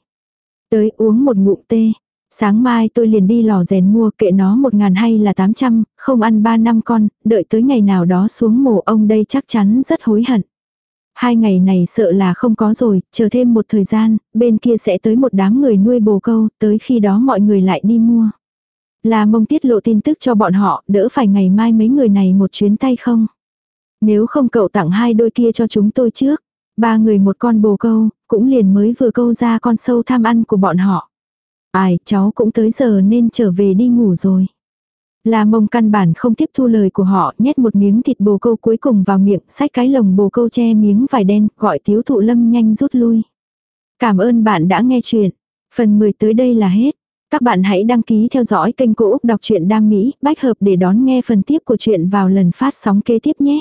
Tới uống một ngụm tê. Sáng mai tôi liền đi lò rèn mua kệ nó một ngàn hay là tám trăm, không ăn ba năm con, đợi tới ngày nào đó xuống mổ ông đây chắc chắn rất hối hận. Hai ngày này sợ là không có rồi, chờ thêm một thời gian, bên kia sẽ tới một đám người nuôi bồ câu, tới khi đó mọi người lại đi mua. Là mông tiết lộ tin tức cho bọn họ, đỡ phải ngày mai mấy người này một chuyến tay không. Nếu không cậu tặng hai đôi kia cho chúng tôi trước. Ba người một con bồ câu, cũng liền mới vừa câu ra con sâu tham ăn của bọn họ. Ai, cháu cũng tới giờ nên trở về đi ngủ rồi. La mông căn bản không tiếp thu lời của họ, nhét một miếng thịt bồ câu cuối cùng vào miệng, xách cái lồng bồ câu che miếng vải đen, gọi tiếu thụ lâm nhanh rút lui. Cảm ơn bạn đã nghe chuyện. Phần 10 tới đây là hết. Các bạn hãy đăng ký theo dõi kênh Cô Úc Đọc truyện Đam Mỹ, bách hợp để đón nghe phần tiếp của chuyện vào lần phát sóng kế tiếp nhé.